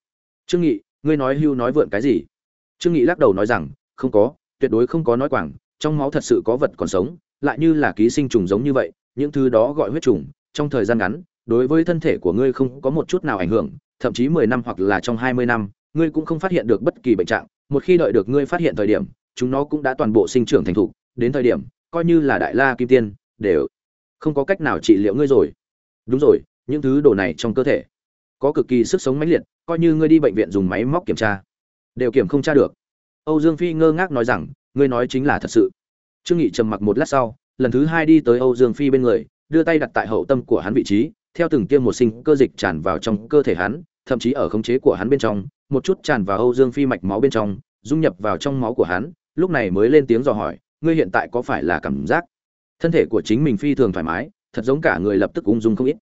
S1: Trương nghị, ngươi nói hưu nói vượn cái gì? Trương nghị lắc đầu nói rằng, không có, tuyệt đối không có nói quảng, trong máu thật sự có vật còn sống lại như là ký sinh trùng giống như vậy, những thứ đó gọi huyết trùng, trong thời gian ngắn, đối với thân thể của ngươi không có một chút nào ảnh hưởng, thậm chí mười năm hoặc là trong hai mươi năm, ngươi cũng không phát hiện được bất kỳ bệnh trạng, một khi đợi được ngươi phát hiện thời điểm, chúng nó cũng đã toàn bộ sinh trưởng thành thục, đến thời điểm, coi như là đại la kim tiên, đều không có cách nào trị liệu ngươi rồi. Đúng rồi, những thứ đồ này trong cơ thể có cực kỳ sức sống mãnh liệt, coi như ngươi đi bệnh viện dùng máy móc kiểm tra, đều kiểm không tra được. Âu dương phi ngơ ngác nói rằng, ngươi nói chính là thật sự trương nghị trầm mặc một lát sau, lần thứ hai đi tới âu dương phi bên người, đưa tay đặt tại hậu tâm của hắn vị trí, theo từng tiêm một sinh cơ dịch tràn vào trong cơ thể hắn, thậm chí ở khống chế của hắn bên trong, một chút tràn vào âu dương phi mạch máu bên trong, dung nhập vào trong máu của hắn, lúc này mới lên tiếng dò hỏi, ngươi hiện tại có phải là cảm giác thân thể của chính mình phi thường thoải mái, thật giống cả người lập tức ung dung không ít?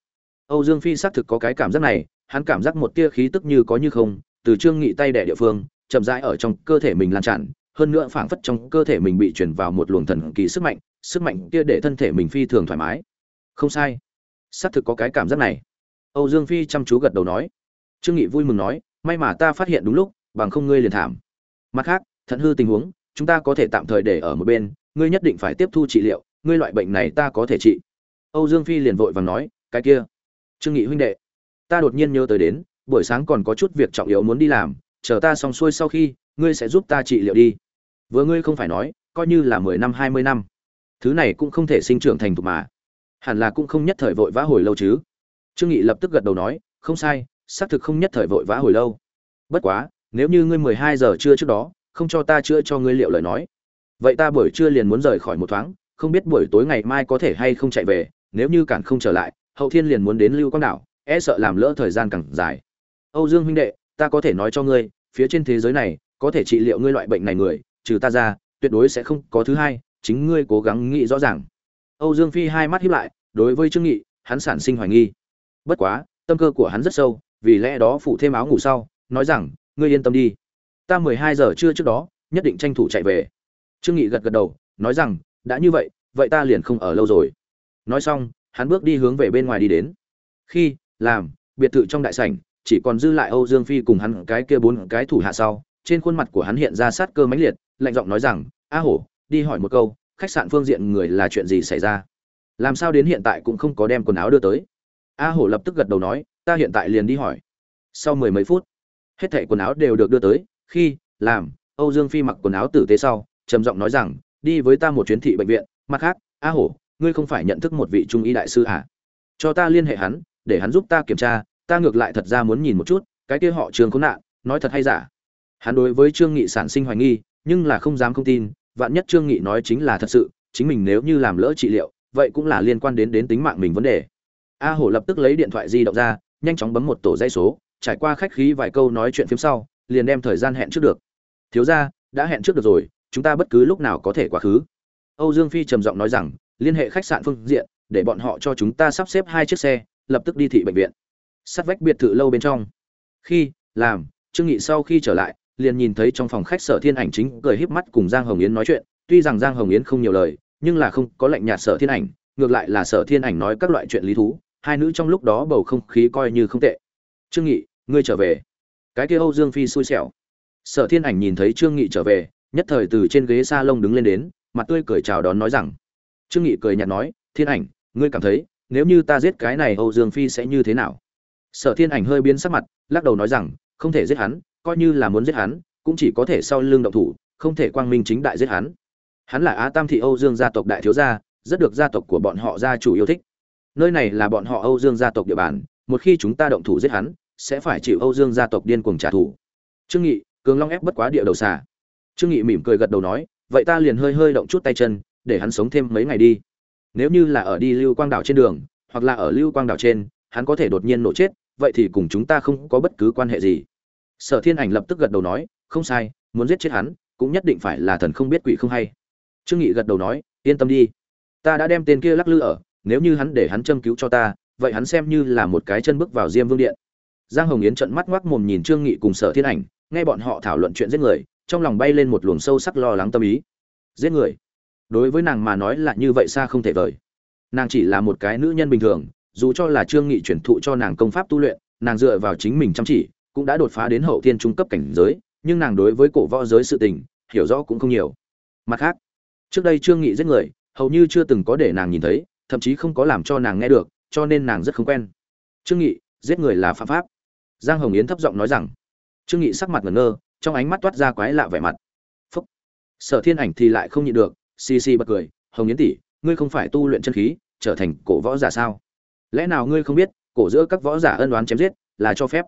S1: Âu dương phi xác thực có cái cảm giác này, hắn cảm giác một tia khí tức như có như không, từ trương nghị tay đẻ địa phương, chậm rãi ở trong cơ thể mình lan tràn hơn nữa phảng phất trong cơ thể mình bị truyền vào một luồng thần kỳ sức mạnh sức mạnh kia để thân thể mình phi thường thoải mái. Không sai. Xác thực có cái cảm giác này. Âu dương phi chăm chú gật đầu nói. Trương nghị vui mừng nói, may mà ta phát hiện đúng lúc, bằng không ngươi liền thảm. Mặt khác, thận hư tình huống, chúng ta có thể tạm thời để ở một bên, ngươi nhất định phải tiếp thu trị liệu, ngươi loại bệnh này ta có thể trị. Âu dương phi liền vội vàng nói, cái kia. Trương nghị huynh đệ, ta đột nhiên nhớ tới đến, buổi sáng còn có chút việc trọng yếu muốn đi làm, chờ ta xong xuôi sau khi, ngươi sẽ giúp ta trị liệu đi vừa ngươi không phải nói, coi như là mười năm, hai mươi năm, thứ này cũng không thể sinh trưởng thành thục mà. Hẳn là cũng không nhất thời vội vã hồi lâu chứ. Trương nghị lập tức gật đầu nói, không sai, xác thực không nhất thời vội vã hồi lâu. Bất quá, nếu như ngươi mười hai giờ trưa trước đó, không cho ta chữa cho ngươi liệu lời nói. Vậy ta buổi trưa liền muốn rời khỏi một thoáng, không biết buổi tối ngày mai có thể hay không chạy về, nếu như cản không trở lại, hậu thiên liền muốn đến lưu quang đảo e sợ làm lỡ thời gian càng dài. Âu dương huynh đệ, ta có thể nói cho ngươi, phía trên thế giới này, có thể trị liệu ngươi loại bệnh này người trừ ta ra, tuyệt đối sẽ không có thứ hai, chính ngươi cố gắng nghĩ rõ ràng. Âu dương phi hai mắt hiếp lại, đối với trương nghị, hắn sản sinh hoài nghi. Bất quá, tâm cơ của hắn rất sâu, vì lẽ đó phụ thêm áo ngủ sau, nói rằng, ngươi yên tâm đi. Ta mười hai giờ trưa trước đó, nhất định tranh thủ chạy về. Trương nghị gật gật đầu, nói rằng, đã như vậy vậy ta liền không ở lâu rồi. Nói xong, hắn bước đi hướng về bên ngoài đi đến. Khi, làm, biệt thự trong đại sảnh, chỉ còn dư lại âu dương phi cùng hắn cái kia bốn cái thủ hạ sau trên khuôn mặt của hắn hiện ra sát cơ mãnh liệt, lạnh giọng nói rằng, a hổ, đi hỏi một câu, khách sạn phương diện người là chuyện gì xảy ra? Làm sao đến hiện tại cũng không có đem quần áo đưa tới? A hổ lập tức gật đầu nói, ta hiện tại liền đi hỏi. Sau mười mấy phút, hết thảy quần áo đều được đưa tới, khi, làm, âu dương phi mặc quần áo tử tế sau, trầm giọng nói rằng, đi với ta một chuyến thị bệnh viện, mặt khác, a hổ, ngươi không phải nhận thức một vị trung y đại sư à? cho ta liên hệ hắn, để hắn giúp ta kiểm tra, ta ngược lại thật ra muốn nhìn một chút, cái kia họ trường khốn nạn, nói thật hay giả? Hắn đối với trương nghị sản sinh hoài nghi, nhưng là không dám không tin, vạn nhất trương nghị nói chính là thật sự, chính mình nếu như làm lỡ trị liệu, vậy cũng là liên quan đến đến tính mạng mình vấn đề. A hổ lập tức lấy điện thoại di động ra, nhanh chóng bấm một tổ dây số, trải qua khách khí vài câu nói chuyện phía sau, liền đem thời gian hẹn trước được. Thiếu gia, đã hẹn trước được rồi, chúng ta bất cứ lúc nào có thể quá khứ. Âu dương phi trầm giọng nói rằng, liên hệ khách sạn phương diện, để bọn họ cho chúng ta sắp xếp hai chiếc xe, lập tức đi thị bệnh viện. Sát vách biệt thự lâu bên trong. Khi, làm, trương nghị sau khi trở lại liền nhìn thấy trong phòng khách sở thiên ảnh chính cười híp mắt cùng giang hồng yến nói chuyện. Tuy rằng giang hồng yến không nhiều lời, nhưng là không có lệnh nhạt sở thiên ảnh, ngược lại là sở thiên ảnh nói các loại chuyện lý thú, hai nữ trong lúc đó bầu không khí coi như không tệ. Trương nghị, ngươi trở về. Cái kia âu dương phi xui xẻo. Sở thiên ảnh nhìn thấy trương nghị trở về, nhất thời từ trên ghế sa lông đứng lên đến, mặt tươi cười chào đón nói rằng, trương nghị cười nhạt nói, thiên ảnh, ngươi cảm thấy, nếu như ta giết cái này âu dương phi sẽ như thế nào? Sở thiên ảnh hơi biến sắc mặt, lắc đầu nói rằng, không thể giết hắn coi như là muốn giết hắn, cũng chỉ có thể sau lưng động thủ, không thể quang minh chính đại giết hắn. Hắn là á tam thị âu dương gia tộc đại thiếu gia, rất được gia tộc của bọn họ gia chủ yêu thích. Nơi này là bọn họ âu dương gia tộc địa bàn, một khi chúng ta động thủ giết hắn, sẽ phải chịu âu dương gia tộc điên cuồng trả thù. Trương nghị, cường long ép bất quá địa đầu xà. Trương nghị mỉm cười gật đầu nói, vậy ta liền hơi hơi động chút tay chân, để hắn sống thêm mấy ngày đi. Nếu như là ở đi lưu quang đảo trên đường, hoặc là ở lưu quang đảo trên, hắn có thể đột nhiên nổ chết, vậy thì cùng chúng ta không có bất cứ quan hệ gì sở thiên ảnh lập tức gật đầu nói, không sai, muốn giết chết hắn, cũng nhất định phải là thần không biết quỷ không hay. Trương nghị gật đầu nói, yên tâm đi. Ta đã đem tên kia lắc lư ở, nếu như hắn để hắn châm cứu cho ta, vậy hắn xem như là một cái chân bước vào diêm vương điện. Giang hồng yến trợn mắt ngoác mồm nhìn trương nghị cùng sở thiên ảnh, nghe bọn họ thảo luận chuyện giết người, trong lòng bay lên một luồng sâu sắc lo lắng tâm ý. Giết người? Đối với nàng mà nói là như vậy xa không thể vời. Nàng chỉ là một cái nữ nhân bình thường, dù cho là trương nghị chuyển thụ cho nàng công pháp tu luyện, nàng dựa vào chính mình chăm chỉ cũng đã đột phá đến hậu thiên trung cấp cảnh giới, nhưng nàng đối với cổ võ giới sự tình, hiểu rõ cũng không nhiều. Mặt khác, trước đây trương nghị giết người, hầu như chưa từng có để nàng nhìn thấy, thậm chí không có làm cho nàng nghe được, cho nên nàng rất không quen. Trương nghị, giết người là phạm pháp. Giang hồng yến thấp giọng nói rằng, trương nghị sắc mặt ngẩn ngơ, trong ánh mắt toát ra quái lạ vẻ mặt. Phúc. Sở thiên ảnh thì lại không nhịn được, xì xì bật cười, hồng yến tỷ, ngươi không phải tu luyện chân khí, trở thành cổ võ giả sao? Lẽ nào ngươi không biết, cổ giữa các võ giả ân đoán chém giết là cho phép?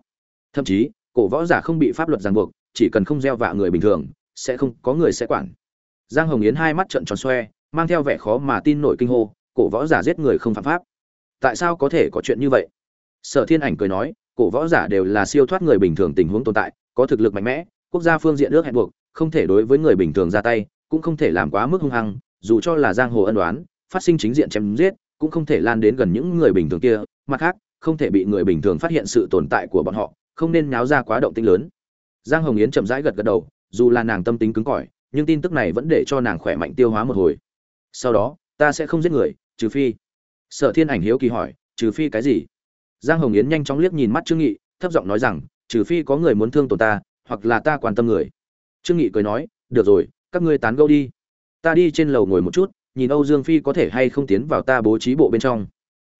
S1: Thậm chí, cổ võ giả không bị pháp luật ràng buộc, chỉ cần không gieo vạ người bình thường, sẽ không có người sẽ quản. Giang hồng yến hai mắt trợn tròn xoe, mang theo vẻ khó mà tin nổi kinh hô, cổ võ giả giết người không phạm pháp. Tại sao có thể có chuyện như vậy? Sở thiên ảnh cười nói, cổ võ giả đều là siêu thoát người bình thường tình huống tồn tại, có thực lực mạnh mẽ, quốc gia phương diện nước hẹn buộc, không thể đối với người bình thường ra tay, cũng không thể làm quá mức hung hăng, dù cho là giang hồ ân đoán phát sinh chính diện chém giết, cũng không thể lan đến gần những người bình thường kia, mặt khác, không thể bị người bình thường phát hiện sự tồn tại của bọn họ không nên náo ra quá động tĩnh lớn. Giang hồng yến chậm rãi gật gật đầu, dù là nàng tâm tính cứng cỏi, nhưng tin tức này vẫn để cho nàng khỏe mạnh tiêu hóa một hồi. Sau đó, ta sẽ không giết người, trừ phi. Sở thiên ảnh hiếu kỳ hỏi, trừ phi cái gì? Giang hồng yến nhanh chóng liếc nhìn mắt trương nghị, thấp giọng nói rằng, trừ phi có người muốn thương tổn ta, hoặc là ta quan tâm người. Trương nghị cười nói, được rồi, các ngươi tán gẫu đi. Ta đi trên lầu ngồi một chút, nhìn âu dương phi có thể hay không tiến vào ta bố trí bộ bên trong.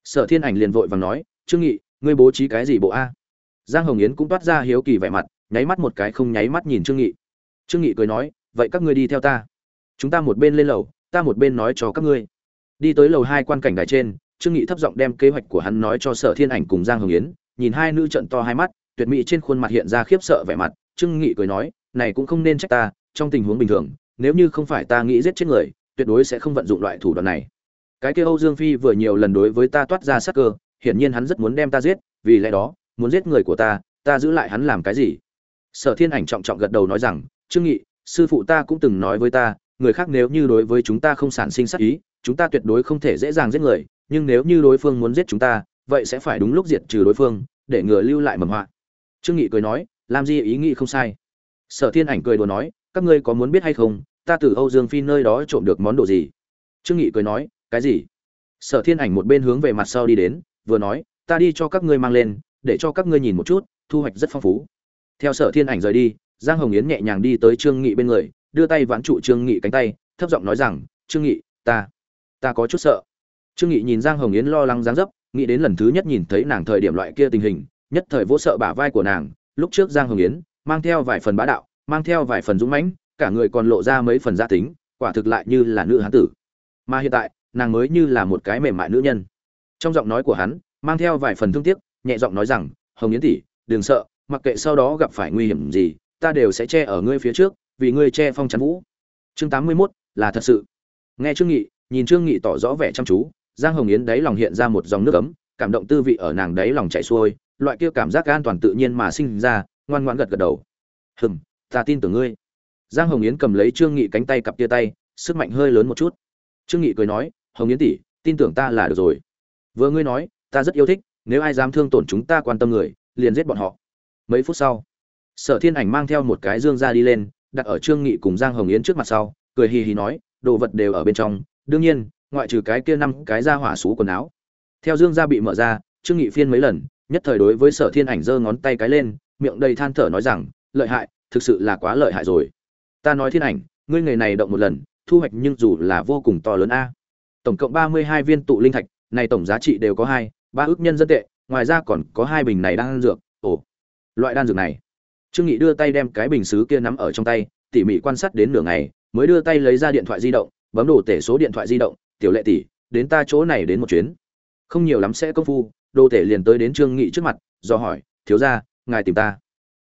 S1: Sở thiên ảnh liền vội vàng nói, trương nghị, ngươi bố trí cái gì bộ a? Giang hồng yến cũng toát ra hiếu kỳ vẻ mặt, nháy mắt một cái không nháy mắt nhìn trương nghị. Trương nghị cười nói, vậy các ngươi đi theo ta. Chúng ta một bên lên lầu, ta một bên nói cho các ngươi. Đi tới lầu hai quan cảnh đài trên, trương nghị thấp giọng đem kế hoạch của hắn nói cho sở thiên ảnh cùng giang hồng yến, nhìn hai nữ trận to hai mắt, tuyệt mỹ trên khuôn mặt hiện ra khiếp sợ vẻ mặt. Trương nghị cười nói, này cũng không nên trách ta, trong tình huống bình thường, nếu như không phải ta nghĩ giết chết người, tuyệt đối sẽ không vận dụng loại thủ đoạn này. Cái kia âu dương phi vừa nhiều lần đối với ta toát ra sắc cơ, hiển nhiên hắn rất muốn đem ta giết, vì lẽ đó muốn giết người của ta ta giữ lại hắn làm cái gì? Sở thiên ảnh trọng trọng gật đầu nói rằng, trương nghị, sư phụ ta cũng từng nói với ta, người khác nếu như đối với chúng ta không sản sinh sát ý, chúng ta tuyệt đối không thể dễ dàng giết người, nhưng nếu như đối phương muốn giết chúng ta, vậy sẽ phải đúng lúc diệt trừ đối phương, để ngừa lưu lại mầm họa. Trương nghị cười nói làm gì ý nghĩ không sai. Sở thiên ảnh cười đùa nói, các ngươi có muốn biết hay không, ta từ âu dương phi nơi đó trộm được món đồ gì? Trương nghị cười nói, cái gì? Sở thiên ảnh một bên hướng về mặt sau đi đến, vừa nói, ta đi cho các ngươi mang lên để cho các ngươi nhìn một chút, thu hoạch rất phong phú. Theo sở thiên ảnh rời đi, giang hồng yến nhẹ nhàng đi tới trương nghị bên người, đưa tay vãn trụ trương nghị cánh tay, thấp giọng nói rằng, trương nghị, ta ta có chút sợ. Trương nghị nhìn giang hồng yến lo lắng dáng dấp, nghĩ đến lần thứ nhất nhìn thấy nàng thời điểm loại kia tình hình, nhất thời vô sợ bả vai của nàng. Lúc trước giang hồng yến mang theo vài phần bá đạo, mang theo vài phần dũng mãnh, cả người còn lộ ra mấy phần gia tính, quả thực lại như là nữ hán tử. Mà hiện tại, nàng mới như là một cái mềm mại nữ nhân. Trong giọng nói của hắn, mang theo vài phần thương tiếc nhẹ giọng nói rằng hồng yến tỷ đừng sợ mặc kệ sau đó gặp phải nguy hiểm gì ta đều sẽ che ở ngươi phía trước vì ngươi che phong chắn vũ. Chương tám mươi 81, là thật sự. Nghe trương nghị nhìn trương nghị tỏ rõ vẻ chăm chú giang hồng yến đáy lòng hiện ra một dòng nước ấm cảm động tư vị ở nàng đáy lòng chảy xuôi loại kia cảm giác an toàn tự nhiên mà sinh ra ngoan ngoãn gật gật đầu. Hừm ta tin tưởng ngươi. Giang hồng yến cầm lấy trương nghị cánh tay cặp tia tay sức mạnh hơi lớn một chút. Trương nghị cười nói hồng yến tỷ tin tưởng ta là được rồi. Vừa ngươi nói ta rất yêu thích nếu ai dám thương tổn chúng ta quan tâm người, liền giết bọn họ. Mấy phút sau, sở thiên ảnh mang theo một cái dương ra đi lên, đặt ở trương nghị cùng giang hồng yến trước mặt sau, cười hì hì nói, đồ vật đều ở bên trong, đương nhiên, ngoại trừ cái kia năm cái ra hỏa xú quần áo. Theo dương ra bị mở ra, trương nghị phiên mấy lần, nhất thời đối với sở thiên ảnh giơ ngón tay cái lên, miệng đầy than thở nói rằng, lợi hại, thực sự là quá lợi hại rồi. Ta nói thiên ảnh, ngươi nghề này động một lần, thu hoạch nhưng dù là vô cùng to lớn a. Tổng cộng ba mươi hai viên tụ linh thạch, này tổng giá trị đều có hai ba ước nhân dân tệ, ngoài ra còn có hai bình này đang ăn dược. Ồ, loại đan dược này. Trương nghị đưa tay đem cái bình sứ kia nắm ở trong tay, tỉ mỉ quan sát đến nửa ngày, mới đưa tay lấy ra điện thoại di động, bấm đồ tể số điện thoại di động, tiểu lệ tỷ, đến ta chỗ này đến một chuyến. Không nhiều lắm sẽ công phu. Đồ tể liền tới đến trương nghị trước mặt, do hỏi, thiếu gia, ngài tìm ta.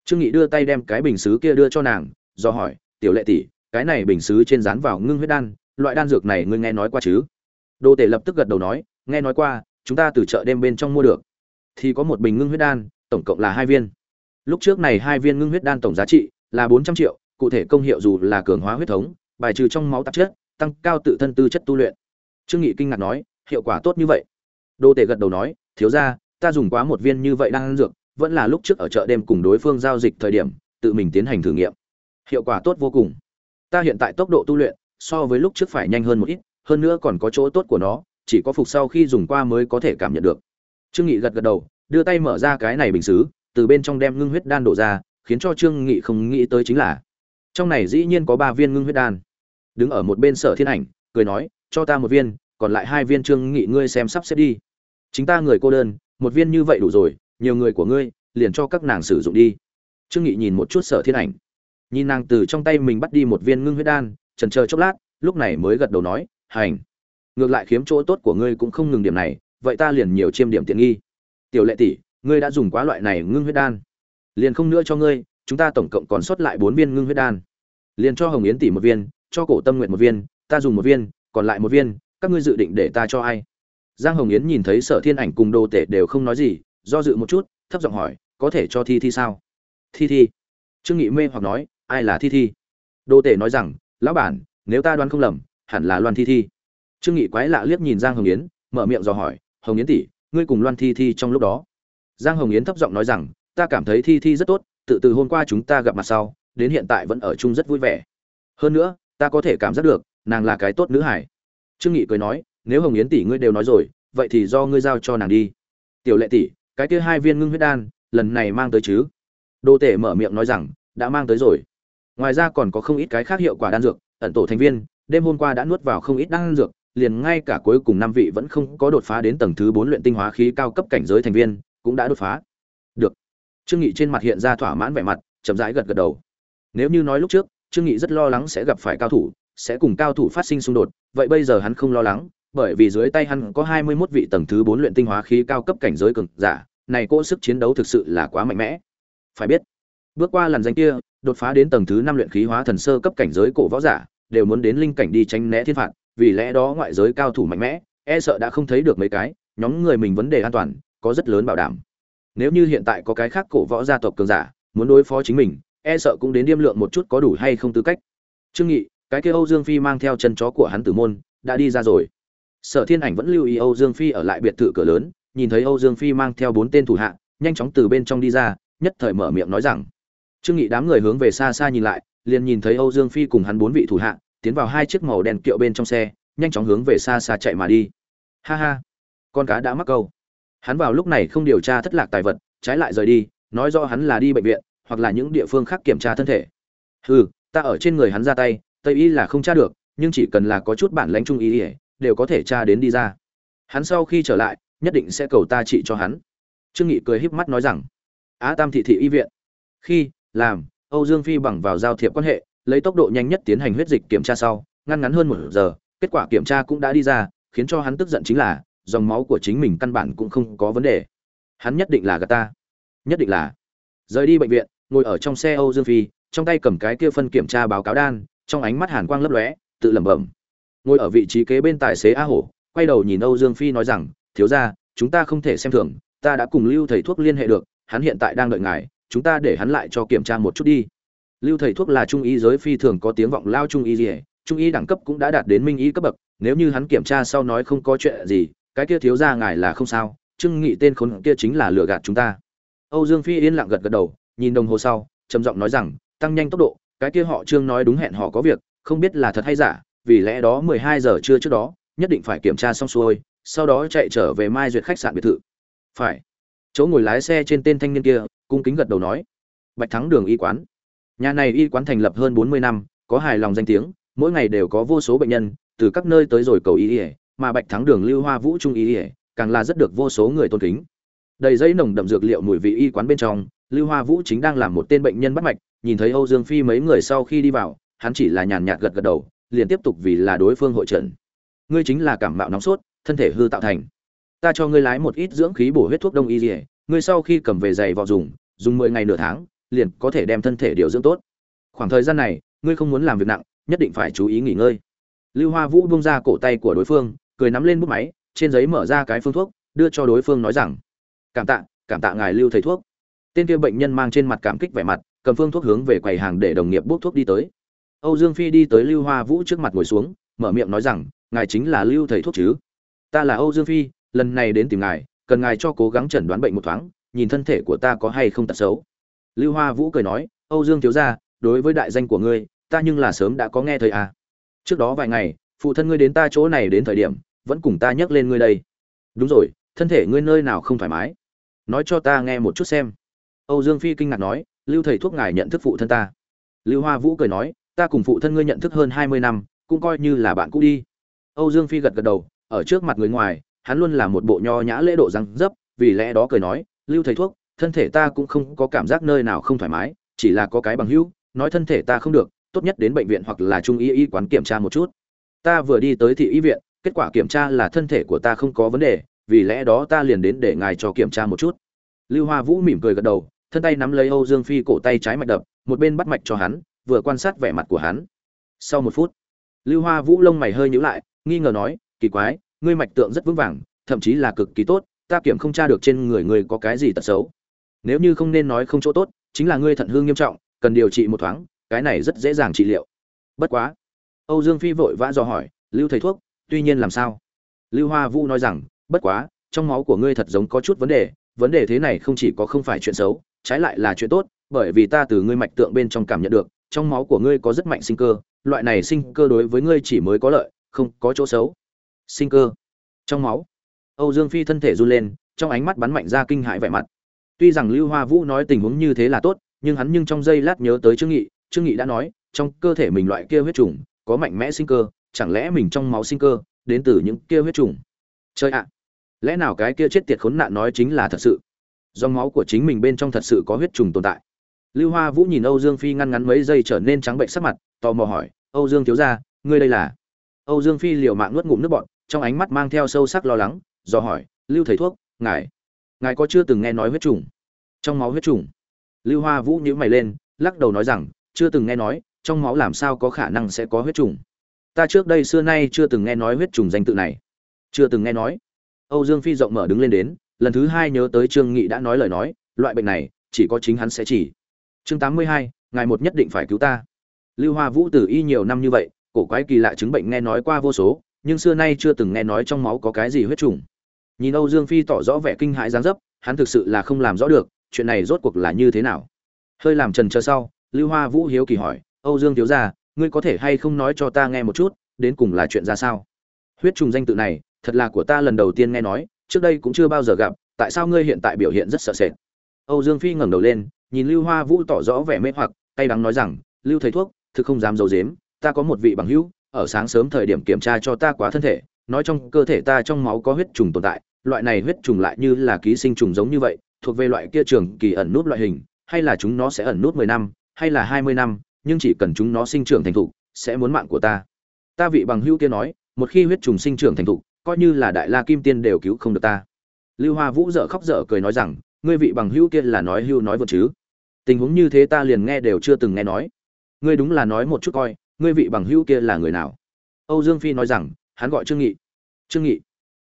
S1: Trương nghị đưa tay đem cái bình sứ kia đưa cho nàng, do hỏi, tiểu lệ tỷ, cái này bình sứ trên dán vào ngưng huyết đan, loại đan dược này ngươi nghe nói qua chứ? Đồ tể lập tức gật đầu nói, nghe nói qua chúng ta từ chợ đêm bên trong mua được. Thì có một bình ngưng huyết đan, tổng cộng là hai viên. Lúc trước này hai viên ngưng huyết đan tổng giá trị là bốn trăm triệu, cụ thể công hiệu dù là cường hóa huyết thống, bài trừ trong máu tạp chất, tăng cao tự thân tư chất tu luyện. Trương nghị kinh ngạc nói, hiệu quả tốt như vậy. Đô tể gật đầu nói, thiếu gia, ta dùng quá một viên như vậy đang ăn dược, vẫn là lúc trước ở chợ đêm cùng đối phương giao dịch thời điểm, tự mình tiến hành thử nghiệm. Hiệu quả tốt vô cùng. Ta hiện tại tốc độ tu luyện, so với lúc trước phải nhanh hơn một ít, hơn nữa còn có chỗ tốt của nó chỉ có phục sau khi dùng qua mới có thể cảm nhận được. Trương nghị gật gật đầu, đưa tay mở ra cái này bình xứ, từ bên trong đem ngưng huyết đan đổ ra, khiến cho trương nghị không nghĩ tới chính là, trong này dĩ nhiên có ba viên ngưng huyết đan. Đứng ở một bên sở thiên ảnh, cười nói, cho ta một viên, còn lại hai viên trương nghị ngươi xem sắp xếp đi. Chính ta người cô đơn, một viên như vậy đủ rồi, nhiều người của ngươi, liền cho các nàng sử dụng đi. Trương nghị nhìn một chút sở thiên ảnh. Nhìn nàng từ trong tay mình bắt đi một viên ngưng huyết đan, chần chờ chốc lát, lúc này mới gật đầu nói, hành ngược lại khiếm chỗ tốt của ngươi cũng không ngừng điểm này, vậy ta liền nhiều chiêm điểm tiện nghi. Tiểu lệ tỷ, ngươi đã dùng quá loại này ngưng huyết đan. Liền không nữa cho ngươi, chúng ta tổng cộng còn sót lại bốn viên ngưng huyết đan. Liền cho hồng yến tỷ một viên, cho cổ tâm nguyện một viên, ta dùng một viên, còn lại một viên, các ngươi dự định để ta cho ai? Giang hồng yến nhìn thấy sở thiên ảnh cùng đồ tể đều không nói gì, do dự một chút, thấp giọng hỏi, có thể cho thi thi sao? Thi thi? Trương nghị mê hoặc nói, ai là thi thi? Đồ tể nói rằng, lão bản, nếu ta đoán không lầm, hẳn là loan thi thi trương nghị quái lạ liếc nhìn giang hồng yến, mở miệng dò hỏi, hồng yến tỷ, ngươi cùng loan thi thi trong lúc đó? Giang hồng yến thấp giọng nói rằng, ta cảm thấy thi thi rất tốt, tự từ hôm qua chúng ta gặp mặt sau, đến hiện tại vẫn ở chung rất vui vẻ. Hơn nữa, ta có thể cảm giác được, nàng là cái tốt nữ hải trương nghị cười nói, nếu hồng yến tỷ ngươi đều nói rồi, vậy thì do ngươi giao cho nàng đi. Tiểu lệ tỷ, cái kia hai viên ngưng huyết đan, lần này mang tới chứ? Đô tể mở miệng nói rằng, đã mang tới rồi. Ngoài ra còn có không ít cái khác hiệu quả đan dược, ẩn tổ thành viên, đêm hôm qua đã nuốt vào không ít đan dược liền ngay cả cuối cùng năm vị vẫn không có đột phá đến tầng thứ bốn luyện tinh hóa khí cao cấp cảnh giới thành viên cũng đã đột phá. Được. Trương nghị trên mặt hiện ra thỏa mãn vẻ mặt chậm rãi gật gật đầu. Nếu như nói lúc trước trương nghị rất lo lắng sẽ gặp phải cao thủ sẽ cùng cao thủ phát sinh xung đột vậy bây giờ hắn không lo lắng bởi vì dưới tay hắn có 21 vị tầng thứ 4 luyện tinh hóa khí cao cấp cảnh giới cường giả, này cỗ sức chiến đấu thực sự là quá mạnh mẽ. Phải biết, bước qua lần danh kia, đột phá đến tầng thứ 5 luyện khí hóa thần sơ cấp cảnh giới cổ võ giả, đều muốn đến linh cảnh đi tránh né thiên phạt, vì lẽ đó ngoại giới cao thủ mạnh mẽ, e sợ đã không thấy được mấy cái, nhóm người mình vấn đề an toàn có rất lớn bảo đảm. Nếu như hiện tại có cái khác cổ võ gia tộc cường giả, muốn đối phó chính mình, e sợ cũng đến điêm lượng một chút có đủ hay không tư cách. Trương Nghị, cái kia Âu Dương Phi mang theo chân chó của hắn tử môn, đã đi ra rồi sở thiên ảnh vẫn lưu ý âu dương phi ở lại biệt thự cửa lớn nhìn thấy âu dương phi mang theo bốn tên thủ hạ nhanh chóng từ bên trong đi ra nhất thời mở miệng nói rằng trương nghị đám người hướng về xa xa nhìn lại liền nhìn thấy âu dương phi cùng hắn bốn vị thủ hạ tiến vào hai chiếc màu đen kiệu bên trong xe, nhanh chóng hướng về xa xa chạy mà đi. Ha ha, con cá đã mắc câu. Hắn vào lúc này không điều tra thất lạc tài vật, trái lại rời đi, nói do hắn là đi bệnh viện, hoặc là những địa phương khác kiểm tra thân thể. Hừ, ta ở trên người hắn ra tay, tây y là không tra được, nhưng chỉ cần là có chút bản lãnh trung y ỉa đều có thể tra đến đi ra. Hắn sau khi trở lại, nhất định sẽ cầu ta trị cho hắn. Trương nghị cười híp mắt nói rằng, á tam thị thị y viện. Khi, làm, âu dương phi bằng vào giao thiệp quan hệ lấy tốc độ nhanh nhất tiến hành huyết dịch kiểm tra sau, ngăn ngắn hơn một giờ, kết quả kiểm tra cũng đã đi ra, khiến cho hắn tức giận chính là, dòng máu của chính mình căn bản cũng không có vấn đề. Hắn nhất định là gạt ta. Nhất định là. Rời đi bệnh viện, ngồi ở trong xe âu dương phi, trong tay cầm cái kia phân kiểm tra báo cáo đan, trong ánh mắt hàn quang lấp lóe, tự lẩm bẩm. Ngồi ở vị trí kế bên tài xế a hổ, quay đầu nhìn âu dương phi nói rằng, thiếu ra chúng ta không thể xem thường, ta đã cùng lưu thầy thuốc liên hệ được, hắn hiện tại đang đợi ngài, chúng ta để hắn lại cho kiểm tra một chút đi lưu thầy thuốc là trung y giới phi thường có tiếng vọng lao trung y gì trung y đẳng cấp cũng đã đạt đến minh y cấp bậc nếu như hắn kiểm tra sau nói không có chuyện gì cái kia thiếu ra ngài là không sao trưng nghị tên khốn kia chính là lừa gạt chúng ta âu dương phi yên lặng gật gật đầu nhìn đồng hồ sau trầm giọng nói rằng tăng nhanh tốc độ cái kia họ trương nói đúng hẹn họ có việc không biết là thật hay giả vì lẽ đó 12 giờ trưa trước đó, nhất định phải kiểm tra xong xuôi, sau đó chạy trở về Mai Duyệt khách sạn biệt thự. Phải. Chỗ ngồi lái xe trên tên thanh niên kia, cung kính gật đầu nói. Bạch Thắng Đường y quán. Nhà này y quán thành lập hơn 40 năm, có hài lòng danh tiếng, mỗi ngày đều có vô số bệnh nhân từ các nơi tới rồi cầu y, y, mà Bạch Thắng Đường Lưu Hoa Vũ Trung y, y càng là rất được vô số người tôn kính. Đầy giấy nồng đậm dược liệu mùi vị y quán bên trong, Lưu Hoa Vũ chính đang làm một tên bệnh nhân bắt mạch, nhìn thấy Âu Dương Phi mấy người sau khi đi vào, hắn chỉ là nhàn nhạt gật gật đầu, liền tiếp tục vì là đối phương hội trận ngươi chính là cảm mạo nóng sốt thân thể hư tạo thành ta cho ngươi lái một ít dưỡng khí bổ huyết thuốc đông y y, ngươi sau khi cầm về giày vào dùng dùng mười ngày nửa tháng liền có thể đem thân thể điều dưỡng tốt khoảng thời gian này ngươi không muốn làm việc nặng nhất định phải chú ý nghỉ ngơi lưu hoa vũ buông ra cổ tay của đối phương cười nắm lên bút máy trên giấy mở ra cái phương thuốc đưa cho đối phương nói rằng cảm tạ cảm tạ ngài lưu thầy thuốc tên kia bệnh nhân mang trên mặt cảm kích vẻ mặt cầm phương thuốc hướng về quầy hàng để đồng nghiệp bốc thuốc đi tới Âu Dương Phi đi tới Lưu Hoa Vũ trước mặt ngồi xuống, mở miệng nói rằng, ngài chính là Lưu thầy thuốc chứ? Ta là Âu Dương Phi, lần này đến tìm ngài, cần ngài cho cố gắng chẩn đoán bệnh một thoáng, nhìn thân thể của ta có hay không tật xấu. Lưu Hoa Vũ cười nói, Âu Dương thiếu gia, đối với đại danh của ngươi, ta nhưng là sớm đã có nghe thấy à. Trước đó vài ngày, phụ thân ngươi đến ta chỗ này đến thời điểm, vẫn cùng ta nhắc lên ngươi đây. Đúng rồi, thân thể ngươi nơi nào không thoải mái? Nói cho ta nghe một chút xem. Âu Dương Phi kinh ngạc nói, Lưu thầy thuốc ngài nhận thức phụ thân ta. Lưu Hoa Vũ cười nói, ta cùng phụ thân ngươi nhận thức hơn hai mươi năm cũng coi như là bạn cũ đi âu dương phi gật gật đầu ở trước mặt người ngoài hắn luôn là một bộ nho nhã lễ độ răng dấp vì lẽ đó cười nói lưu thầy thuốc thân thể ta cũng không có cảm giác nơi nào không thoải mái, chỉ là có cái bằng hữu, nói thân thể ta không được, tốt nhất đến bệnh viện hoặc là trung y y quán kiểm tra một chút. Ta vừa đi tới thị y viện, kết quả kiểm tra là thân thể của ta không có vấn đề, vì lẽ đó ta liền đến để ngài cho kiểm tra một chút. Lưu hoa vũ mỉm cười gật đầu, thân tay nắm lấy âu dương phi cổ tay trái mạch đập, một bên bắt mạch cho hắn, vừa quan sát vẻ mặt của hắn. Sau một phút, lưu hoa vũ lông mày hơi nhíu lại, nghi ngờ nói, kỳ quái, ngươi mạch tượng rất vững vàng, thậm chí là cực kỳ tốt, ta kiểm không tra được trên người ngươi có cái gì tật xấu nếu như không nên nói không chỗ tốt, chính là ngươi thận hư nghiêm trọng, cần điều trị một thoáng, cái này rất dễ dàng trị liệu. Bất quá, âu dương phi vội vã dò hỏi, lưu thầy thuốc, tuy nhiên làm sao? Lưu hoa vũ nói rằng, bất quá, trong máu của ngươi thật giống có chút vấn đề vấn đề thế này không chỉ có không phải chuyện xấu, trái lại là chuyện tốt, bởi vì ta từ ngươi mạch tượng bên trong cảm nhận được, trong máu của ngươi có rất mạnh sinh cơ, loại này sinh cơ đối với ngươi chỉ mới có lợi, không có chỗ xấu. Sinh cơ? Trong máu? Âu dương phi thân thể run lên, trong ánh mắt bắn mạnh ra kinh hãi vẻ mặt tuy rằng lưu hoa vũ nói tình huống như thế là tốt, nhưng hắn nhưng trong giây lát nhớ tới trương nghị. Trương nghị đã nói, trong cơ thể mình loại kia huyết trùng, có mạnh mẽ sinh cơ, chẳng lẽ mình trong máu sinh cơ, đến từ những kia huyết trùng? Chơi ạ! Lẽ nào cái kia chết tiệt khốn nạn nói chính là thật sự? Dòng máu của chính mình bên trong thật sự có huyết trùng tồn tại. Lưu hoa vũ nhìn âu dương phi ngăn ngắn mấy giây trở nên trắng bệnh sắc mặt, tò mò hỏi, âu dương thiếu gia, ngươi đây là? Âu dương phi liều mạng nuốt ngụm nước bọt, trong ánh mắt mang theo sâu sắc lo lắng, do hỏi, lưu thầy thuốc, ngài ngài có chưa từng nghe nói huyết trùng? Trong máu huyết trùng. Lưu hoa vũ nhíu mày lên, lắc đầu nói rằng, chưa từng nghe nói, trong máu làm sao có khả năng sẽ có huyết trùng? Ta trước đây xưa nay chưa từng nghe nói huyết trùng danh tự này. Chưa từng nghe nói. Âu dương phi rộng mở đứng lên đến, lần thứ hai nhớ tới trương nghị đã nói lời nói, loại bệnh này, chỉ có chính hắn sẽ chỉ. Chương tám mươi hai, ngài một nhất định phải cứu ta. Lưu hoa vũ tử y nhiều năm như vậy, cổ quái kỳ lạ chứng bệnh nghe nói qua vô số, nhưng xưa nay chưa từng nghe nói trong máu có cái gì huyết trùng nhìn âu dương phi tỏ rõ vẻ kinh hãi dáng dấp, hắn thực sự là không làm rõ được, chuyện này rốt cuộc là như thế nào. Hơi làm trần chờ sau, lưu hoa vũ hiếu kỳ hỏi, âu dương thiếu gia, ngươi có thể hay không nói cho ta nghe một chút, đến cùng là chuyện ra sao? Huyết trùng danh tự này, thật là của ta lần đầu tiên nghe nói, trước đây cũng chưa bao giờ gặp, tại sao ngươi hiện tại biểu hiện rất sợ sệt? Âu dương phi ngẩng đầu lên, nhìn lưu hoa vũ tỏ rõ vẻ mê hoặc tay đắng nói rằng, lưu thầy thuốc, thực không dám d i ấ u dếm ta có một vị bằng hữu, ở sáng sớm thời điểm kiểm tra cho ta quá thân thể nói trong cơ thể ta trong máu có huyết trùng tồn tại, loại này huyết trùng lại như là ký sinh trùng giống như vậy, thuộc về loại kia trường kỳ ẩn nút loại hình, hay là chúng nó sẽ ẩn nút mười năm, hay là hai mươi năm, nhưng chỉ cần chúng nó sinh trưởng thành thục, sẽ muốn mạng của ta. Ta vị bằng hữu kia nói, một khi huyết trùng sinh trưởng thành thục, coi như là đại la kim tiên đều cứu không được ta. Lưu hoa vũ dở khóc dở cười nói rằng, ngươi vị bằng hữu kia là nói hưu nói vô chứ? Tình huống như thế ta liền nghe đều chưa từng nghe nói. Ngươi đúng là nói một chút coi, ngươi vị bằng hữu kia là người nào? Âu dương phi nói rằng hắn gọi trương nghị. Trương nghị.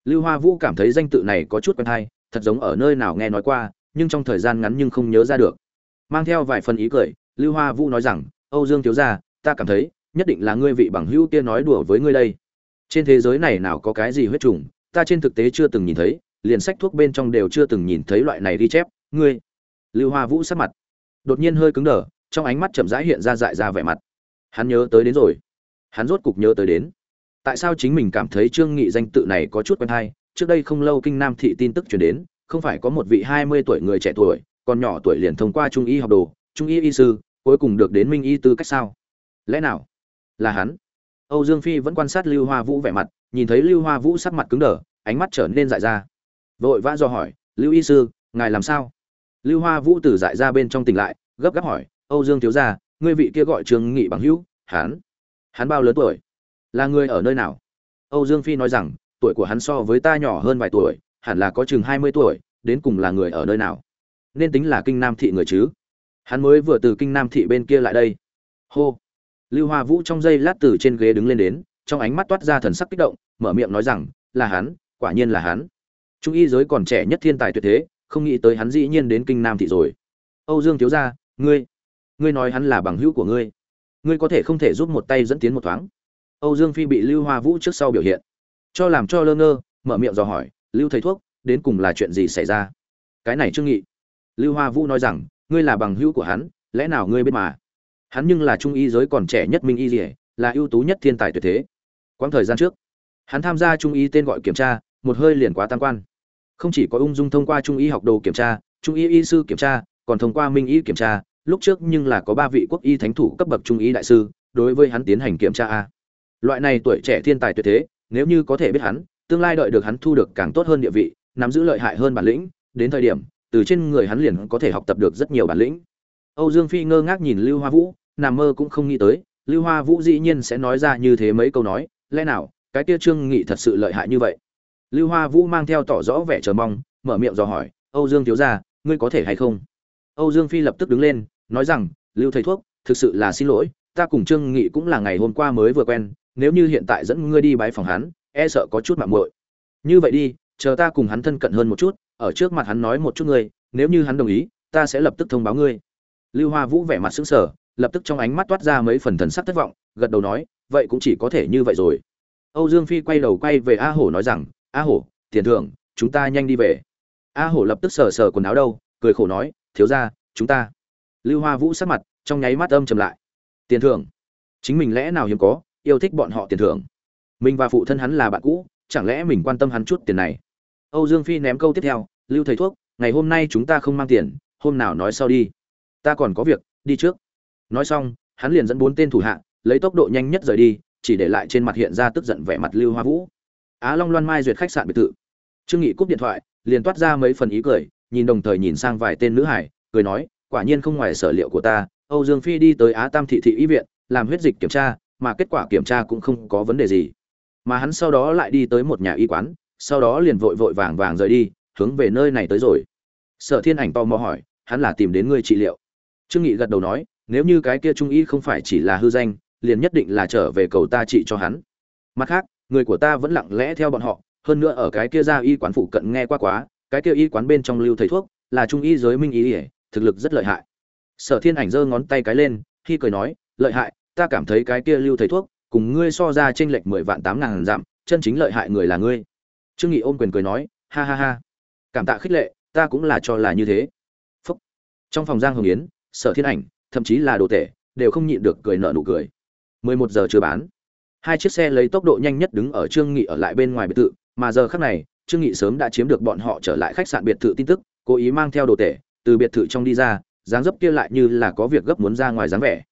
S1: Lưu hoa vũ cảm thấy danh tự này có chút quen hay thật giống ở nơi nào nghe nói qua, nhưng trong thời gian ngắn nhưng không nhớ ra được. Mang theo vài phần ý cười, lưu hoa vũ nói rằng, âu dương thiếu gia, ta cảm thấy, nhất định là ngươi vị bằng hữu kia nói đùa với ngươi đây. Trên thế giới này nào có cái gì huyết trùng, ta trên thực tế chưa từng nhìn thấy, liền sách thuốc bên trong đều chưa từng nhìn thấy loại này ghi chép, ngươi. Lưu hoa vũ sắc mặt đột nhiên hơi cứng đờ, trong ánh mắt chậm rãi hiện ra dại ra vẻ mặt. Hắn nhớ tới đến rồi. Hắn rốt cục nhớ tới đến tại sao chính mình cảm thấy trương nghị danh tự này có chút quen hay? Trước đây không lâu kinh nam thị tin tức truyền đến, không phải có một vị hai mươi tuổi người trẻ tuổi, còn nhỏ tuổi liền thông qua trung y học đồ, trung y y sư, cuối cùng được đến minh y tư cách sao? Lẽ nào? Là hắn. Âu dương phi vẫn quan sát lưu hoa vũ vẻ mặt, nhìn thấy lưu hoa vũ sắc mặt cứng đờ, ánh mắt trở nên dại ra. Vội vã do hỏi, lưu y sư, ngài làm sao? Lưu hoa vũ từ dại ra bên trong tỉnh lại, gấp gáp hỏi, âu dương thiếu gia, ngươi vị kia gọi trương nghị bằng hữu, hắn? Hắn bao lớn tuổi? Là người ở nơi nào? Âu dương phi nói rằng, tuổi của hắn so với ta nhỏ hơn vài tuổi, hẳn là có chừng hai mươi tuổi, đến cùng là người ở nơi nào? Nên tính là kinh nam thị người chứ. Hắn mới vừa từ kinh nam thị bên kia lại đây. Hô. Lưu hoa vũ trong giây lát từ trên ghế đứng lên đến, trong ánh mắt toát ra thần sắc kích động, mở miệng nói rằng, là hắn, quả nhiên là hắn. Trung y giới còn trẻ nhất thiên tài tuyệt thế, không nghĩ tới hắn dĩ nhiên đến kinh nam thị rồi. Âu dương thiếu gia, ngươi ngươi nói hắn là bằng hữu của ngươi. Ngươi có thể không thể giúp một tay dẫn tiến một thoáng âu dương phi bị lưu hoa vũ trước sau biểu hiện. Cho làm cho lơ ngơ mở miệng dò hỏi lưu thầy thuốc đến cùng là chuyện gì xảy ra? Cái này trương nghị. Lưu hoa vũ nói rằng ngươi là bằng hữu của hắn lẽ nào ngươi biết mà? Hắn nhưng là trung y giới còn trẻ nhất minh y liễu, là ưu tú nhất thiên tài tuyệt thế. Quãng thời gian trước hắn tham gia trung y tên gọi kiểm tra một hơi liền quá tam quan. Không chỉ có ung dung thông qua trung y học đồ kiểm tra trung y y sư kiểm tra còn thông qua minh y kiểm tra lúc trước nhưng là có ba vị quốc y thánh thủ cấp bậc trung y đại sư đối với hắn tiến hành kiểm tra a loại này tuổi trẻ thiên tài tuyệt thế, nếu như có thể biết hắn, tương lai đợi được hắn thu được càng tốt hơn địa vị, nắm giữ lợi hại hơn bản lĩnh, đến thời điểm, từ trên người hắn liền có thể học tập được rất nhiều bản lĩnh. Âu dương phi ngơ ngác nhìn lưu hoa vũ, nằm mơ cũng không nghĩ tới, lưu hoa vũ dĩ nhiên sẽ nói ra như thế mấy câu nói, lẽ nào, cái kia trương nghị thật sự lợi hại như vậy? Lưu hoa vũ mang theo tỏ rõ vẻ chờ mong, mở miệng dò hỏi, âu dương thiếu gia, ngươi có thể hay không? Âu dương phi lập tức đứng lên, nói rằng, lưu thầy thuốc, thực sự là xin lỗi, ta cùng trương nghị cũng là ngày hôm qua mới vừa quen nếu như hiện tại dẫn ngươi đi bái phòng hắn e sợ có chút mạo muội. Như vậy đi chờ ta cùng hắn thân cận hơn một chút ở trước mặt hắn nói một chút ngươi nếu như hắn đồng ý ta sẽ lập tức thông báo ngươi. Lưu hoa vũ vẻ mặt sững sờ lập tức trong ánh mắt toát ra mấy phần thần sắc thất vọng gật đầu nói vậy cũng chỉ có thể như vậy rồi. Âu dương phi quay đầu quay về a hổ nói rằng a hổ tiền thưởng chúng ta nhanh đi về. A hổ lập tức sờ sờ quần áo đâu cười khổ nói thiếu gia, chúng ta. Lưu hoa vũ sắc mặt trong nháy mắt âm trầm lại. Tiền thưởng? Chính mình lẽ nào hiếm có? Yêu thích bọn họ tiền thưởng. Mình và phụ thân hắn là bạn cũ, chẳng lẽ mình quan tâm hắn chút tiền này? Âu dương phi ném câu tiếp theo, lưu thầy thuốc, ngày hôm nay chúng ta không mang tiền, hôm nào nói sau đi. Ta còn có việc, đi trước. Nói xong, hắn liền dẫn bốn tên thủ hạ, lấy tốc độ nhanh nhất rời đi, chỉ để lại trên mặt hiện ra tức giận vẻ mặt lưu hoa vũ. Á long loan mai duyệt khách sạn biệt thự. Trương nghị cúp điện thoại, liền toát ra mấy phần ý cười, nhìn đồng thời nhìn sang vài tên nữ hải, cười nói, quả nhiên không ngoài sở liệu của ta, âu dương phi đi tới á tam thị thị y viện, làm huyết dịch kiểm tra mà kết quả kiểm tra cũng không có vấn đề gì. Mà hắn sau đó lại đi tới một nhà y quán, sau đó liền vội vội vàng vàng rời đi, hướng về nơi này tới rồi. Sở thiên ảnh tò mò hỏi, hắn là tìm đến ngươi trị liệu? Trương nghị gật đầu nói, nếu như cái kia trung y không phải chỉ là hư danh, liền nhất định là trở về cầu ta trị cho hắn. Mặt khác, người của ta vẫn lặng lẽ theo bọn họ, hơn nữa ở cái kia ra y quán phụ cận nghe qua quá, cái kia y quán bên trong lưu thầy thuốc, là trung y giới minh y ỉa thực lực rất lợi hại. Sở thiên ảnh giơ ngón tay cái lên khi cười nói, lợi hại ta cảm thấy cái kia lưu thầy thuốc, cùng ngươi so ra trên lệch mười vạn tám ngàn dặm, chân chính lợi hại người là ngươi. Trương nghị ôm quyền cười nói, ha ha ha. Cảm tạ khích lệ, ta cũng là cho là như thế. Phúc. trong phòng giang hồng yến, sở thiên ảnh, thậm chí là đồ tể, đều không nhịn được cười nợ nụ cười. 11 giờ chưa bán. Hai chiếc xe lấy tốc độ nhanh nhất đứng ở trương nghị ở lại bên ngoài biệt thự, mà giờ khắc này, trương nghị sớm đã chiếm được bọn họ trở lại khách sạn biệt thự tin tức, cố ý mang theo đồ tể, từ biệt thự trong đi ra, dáng dấp kia lại như là có việc gấp muốn ra ngoài dáng vẻ.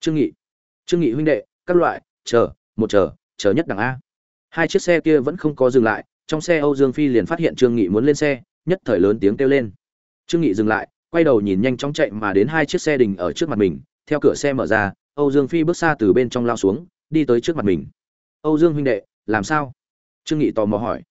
S1: Trương nghị trương nghị huynh đệ, các loại, chờ, một chờ chờ nhất đẳng a. Hai chiếc xe kia vẫn không có dừng lại, trong xe âu dương phi liền phát hiện trương nghị muốn lên xe, nhất thời lớn tiếng kêu lên. Trương nghị dừng lại, quay đầu nhìn nhanh chóng chạy mà đến hai chiếc xe đình ở trước mặt mình, theo cửa xe mở ra, âu dương phi bước xa từ bên trong lao xuống, đi tới trước mặt mình. Âu dương huynh đệ, làm sao? Trương nghị tò mò hỏi.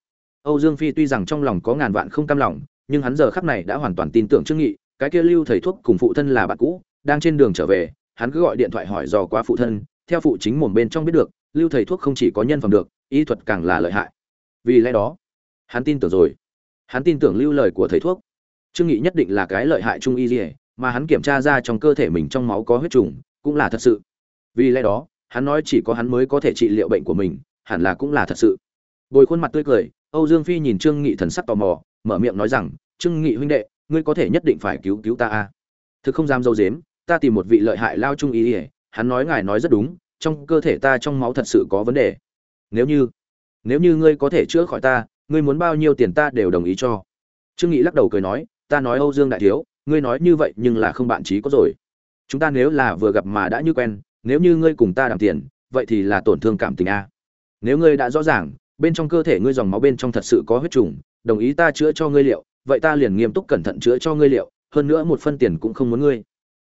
S1: Âu dương phi tuy rằng trong lòng có ngàn vạn không cam lòng, nhưng hắn giờ khắc này đã hoàn toàn tin tưởng trương nghị, cái kia lưu thầy thuốc cùng phụ thân là bạn cũ, đang trên đường trở về hắn cứ gọi điện thoại hỏi dò qua phụ thân, theo phụ chính mồm bên trong biết được, lưu thầy thuốc không chỉ có nhân phẩm được, y thuật càng là lợi hại. Vì lẽ đó, hắn tin tưởng rồi. Hắn tin tưởng lưu lời của thầy thuốc. Trương nghị nhất định là cái lợi hại trung y gì mà hắn kiểm tra ra trong cơ thể mình trong máu có huyết trùng, cũng là thật sự. Vì lẽ đó, hắn nói chỉ có hắn mới có thể trị liệu bệnh của mình, hẳn là cũng là thật sự. Bồi khuôn mặt tươi cười, âu dương phi nhìn trương nghị thần sắc tò mò, mở miệng nói rằng, trương nghị huynh đệ, ngươi có thể nhất định phải cứu cứu ta a thực không dám dâu dếm ta tìm một vị lợi hại lao trung ý, ỉa hắn nói ngài nói rất đúng trong cơ thể ta trong máu thật sự có vấn đề. Nếu như nếu như ngươi có thể chữa khỏi ta ngươi muốn bao nhiêu tiền ta đều đồng ý cho. Trương nghị lắc đầu cười nói ta nói âu dương đại thiếu ngươi nói như vậy nhưng là không bạn trí có rồi. Chúng ta nếu là vừa gặp mà đã như quen nếu như ngươi cùng ta đàm tiền vậy thì là tổn thương cảm tình a. Nếu ngươi đã rõ ràng bên trong cơ thể ngươi dòng máu bên trong thật sự có huyết trùng đồng ý ta chữa cho ngươi liệu vậy ta liền nghiêm túc cẩn thận chữa cho ngươi liệu hơn nữa một phân tiền cũng không muốn ngươi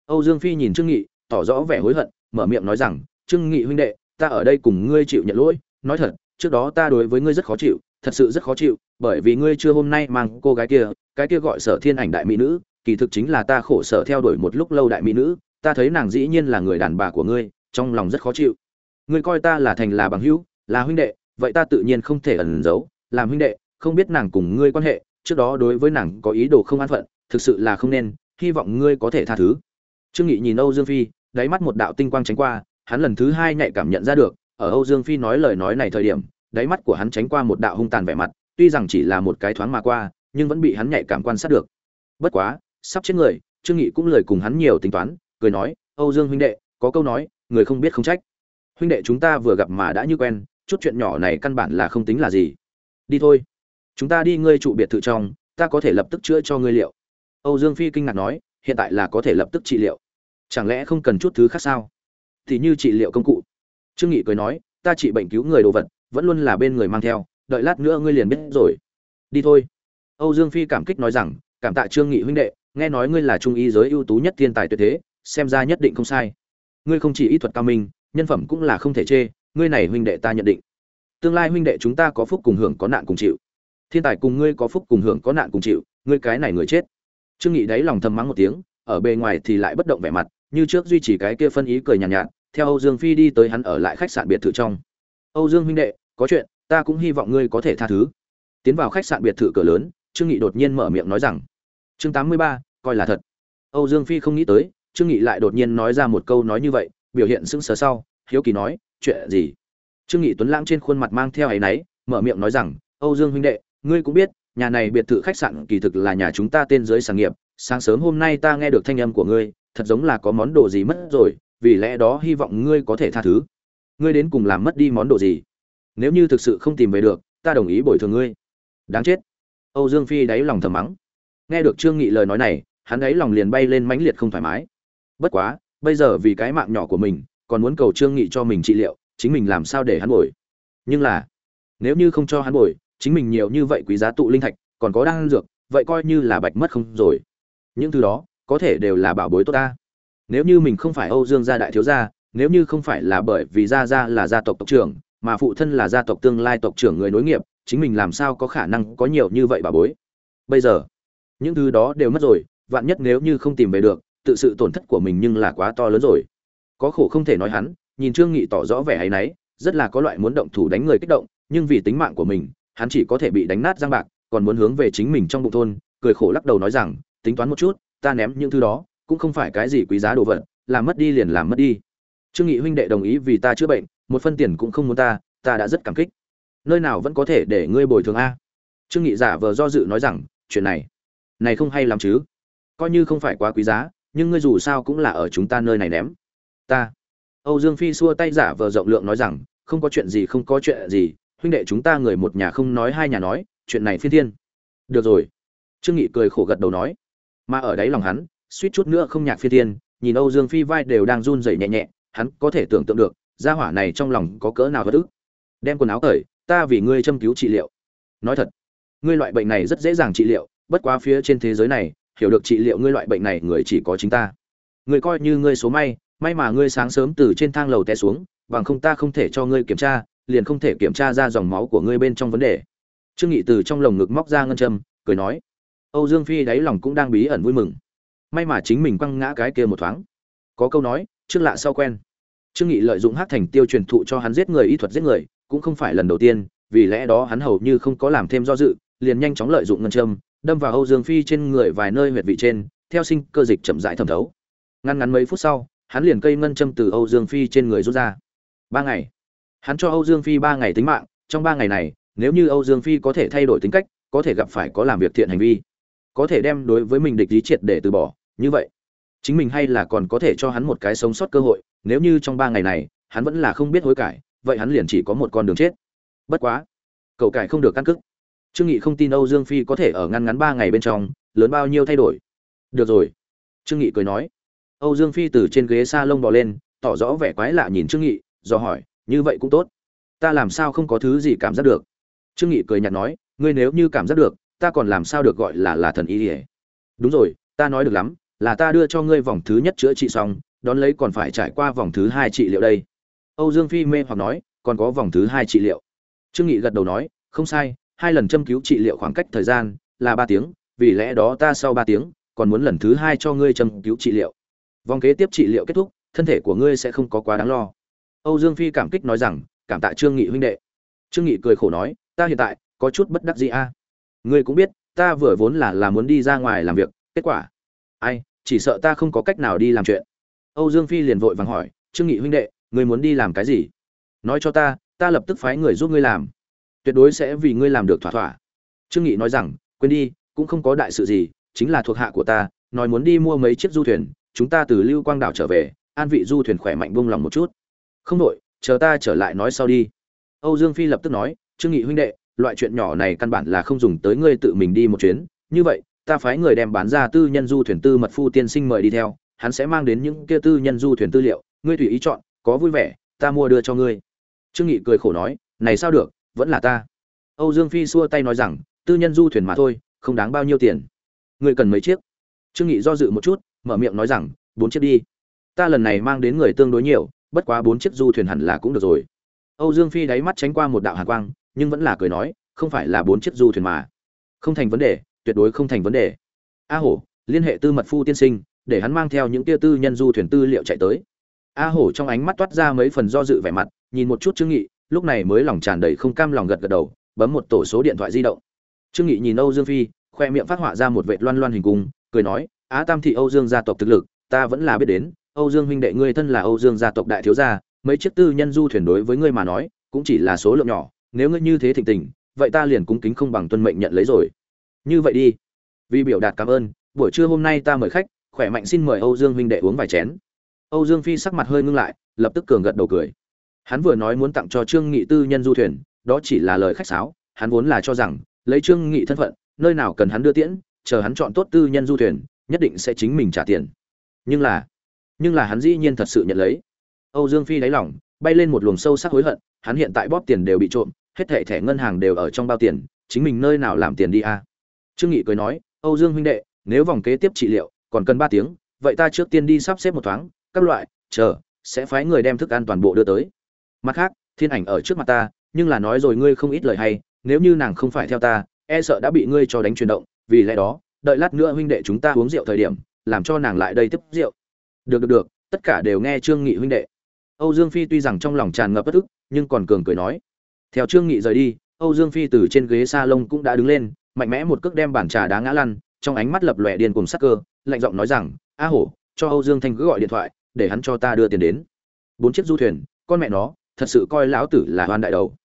S1: âu dương phi nhìn trương nghị, tỏ rõ vẻ hối hận, mở miệng nói rằng, trương nghị huynh đệ, ta ở đây cùng ngươi chịu nhận lỗi. Nói thật, trước đó ta đối với ngươi rất khó chịu, thật sự rất khó chịu, bởi vì ngươi chưa hôm nay mang cô gái kia, cái kia gọi sở thiên ảnh đại mỹ nữ, kỳ thực chính là ta khổ sở theo đuổi một lúc lâu đại mỹ nữ, ta thấy nàng dĩ nhiên là người đàn bà của ngươi, trong lòng rất khó chịu. Ngươi coi ta là thành là bằng hữu, là huynh đệ, vậy ta tự nhiên không thể ẩn giấu, làm huynh đệ, không biết nàng cùng ngươi quan hệ, trước đó đối với nàng có ý đồ không an phận, thực sự là không nên, hy vọng ngươi có thể tha thứ trương nghị nhìn âu dương phi, đáy mắt một đạo tinh quang tránh qua, hắn lần thứ hai nhạy cảm nhận ra được, ở âu dương phi nói lời nói này thời điểm, đáy mắt của hắn tránh qua một đạo hung tàn vẻ mặt, tuy rằng chỉ là một cái thoáng mà qua, nhưng vẫn bị hắn nhạy cảm quan sát được. Bất quá, sắp chết người, trương nghị cũng lời cùng hắn nhiều tính toán, cười nói, âu dương huynh đệ, có câu nói, người không biết không trách. Huynh đệ chúng ta vừa gặp mà đã như quen, chút chuyện nhỏ này căn bản là không tính là gì. Đi thôi. Chúng ta đi ngươi trụ biệt thự trong, ta có thể lập tức chữa cho ngươi liệu. Âu dương phi kinh ngạc nói hiện tại là có thể lập tức trị liệu. Chẳng lẽ không cần chút thứ khác sao? Thì như trị liệu công cụ. Trương nghị cười nói, ta trị bệnh cứu người đồ vật, vẫn luôn là bên người mang theo, đợi lát nữa ngươi liền biết rồi. Đi thôi. Âu dương phi cảm kích nói rằng, cảm tạ trương nghị huynh đệ, nghe nói ngươi là trung y giới ưu tú nhất thiên tài tuyệt thế, xem ra nhất định không sai. Ngươi không chỉ y thuật cao minh, nhân phẩm cũng là không thể chê, ngươi này huynh đệ ta nhận định. Tương lai huynh đệ chúng ta có phúc cùng hưởng có nạn cùng chịu. Thiên tài cùng ngươi có phúc cùng hưởng có nạn cùng chịu, ngươi cái này người chết trương nghị đáy lòng thầm mắng một tiếng ở bề ngoài thì lại bất động vẻ mặt như trước duy trì cái kia phân ý cười nhàn nhạt, nhạt theo âu dương phi đi tới hắn ở lại khách sạn biệt thự trong. Âu dương huynh đệ có chuyện ta cũng hy vọng ngươi có thể tha thứ. Tiến vào khách sạn biệt thự cửa lớn trương nghị đột nhiên mở miệng nói rằng chương 83, coi là thật. Âu dương phi không nghĩ tới trương nghị lại đột nhiên nói ra một câu nói như vậy biểu hiện sững sờ sau hiếu kỳ nói chuyện gì? Trương nghị tuấn lãng trên khuôn mặt mang theo ấy nấy mở miệng nói rằng âu dương huynh đệ ngươi cũng biết nhà này biệt thự khách sạn kỳ thực là nhà chúng ta tên dưới sản nghiệp, sáng sớm hôm nay ta nghe được thanh âm của ngươi, thật giống là có món đồ gì mất rồi, vì lẽ đó hy vọng ngươi có thể tha thứ. Ngươi đến cùng làm mất đi món đồ gì? Nếu như thực sự không tìm về được, ta đồng ý bồi thường ngươi. Đáng chết. Âu dương phi đáy lòng thầm mắng. Nghe được trương nghị lời nói này, hắn đáy lòng liền bay lên mãnh liệt không thoải mái. Bất quá, bây giờ vì cái mạng nhỏ của mình, còn muốn cầu trương nghị cho mình trị liệu, chính mình làm sao để hắn bồi? Nhưng là, nếu như không cho hắn bồi chính mình nhiều như vậy quý giá tụ linh thạch còn có đan dược vậy coi như là bạch mất không rồi. Những thứ đó có thể đều là bảo bối tốt ta. Nếu như mình không phải âu dương gia đại thiếu gia nếu như không phải là bởi vì gia gia là gia tộc tộc trưởng mà phụ thân là gia tộc tương lai tộc trưởng người nối nghiệp chính mình làm sao có khả năng có nhiều như vậy bảo bối? Bây giờ những thứ đó đều mất rồi vạn nhất nếu như không tìm về được tự sự tổn thất của mình nhưng là quá to lớn rồi. Có khổ không thể nói hắn nhìn trương nghị tỏ rõ vẻ ấy nấy, rất là có loại muốn động thủ đánh người kích động nhưng vì tính mạng của mình hắn chỉ có thể bị đánh nát răng bạc, còn muốn hướng về chính mình trong bụng thôn, cười khổ lắc đầu nói rằng, tính toán một chút, ta ném những thứ đó, cũng không phải cái gì quý giá đồ vật, làm mất đi liền làm mất đi. Trương nghị huynh đệ đồng ý vì ta chữa bệnh, một phân tiền cũng không muốn ta ta đã rất cảm kích. Nơi nào vẫn có thể để ngươi bồi thường a? Trương nghị giả vờ do dự nói rằng, chuyện này này không hay lắm chứ. Coi như không phải quá quý giá, nhưng ngươi dù sao cũng là ở chúng ta nơi này ném. Ta. Âu dương phi xua tay giả vờ rộng lượng nói rằng, không có chuyện gì, không có chuyện gì huynh đệ chúng ta người một nhà không nói hai nhà nói, chuyện này phiên thiên. Được rồi. Trương nghị cười khổ gật đầu nói. Mà ở đáy lòng hắn, suýt chút nữa không nhạc phiên thiên, nhìn âu dương phi vai đều đang run rẩy nhẹ nhẹ, hắn có thể tưởng tượng được, gia hỏa này trong lòng có cỡ nào bất ức. Đem quần áo cởi, ta vì ngươi châm cứu trị liệu. Nói thật, ngươi loại bệnh này rất dễ dàng trị liệu, bất quá phía trên thế giới này, hiểu được trị liệu ngươi loại bệnh này người chỉ có chính ta. Ngươi coi như ngươi số may may mà ngươi sáng sớm từ trên thang lầu té xuống, bằng không ta không thể cho ngươi kiểm tra liền không thể kiểm tra ra dòng máu của ngươi bên trong vấn đề. Trương nghị từ trong lồng ngực móc ra ngân châm, cười nói, âu dương phi đáy lòng cũng đang bí ẩn vui mừng. May mà chính mình quăng ngã cái kia một thoáng. Có câu nói, trước lạ sau quen. Trương nghị lợi dụng hát thành tiêu truyền thụ cho hắn giết người y thuật giết người, cũng không phải lần đầu tiên, vì lẽ đó hắn hầu như không có làm thêm do dự, liền nhanh chóng lợi dụng ngân châm, đâm vào âu dương phi trên người vài nơi huyệt vị trên, theo sinh cơ dịch chậm rãi thẩm thấu. Ngăn ngắn mấy phút sau, hắn liền cây ngân châm từ âu dương phi trên người rút ra. Ba ngày hắn cho âu dương phi ba ngày tính mạng, trong ba ngày này, nếu như âu dương phi có thể thay đổi tính cách, có thể gặp phải có làm việc thiện hành vi, có thể đem đối với mình địch lý triệt để từ bỏ, như vậy, chính mình hay là còn có thể cho hắn một cái sống sót cơ hội, nếu như trong ba ngày này, hắn vẫn là không biết hối cải, vậy hắn liền chỉ có một con đường chết. Bất quá, cậu cải không được căn cức trương nghị không tin âu dương phi có thể ở ngăn ngắn ba ngày bên trong, lớn bao nhiêu thay đổi. Được rồi, trương nghị cười nói. Âu dương phi từ trên ghế s a lông bò lên, tỏ rõ vẻ quái lạ nhìn trương nghị, do hỏi như vậy cũng tốt. Ta làm sao không có thứ gì cảm giác được? Trương nghị cười nhạt nói, ngươi nếu như cảm giác được, ta còn làm sao được gọi là là thần y ỉa đúng rồi, ta nói được lắm, là ta đưa cho ngươi vòng thứ nhất chữa trị xong, đón lấy còn phải trải qua vòng thứ hai trị liệu đây. Âu dương phi mê hoặc nói, còn có vòng thứ hai trị liệu. Trương nghị gật đầu nói, không sai, hai lần châm cứu trị liệu khoảng cách thời gian là ba tiếng, vì lẽ đó ta sau ba tiếng còn muốn lần thứ hai cho ngươi châm cứu trị liệu. Vòng kế tiếp trị liệu kết thúc, thân thể của ngươi sẽ không có quá đáng lo âu dương phi cảm kích nói rằng, cảm tạ trương nghị huynh đệ. Trương nghị cười khổ nói, ta hiện tại có chút bất đắc dĩ a. Ngươi cũng biết, ta vừa vốn là là muốn đi ra ngoài làm việc, kết quả ai, chỉ sợ ta không có cách nào đi làm chuyện. Âu dương phi liền vội vàng hỏi, trương nghị huynh đệ, ngươi muốn đi làm cái gì? Nói cho ta ta lập tức phái người giúp ngươi làm. Tuyệt đối sẽ vì ngươi làm được thỏa thỏa. Trương nghị nói rằng, quên đi, cũng không có đại sự gì, chính là thuộc hạ của ta, nói muốn đi mua mấy chiếc du thuyền, chúng ta từ lưu quang đảo trở về, an vị du thuyền khỏe mạnh buông lòng một chút không đội chờ ta trở lại nói sau đi. Âu dương phi lập tức nói, trương nghị huynh đệ, loại chuyện nhỏ này căn bản là không dùng tới ngươi tự mình đi một chuyến. Như vậy, ta phái người đem bán ra tư nhân du thuyền tư mật phu tiên sinh mời đi theo. Hắn sẽ mang đến những kia tư nhân du thuyền tư liệu. Ngươi tùy ý chọn, có vui vẻ, ta mua đưa cho ngươi. Trương nghị cười khổ nói, này sao được, vẫn là ta. Âu dương phi xua tay nói rằng, tư nhân du thuyền mà thôi, không đáng bao nhiêu tiền. Ngươi cần mấy chiếc? Trương nghị do dự một chút, mở miệng nói rằng, bốn chiếc đi. Ta lần này mang đến người tương đối nhiều bất quá bốn chiếc du thuyền hẳn là cũng được rồi. Âu dương phi đáy mắt tránh qua một đạo hàn quang, nhưng vẫn là cười nói, không phải là bốn chiếc du thuyền mà. Không thành vấn đề, tuyệt đối không thành vấn đề. A hổ, liên hệ tư mật phu tiên sinh, để hắn mang theo những tia tư nhân du thuyền tư liệu chạy tới. A hổ trong ánh mắt toát ra mấy phần do dự vẻ mặt, nhìn một chút trương nghị, lúc này mới lòng tràn đầy không cam lòng gật gật đầu, bấm một tổ số điện thoại di động. Trương nghị nhìn âu dương phi, khoe miệng phát họa ra một vệt loan loan hình cung, cười nói, á tam thị âu dương gia tộc thực lực, ta vẫn là biết đến âu dương huynh đệ ngươi thân là âu dương gia tộc đại thiếu gia, mấy chiếc tư nhân du thuyền đối với ngươi mà nói, cũng chỉ là số lượng nhỏ, nếu ngươi như thế thịnh tình, vậy ta liền cung kính không bằng tuân mệnh nhận lấy rồi. Như vậy đi. Vì biểu đạt cảm ơn, buổi trưa hôm nay ta mời khách, khỏe mạnh xin mời âu dương huynh đệ uống vài chén. Âu dương phi sắc mặt hơi ngưng lại, lập tức cường gật đầu cười. Hắn vừa nói muốn tặng cho trương nghị tư nhân du thuyền, đó chỉ là lời khách sáo, hắn vốn là cho rằng, lấy trương nghị thân phận, nơi nào cần hắn đưa tiễn, chờ hắn chọn tốt tư nhân du thuyền, nhất định sẽ chính mình trả tiền. Nhưng là nhưng là hắn dĩ nhiên thật sự nhận lấy. Âu dương phi đáy lòng, bay lên một luồng sâu sắc hối hận, hắn hiện tại bóp tiền đều bị trộm, hết thẻ thẻ ngân hàng đều ở trong bao tiền, chính mình nơi nào làm tiền đi a? À? trương nghị cười nói, âu dương huynh đệ, nếu vòng kế tiếp trị liệu, còn cần ba tiếng, vậy ta trước tiên đi sắp xếp một thoáng, các loại, chờ, sẽ phái người đem thức ăn toàn bộ đưa tới. Mặt khác, thiên ảnh ở trước mặt ta, nhưng là nói rồi ngươi không ít lời hay, nếu như nàng không phải theo ta e sợ đã bị ngươi cho đánh chuyển động, vì lẽ đó, đợi lát nữa huynh đệ chúng ta uống rượu thời điểm, làm cho nàng lại đây tiếp rượu được được được, tất cả đều nghe trương nghị huynh đệ. Âu dương phi tuy rằng trong lòng tràn ngập bất ức, nhưng còn cường cười nói. Theo trương nghị rời đi, âu dương phi từ trên ghế salon cũng đã đứng lên, mạnh mẽ một cước đem bàn trà đá ngã lăn, trong ánh mắt lập lòe điên cùng sắc cơ, lạnh giọng nói rằng, a hổ, cho âu dương thanh cứ gọi điện thoại, để hắn cho ta đưa tiền đến. Bốn chiếc du thuyền, con mẹ nó, thật sự coi lão tử là hoan đại đầu.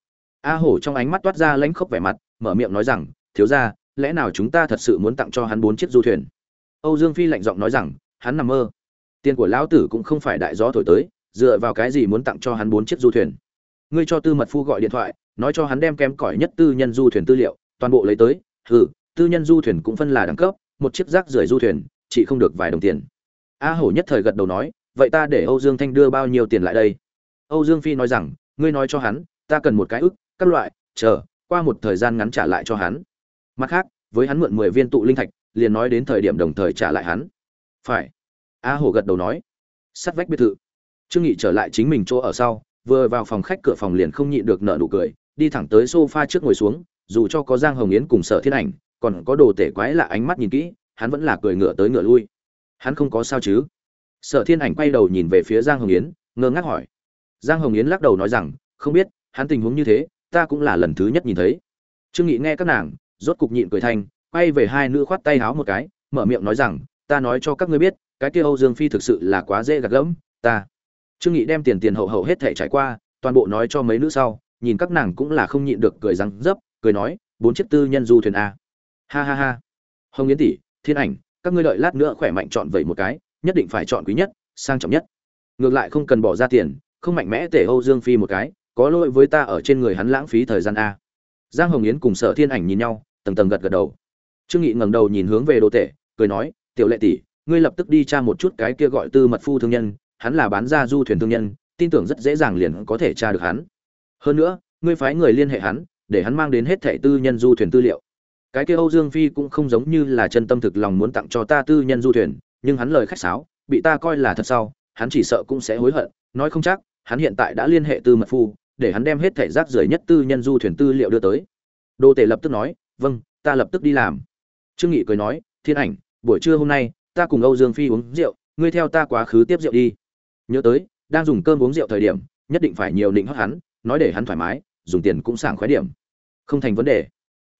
S1: A hổ trong ánh mắt toát ra lãnh khốc vẻ mặt, mở miệng nói rằng, thiếu gia, lẽ nào chúng ta thật sự muốn tặng cho hắn bốn chiếc du thuyền? Âu dương phi lạnh giọng nói rằng, hắn nằm mơ tiền của lão tử cũng không phải đại gió thổi tới, dựa vào cái gì muốn tặng cho hắn bốn chiếc du thuyền? Ngươi cho tư mật phu gọi điện thoại, nói cho hắn đem kém cỏi nhất tư nhân du thuyền tư liệu, toàn bộ lấy tới. Hừ, tư nhân du thuyền cũng phân là đẳng cấp, một chiếc rác rưởi du thuyền, chỉ không được vài đồng tiền. A hổ nhất thời gật đầu nói, vậy ta để âu dương thanh đưa bao nhiêu tiền lại đây? Âu dương phi nói rằng, ngươi nói cho hắn, ta cần một cái ức, các loại, chờ, qua một thời gian ngắn trả lại cho hắn. Mặt khác, với hắn mượn mười viên tụ linh thạch, liền nói đến thời điểm đồng thời trả lại hắn. Phải a hổ gật đầu nói. Sắt vách biệt thự. Trương nghị trở lại chính mình chỗ ở sau, vừa vào phòng khách cửa phòng liền không nhịn được nở nụ cười, đi thẳng tới sofa trước ngồi xuống, dù cho có giang hồng yến cùng sở thiên ảnh, còn có đồ tể quái lạ ánh mắt nhìn kỹ, hắn vẫn là cười ngửa tới ngửa lui. Hắn không có sao chứ? Sở thiên ảnh quay đầu nhìn về phía giang hồng yến, ngơ ngác hỏi. Giang hồng yến lắc đầu nói rằng, không biết, hắn tình huống như thế, ta cũng là lần thứ nhất nhìn thấy. Trương nghị nghe các nàng, rốt cục nhịn cười thanh quay về hai nữ khoát tay háo một cái, mở miệng nói rằng, ta nói cho các ngươi biết cái kia âu dương phi thực sự là quá dễ gạt gẫm, ta. Trương nghị đem tiền tiền hậu hậu hết thảy trải qua, toàn bộ nói cho mấy nữ sau, nhìn các nàng cũng là không nhịn được cười răng dấp cười nói, bốn chiếc tư nhân du thuyền a. Ha ha ha. Hồng yến tỷ, thiên ảnh, các ngươi đợi lát nữa khỏe mạnh chọn vậy một cái, nhất định phải chọn quý nhất, sang trọng nhất. Ngược lại không cần bỏ ra tiền, không mạnh mẽ tể âu dương phi một cái, có lỗi với ta ở trên người hắn lãng phí thời gian a. Giang hồng yến cùng sở thiên ảnh nhìn nhau, tầng tầng gật gật đầu. Trương nghị ngẩng đầu nhìn hướng về đồ tể, cười nói, tiểu lệ tỷ ngươi lập tức đi tra một chút cái kia gọi tư mật phu thương nhân, hắn là bán ra du thuyền thương nhân, tin tưởng rất dễ dàng liền có thể tra được hắn. Hơn nữa, ngươi phái người liên hệ hắn, để hắn mang đến hết thẻ tư nhân du thuyền tư liệu. Cái kia âu dương phi cũng không giống như là chân tâm thực lòng muốn tặng cho ta tư nhân du thuyền, nhưng hắn lời khách sáo, bị ta coi là thật sau, hắn chỉ sợ cũng sẽ hối hận, nói không chắc, hắn hiện tại đã liên hệ tư mật phu, để hắn đem hết thẻ rác rưởi nhất tư nhân du thuyền tư liệu đưa tới. Đô tể lập tức nói vâng ta lập tức đi làm. Trương nghị cười nói, thiên ảnh, buổi trưa hôm nay ta cùng âu dương phi uống rượu ngươi theo ta quá khứ tiếp rượu đi. Nhớ tới đang dùng cơm uống rượu thời điểm nhất định phải nhiều định hót hắn nói để hắn thoải mái dùng tiền cũng sảng khoái điểm. Không thành vấn đề.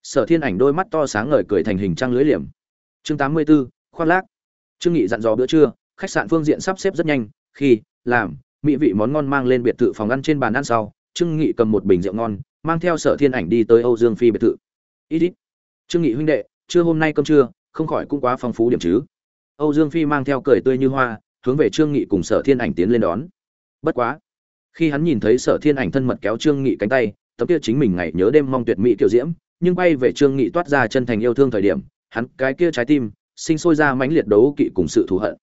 S1: Sở thiên ảnh đôi mắt to sáng ngời cười thành hình trăng lưới liềm. Chương 84, khoác lác. Trương nghị dặn dò bữa trưa khách sạn phương diện sắp xếp rất nhanh khi làm mỹ vị món ngon mang lên biệt thự phòng ăn trên bàn ăn sau trương nghị cầm một bình rượu ngon mang theo sở thiên ảnh đi tới âu dương phi biệt thự. Ít ít trương nghị huynh đệ trưa hôm nay cơm trưa không khỏi cũng quá phong phú điểm chứ âu dương phi mang theo cười tươi như hoa, hướng về trương nghị cùng sở thiên ảnh tiến lên đón. Bất quá, khi hắn nhìn thấy sở thiên ảnh thân mật kéo trương nghị cánh tay tấm kia chính mình ngày nhớ đêm mong tuyệt mỹ tiểu diễm, nhưng bay về trương nghị toát ra chân thành yêu thương thời điểm, hắn cái kia trái tim sinh sôi ra mãnh liệt đấu kỵ cùng sự thù hận.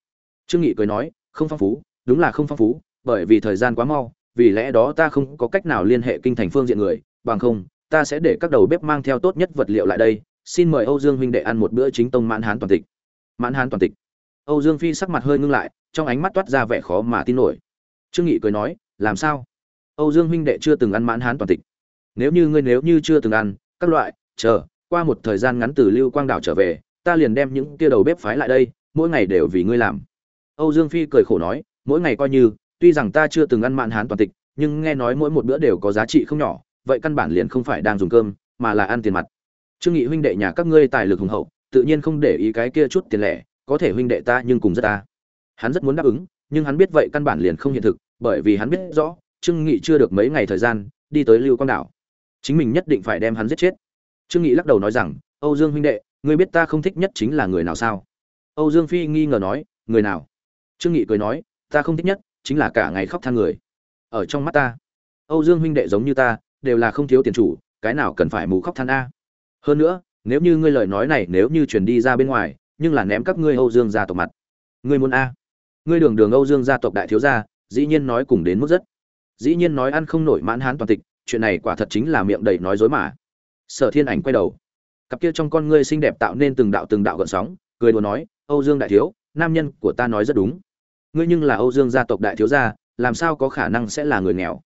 S1: Trương nghị cười nói, không phong phú, đúng là không phong phú, bởi vì thời gian quá mau, vì lẽ đó ta không có cách nào liên hệ kinh thành phương diện người, bằng không, ta sẽ để các đầu bếp mang theo tốt nhất vật liệu lại đây, xin mời âu dương huynh đệ ăn một bữa chính tông mãn hán toàn tịch. Mãn hán toàn tịch âu dương phi sắc mặt hơi ngưng lại, trong ánh mắt toát ra vẻ khó mà tin nổi. Trương nghị cười nói, làm sao? Âu dương huynh đệ chưa từng ăn mãn hán toàn tịch. Nếu như ngươi nếu như chưa từng ăn, các loại, chờ, qua một thời gian ngắn từ lưu quang đảo trở về, ta liền đem những kia đầu bếp phái lại đây, mỗi ngày đều vì ngươi làm. Âu dương phi cười khổ nói, mỗi ngày coi như, tuy rằng ta chưa từng ăn mạn hán toàn tịch, nhưng nghe nói mỗi một bữa đều có giá trị không nhỏ, vậy căn bản liền không phải đang dùng cơm, mà là ăn tiền mặt. Trương nghị huynh đệ nhà các ngươi tài lực hùng hậu, tự nhiên không để ý cái kia chút tiền lẻ có thể huynh đệ ta nhưng cùng rất ta. Hắn rất muốn đáp ứng, nhưng hắn biết vậy căn bản liền không hiện thực, bởi vì hắn biết rõ, trương nghị chưa được mấy ngày thời gian, đi tới lưu quang đảo. Chính mình nhất định phải đem hắn giết chết. Trương nghị lắc đầu nói rằng, âu dương huynh đệ, ngươi biết ta không thích nhất chính là người nào sao? Âu dương phi nghi ngờ nói, người nào? Trương nghị cười nói, ta không thích nhất chính là cả ngày khóc than người. Ở trong mắt ta, âu dương huynh đệ giống như ta, đều là không thiếu tiền chủ, cái nào cần phải mù khóc than a? Hơn nữa, nếu như ngươi lời nói này nếu như truyền đi ra bên ngoài nhưng là ném các ngươi âu dương gia tộc mặt. Ngươi muốn a? Ngươi đường đường âu dương gia tộc đại thiếu gia, dĩ nhiên nói cùng đến mức rất. Dĩ nhiên nói ăn không nổi mãn hán toàn tịch, chuyện này quả thật chính là miệng đầy nói dối mà. Sở thiên ảnh quay đầu. Cặp kia trong con ngươi xinh đẹp tạo nên từng đạo từng đạo gợn sóng, cười đùa nói, âu dương đại thiếu, nam nhân của ta nói rất đúng. Ngươi nhưng là âu dương gia tộc đại thiếu gia, làm sao có khả năng sẽ là người nghèo?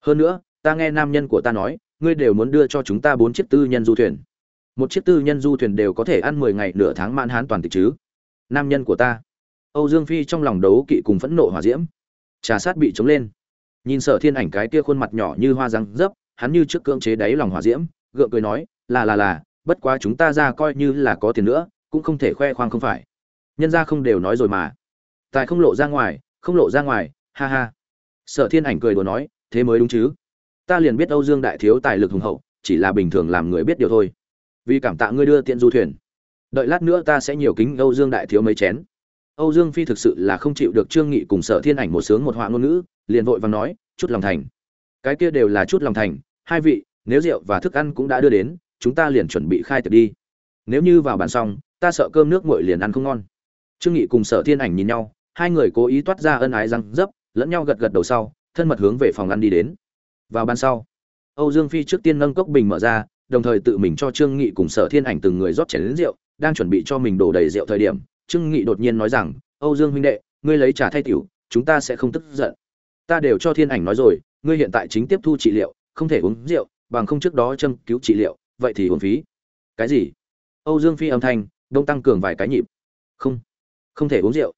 S1: Hơn nữa, ta nghe nam nhân của ta nói, ngươi đều muốn đưa cho chúng ta bốn chiếc tư nhân du thuyền một chiếc tư nhân du thuyền đều có thể ăn mười ngày nửa tháng mãn hán toàn tịch chứ. Nam nhân của ta. Âu dương phi trong lòng đấu kỵ cùng phẫn nộ hỏa diễm. Trà sát bị chống lên. Nhìn sở thiên ảnh cái kia khuôn mặt nhỏ như hoa răng dấp, hắn như trước cưỡng chế đáy lòng hỏa diễm, gượng cười nói, là là là, bất quá chúng ta ra coi như là có tiền nữa, cũng không thể khoe khoang không phải. Nhân ra không đều nói rồi mà. Tài không lộ ra ngoài, không lộ ra ngoài, ha ha. Sở thiên ảnh cười đùa nói, thế mới đúng chứ. Ta liền biết âu dương đại thiếu tài lực hùng hậu, chỉ là bình thường làm người biết điều thôi vì cảm tạ ngươi đưa tiện du thuyền. Đợi lát nữa ta sẽ nhiều kính âu dương đại thiếu mấy chén. Âu dương phi thực sự là không chịu được trương nghị cùng sở thiên ảnh một sướng một họa ngôn ngữ, liền vội vàng nói, chút lòng thành. Cái kia đều là chút lòng thành, hai vị, nếu rượu và thức ăn cũng đã đưa đến, chúng ta liền chuẩn bị khai tiệc đi. Nếu như vào bàn xong, ta sợ cơm nước nguội liền ăn không ngon. Trương nghị cùng sở thiên ảnh nhìn nhau, hai người cố ý toát ra ân ái răng dấp, lẫn nhau gật gật đầu sau, thân mật hướng về phòng ăn đi đến. Vào ban sau, âu dương phi trước tiên nâng cốc bình mở ra đồng thời tự mình cho trương nghị cùng sở thiên ảnh từng người rót chén đến rượu, đang chuẩn bị cho mình đổ đầy rượu thời điểm, trương nghị đột nhiên nói rằng, âu dương huynh đệ, ngươi lấy trà thay tiểu, chúng ta sẽ không tức giận. Ta đều cho thiên ảnh nói rồi, ngươi hiện tại chính tiếp thu trị liệu, không thể uống rượu, bằng không trước đó châm cứu trị liệu, vậy thì uống phí. Cái gì? Âu dương phi âm thanh, đông tăng cường vài cái nhịp. Không không thể uống rượu.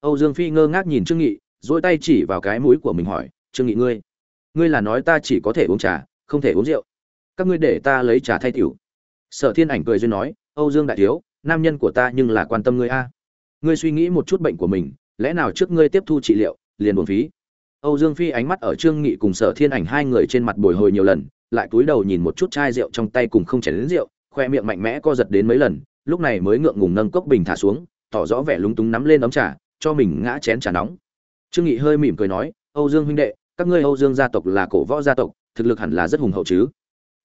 S1: Âu dương phi ngơ ngác nhìn trương nghị dỗi tay chỉ vào cái mũi của mình hỏi, trương nghị ngươi ngươi là nói ta chỉ có thể uống trà, không thể uống rượu các ngươi để ta lấy trà thay tiểu. Sở thiên ảnh cười duyên nói, âu dương đại thiếu, nam nhân của ta nhưng là quan tâm ngươi a. Ngươi suy nghĩ một chút bệnh của mình, lẽ nào trước ngươi tiếp thu trị liệu, liền buồn phí? Âu dương phi ánh mắt ở trương nghị cùng sở thiên ảnh hai người trên mặt bồi hồi nhiều lần, lại cúi đầu nhìn một chút chai rượu trong tay cùng không chén đến rượu, khoe miệng mạnh mẽ co giật đến mấy lần, lúc này mới ngượng ngùng nâng cốc bình thả xuống, tỏ rõ vẻ lúng túng nắm lên ấm trà, cho mình ngã chén trà nóng. Trương nghị hơi mỉm cười nói, âu dương huynh đệ, các ngươi âu dương gia tộc là cổ võ gia tộc, thực lực hẳn là rất hùng hậu chứ?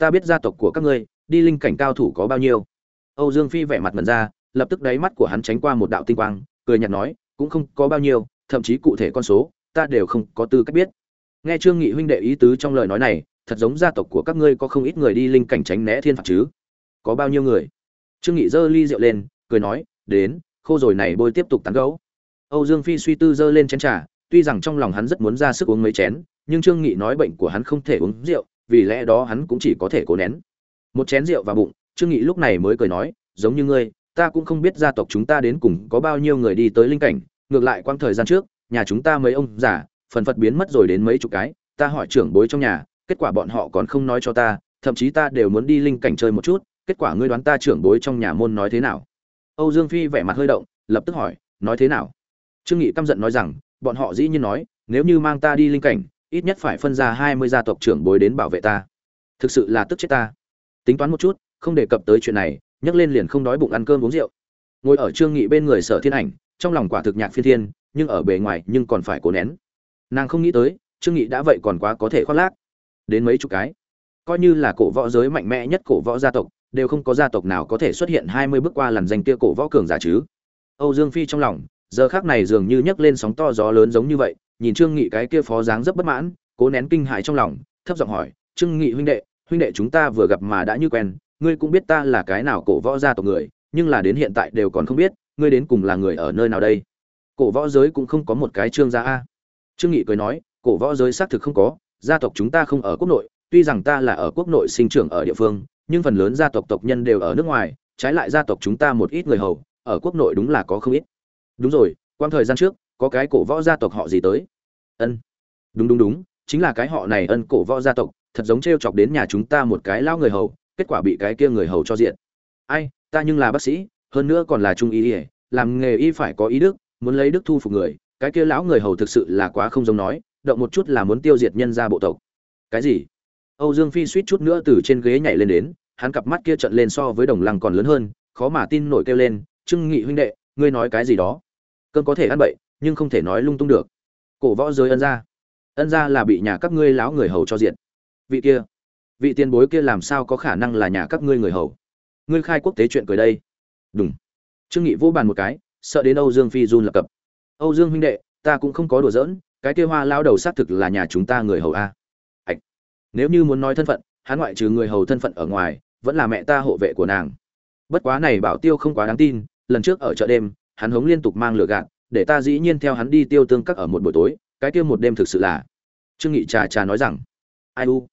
S1: Ta biết gia tộc của các ngươi, đi linh cảnh cao thủ có bao nhiêu? Âu dương phi vẻ mặt mẩn ra, lập tức đáy mắt của hắn tránh qua một đạo tinh quang, cười nhạt nói, cũng không có bao nhiêu, thậm chí cụ thể con số, ta đều không có tư cách biết. Nghe trương nghị huynh đệ ý tứ trong lời nói này, thật giống gia tộc của các ngươi có không ít người đi linh cảnh tránh né thiên phạt chứ? Có bao nhiêu người? Trương nghị giơ ly rượu lên, cười nói, đến, khô rồi này bôi tiếp tục tán gấu âu dương phi suy tư giơ lên chén trà, tuy rằng trong lòng hắn rất muốn ra sức uống mấy chén, nhưng trương nghị nói bệnh của hắn không thể uống rượu vì lẽ đó hắn cũng chỉ có thể cố nén. Một chén rượu vào bụng, trương nghị lúc này mới cười nói, giống như ngươi, ta cũng không biết gia tộc chúng ta đến cùng có bao nhiêu người đi tới linh cảnh, ngược lại quang thời gian trước, nhà chúng ta mấy ông già, phần phật biến mất rồi đến mấy chục cái, ta hỏi trưởng bối trong nhà, kết quả bọn họ còn không nói cho ta, thậm chí ta đều muốn đi linh cảnh chơi một chút, kết quả ngươi đoán ta trưởng bối trong nhà môn nói thế nào? Âu dương phi vẻ mặt hơi động, lập tức hỏi, nói thế nào? Trương nghị căm giận nói rằng, bọn họ dĩ nhiên nói, nếu như mang ta đi linh cảnh ít nhất phải phân ra hai mươi gia tộc trưởng bối đến bảo vệ ta. Thực sự là tức chết ta. Tính toán một chút, không đề cập tới chuyện này, nhấc lên liền không đói bụng ăn cơm uống rượu. Ngồi ở trương nghị bên người sở thiên ảnh, trong lòng quả thực nhạc phiên thiên, nhưng ở bề ngoài nhưng còn phải cố nén. Nàng không nghĩ tới, trương nghị đã vậy còn quá có thể khoác lác. Đến mấy chục cái. Coi như là cổ võ giới mạnh mẽ nhất cổ võ gia tộc, đều không có gia tộc nào có thể xuất hiện hai mươi bước qua làn danh kia cổ võ cường giả chứ. Âu dương phi trong lòng, giờ khác này dường như nhấc lên sóng to gió lớn giống như vậy nhìn trương nghị cái kia phó dáng rất bất mãn, cố nén kinh hãi trong lòng, thấp giọng hỏi, trương nghị huynh đệ huynh đệ chúng ta vừa gặp mà đã như quen, ngươi cũng biết ta là cái nào cổ võ gia tộc người, nhưng là đến hiện tại đều còn không biết, ngươi đến cùng là người ở nơi nào đây? Cổ võ giới cũng không có một cái trương gia a. Trương nghị cười nói, cổ võ giới xác thực không có, gia tộc chúng ta không ở quốc nội, tuy rằng ta là ở quốc nội sinh trưởng ở địa phương, nhưng phần lớn gia tộc tộc nhân đều ở nước ngoài, trái lại gia tộc chúng ta một ít người hầu, ở quốc nội đúng là có không ít. Đúng rồi quang thời gian trước có cái cổ võ gia tộc họ gì tới? Ân. Đúng đúng đúng, chính là cái họ này ân cổ võ gia tộc, thật giống t chọc đến nhà chúng ta một cái lao người hầu, kết quả bị cái kia người hầu cho diện. Ai, ta nhưng là bác sĩ, hơn nữa còn là trung y ỉa làm nghề y phải có ý đức, muốn lấy đức thu phục người, cái kia lão người hầu thực sự là quá không giống nói, động một chút là muốn tiêu diệt nhân gia bộ tộc. Cái gì? Âu dương phi suýt chút nữa từ trên ghế nhảy lên đến, hắn cặp mắt kia trợn lên so với đồng lăng còn lớn hơn, khó mà tin nổi kêu lên trưng nghị huynh đệ, ngươi nói cái gì đó? Cơn có thể ăn bậy nhưng không thể nói lung tung được. Cổ võ giới ân gia. Ân gia là bị nhà các ngươi láo người hầu cho diện vị kia, vị tiền bối kia làm sao có khả năng là nhà các ngươi người hầu? Ngươi khai quốc tế chuyện cười đây. Đúng trương nghị vô bàn một cái, sợ đến âu dương phi run lập cập. Âu dương huynh đệ, ta cũng không có đùa giỡn, cái kia hoa lao đầu xác thực là nhà chúng ta người hầu a. Ạch. Nếu như muốn nói thân phận, hắn ngoại trừ người hầu thân phận ở ngoài, vẫn là mẹ ta hộ vệ của nàng. Bất quá này bảo tiêu không quá đáng tin, lần trước ở chợ đêm, hắn hống liên tục mang lửa gạt để ta dĩ nhiên theo hắn đi tiêu tương các ở một buổi tối, cái kia một đêm thực sự là. Trương nghị trà trà nói rằng, ai u?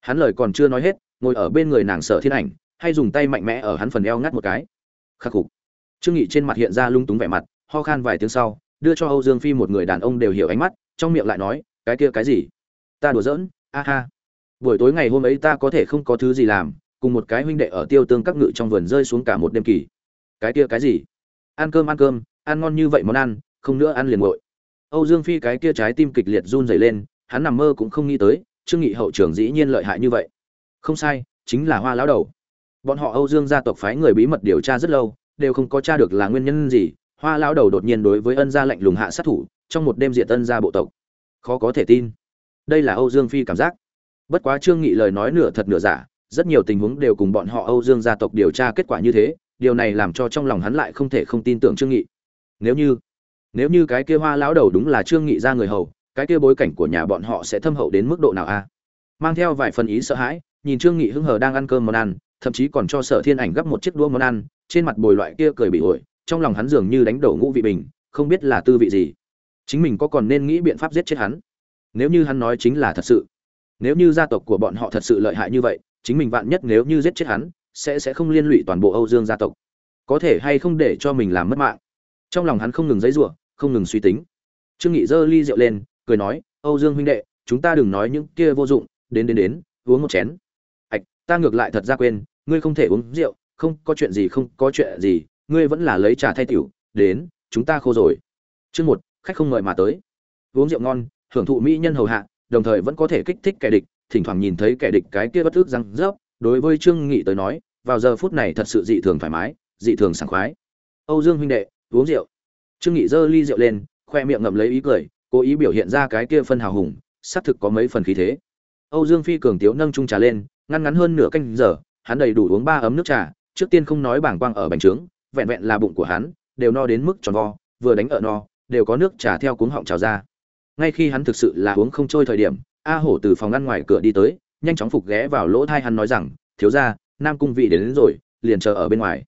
S1: Hắn lời còn chưa nói hết, ngồi ở bên người nàng sợ thiên ảnh, hay dùng tay mạnh mẽ ở hắn phần eo ngắt một cái. Khắc phục. Trương nghị trên mặt hiện ra lung túng vẻ mặt, ho khan vài tiếng sau, đưa cho âu dương phi một người đàn ông đều hiểu ánh mắt, trong miệng lại nói, cái kia cái gì? Ta đùa giỡn, a ha. Buổi tối ngày hôm ấy ta có thể không có thứ gì làm, cùng một cái huynh đệ ở tiêu tương các ngự trong vườn rơi xuống cả một đêm kỳ. Cái kia cái gì? Ăn cơm ăn cơm, ăn ngon như vậy món ăn không nữa ăn liền nguội âu dương phi cái kia trái tim kịch liệt run rẩy lên, hắn nằm mơ cũng không nghĩ tới, trương nghị hậu trưởng dĩ nhiên lợi hại như vậy. Không sai, chính là hoa lão đầu. Bọn họ âu dương gia tộc phái người bí mật điều tra rất lâu, đều không có tra được là nguyên nhân gì, hoa lão đầu đột nhiên đối với ân gia lạnh lùng hạ sát thủ, trong một đêm diệt ân gia bộ tộc. Khó có thể tin. Đây là âu dương phi cảm giác. Bất quá trương nghị lời nói nửa thật nửa giả, rất nhiều tình huống đều cùng bọn họ âu dương gia tộc điều tra kết quả như thế, điều này làm cho trong lòng hắn lại không thể không tin tưởng trương nghị. Nếu như nếu như cái kia hoa lão đầu đúng là trương nghị ra người hầu, cái kia bối cảnh của nhà bọn họ sẽ thâm hậu đến mức độ nào a? Mang theo vài phần ý sợ hãi, nhìn trương nghị hưng hờ đang ăn cơm món ăn, thậm chí còn cho sở thiên ảnh gấp một chiếc đũa món ăn, trên mặt bồi loại kia cười bị ổi, trong lòng hắn dường như đánh đổ ngũ vị bình, không biết là tư vị gì. Chính mình có còn nên nghĩ biện pháp giết chết hắn? Nếu như hắn nói chính là thật sự, nếu như gia tộc của bọn họ thật sự lợi hại như vậy, chính mình vạn nhất nếu như giết chết hắn, sẽ sẽ không liên lụy toàn bộ âu dương gia tộc. Có thể hay không để cho mình làm mất mạng? Trong lòng hắn không ngừng dấy rủa không ngừng suy tính. Trương nghị giơ ly rượu lên, cười nói, âu dương huynh đệ, chúng ta đừng nói những kia vô dụng, đến đến đến, uống một chén. Ạch, ta ngược lại thật ra quên, ngươi không thể uống rượu, không có chuyện gì, không có chuyện gì, ngươi vẫn là lấy trà thay tiểu, đến, chúng ta khô rồi. Chương một, khách không mời mà tới. Uống rượu ngon, hưởng thụ mỹ nhân hầu hạ, đồng thời vẫn có thể kích thích kẻ địch, thỉnh thoảng nhìn thấy kẻ địch cái kia bất ức răng rớp, đối với trương nghị tới nói, vào giờ phút này thật sự dị thường thoải mái, dị thường sảng khoái. Âu dương huynh đệ, uống rượu trương nghị giơ ly rượu lên khoe miệng ngậm lấy ý cười cố ý biểu hiện ra cái kia phân hào hùng xác thực có mấy phần khí thế. Âu dương phi cường tiếu nâng chung trà lên ngăn ngắn hơn nửa canh giờ hắn đầy đủ uống ba ấm nước trà trước tiên không nói bảng quang ở bành trướng vẹn vẹn là bụng của hắn đều no đến mức tròn vo vừa đánh ở no đều có nước trà theo cuống họng trào ra. Ngay khi hắn thực sự là uống không trôi thời điểm a hổ từ phòng ngăn ngoài cửa đi tới nhanh chóng phục ghé vào lỗ thai hắn nói rằng thiếu gia nam cung vị đến, đến rồi liền chờ ở bên ngoài.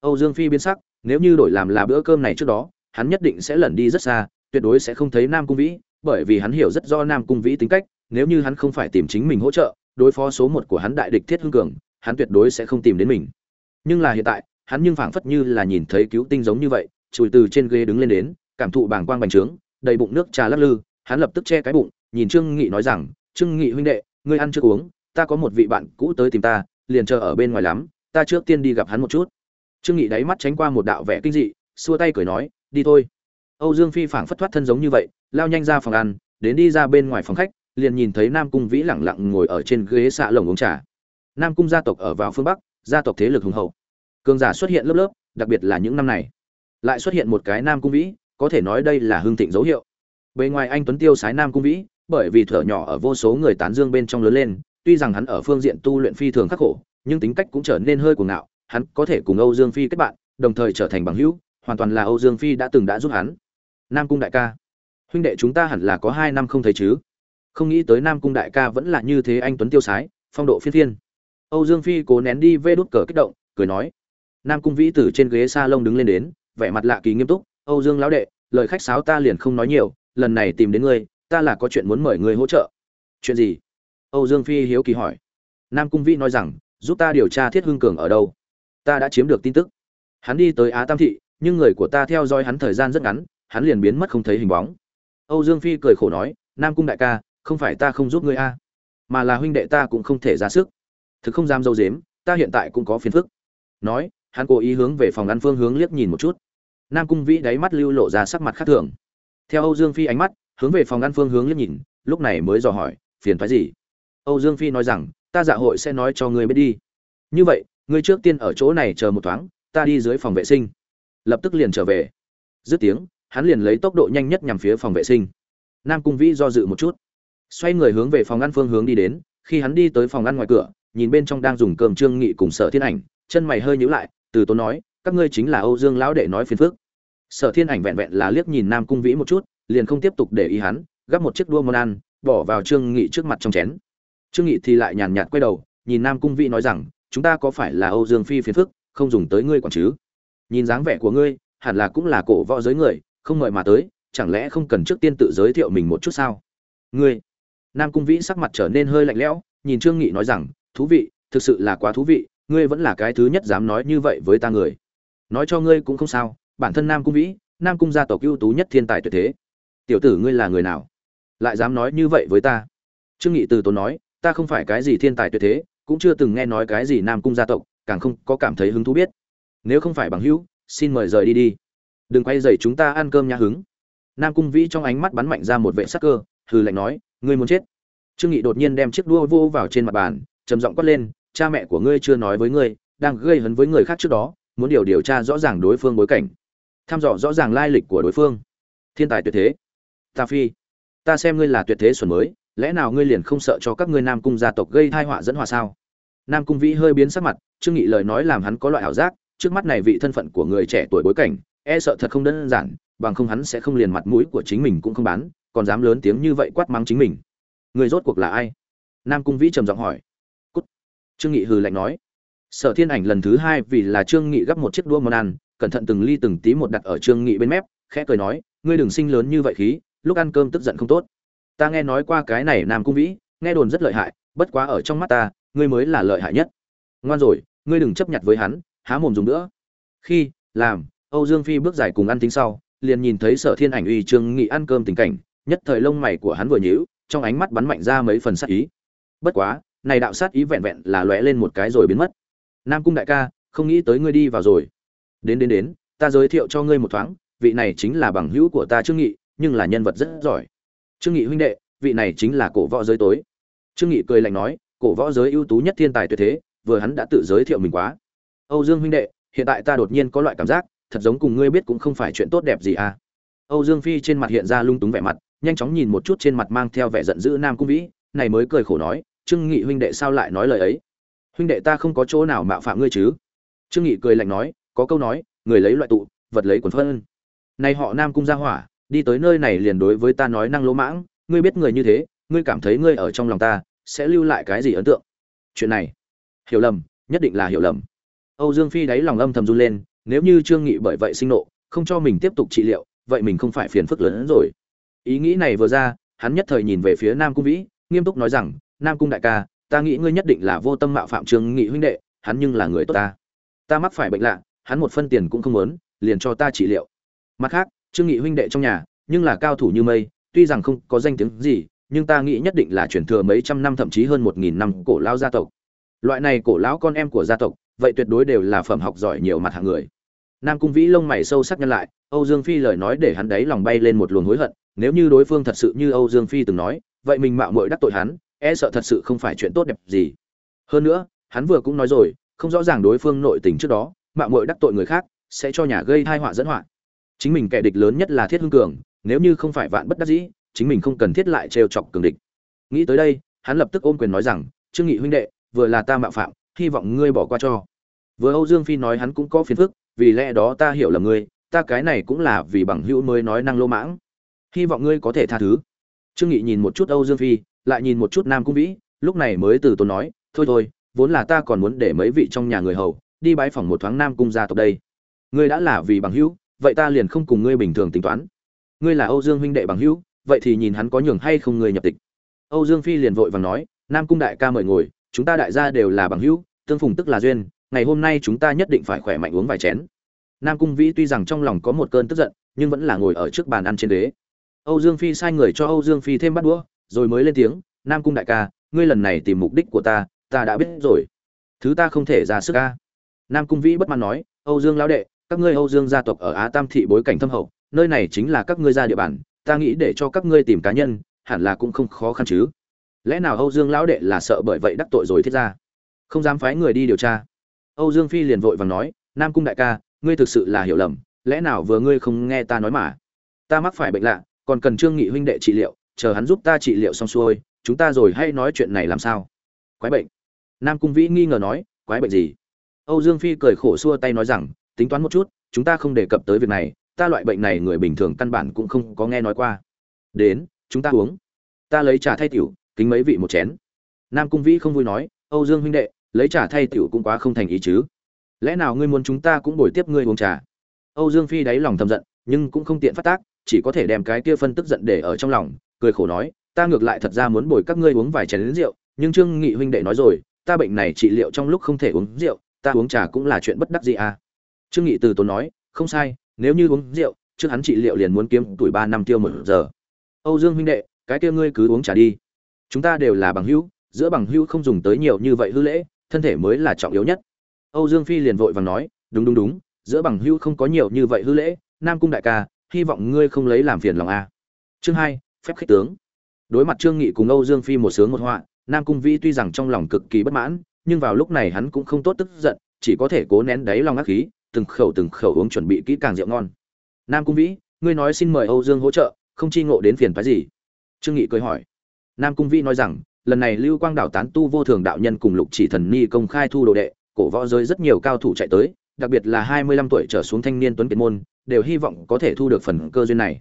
S1: Âu dương phi biến sắc nếu như đổi làm là bữa cơm này trước đó hắn nhất định sẽ lẩn đi rất xa, tuyệt đối sẽ không thấy nam cung vĩ, bởi vì hắn hiểu rất rõ nam cung vĩ tính cách, nếu như hắn không phải tìm chính mình hỗ trợ, đối phó số một của hắn đại địch thiết hưng cường, hắn tuyệt đối sẽ không tìm đến mình. Nhưng là hiện tại, hắn nhưng phảng phất như là nhìn thấy cứu tinh giống như vậy, chùi từ trên ghế đứng lên đến, cảm thụ bảng quang bành trướng, đầy bụng nước trà lắc lư, hắn lập tức che cái bụng, nhìn trương nghị nói rằng, trương nghị huynh đệ, ngươi ăn chưa uống, ta có một vị bạn cũ tới tìm ta, liền chờ ở bên ngoài lắm, ta trước tiên đi gặp hắn một chút. Trương nghị đáy mắt tránh qua một đạo vẻ kinh dị, xua tay cười nói đi thôi. Âu dương phi phảng phất thoát thân giống như vậy, lao nhanh ra phòng ăn, đến đi ra bên ngoài phòng khách, liền nhìn thấy nam cung vĩ lẳng lặng ngồi ở trên ghế xạ lồng uống trà. Nam cung gia tộc ở vào phương bắc, gia tộc thế lực hùng hậu. Cường giả xuất hiện lớp lớp, đặc biệt là những năm này. Lại xuất hiện một cái nam cung vĩ, có thể nói đây là hưng thịnh dấu hiệu. Bề ngoài anh tuấn tiêu sái nam cung vĩ, bởi vì thở nhỏ ở vô số người tán dương bên trong lớn lên, tuy rằng hắn ở phương diện tu luyện phi thường khắc khổ, nhưng tính cách cũng trở nên hơi cuồng ngạo, hắn có thể cùng âu dương phi kết bạn, đồng thời trở thành bằng hữu hoàn toàn là âu dương phi đã từng đã giúp hắn. Nam cung đại ca. Huynh đệ chúng ta hẳn là có hai năm không thấy chứ? Không nghĩ tới nam cung đại ca vẫn là như thế anh tuấn tiêu sái, phong độ phiên phiên. Âu dương phi cố nén đi vê đút cờ kích động, cười nói. Nam cung vĩ từ trên ghế salon lông đứng lên đến, vẻ mặt lạ kỳ nghiêm túc. Âu dương lão đệ, lời khách sáo ta liền không nói nhiều, lần này tìm đến ngươi, ta là có chuyện muốn mời ngươi hỗ trợ. Chuyện gì? Âu dương phi hiếu kỳ hỏi. Nam cung vĩ nói rằng, giúp ta điều tra thiết hưng cường ở đâu. Ta đã chiếm được tin tức. Hắn đi tới á tam thị nhưng người của ta theo dõi hắn thời gian rất ngắn, hắn liền biến mất không thấy hình bóng. Âu dương phi cười khổ nói, nam cung đại ca, không phải ta không giúp ngươi a, mà là huynh đệ ta cũng không thể ra sức. Thực không dám dâu dếm, ta hiện tại cũng có phiền phức. Nói, hắn cố ý hướng về phòng ăn phương hướng liếc nhìn một chút. Nam cung vĩ đáy mắt lưu lộ ra sắc mặt khác thường. Theo âu dương phi ánh mắt, hướng về phòng ăn phương hướng liếc nhìn, lúc này mới dò hỏi, phiền phái gì? Âu dương phi nói rằng, ta dạ hội sẽ nói cho ngươi biết đi. Như vậy, ngươi trước tiên ở chỗ này chờ một thoáng, ta đi dưới phòng vệ sinh lập tức liền trở về. Dứt tiếng, hắn liền lấy tốc độ nhanh nhất nhằm phía phòng vệ sinh. Nam cung vĩ do dự một chút, xoay người hướng về phòng ăn phương hướng đi đến. Khi hắn đi tới phòng ăn ngoài cửa, nhìn bên trong đang dùng cơm trương nghị cùng sở thiên ảnh, chân mày hơi nhíu lại, từ tốn nói, các ngươi chính là âu dương lão đệ nói phiền phước. sở thiên ảnh vẹn vẹn là liếc nhìn nam cung vĩ một chút, liền không tiếp tục để ý hắn, gắp một chiếc đua món ăn, bỏ vào trương nghị trước mặt trong chén. Trương nghị thì lại nhàn nhạt quay đầu, nhìn nam cung vĩ nói rằng, chúng ta có phải là âu dương phi phiền phức, không dùng tới ngươi quản chứ? Nhìn dáng vẻ của ngươi, hẳn là cũng là cổ võ giới người, không mời mà tới, chẳng lẽ không cần trước tiên tự giới thiệu mình một chút sao? Ngươi. Nam cung vĩ sắc mặt trở nên hơi lạnh lẽo, nhìn trương nghị nói rằng, thú vị, thực sự là quá thú vị, ngươi vẫn là cái thứ nhất dám nói như vậy với ta người. Nói cho ngươi cũng không sao, bản thân nam cung vĩ, nam cung gia tộc ưu tú nhất thiên tài tuyệt thế. Tiểu tử ngươi là người nào? Lại dám nói như vậy với ta? Trương nghị từ tốn nói, ta không phải cái gì thiên tài tuyệt thế, cũng chưa từng nghe nói cái gì nam cung gia tộc, càng không có cảm thấy hứng thú biết nếu không phải bằng hữu, xin mời rời đi đi. Đừng quay dậy chúng ta ăn cơm nhã hứng. Nam cung vĩ trong ánh mắt bắn mạnh ra một vệ sắc cơ, hừ lạnh nói, ngươi muốn chết. Trương nghị đột nhiên đem chiếc đua vô vào trên mặt bàn, trầm giọng quát lên, cha mẹ của ngươi chưa nói với ngươi, đang gây hấn với người khác trước đó, muốn điều điều tra rõ ràng đối phương bối cảnh. Thăm dò rõ ràng lai lịch của đối phương. Thiên tài tuyệt thế. Ta phi, ta xem ngươi là tuyệt thế xuẩn mới, lẽ nào ngươi liền không sợ cho các ngươi nam cung gia tộc gây tai họa dẫn họa sao? Nam cung vĩ hơi biến sắc mặt, trương nghị lời nói làm hắn có loại ảo giác trước mắt này vị thân phận của người trẻ tuổi bối cảnh e sợ thật không đơn giản, bằng không hắn sẽ không liền mặt mũi của chính mình cũng không bán, còn dám lớn tiếng như vậy quát mắng chính mình. Người rốt cuộc là ai? Nam cung vĩ trầm giọng hỏi. Cút. Trương nghị hừ lạnh nói. Sở thiên ảnh lần thứ hai vì là trương nghị gấp một chiếc đũa món ăn, cẩn thận từng ly từng tí một đặt ở trương nghị bên mép, khẽ cười nói, ngươi đừng sinh lớn như vậy khí, lúc ăn cơm tức giận không tốt. Ta nghe nói qua cái này, nam cung vĩ, nghe đồn rất lợi hại, bất quá ở trong mắt ta, ngươi mới là lợi hại nhất. Ngoan rồi, ngươi đừng chấp nhận với hắn há mồm dùng nữa. Khi, làm, âu dương phi bước dài cùng ăn tính sau, liền nhìn thấy sở thiên ảnh uy trương nghị ăn cơm tình cảnh, nhất thời lông mày của hắn vừa nhíu, trong ánh mắt bắn mạnh ra mấy phần sát ý. Bất quá, này đạo sát ý vẹn vẹn là lóe lên một cái rồi biến mất. Nam cung đại ca, không nghĩ tới ngươi đi vào rồi. Đến đến đến, ta giới thiệu cho ngươi một thoáng, vị này chính là bằng hữu của ta trương nghị, nhưng là nhân vật rất giỏi. Trương nghị huynh đệ, vị này chính là cổ võ giới tối. Trương nghị cười lạnh nói, cổ võ giới ưu tú nhất thiên tài tuyệt thế, vừa hắn đã tự giới thiệu mình quá âu dương huynh đệ, hiện tại ta đột nhiên có loại cảm giác, thật giống cùng ngươi biết cũng không phải chuyện tốt đẹp gì à. Âu dương phi trên mặt hiện ra lung túng vẻ mặt, nhanh chóng nhìn một chút trên mặt mang theo vẻ giận dữ nam cung vĩ, này mới cười khổ nói, trương nghị huynh đệ sao lại nói lời ấy? Huynh đệ ta không có chỗ nào mạo phạm ngươi chứ? Trương nghị cười lạnh nói, có câu nói, người lấy loại tụ, vật lấy quần phân. Này họ nam cung gia hỏa, đi tới nơi này liền đối với ta nói năng lỗ mãng, ngươi biết người như thế, ngươi cảm thấy ngươi ở trong lòng ta, sẽ lưu lại cái gì ấn tượng? Chuyện này, hiểu lầm, nhất định là hiểu lầm âu dương phi đáy lòng âm thầm run lên, nếu như trương nghị bởi vậy sinh nộ, không cho mình tiếp tục trị liệu, vậy mình không phải phiền phức lớn hơn rồi. Ý nghĩ này vừa ra, hắn nhất thời nhìn về phía nam cung vĩ, nghiêm túc nói rằng, nam cung đại ca, ta nghĩ ngươi nhất định là vô tâm mạo phạm trương nghị huynh đệ, hắn nhưng là người tốt ta. Ta mắc phải bệnh lạ, hắn một phân tiền cũng không muốn, liền cho ta trị liệu. Mặt khác, trương nghị huynh đệ trong nhà, nhưng là cao thủ như mây, tuy rằng không có danh tiếng gì, nhưng ta nghĩ nhất định là truyền thừa mấy trăm năm thậm chí hơn một nghìn năm cổ lao gia tộc loại này cổ lão con em của gia tộc, vậy tuyệt đối đều là phẩm học giỏi nhiều mặt hạng người. Nam cung vĩ lông mày sâu sắc nhân lại, âu dương phi lời nói để hắn đấy lòng bay lên một luồng hối hận, nếu như đối phương thật sự như âu dương phi từng nói, vậy mình mạo muội đắc tội hắn e sợ thật sự không phải chuyện tốt đẹp gì. Hơn nữa, hắn vừa cũng nói rồi, không rõ ràng đối phương nội tình trước đó, mạo muội đắc tội người khác, sẽ cho nhà gây tai họa dẫn họa. Chính mình kẻ địch lớn nhất là thiết hưng cường, nếu như không phải vạn bất đắc dĩ, chính mình không cần thiết lại trêu chọc cường địch. Nghĩ tới đây, hắn lập tức ôm quyền nói rằng, trương nghị huynh đệ vừa là ta mạo phạm, hy vọng ngươi bỏ qua cho. Vừa âu dương phi nói hắn cũng có phiền phức, vì lẽ đó ta hiểu là ngươi, ta cái này cũng là vì bằng hữu mới nói năng lô mãng. Hy vọng ngươi có thể tha thứ. Trương nghị nhìn một chút âu dương phi, lại nhìn một chút nam cung vĩ, lúc này mới từ tốn nói, thôi thôi, vốn là ta còn muốn để mấy vị trong nhà người hầu, đi bái phỏng một thoáng nam cung gia tộc đây. Ngươi đã là vì bằng hữu, vậy ta liền không cùng ngươi bình thường tính toán. Ngươi là âu dương huynh đệ bằng hữu, vậy thì nhìn hắn có nhường hay không ngươi nhập tịch. Âu dương phi liền vội vàng nói, nam cung đại ca mời ngồi chúng ta đại gia đều là bằng hữu, tương phùng tức là duyên, ngày hôm nay chúng ta nhất định phải khỏe mạnh uống vài chén. Nam cung vĩ tuy rằng trong lòng có một cơn tức giận, nhưng vẫn là ngồi ở trước bàn ăn trên đế âu dương phi sai người cho âu dương phi thêm bát đũa, rồi mới lên tiếng, nam cung đại ca, ngươi lần này tìm mục đích của ta ta đã biết rồi. Thứ ta không thể ra sức ca nam cung vĩ bất mãn nói, âu dương lão đệ, các ngươi âu dương gia tộc ở á tam thị bối cảnh thâm hậu, nơi này chính là các ngươi ra địa bàn, ta nghĩ để cho các ngươi tìm cá nhân, hẳn là cũng không khó khăn chứ lẽ nào âu dương lão đệ là sợ bởi vậy đắc tội rồi thiết ra? Không dám phái người đi điều tra. Âu dương phi liền vội vàng nói, nam cung đại ca, ngươi thực sự là hiểu lầm, lẽ nào vừa ngươi không nghe ta nói mà? Ta mắc phải bệnh lạ, còn cần trương nghị huynh đệ trị liệu, chờ hắn giúp ta trị liệu xong xuôi, chúng ta rồi hay nói chuyện này làm sao? Quái bệnh. Nam cung vĩ nghi ngờ nói, quái bệnh gì? Âu dương phi cười khổ xua tay nói rằng, tính toán một chút, chúng ta không đề cập tới việc này, ta loại bệnh này người bình thường căn bản cũng không có nghe nói qua. Đến, chúng ta uống. Ta lấy trà thay tiểu kính mấy vị một chén. Nam cung vĩ không vui nói, âu dương huynh đệ, lấy trà thay tiểu cũng quá không thành ý chứ. Lẽ nào ngươi muốn chúng ta cũng bồi tiếp ngươi uống trà? Âu dương phi đáy lòng thầm giận, nhưng cũng không tiện phát tác, chỉ có thể đem cái kia phân tức giận để ở trong lòng, cười khổ nói, ta ngược lại thật ra muốn bồi các ngươi uống vài chén đến rượu, nhưng trương nghị huynh đệ nói rồi, ta bệnh này trị liệu trong lúc không thể uống rượu, ta uống trà cũng là chuyện bất đắc gì à. Trương nghị từ tốn nói, không sai, nếu như uống rượu, trước hắn trị liệu liền muốn kiếm tuổi ba năm tiêu một giờ. Âu dương huynh đệ, cái kia ngươi cứ uống trà đi chúng ta đều là bằng hữu, giữa bằng hữu không dùng tới nhiều như vậy hư lễ, thân thể mới là trọng yếu nhất. Âu dương phi liền vội vàng nói, đúng đúng đúng, giữa bằng hữu không có nhiều như vậy hư lễ, nam cung đại ca, hy vọng ngươi không lấy làm phiền lòng a. Chương hai, phép khích tướng. Đối mặt trương nghị cùng âu dương phi một sướng một họa, nam cung vĩ tuy rằng trong lòng cực kỳ bất mãn, nhưng vào lúc này hắn cũng không tốt tức giận, chỉ có thể cố nén đáy lòng ác khí, từng khẩu từng khẩu uống chuẩn bị kỹ càng rượu ngon. Nam cung vĩ, ngươi nói xin mời âu dương hỗ trợ, không chi ngộ đến phiền phái gì? Trương nghị cười hỏi nam cung vi nói rằng, lần này lưu quang đảo tán tu vô thường đạo nhân cùng lục chỉ thần ni công khai thu đồ đệ, cổ võ giới rất nhiều cao thủ chạy tới, đặc biệt là hai mươi lăm tuổi trở xuống thanh niên tuấn kiệt môn, đều hy vọng có thể thu được phần cơ duyên này.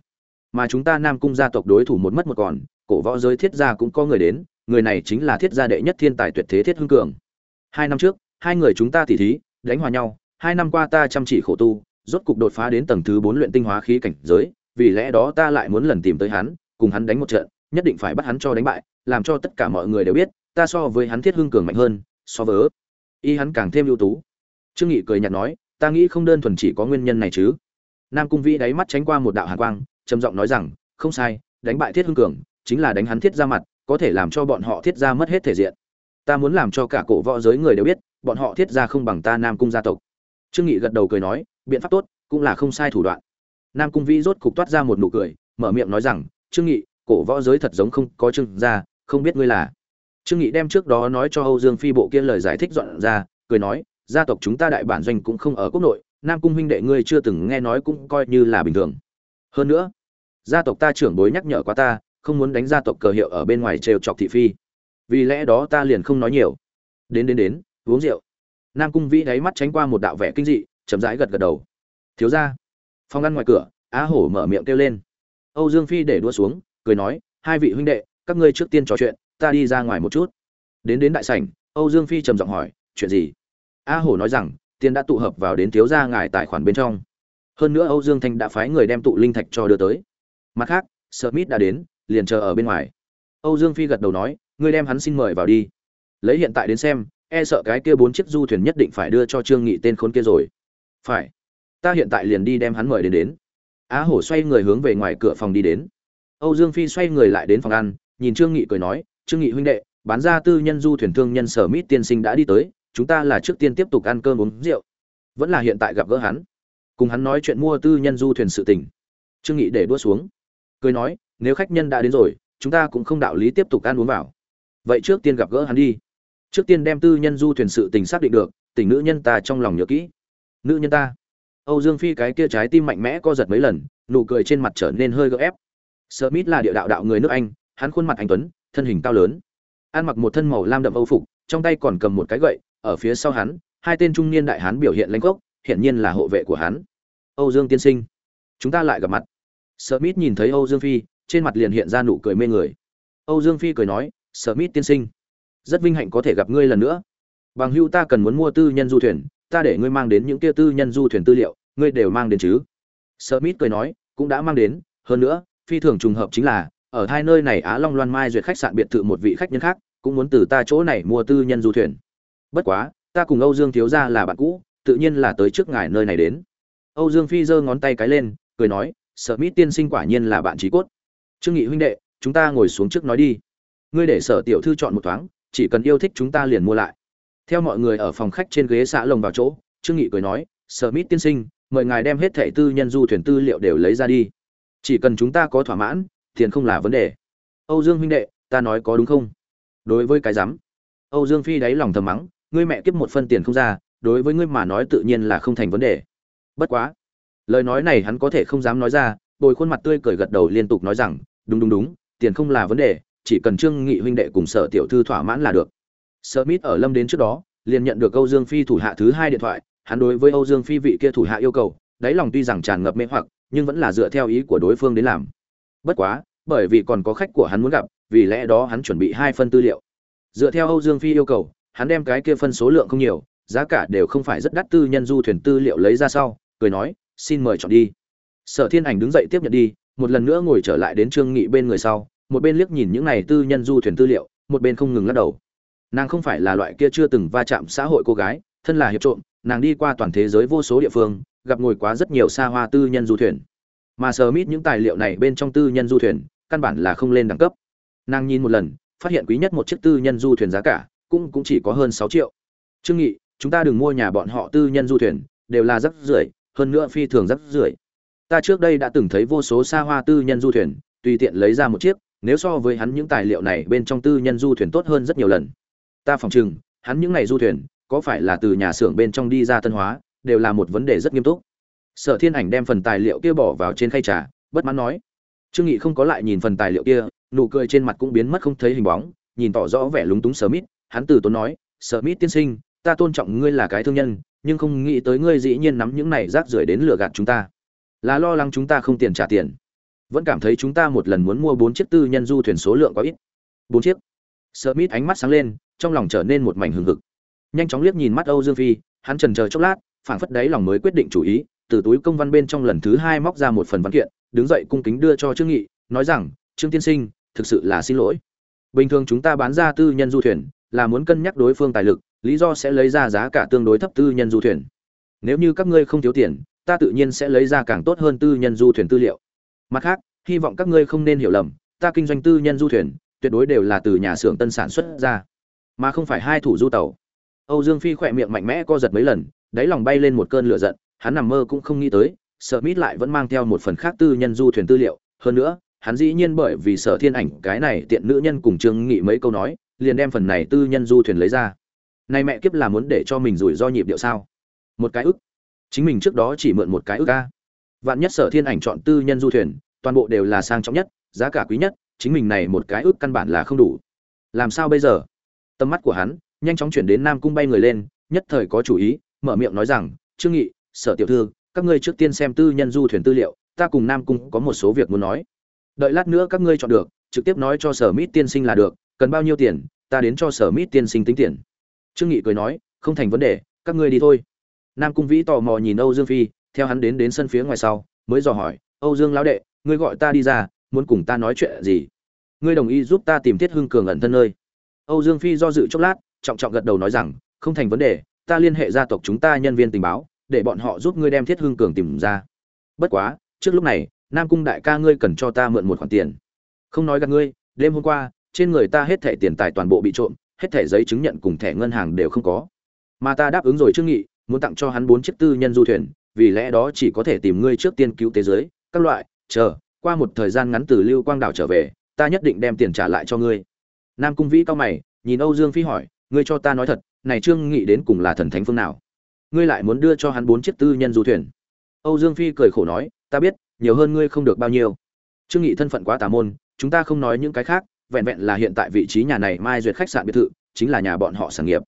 S1: Mà chúng ta nam cung gia tộc đối thủ một mất một còn, cổ võ giới thiết gia cũng có người đến, người này chính là thiết gia đệ nhất thiên tài tuyệt thế thiết hưng cường. Hai năm trước, hai người chúng ta tỉ thí, đánh hòa nhau, hai năm qua ta chăm chỉ khổ tu, rốt cục đột phá đến tầng thứ bốn luyện tinh hóa khí cảnh giới, vì lẽ đó ta lại muốn lần tìm tới hắn, cùng hắn đánh một trận nhất định phải bắt hắn cho đánh bại, làm cho tất cả mọi người đều biết, ta so với hắn thiết hưng cường mạnh hơn, so với y hắn càng thêm ưu tú. Trương nghị cười nhạt nói, ta nghĩ không đơn thuần chỉ có nguyên nhân này chứ. Nam cung vĩ đáy mắt tránh qua một đạo hàn quang, trầm giọng nói rằng, không sai, đánh bại thiết hưng cường, chính là đánh hắn thiết ra mặt, có thể làm cho bọn họ thiết ra mất hết thể diện. Ta muốn làm cho cả cổ võ giới người đều biết, bọn họ thiết ra không bằng ta nam cung gia tộc. Trương nghị gật đầu cười nói, biện pháp tốt, cũng là không sai thủ đoạn. Nam cung vĩ rốt cục toát ra một nụ cười, mở miệng nói rằng, trương nghị cổ võ giới thật giống không có trương gia không biết ngươi là. Trương nghị đem trước đó nói cho âu dương phi bộ kia lời giải thích dọn ra, cười nói, gia tộc chúng ta đại bản doanh cũng không ở quốc nội, nam cung huynh đệ ngươi chưa từng nghe nói cũng coi như là bình thường. Hơn nữa, gia tộc ta trưởng bối nhắc nhở qua ta, không muốn đánh gia tộc cờ hiệu ở bên ngoài trêu chọc thị phi. Vì lẽ đó ta liền không nói nhiều. Đến đến đến, uống rượu. Nam cung vĩ đáy mắt tránh qua một đạo vẻ kinh dị, chậm rãi gật gật đầu. Thiếu gia, phòng ngăn ngoài cửa, á hổ mở miệng kêu lên. Âu dương phi để đua xuống cười nói, hai vị huynh đệ, các ngươi trước tiên trò chuyện, ta đi ra ngoài một chút. Đến đến đại sảnh, âu dương phi trầm giọng hỏi, chuyện gì? A hổ nói rằng, tiền đã tụ hợp vào đến thiếu gia ngài tài khoản bên trong. Hơn nữa âu dương thanh đã phái người đem tụ linh thạch cho đưa tới. Mặt khác, smith đã đến, liền chờ ở bên ngoài. Âu dương phi gật đầu nói, ngươi đem hắn xin mời vào đi. Lấy hiện tại đến xem e sợ cái kia bốn chiếc du thuyền nhất định phải đưa cho trương nghị tên khốn kia rồi. Phải. Ta hiện tại liền đi đem hắn mời đến đến. Á hổ xoay người hướng về ngoài cửa phòng đi đến âu dương phi xoay người lại đến phòng ăn, nhìn trương nghị cười nói, trương nghị huynh đệ, bán ra tư nhân du thuyền thương nhân sở mít tiên sinh đã đi tới, chúng ta là trước tiên tiếp tục ăn cơm uống rượu. Vẫn là hiện tại gặp gỡ hắn. Cùng hắn nói chuyện mua tư nhân du thuyền sự tình. Trương nghị để đũa xuống. Cười nói, nếu khách nhân đã đến rồi, chúng ta cũng không đạo lý tiếp tục ăn uống vào. Vậy trước tiên gặp gỡ hắn đi. Trước tiên đem tư nhân du thuyền sự tình xác định được, tình nữ nhân ta trong lòng nhớ kỹ. Nữ nhân ta? Âu dương phi cái kia trái tim mạnh mẽ co giật mấy lần, nụ cười trên mặt trở nên hơi gượng ép smith là địa đạo đạo người nước anh, hắn khuôn mặt anh tuấn, thân hình cao lớn. Ăn mặc một thân màu lam đậm âu phục, trong tay còn cầm một cái gậy, ở phía sau hắn, hai tên trung niên đại hán biểu hiện lãnh gốc, hiển nhiên là hộ vệ của hắn. Âu dương tiên sinh, chúng ta lại gặp mặt. Smith nhìn thấy âu dương phi, trên mặt liền hiện ra nụ cười mê người. Âu dương phi cười nói, smith tiên sinh, rất vinh hạnh có thể gặp ngươi lần nữa. Bằng hưu ta cần muốn mua tư nhân du thuyền, ta để ngươi mang đến những kia tư nhân du thuyền tư liệu, ngươi đều mang đến chứ? Smith cười nói, cũng đã mang đến, hơn nữa phi thường trùng hợp chính là, ở hai nơi này á long loan mai duyệt khách sạn biệt thự một vị khách nhân khác, cũng muốn từ ta chỗ này mua tư nhân du thuyền. Bất quá, ta cùng âu dương thiếu gia là bạn cũ, tự nhiên là tới trước ngài nơi này đến. Âu dương phi giơ ngón tay cái lên, cười nói, sở mít tiên sinh quả nhiên là bạn trí cốt. Trương nghị huynh đệ, chúng ta ngồi xuống trước nói đi. Ngươi để sở tiểu thư chọn một thoáng, chỉ cần yêu thích chúng ta liền mua lại. Theo mọi người ở phòng khách trên ghế xã lồng vào chỗ, trương nghị cười nói, sở mít tiên sinh, mời ngài đem hết thẻ tư nhân du thuyền tư liệu đều lấy ra đi chỉ cần chúng ta có thỏa mãn, tiền không là vấn đề. Âu dương huynh đệ, ta nói có đúng không? Đối với cái rắm âu dương phi đáy lòng thầm mắng, ngươi mẹ kiếp một phân tiền không ra, đối với ngươi mà nói tự nhiên là không thành vấn đề. Bất quá. Lời nói này hắn có thể không dám nói ra, bồi khuôn mặt tươi cười gật đầu liên tục nói rằng, đúng đúng đúng, tiền không là vấn đề, chỉ cần trương nghị huynh đệ cùng sở tiểu thư thỏa mãn là được. Smith ở lâm đến trước đó, liền nhận được âu dương phi thủ hạ thứ hai điện thoại, hắn đối với âu dương phi vị kia thủ hạ yêu cầu, đáy lòng tuy rằng tràn ngập mê hoặc nhưng vẫn là dựa theo ý của đối phương đến làm. Bất quá, bởi vì còn có khách của hắn muốn gặp, vì lẽ đó hắn chuẩn bị hai phân tư liệu. Dựa theo âu dương phi yêu cầu, hắn đem cái kia phân số lượng không nhiều, giá cả đều không phải rất đắt tư nhân du thuyền tư liệu lấy ra sau, cười nói, xin mời chọn đi. Sở thiên ảnh đứng dậy tiếp nhận đi, một lần nữa ngồi trở lại đến trương nghị bên người sau, một bên liếc nhìn những này tư nhân du thuyền tư liệu, một bên không ngừng lắc đầu. Nàng không phải là loại kia chưa từng va chạm xã hội cô gái, thân là hiệp trộm, nàng đi qua toàn thế giới vô số địa phương gặp ngồi quá rất nhiều xa hoa tư nhân du thuyền. Mà sờ mít những tài liệu này bên trong tư nhân du thuyền, căn bản là không lên đẳng cấp. Nàng nhìn một lần, phát hiện quý nhất một chiếc tư nhân du thuyền giá cả, cũng cũng chỉ có hơn sáu triệu. Trương nghị, chúng ta đừng mua nhà bọn họ tư nhân du thuyền, đều là rất rưởi, hơn nữa phi thường rất rưởi. Ta trước đây đã từng thấy vô số xa hoa tư nhân du thuyền, tùy tiện lấy ra một chiếc, nếu so với hắn những tài liệu này bên trong tư nhân du thuyền tốt hơn rất nhiều lần. Ta phỏng chừng, hắn những ngày du thuyền, có phải là từ nhà xưởng bên trong đi ra tân hóa đều là một vấn đề rất nghiêm túc. Sở thiên ảnh đem phần tài liệu kia bỏ vào trên khay trà, bất mãn nói, trương nghị không có lại nhìn phần tài liệu kia, nụ cười trên mặt cũng biến mất không thấy hình bóng, nhìn tỏ rõ vẻ lúng túng sở mít, hắn từ tốn nói, sở mít tiên sinh, ta tôn trọng ngươi là cái thương nhân, nhưng không nghĩ tới ngươi dĩ nhiên nắm những này rác rưởi đến lừa gạt chúng ta. Là lo lắng chúng ta không tiền trả tiền. Vẫn cảm thấy chúng ta một lần muốn mua bốn chiếc tư nhân du thuyền số lượng quá ít. Bốn chiếc? Smith ánh mắt sáng lên, trong lòng trở nên một mảnh hừng hực. Nhanh chóng liếc nhìn mắt âu dương phi, hắn trần chờ chốc lát phảng phất đấy lòng mới quyết định chủ ý, từ túi công văn bên trong lần thứ hai móc ra một phần văn kiện, đứng dậy cung kính đưa cho trương nghị, nói rằng, trương tiên sinh, thực sự là xin lỗi. Bình thường chúng ta bán ra tư nhân du thuyền, là muốn cân nhắc đối phương tài lực, lý do sẽ lấy ra giá cả tương đối thấp tư nhân du thuyền. Nếu như các ngươi không thiếu tiền, ta tự nhiên sẽ lấy ra càng tốt hơn tư nhân du thuyền tư liệu. Mặt khác, hy vọng các ngươi không nên hiểu lầm, ta kinh doanh tư nhân du thuyền, tuyệt đối đều là từ nhà xưởng tân sản xuất ra, mà không phải hai thủ du tàu âu dương phi khỏe miệng mạnh mẽ co giật mấy lần, đáy lòng bay lên một cơn lửa giận, hắn nằm mơ cũng không nghĩ tới sợ mít lại vẫn mang theo một phần khác tư nhân du thuyền tư liệu. Hơn nữa, hắn dĩ nhiên bởi vì sở thiên ảnh, cái này tiện nữ nhân cùng trương nghị mấy câu nói, liền đem phần này tư nhân du thuyền lấy ra. Này mẹ kiếp là muốn để cho mình rủi ro nhịp điệu sao? Một cái ức. Chính mình trước đó chỉ mượn một cái ức a. vạn nhất sở thiên ảnh chọn tư nhân du thuyền, toàn bộ đều là sang trọng nhất, giá cả quý nhất, chính mình này một cái ức căn bản là không đủ. Làm sao bây giờ? Tầm mắt của hắn nhanh chóng chuyển đến nam cung bay người lên, nhất thời có chủ ý, mở miệng nói rằng, trương nghị, sở tiểu thư, các ngươi trước tiên xem tư nhân du thuyền tư liệu, ta cùng nam cung có một số việc muốn nói. Đợi lát nữa các ngươi chọn được, trực tiếp nói cho sở mít tiên sinh là được, cần bao nhiêu tiền, ta đến cho sở mít tiên sinh tính tiền. Trương nghị cười nói, không thành vấn đề, các ngươi đi thôi. Nam cung vĩ tò mò nhìn âu dương phi, theo hắn đến đến sân phía ngoài sau, mới dò hỏi, âu dương lão đệ, ngươi gọi ta đi ra, muốn cùng ta nói chuyện gì? Ngươi đồng ý giúp ta tìm thiết hưng cường ẩn thân nơi. Âu dương phi do dự chốc lát trọng trọng gật đầu nói rằng, không thành vấn đề, ta liên hệ gia tộc chúng ta nhân viên tình báo, để bọn họ giúp ngươi đem thiết hưng cường tìm ra. Bất quá, trước lúc này, nam cung đại ca ngươi cần cho ta mượn một khoản tiền. Không nói gặp ngươi, đêm hôm qua, trên người ta hết thẻ tiền tài toàn bộ bị trộm, hết thẻ giấy chứng nhận cùng thẻ ngân hàng đều không có. Mà ta đáp ứng rồi trước nghị, muốn tặng cho hắn bốn chiếc tư nhân du thuyền, vì lẽ đó chỉ có thể tìm ngươi trước tiên cứu thế giới, các loại, chờ, qua một thời gian ngắn từ lưu quang đảo trở về, ta nhất định đem tiền trả lại cho ngươi. Nam cung vĩ cao mày, nhìn âu dương phi hỏi ngươi cho ta nói thật, này trương nghị đến cùng là thần thánh phương nào? Ngươi lại muốn đưa cho hắn bốn chiếc tư nhân du thuyền. Âu dương phi cười khổ nói, ta biết, nhiều hơn ngươi không được bao nhiêu. Trương nghị thân phận quá tà môn, chúng ta không nói những cái khác, vẹn vẹn là hiện tại vị trí nhà này mai duyệt khách sạn biệt thự, chính là nhà bọn họ sản nghiệp.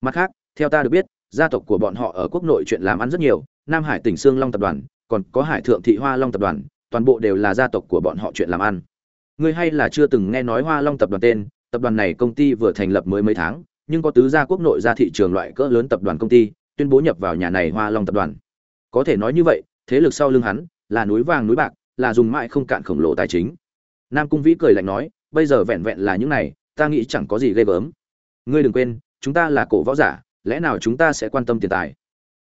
S1: Mặt khác, theo ta được biết, gia tộc của bọn họ ở quốc nội chuyện làm ăn rất nhiều, nam hải tỉnh sương long tập đoàn, còn có hải thượng thị hoa long tập đoàn, toàn bộ đều là gia tộc của bọn họ chuyện làm ăn. Ngươi hay là chưa từng nghe nói hoa long tập đoàn tên, tập đoàn này công ty vừa thành lập mới mấy tháng nhưng có tứ gia quốc nội ra thị trường loại cỡ lớn tập đoàn công ty, tuyên bố nhập vào nhà này hoa long tập đoàn. Có thể nói như vậy, thế lực sau lưng hắn là núi vàng núi bạc, là dùng mãi không cạn khổng lồ tài chính. Nam cung vĩ cười lạnh nói, bây giờ vẹn vẹn là những này, ta nghĩ chẳng có gì ghê gớm. Ngươi đừng quên, chúng ta là cổ võ giả, lẽ nào chúng ta sẽ quan tâm tiền tài?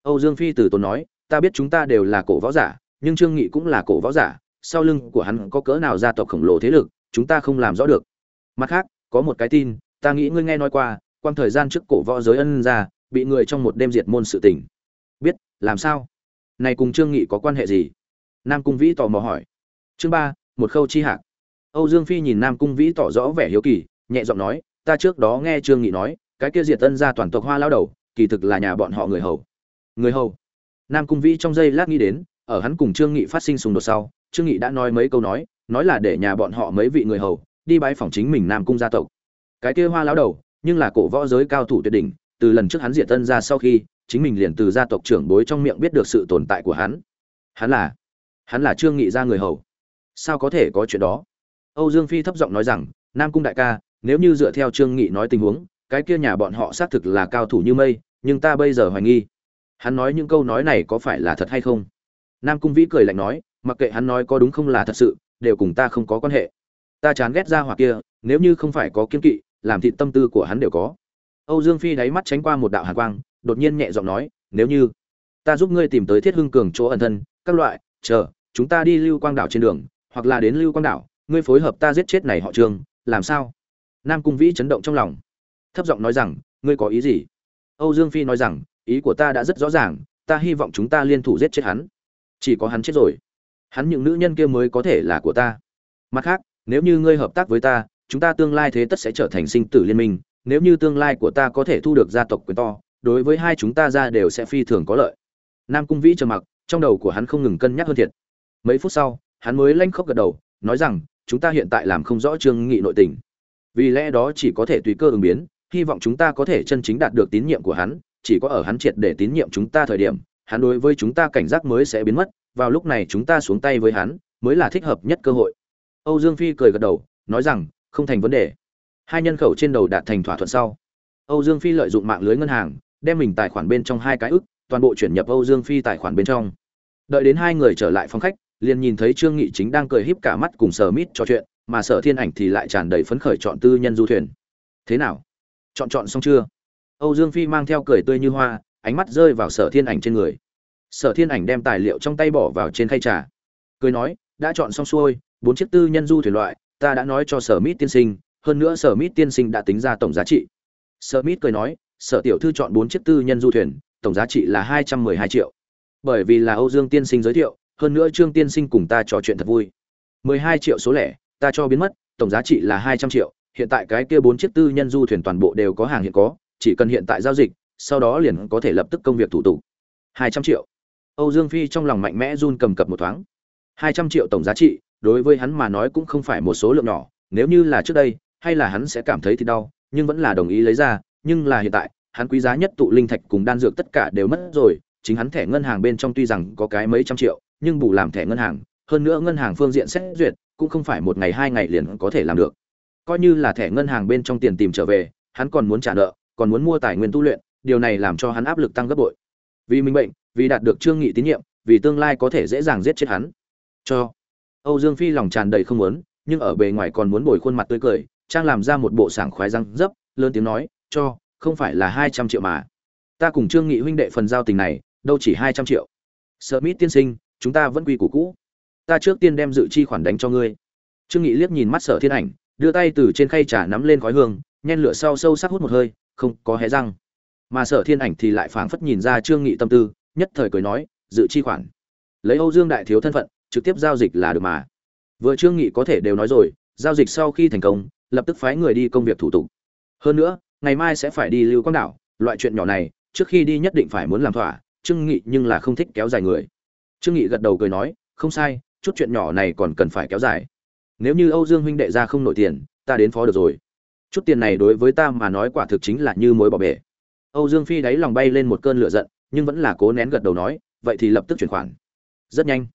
S1: Âu dương phi từ tốn nói, ta biết chúng ta đều là cổ võ giả, nhưng trương nghị cũng là cổ võ giả, sau lưng của hắn có cỡ nào gia tộc khổng lồ thế lực, chúng ta không làm rõ được. Mặt khác, có một cái tin, ta nghĩ ngươi nghe nói qua quan thời gian trước cổ võ giới ân ra, bị người trong một đêm diệt môn sự tình. Biết, làm sao? Này cùng trương nghị có quan hệ gì? Nam cung vĩ tò mò hỏi. Chương ba, một khâu chi hạc. Âu dương phi nhìn nam cung vĩ tỏ rõ vẻ hiếu kỳ, nhẹ giọng nói, ta trước đó nghe trương nghị nói, cái kia diệt Ân gia toàn tộc hoa lao đầu, kỳ thực là nhà bọn họ người hầu. Người hầu? Nam cung vĩ trong giây lát nghĩ đến, ở hắn cùng trương nghị phát sinh xung đột sau, trương nghị đã nói mấy câu nói nói là để nhà bọn họ mấy vị người hầu, đi bái phòng chính mình nam cung gia tộc. Cái kia hoa lão đầu nhưng là cổ võ giới cao thủ tuyệt đỉnh, từ lần trước hắn diệt tân ra sau khi, chính mình liền từ gia tộc trưởng bối trong miệng biết được sự tồn tại của hắn. Hắn là hắn là trương nghị gia người hầu. Sao có thể có chuyện đó? Âu dương phi thấp giọng nói rằng, nam cung đại ca, nếu như dựa theo trương nghị nói tình huống, cái kia nhà bọn họ xác thực là cao thủ như mây, nhưng ta bây giờ hoài nghi. Hắn nói những câu nói này có phải là thật hay không? Nam cung vĩ cười lạnh nói, mặc kệ hắn nói có đúng không là thật sự, đều cùng ta không có quan hệ. Ta chán ghét ra hỏa kia, nếu như không phải có kiên kỵ làm thịt tâm tư của hắn đều có. Âu dương phi đáy mắt tránh qua một đạo hàn quang, đột nhiên nhẹ giọng nói, nếu như ta giúp ngươi tìm tới thiết hưng cường chỗ ẩn thân, các loại, chờ, chúng ta đi lưu quang đảo trên đường, hoặc là đến lưu quang đảo, ngươi phối hợp ta giết chết này họ trường làm sao? Nam cung vĩ chấn động trong lòng, thấp giọng nói rằng, ngươi có ý gì? Âu dương phi nói rằng, ý của ta đã rất rõ ràng, ta hy vọng chúng ta liên thủ giết chết hắn. Chỉ có hắn chết rồi, hắn những nữ nhân kia mới có thể là của ta. Mặt khác, nếu như ngươi hợp tác với ta chúng ta tương lai thế tất sẽ trở thành sinh tử liên minh, nếu như tương lai của ta có thể thu được gia tộc quyền to, đối với hai chúng ta ra đều sẽ phi thường có lợi. Nam cung vĩ trầm mặc, trong đầu của hắn không ngừng cân nhắc hơn thiệt. Mấy phút sau, hắn mới lanh khóc gật đầu, nói rằng, chúng ta hiện tại làm không rõ trương nghị nội tình. Vì lẽ đó chỉ có thể tùy cơ ứng biến, hy vọng chúng ta có thể chân chính đạt được tín nhiệm của hắn, chỉ có ở hắn triệt để tín nhiệm chúng ta thời điểm, hắn đối với chúng ta cảnh giác mới sẽ biến mất, vào lúc này chúng ta xuống tay với hắn, mới là thích hợp nhất cơ hội. Âu dương phi cười gật đầu, nói rằng không thành vấn đề. Hai nhân khẩu trên đầu đạt thành thỏa thuận sau. Âu dương phi lợi dụng mạng lưới ngân hàng, đem mình tài khoản bên trong hai cái ức, toàn bộ chuyển nhập âu dương phi tài khoản bên trong. Đợi đến hai người trở lại phòng khách, liền nhìn thấy trương nghị chính đang cười híp cả mắt cùng sở mít trò chuyện, mà sở thiên ảnh thì lại tràn đầy phấn khởi chọn tư nhân du thuyền. Thế nào? Chọn chọn xong chưa? Âu dương phi mang theo cười tươi như hoa, ánh mắt rơi vào sở thiên ảnh trên người. Sở thiên ảnh đem tài liệu trong tay bỏ vào trên khay trà. Cười nói, đã chọn xong xuôi, bốn chiếc tư nhân du thuyền loại ta đã nói cho sở mít tiên sinh, hơn nữa sở mít tiên sinh đã tính ra tổng giá trị. Sở mít cười nói, sở tiểu thư chọn bốn chiếc tư nhân du thuyền, tổng giá trị là hai trăm mười hai triệu. Bởi vì là âu dương tiên sinh giới thiệu, hơn nữa trương tiên sinh cùng ta trò chuyện thật vui. mười hai triệu số lẻ, ta cho biến mất, tổng giá trị là hai trăm triệu, hiện tại cái kia bốn chiếc tư nhân du thuyền toàn bộ đều có hàng hiện có, chỉ cần hiện tại giao dịch, sau đó liền có thể lập tức công việc thủ tục. hai trăm triệu. Âu dương phi trong lòng mạnh mẽ run cầm cập một thoáng. hai trăm triệu tổng giá trị đối với hắn mà nói cũng không phải một số lượng nhỏ, nếu như là trước đây, hay là hắn sẽ cảm thấy thì đau, nhưng vẫn là đồng ý lấy ra, nhưng là hiện tại, hắn quý giá nhất tụ linh thạch cùng đan dược tất cả đều mất rồi, chính hắn thẻ ngân hàng bên trong tuy rằng có cái mấy trăm triệu, nhưng bù làm thẻ ngân hàng, hơn nữa ngân hàng phương diện xét duyệt, cũng không phải một ngày hai ngày liền có thể làm được. Coi như là thẻ ngân hàng bên trong tiền tìm trở về, hắn còn muốn trả nợ, còn muốn mua tài nguyên tu luyện, điều này làm cho hắn áp lực tăng gấp bội. Vì minh bệnh, vì đạt được trương nghị tín nhiệm, vì tương lai có thể dễ dàng giết chết hắn. Cho âu dương phi lòng tràn đầy không muốn, nhưng ở bề ngoài còn muốn bồi khuôn mặt tươi cười, trang làm ra một bộ sảng khoái răng dấp, lớn tiếng nói, cho, không phải là hai trăm triệu mà. Ta cùng trương nghị huynh đệ phần giao tình này, đâu chỉ hai trăm triệu. Smith mít tiên sinh, chúng ta vẫn quy củ cũ. Ta trước tiên đem dự chi khoản đánh cho ngươi. Trương nghị liếc nhìn mắt sở thiên ảnh, đưa tay từ trên khay trà nắm lên khói hương, nhen lửa sau sâu sắc hút một hơi, không có hé răng. Mà sở thiên ảnh thì lại phảng phất nhìn ra trương nghị tâm tư, nhất thời cười nói, dự chi khoản. Lấy âu dương đại thiếu thân phận trực tiếp giao dịch là được mà. Vừa trương nghị có thể đều nói rồi, giao dịch sau khi thành công, lập tức phái người đi công việc thủ tục. Hơn nữa, ngày mai sẽ phải đi lưu quang đảo, loại chuyện nhỏ này, trước khi đi nhất định phải muốn làm thỏa, trương nghị nhưng là không thích kéo dài người. Trương nghị gật đầu cười nói, không sai, chút chuyện nhỏ này còn cần phải kéo dài. Nếu như âu dương huynh đệ ra không nổi tiền, ta đến phó được rồi. Chút tiền này đối với ta mà nói quả thực chính là như mối bỏ bể. Âu dương phi đáy lòng bay lên một cơn lửa giận, nhưng vẫn là cố nén gật đầu nói, vậy thì lập tức chuyển khoản. Rất nhanh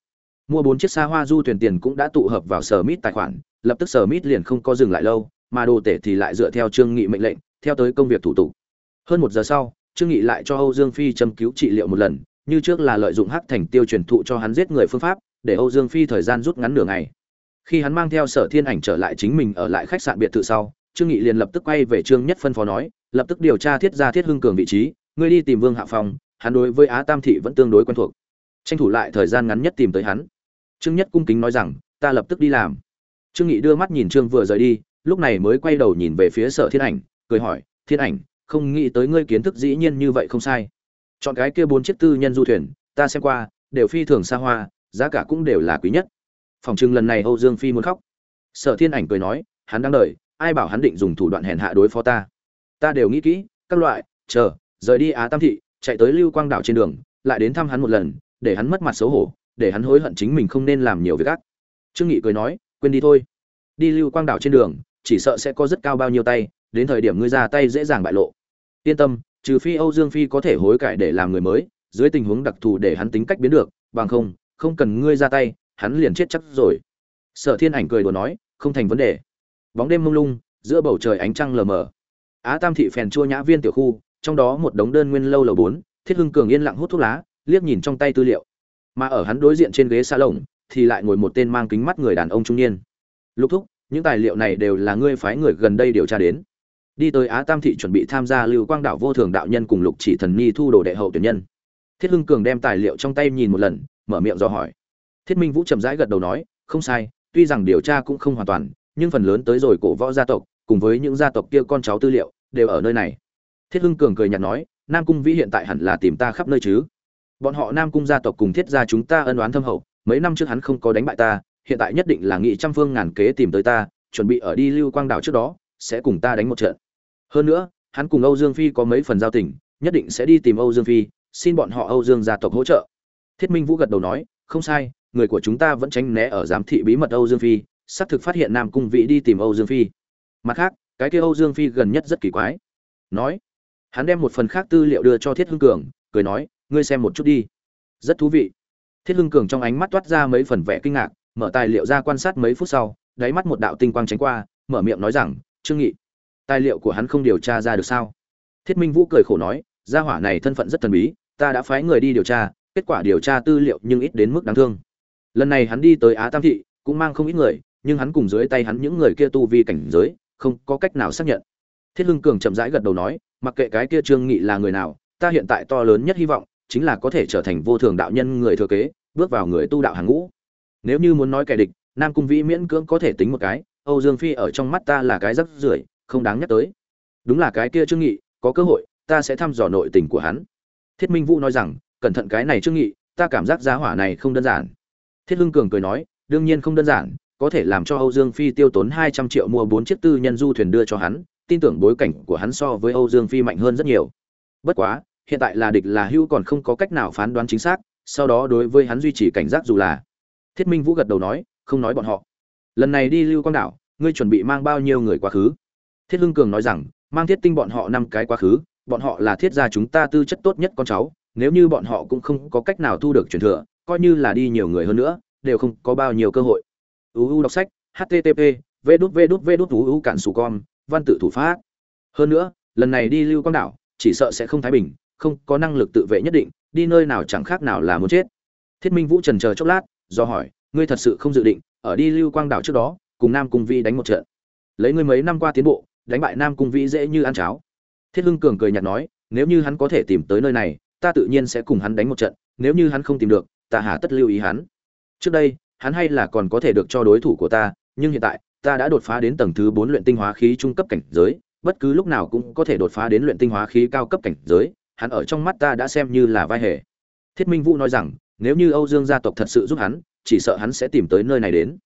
S1: mua bốn chiếc xa hoa du thuyền tiền cũng đã tụ hợp vào sở mít tài khoản, lập tức sở mít liền không có dừng lại lâu, mà đồ tể thì lại dựa theo trương nghị mệnh lệnh, theo tới công việc thủ tục. Hơn một giờ sau, trương nghị lại cho âu dương phi châm cứu trị liệu một lần, như trước là lợi dụng hắc thành tiêu truyền thụ cho hắn giết người phương pháp, để âu dương phi thời gian rút ngắn nửa ngày. Khi hắn mang theo sở thiên ảnh trở lại chính mình ở lại khách sạn biệt thự sau, trương nghị liền lập tức quay về trương nhất phân phó nói, lập tức điều tra thiết gia thiết hưng cường vị trí, ngươi đi tìm vương hạ phong, hắn đối với á tam thị vẫn tương đối quen thuộc. Tranh thủ lại thời gian ngắn nhất tìm tới hắn trương nhất cung kính nói rằng, ta lập tức đi làm. Trương nghị đưa mắt nhìn trương vừa rời đi, lúc này mới quay đầu nhìn về phía sở thiên ảnh, cười hỏi, thiên ảnh, không nghĩ tới ngươi kiến thức dĩ nhiên như vậy không sai. Chọn cái kia bốn chiếc tư nhân du thuyền, ta xem qua, đều phi thường xa hoa, giá cả cũng đều là quý nhất. Phòng trưng lần này âu dương phi muốn khóc. Sở thiên ảnh cười nói, hắn đang đợi, ai bảo hắn định dùng thủ đoạn hèn hạ đối phó ta? Ta đều nghĩ kỹ, các loại, chờ, rời đi á tam thị, chạy tới lưu quang đảo trên đường, lại đến thăm hắn một lần, để hắn mất mặt xấu hổ để hắn hối hận chính mình không nên làm nhiều việc ác. Trương nghị cười nói, quên đi thôi. Đi lưu quang đảo trên đường, chỉ sợ sẽ có rất cao bao nhiêu tay, đến thời điểm ngươi ra tay dễ dàng bại lộ. Yên tâm, trừ phi âu dương phi có thể hối cải để làm người mới, dưới tình huống đặc thù để hắn tính cách biến được, bằng không không cần ngươi ra tay, hắn liền chết chắc rồi. Sở thiên ảnh cười đùa nói, không thành vấn đề. Bóng đêm mông lung, giữa bầu trời ánh trăng lờ mờ. Á tam thị phèn chua nhã viên tiểu khu, trong đó một đống đơn nguyên lâu lầu bốn, thiết hưng cường yên lặng hút thuốc lá, liếc nhìn trong tay tư liệu mà ở hắn đối diện trên ghế xa lồng thì lại ngồi một tên mang kính mắt người đàn ông trung niên. Lục thúc, những tài liệu này đều là ngươi phái người gần đây điều tra đến. Đi tới á tam thị chuẩn bị tham gia lưu quang đạo vô thường đạo nhân cùng lục chỉ thần nhi thu đồ đệ hậu tuyển nhân. Thiết hưng cường đem tài liệu trong tay nhìn một lần, mở miệng do hỏi. Thiết minh vũ chậm rãi gật đầu nói, không sai, tuy rằng điều tra cũng không hoàn toàn, nhưng phần lớn tới rồi cổ võ gia tộc, cùng với những gia tộc kia con cháu tư liệu, đều ở nơi này. Thiết hưng cường cười nhạt nói, nam cung vĩ hiện tại hẳn là tìm ta khắp nơi chứ? Bọn họ nam cung gia tộc cùng thiết gia chúng ta ân oán thâm hậu, mấy năm trước hắn không có đánh bại ta, hiện tại nhất định là nghị trăm phương ngàn kế tìm tới ta, chuẩn bị ở đi lưu quang đảo trước đó, sẽ cùng ta đánh một trận. Hơn nữa, hắn cùng âu dương phi có mấy phần giao tình, nhất định sẽ đi tìm âu dương phi, xin bọn họ âu dương gia tộc hỗ trợ. Thiết minh vũ gật đầu nói, không sai, người của chúng ta vẫn tránh né ở giám thị bí mật âu dương phi, xác thực phát hiện nam cung vị đi tìm âu dương phi. Mặt khác, cái kia âu dương phi gần nhất rất kỳ quái. Nói, hắn đem một phần khác tư liệu đưa cho thiết hưng cường, cười nói ngươi xem một chút đi. Rất thú vị. Thiết hưng cường trong ánh mắt toát ra mấy phần vẻ kinh ngạc, mở tài liệu ra quan sát mấy phút sau, đáy mắt một đạo tinh quang tránh qua, mở miệng nói rằng, trương nghị, tài liệu của hắn không điều tra ra được sao? Thiết minh vũ cười khổ nói, gia hỏa này thân phận rất thần bí, ta đã phái người đi điều tra, kết quả điều tra tư liệu nhưng ít đến mức đáng thương. Lần này hắn đi tới á tam thị, cũng mang không ít người, nhưng hắn cùng dưới tay hắn những người kia tu vi cảnh giới, không có cách nào xác nhận. Thiết hưng cường chậm rãi gật đầu nói, mặc kệ cái kia trương nghị là người nào, ta hiện tại to lớn nhất hy vọng chính là có thể trở thành vô thường đạo nhân người thừa kế, bước vào người tu đạo hàng ngũ. Nếu như muốn nói kẻ địch, nam cung vĩ miễn cưỡng có thể tính một cái, âu dương phi ở trong mắt ta là cái rắc rưởi, không đáng nhắc tới. Đúng là cái kia trương nghị, có cơ hội, ta sẽ thăm dò nội tình của hắn. Thiết minh vũ nói rằng, cẩn thận cái này trương nghị, ta cảm giác giá hỏa này không đơn giản. Thiết hưng cường cười nói, đương nhiên không đơn giản, có thể làm cho âu dương phi tiêu tốn hai trăm triệu mua bốn chiếc tư nhân du thuyền đưa cho hắn, tin tưởng bối cảnh của hắn so với âu dương phi mạnh hơn rất nhiều. Bất quá hiện tại là địch là hưu còn không có cách nào phán đoán chính xác, sau đó đối với hắn duy trì cảnh giác dù là. Thiết minh vũ gật đầu nói, không nói bọn họ. Lần này đi lưu quang đảo, ngươi chuẩn bị mang bao nhiêu người quá khứ? Thiết hưng cường nói rằng, mang thiết tinh bọn họ năm cái quá khứ, bọn họ là thiết gia chúng ta tư chất tốt nhất con cháu, nếu như bọn họ cũng không có cách nào thu được truyền thừa, coi như là đi nhiều người hơn nữa, đều không có bao nhiêu cơ hội. Uu đọc sách http v đút v đút v đút uu cản sù con, văn tự thủ pháp. Hơn nữa, lần này đi lưu quang đảo, chỉ sợ sẽ không thái bình không có năng lực tự vệ nhất định, đi nơi nào chẳng khác nào là muốn chết. Thiết minh vũ trần chờ chốc lát, do hỏi, ngươi thật sự không dự định ở đi lưu quang đảo trước đó, cùng nam cung vi đánh một trận? Lấy ngươi mấy năm qua tiến bộ, đánh bại nam cung vi dễ như ăn cháo. Thiết hưng cường cười nhạt nói, nếu như hắn có thể tìm tới nơi này, ta tự nhiên sẽ cùng hắn đánh một trận, nếu như hắn không tìm được, ta hà tất lưu ý hắn. Trước đây, hắn hay là còn có thể được cho đối thủ của ta, nhưng hiện tại, ta đã đột phá đến tầng thứ bốn luyện tinh hóa khí trung cấp cảnh giới, bất cứ lúc nào cũng có thể đột phá đến luyện tinh hóa khí cao cấp cảnh giới hắn ở trong mắt ta đã xem như là vai hề. Thiết minh vũ nói rằng, nếu như âu dương gia tộc thật sự giúp hắn, chỉ sợ hắn sẽ tìm tới nơi này đến.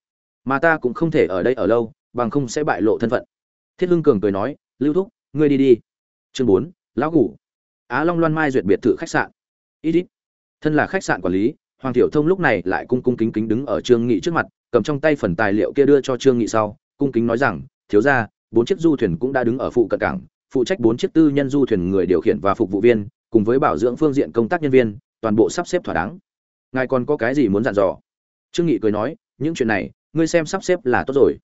S1: Mà ta cũng không thể ở đây ở lâu, bằng không sẽ bại lộ thân phận. Thiết hưng cường cười nói, lưu thúc, ngươi đi đi. Chương bốn, lão ngủ. Á long loan mai duyệt biệt thự khách sạn. Ít ít thân là khách sạn quản lý, hoàng tiểu thông lúc này lại cung cung kính kính đứng ở trương nghị trước mặt, cầm trong tay phần tài liệu kia đưa cho trương nghị sau, cung kính nói rằng, thiếu gia, bốn chiếc du thuyền cũng đã đứng ở phụ cận cảng phụ trách bốn chiếc tư nhân du thuyền người điều khiển và phục vụ viên, cùng với bảo dưỡng phương diện công tác nhân viên, toàn bộ sắp xếp thỏa đáng. Ngài còn có cái gì muốn dặn dò? Trương nghị cười nói, những chuyện này, ngươi xem sắp xếp là tốt rồi.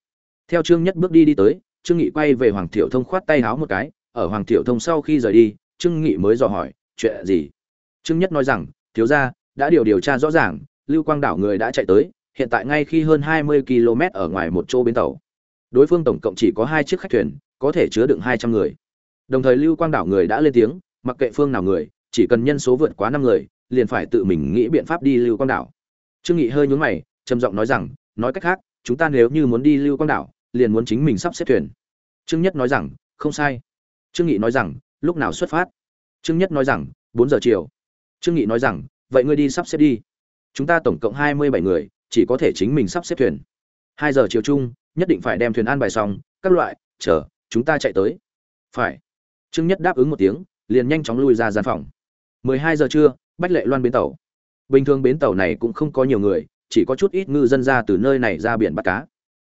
S1: Theo trương nhất bước đi đi tới, trương nghị quay về hoàng Tiểu thông khoát tay háo một cái, ở hoàng Tiểu thông sau khi rời đi, trương nghị mới dò hỏi, chuyện gì? Trương nhất nói rằng, thiếu gia, đã điều điều tra rõ ràng, lưu quang đảo người đã chạy tới, hiện tại ngay khi hơn 20 km ở ngoài một chỗ bến tàu. Đối phương tổng cộng chỉ có hai chiếc khách thuyền, có thể chứa đựng 200 người đồng thời lưu quang đảo người đã lên tiếng, mặc kệ phương nào người, chỉ cần nhân số vượt quá năm người, liền phải tự mình nghĩ biện pháp đi lưu quang đảo. Trương nghị hơi nhướng mày, trầm giọng nói rằng, nói cách khác, chúng ta nếu như muốn đi lưu quang đảo, liền muốn chính mình sắp xếp thuyền. Trương nhất nói rằng, không sai. Trương nghị nói rằng, lúc nào xuất phát? Trương nhất nói rằng, bốn giờ chiều. Trương nghị nói rằng, vậy ngươi đi sắp xếp đi. Chúng ta tổng cộng hai mươi bảy người, chỉ có thể chính mình sắp xếp thuyền. Hai giờ chiều chung, nhất định phải đem thuyền an bài xong, các loại, chờ, chúng ta chạy tới. Phải trương nhất đáp ứng một tiếng, liền nhanh chóng lui ra gian phòng. Mười hai giờ trưa, bách lệ loan bến tàu. Bình thường bến tàu này cũng không có nhiều người, chỉ có chút ít ngư dân ra từ nơi này ra biển bắt cá.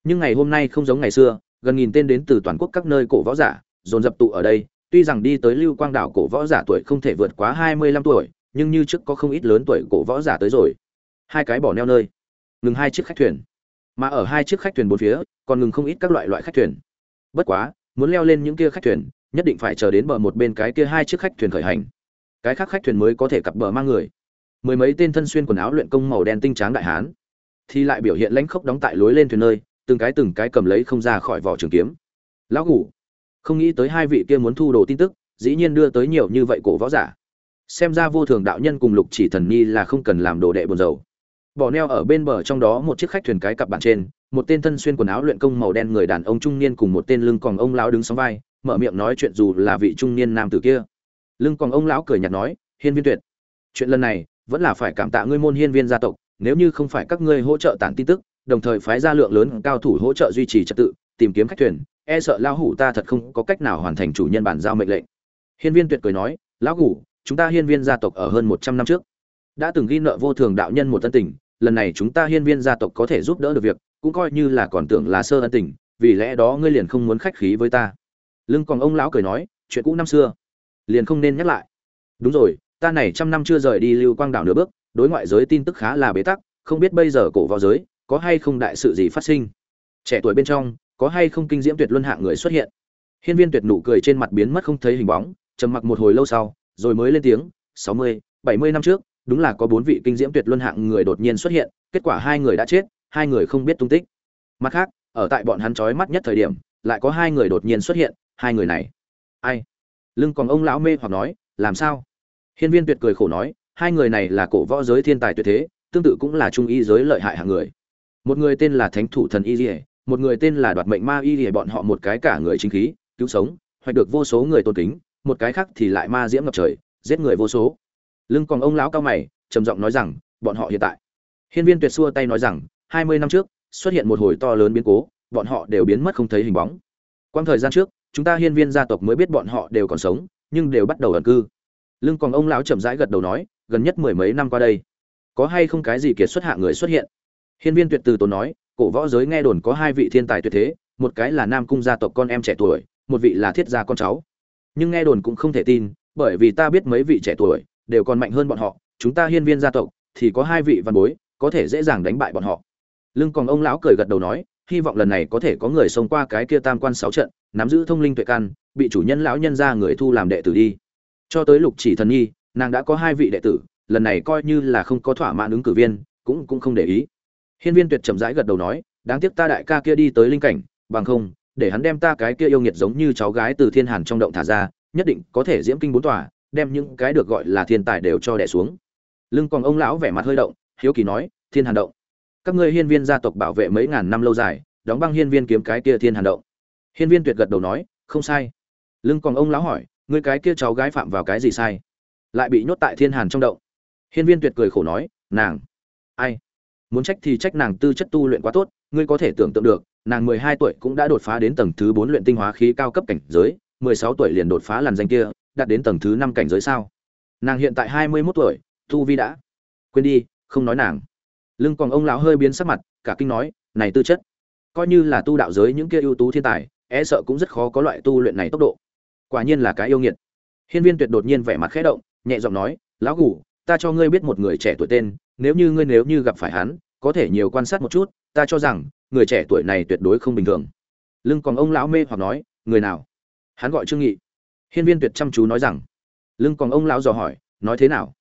S1: Nhưng ngày hôm nay không giống ngày xưa, gần nghìn tên đến từ toàn quốc các nơi cổ võ giả, dồn dập tụ ở đây, tuy rằng đi tới lưu quang đảo cổ võ giả tuổi không thể vượt quá hai mươi lăm tuổi, nhưng như trước có không ít lớn tuổi cổ võ giả tới rồi. Hai cái bỏ neo nơi, ngừng hai chiếc khách thuyền. Mà ở hai chiếc khách thuyền bốn phía, còn ngừng không ít các loại loại khách thuyền. Bất quá, muốn leo lên những kia khách thuyền nhất định phải chờ đến bờ một bên cái kia hai chiếc khách thuyền khởi hành. Cái khác khách thuyền mới có thể cặp bờ mang người. Mười mấy tên thân xuyên quần áo luyện công màu đen tinh tráng đại hán, thì lại biểu hiện lãnh khốc đóng tại lối lên thuyền nơi, từng cái từng cái cầm lấy không ra khỏi vỏ trường kiếm. Lão ngủ, không nghĩ tới hai vị kia muốn thu đồ tin tức, dĩ nhiên đưa tới nhiều như vậy cổ võ giả. Xem ra vô thường đạo nhân cùng lục chỉ thần nhi là không cần làm đồ đệ buồn dầu bỏ neo ở bên bờ trong đó một chiếc khách thuyền cái cặp bàn trên, một tên thân xuyên quần áo luyện công màu đen người đàn ông trung niên cùng một tên lưng còn ông lão đứng sóng vai mở miệng nói chuyện dù là vị trung niên nam tử kia. Lưng còn ông lão cười nhạt nói, hiên viên tuyệt, chuyện lần này vẫn là phải cảm tạ ngươi môn hiên viên gia tộc, nếu như không phải các ngươi hỗ trợ tản tin tức, đồng thời phái ra lượng lớn cao thủ hỗ trợ duy trì trật tự, tìm kiếm khách thuyền e sợ lão hủ ta thật không có cách nào hoàn thành chủ nhân bản giao mệnh lệnh. Hiên viên tuyệt cười nói, lão hủ, chúng ta hiên viên gia tộc ở hơn một trăm năm trước, đã từng ghi nợ vô thường đạo nhân một tân tình, lần này chúng ta hiên viên gia tộc có thể giúp đỡ được việc, cũng coi như là còn tưởng là sơ ân tình, vì lẽ đó ngươi liền không muốn khách khí với ta lưng còn ông lão cười nói, chuyện cũ năm xưa, liền không nên nhắc lại. Đúng rồi, ta này trăm năm chưa rời đi lưu quang đảo nửa bước, đối ngoại giới tin tức khá là bế tắc, không biết bây giờ cổ vào giới, có hay không đại sự gì phát sinh? Trẻ tuổi bên trong, có hay không kinh diễm tuyệt luân hạng người xuất hiện? Hiên viên tuyệt nụ cười trên mặt biến mất không thấy hình bóng, trầm mặc một hồi lâu sau, rồi mới lên tiếng, sáu mươi, bảy mươi năm trước, đúng là có bốn vị kinh diễm tuyệt luân hạng người đột nhiên xuất hiện, kết quả hai người đã chết, hai người không biết tung tích. Mặt khác, ở tại bọn hắn trói mắt nhất thời điểm lại có hai người đột nhiên xuất hiện, hai người này. Ai? Lưng còn ông lão mê hoặc nói, làm sao? Hiên viên tuyệt cười khổ nói, hai người này là cổ võ giới thiên tài tuyệt thế, tương tự cũng là trung y giới lợi hại hạng người. Một người tên là thánh thủ thần y dỉa một người tên là đoạt mệnh ma y dỉa bọn họ một cái cả người chính khí, cứu sống hoặc được vô số người tôn kính, một cái khác thì lại ma diễm ngập trời, giết người vô số. Lưng còn ông lão cao mày, trầm giọng nói rằng, bọn họ hiện tại. Hiên viên tuyệt xua tay nói rằng, hai mươi năm trước, xuất hiện một hồi to lớn biến cố bọn họ đều biến mất không thấy hình bóng. Quang thời gian trước, chúng ta hiên viên gia tộc mới biết bọn họ đều còn sống, nhưng đều bắt đầu ẩn cư. Lưng còn ông lão chậm rãi gật đầu nói, gần nhất mười mấy năm qua đây, có hay không cái gì kiệt xuất hạ người xuất hiện? Hiên viên tuyệt từ tốn nói, cổ võ giới nghe đồn có hai vị thiên tài tuyệt thế, một cái là nam cung gia tộc con em trẻ tuổi, một vị là thiết gia con cháu. Nhưng nghe đồn cũng không thể tin, bởi vì ta biết mấy vị trẻ tuổi đều còn mạnh hơn bọn họ, chúng ta hiên viên gia tộc thì có hai vị văn bối, có thể dễ dàng đánh bại bọn họ. Lưng còn ông lão cười gật đầu nói hy vọng lần này có thể có người xông qua cái kia tam quan sáu trận, nắm giữ thông linh tuệ căn, bị chủ nhân lão nhân ra người thu làm đệ tử đi. Cho tới lục chỉ thần nhi, nàng đã có hai vị đệ tử, lần này coi như là không có thỏa mãn ứng cử viên, cũng cũng không để ý. Hiên viên tuyệt chậm rãi gật đầu nói, đáng tiếc ta đại ca kia đi tới linh cảnh, bằng không, để hắn đem ta cái kia yêu nghiệt giống như cháu gái từ thiên hàn trong động thả ra, nhất định có thể diễm kinh bốn tòa, đem những cái được gọi là thiên tài đều cho đẻ xuống. Lưng còn ông lão vẻ mặt hơi động, hiếu kỳ nói, thiên hàn động các ngươi hiên viên gia tộc bảo vệ mấy ngàn năm lâu dài, đóng băng hiên viên kiếm cái kia thiên hàn động. Hiên viên tuyệt gật đầu nói, không sai. Lưng còn ông lão hỏi, ngươi cái kia cháu gái phạm vào cái gì sai? Lại bị nhốt tại thiên hàn trong động. Hiên viên tuyệt cười khổ nói, nàng. Ai? Muốn trách thì trách nàng tư chất tu luyện quá tốt, ngươi có thể tưởng tượng được, nàng mười hai tuổi cũng đã đột phá đến tầng thứ bốn luyện tinh hóa khí cao cấp cảnh giới, mười sáu tuổi liền đột phá làn danh kia, đạt đến tầng thứ năm cảnh giới sao? Nàng hiện tại hai mươi mốt tuổi, tu vi đã. Quên đi, không nói nàng lưng còn ông lão hơi biến sắc mặt, cả kinh nói, này tư chất, coi như là tu đạo giới những kia ưu tú thiên tài e sợ cũng rất khó có loại tu luyện này tốc độ. Quả nhiên là cái yêu nghiệt. Hiên viên tuyệt đột nhiên vẻ mặt khẽ động, nhẹ giọng nói, lão gù ta cho ngươi biết một người trẻ tuổi tên, nếu như ngươi nếu như gặp phải hắn, có thể nhiều quan sát một chút, ta cho rằng, người trẻ tuổi này tuyệt đối không bình thường. Lưng còn ông lão mê hoặc nói, người nào? Hắn gọi trương nghị. Hiên viên tuyệt chăm chú nói rằng, lưng còn ông lão dò hỏi, nói thế nào?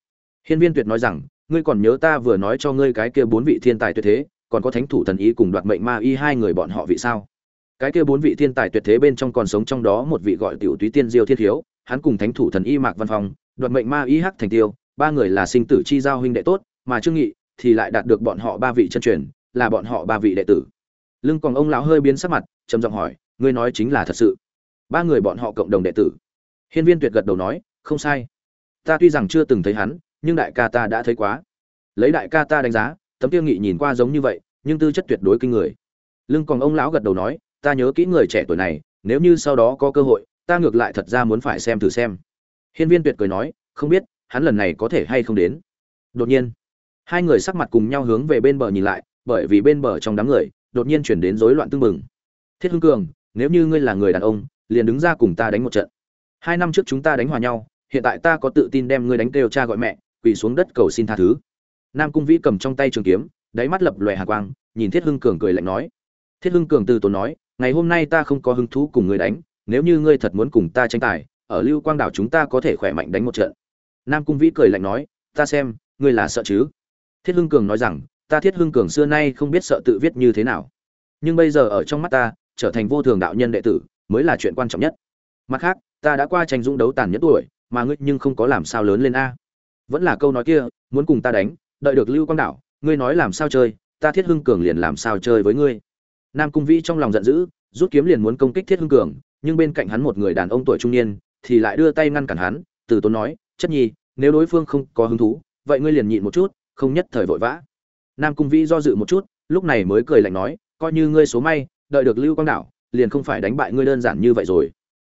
S1: Hiên viên tuyệt nói rằng ngươi còn nhớ ta vừa nói cho ngươi cái kia bốn vị thiên tài tuyệt thế còn có thánh thủ thần ý cùng đoạt mệnh ma y hai người bọn họ vị sao? Cái kia bốn vị thiên tài tuyệt thế bên trong còn sống trong đó một vị gọi tiểu túy tiên diêu thiên hiếu, hắn cùng thánh thủ thần y mạc văn phòng, đoạt mệnh ma y hắc thành tiêu ba người là sinh tử chi giao huynh đệ tốt mà trương nghị thì lại đạt được bọn họ ba vị chân truyền là bọn họ ba vị đệ tử. Lưng còn ông lão hơi biến sắc mặt trầm giọng hỏi ngươi nói chính là thật sự? Ba người bọn họ cộng đồng đệ tử. Hiên viên tuyệt gật đầu nói không sai. Ta tuy rằng chưa từng thấy hắn nhưng đại ca ta đã thấy quá. Lấy đại ca ta đánh giá, tấm tiêu nghị nhìn qua giống như vậy, nhưng tư chất tuyệt đối kinh người. Lưng còn ông lão gật đầu nói, ta nhớ kỹ người trẻ tuổi này, nếu như sau đó có cơ hội, ta ngược lại thật ra muốn phải xem thử xem. Hiên viên tuyệt cười nói, không biết, hắn lần này có thể hay không đến. Đột nhiên, hai người sắc mặt cùng nhau hướng về bên bờ nhìn lại, bởi vì bên bờ trong đám người, đột nhiên chuyển đến rối loạn tương mừng thiết hưng cường, nếu như ngươi là người đàn ông, liền đứng ra cùng ta đánh một trận. Hai năm trước chúng ta đánh hòa nhau, hiện tại ta có tự tin đem ngươi đánh kêu cha gọi mẹ quỳ xuống đất cầu xin tha thứ. Nam cung vĩ cầm trong tay trường kiếm, đáy mắt lập lòe hà quang, nhìn thiết hưng cường cười lạnh nói. Thiết hưng cường từ tốn nói, ngày hôm nay ta không có hứng thú cùng ngươi đánh, nếu như ngươi thật muốn cùng ta tranh tài, ở lưu quang đảo chúng ta có thể khỏe mạnh đánh một trận. Nam cung vĩ cười lạnh nói, ta xem, ngươi là sợ chứ? Thiết hưng cường nói rằng, ta thiết hưng cường xưa nay không biết sợ tự viết như thế nào. Nhưng bây giờ ở trong mắt ta, trở thành vô thường đạo nhân đệ tử mới là chuyện quan trọng nhất. Mặt khác, ta đã qua tranh dũng đấu tàn nhất tuổi, mà ngươi nhưng không có làm sao lớn lên a vẫn là câu nói kia, muốn cùng ta đánh, đợi được lưu quang đảo, ngươi nói làm sao chơi, ta thiết hưng cường liền làm sao chơi với ngươi. Nam cung vĩ trong lòng giận dữ, rút kiếm liền muốn công kích thiết hưng cường, nhưng bên cạnh hắn một người đàn ông tuổi trung niên, thì lại đưa tay ngăn cản hắn, từ tốn nói, chất nhi, nếu đối phương không có hứng thú, vậy ngươi liền nhịn một chút, không nhất thời vội vã. Nam cung vĩ do dự một chút, lúc này mới cười lạnh nói, coi như ngươi số may, đợi được lưu quang đảo, liền không phải đánh bại ngươi đơn giản như vậy rồi.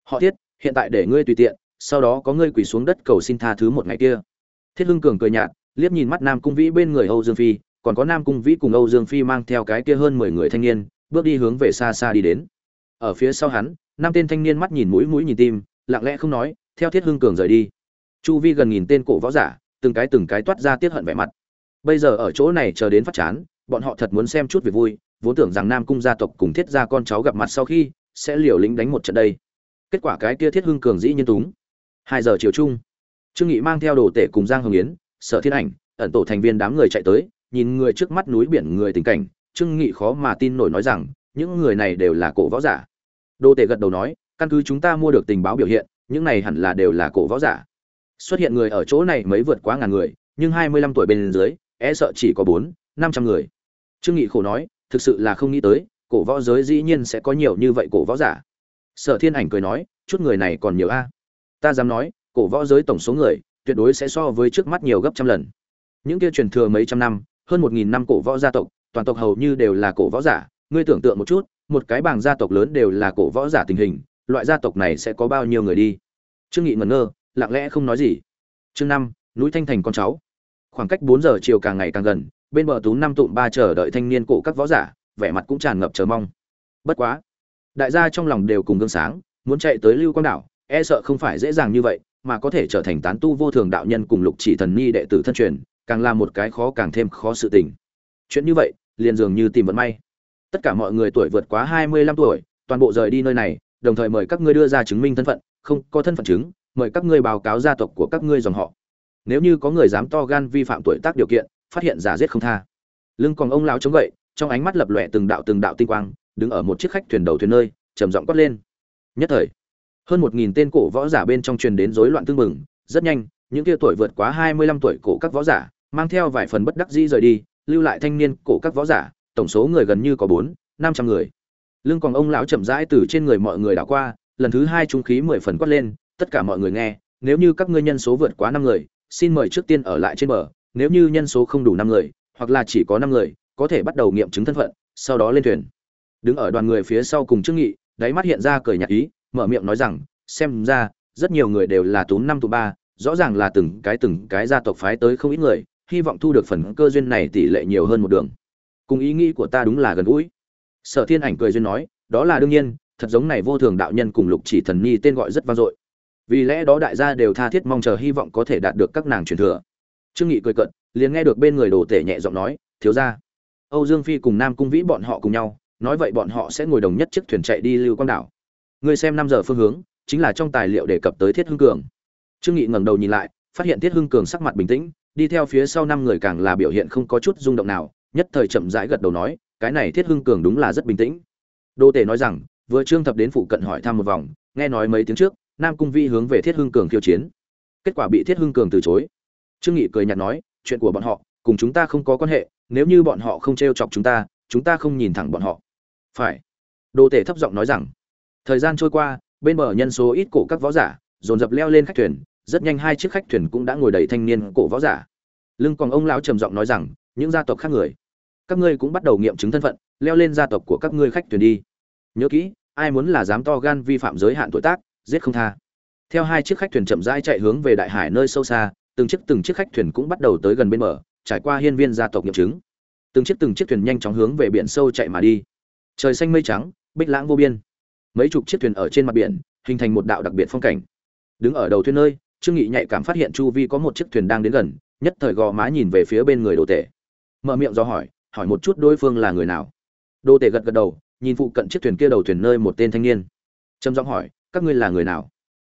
S1: Họ thiết, hiện tại để ngươi tùy tiện, sau đó có ngươi quỳ xuống đất cầu xin tha thứ một ngày kia thiết hưng cường cười nhạt, liếc nhìn mắt nam cung vĩ bên người âu dương phi, còn có nam cung vĩ cùng âu dương phi mang theo cái kia hơn mười người thanh niên, bước đi hướng về xa xa đi đến. Ở phía sau hắn, năm tên thanh niên mắt nhìn mũi mũi nhìn tim, lặng lẽ không nói, theo thiết hưng cường rời đi. Chu vi gần nghìn tên cổ võ giả, từng cái từng cái toát ra tiết hận vẻ mặt. Bây giờ ở chỗ này chờ đến phát chán, bọn họ thật muốn xem chút việc vui, vốn tưởng rằng nam cung gia tộc cùng thiết gia con cháu gặp mặt sau khi, sẽ liều lĩnh đánh một trận đây. Kết quả cái kia thiết hưng cường dĩ nhiên túng. Hai giờ chiều chung trương nghị mang theo đồ tể cùng giang hồng yến, sở thiên ảnh, ẩn tổ thành viên đám người chạy tới, nhìn người trước mắt núi biển người tình cảnh, trương nghị khó mà tin nổi nói rằng, những người này đều là cổ võ giả. Đồ tể gật đầu nói, căn cứ chúng ta mua được tình báo biểu hiện, những này hẳn là đều là cổ võ giả. Xuất hiện người ở chỗ này mới vượt quá ngàn người, nhưng hai mươi lăm tuổi bên dưới e sợ chỉ có bốn, năm trăm người. Trương nghị khổ nói, thực sự là không nghĩ tới, cổ võ giới dĩ nhiên sẽ có nhiều như vậy cổ võ giả. Sở thiên ảnh cười nói, chút người này còn nhiều a. Ta dám nói cổ võ giới tổng số người, tuyệt đối sẽ so với trước mắt nhiều gấp trăm lần. Những kia truyền thừa mấy trăm năm, hơn một nghìn năm cổ võ gia tộc, toàn tộc hầu như đều là cổ võ giả. Ngươi tưởng tượng một chút, một cái bảng gia tộc lớn đều là cổ võ giả tình hình, loại gia tộc này sẽ có bao nhiêu người đi? Trương nghị ngẩn ngơ, lặng lẽ không nói gì. Chương năm, núi thanh thành con cháu. Khoảng cách bốn giờ chiều càng ngày càng gần, bên bờ tú năm tụm ba chờ đợi thanh niên cổ các võ giả, vẻ mặt cũng tràn ngập chờ mong. Bất quá, đại gia trong lòng đều cùng gương sáng, muốn chạy tới lưu quang đảo e sợ không phải dễ dàng như vậy mà có thể trở thành tán tu vô thường đạo nhân cùng lục chỉ thần ni đệ tử thân truyền, càng là một cái khó càng thêm khó sự tình. Chuyện như vậy, liền dường như tìm vận may. Tất cả mọi người tuổi vượt quá hai mươi lăm tuổi, toàn bộ rời đi nơi này, đồng thời mời các ngươi đưa ra chứng minh thân phận, không có thân phận chứng, mời các ngươi báo cáo gia tộc của các ngươi dòng họ. Nếu như có người dám to gan vi phạm tuổi tác điều kiện, phát hiện giả giết không tha. Lưng còn ông lão chống gậy, trong ánh mắt lập lòe từng đạo từng đạo tinh quang, đứng ở một chiếc khách thuyền đầu thuyền nơi, trầm giọng quát lên. Nhất thời hơn một nghìn tên cổ võ giả bên trong truyền đến rối loạn tương mừng rất nhanh, những kia tuổi vượt quá hai mươi lăm tuổi cổ các võ giả, mang theo vài phần bất đắc dĩ rời đi, lưu lại thanh niên cổ các võ giả, tổng số người gần như có bốn, năm trăm người. Lưng còn ông lão chậm rãi từ trên người mọi người đảo qua, lần thứ hai trung khí mười phần quát lên, tất cả mọi người nghe, nếu như các ngươi nhân số vượt quá năm người, xin mời trước tiên ở lại trên bờ, nếu như nhân số không đủ năm người, hoặc là chỉ có năm người, có thể bắt đầu nghiệm chứng thân phận, sau đó lên thuyền. Đứng ở đoàn người phía sau cùng trương nghị, đáy mắt hiện ra cười nhạt ý mở miệng nói rằng, xem ra, rất nhiều người đều là túm năm tụ ba, rõ ràng là từng cái từng cái gia tộc phái tới không ít người, hy vọng thu được phần cơ duyên này tỷ lệ nhiều hơn một đường. Cùng ý nghĩ của ta đúng là gần gũi. Sở thiên ảnh cười duyên nói, đó là đương nhiên, thật giống này vô thường đạo nhân cùng lục chỉ thần nhi tên gọi rất vang dội. Vì lẽ đó đại gia đều tha thiết mong chờ hy vọng có thể đạt được các nàng truyền thừa. Trương nghị cười cận liền nghe được bên người đồ tể nhẹ giọng nói, thiếu gia, âu dương phi cùng nam cung vĩ bọn họ cùng nhau, nói vậy bọn họ sẽ ngồi đồng nhất chiếc thuyền chạy đi lưu quang đảo người xem năm giờ phương hướng, chính là trong tài liệu đề cập tới thiết hưng cường. Trương nghị ngẩng đầu nhìn lại, phát hiện thiết hưng cường sắc mặt bình tĩnh, đi theo phía sau năm người càng là biểu hiện không có chút rung động nào, nhất thời chậm rãi gật đầu nói, cái này thiết hưng cường đúng là rất bình tĩnh. Đô tể nói rằng, vừa trương thập đến phụ cận hỏi thăm một vòng, nghe nói mấy tiếng trước, nam cung vi hướng về thiết hưng cường khiêu chiến. Kết quả bị thiết hưng cường từ chối. Trương nghị cười nhạt nói, chuyện của bọn họ, cùng chúng ta không có quan hệ, nếu như bọn họ không trêu chọc chúng ta chúng ta không nhìn thẳng bọn họ. Phải. Đô tể thấp giọng nói rằng thời gian trôi qua, bên bờ nhân số ít cổ các võ giả dồn dập leo lên khách thuyền, rất nhanh hai chiếc khách thuyền cũng đã ngồi đầy thanh niên cổ võ giả. Lưng còn ông lão trầm giọng nói rằng, những gia tộc khác người, các ngươi cũng bắt đầu nghiệm chứng thân phận, leo lên gia tộc của các ngươi khách thuyền đi. Nhớ kỹ, ai muốn là dám to gan vi phạm giới hạn tuổi tác, giết không tha. Theo hai chiếc khách thuyền chậm rãi chạy hướng về đại hải nơi sâu xa, từng chiếc từng chiếc khách thuyền cũng bắt đầu tới gần bên bờ, trải qua hiên viên gia tộc nghiệm chứng. Từng chiếc từng chiếc thuyền nhanh chóng hướng về biển sâu chạy mà đi. Trời xanh mây trắng, bích lãng vô biên mấy chục chiếc thuyền ở trên mặt biển, hình thành một đạo đặc biệt phong cảnh. Đứng ở đầu thuyền nơi, trương nghị nhạy cảm phát hiện chu vi có một chiếc thuyền đang đến gần, nhất thời gò má nhìn về phía bên người đồ tể. Mở miệng do hỏi hỏi một chút đối phương là người nào. Đồ tể gật gật đầu, nhìn phụ cận chiếc thuyền kia đầu thuyền nơi một tên thanh niên. Trầm giọng hỏi, các ngươi là người nào?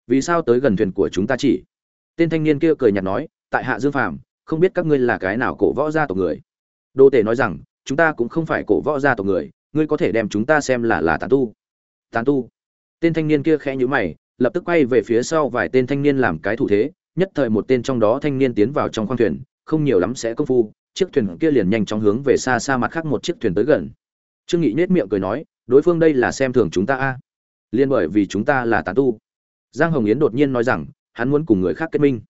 S1: Vì sao tới gần thuyền của chúng ta chỉ? Tên thanh niên kia cười nhạt nói, tại hạ dương phàm, không biết các ngươi là cái nào cổ võ gia tộc người. Đô tể nói rằng, chúng ta cũng không phải cổ võ gia tộc người, ngươi có thể đem chúng ta xem là là tán tu tán tu. Tên thanh niên kia khẽ nhíu mày, lập tức quay về phía sau vài tên thanh niên làm cái thủ thế, nhất thời một tên trong đó thanh niên tiến vào trong khoang thuyền, không nhiều lắm sẽ công phu, chiếc thuyền kia liền nhanh chóng hướng về xa xa mặt khác một chiếc thuyền tới gần. Trương nghị nết miệng cười nói, đối phương đây là xem thường chúng ta a. Liên bởi vì chúng ta là tán tu. Giang hồng yến đột nhiên nói rằng, hắn muốn cùng người khác kết minh.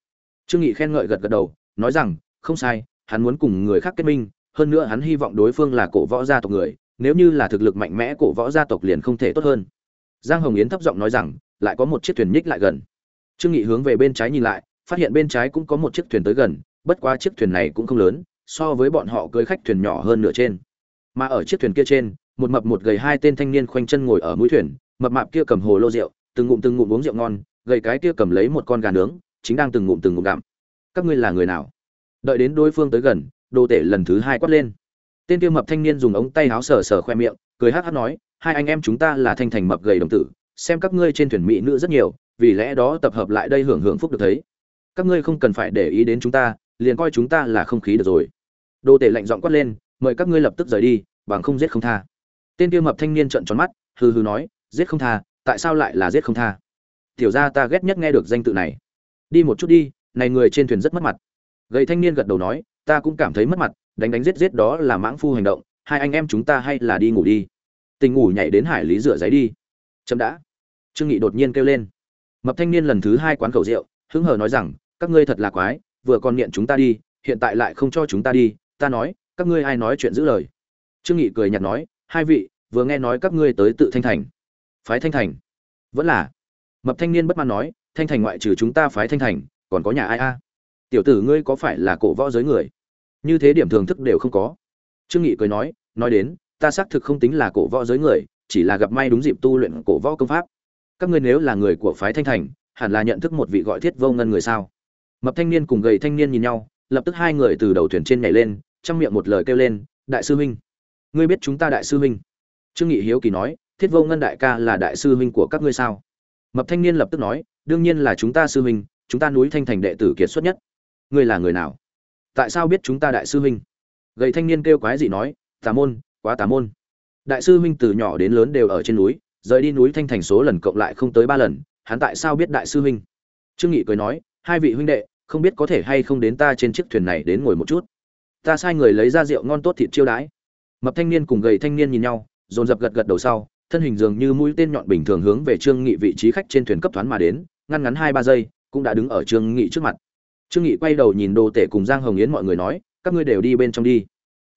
S1: Trương nghị khen ngợi gật gật đầu, nói rằng, không sai, hắn muốn cùng người khác kết minh, hơn nữa hắn hy vọng đối phương là cổ võ gia tộc người nếu như là thực lực mạnh mẽ cổ võ gia tộc liền không thể tốt hơn. Giang hồng yến thấp giọng nói rằng, lại có một chiếc thuyền nhích lại gần. Trương nghị hướng về bên trái nhìn lại, phát hiện bên trái cũng có một chiếc thuyền tới gần, bất quá chiếc thuyền này cũng không lớn, so với bọn họ cưới khách thuyền nhỏ hơn nửa trên. Mà ở chiếc thuyền kia trên, một mập một gầy hai tên thanh niên khoanh chân ngồi ở mũi thuyền, mập mạp kia cầm hồ lô rượu, từng ngụm từng ngụm uống rượu ngon, gầy cái kia cầm lấy một con gà nướng, chính đang từng ngụm từng ngụm gặm. Các ngươi là người nào? Đợi đến đối phương tới gần, đồ tể lần thứ hai quát lên tên kia mập thanh niên dùng ống tay áo sờ sờ khoe miệng, cười hát hát nói, hai anh em chúng ta là thanh thành mập gầy đồng tử, xem các ngươi trên thuyền mỹ nữ rất nhiều, vì lẽ đó tập hợp lại đây hưởng hưởng phúc được thấy. Các ngươi không cần phải để ý đến chúng ta, liền coi chúng ta là không khí được rồi. Đồ tể lạnh giọng quát lên, mời các ngươi lập tức rời đi, bằng không giết không tha. Tên kia mập thanh niên trợn tròn mắt, hừ hừ nói, giết không tha, tại sao lại là giết không tha? Tiểu ra ta ghét nhất nghe được danh tự này. Đi một chút đi, này người trên thuyền rất mất mặt. Gầy thanh niên gật đầu nói ta cũng cảm thấy mất mặt, đánh đánh giết giết đó là mãng phu hành động, hai anh em chúng ta hay là đi ngủ đi. Tình ngủ nhảy đến hải lý rửa giấy đi. Chậm đã. Trương nghị đột nhiên kêu lên. Mập thanh niên lần thứ hai quán khẩu rượu, hứng hờ nói rằng, các ngươi thật là quái, vừa còn nghiện chúng ta đi, hiện tại lại không cho chúng ta đi, ta nói, các ngươi ai nói chuyện giữ lời. Trương nghị cười nhạt nói, hai vị, vừa nghe nói các ngươi tới tự thanh thành. Phái thanh thành. Vẫn là. Mập thanh niên bất mãn nói, thanh thành ngoại trừ chúng ta phái thanh thành, còn có nhà ai a? Tiểu tử ngươi có phải là cổ võ giới người? Như thế điểm thưởng thức đều không có. Trương nghị cười nói nói đến, ta xác thực không tính là cổ võ giới người, chỉ là gặp may đúng dịp tu luyện cổ võ công pháp. Các ngươi nếu là người của phái thanh thành, hẳn là nhận thức một vị gọi thiết vô ngân người sao? Mập thanh niên cùng gầy thanh niên nhìn nhau, lập tức hai người từ đầu thuyền trên nhảy lên, trong miệng một lời kêu lên, đại sư huynh, ngươi biết chúng ta đại sư huynh? Trương nghị hiếu kỳ nói, thiết vô ngân đại ca là đại sư huynh của các ngươi sao? Mập thanh niên lập tức nói, đương nhiên là chúng ta sư huynh, chúng ta núi thanh thành đệ tử kiệt xuất nhất. Ngươi là người nào? Tại sao biết chúng ta đại sư huynh? Gầy thanh niên kêu quái gì nói, tà môn, quá tà môn. Đại sư huynh từ nhỏ đến lớn đều ở trên núi, rời đi núi thanh thành số lần cộng lại không tới ba lần, hắn tại sao biết đại sư huynh? Trương nghị cười nói, hai vị huynh đệ, không biết có thể hay không đến ta trên chiếc thuyền này đến ngồi một chút. Ta sai người lấy ra rượu ngon tốt thịt chiêu đãi. Mập thanh niên cùng gầy thanh niên nhìn nhau, dồn dập gật gật đầu sau, thân hình dường như mũi tên nhọn bình thường hướng về trương nghị vị trí khách trên thuyền cấp thoáng mà đến, ngăn ngắn hai ba giây, cũng đã đứng ở trương nghị trước mặt trương nghị quay đầu nhìn đồ tể cùng giang hồng yến mọi người nói, các ngươi đều đi bên trong đi.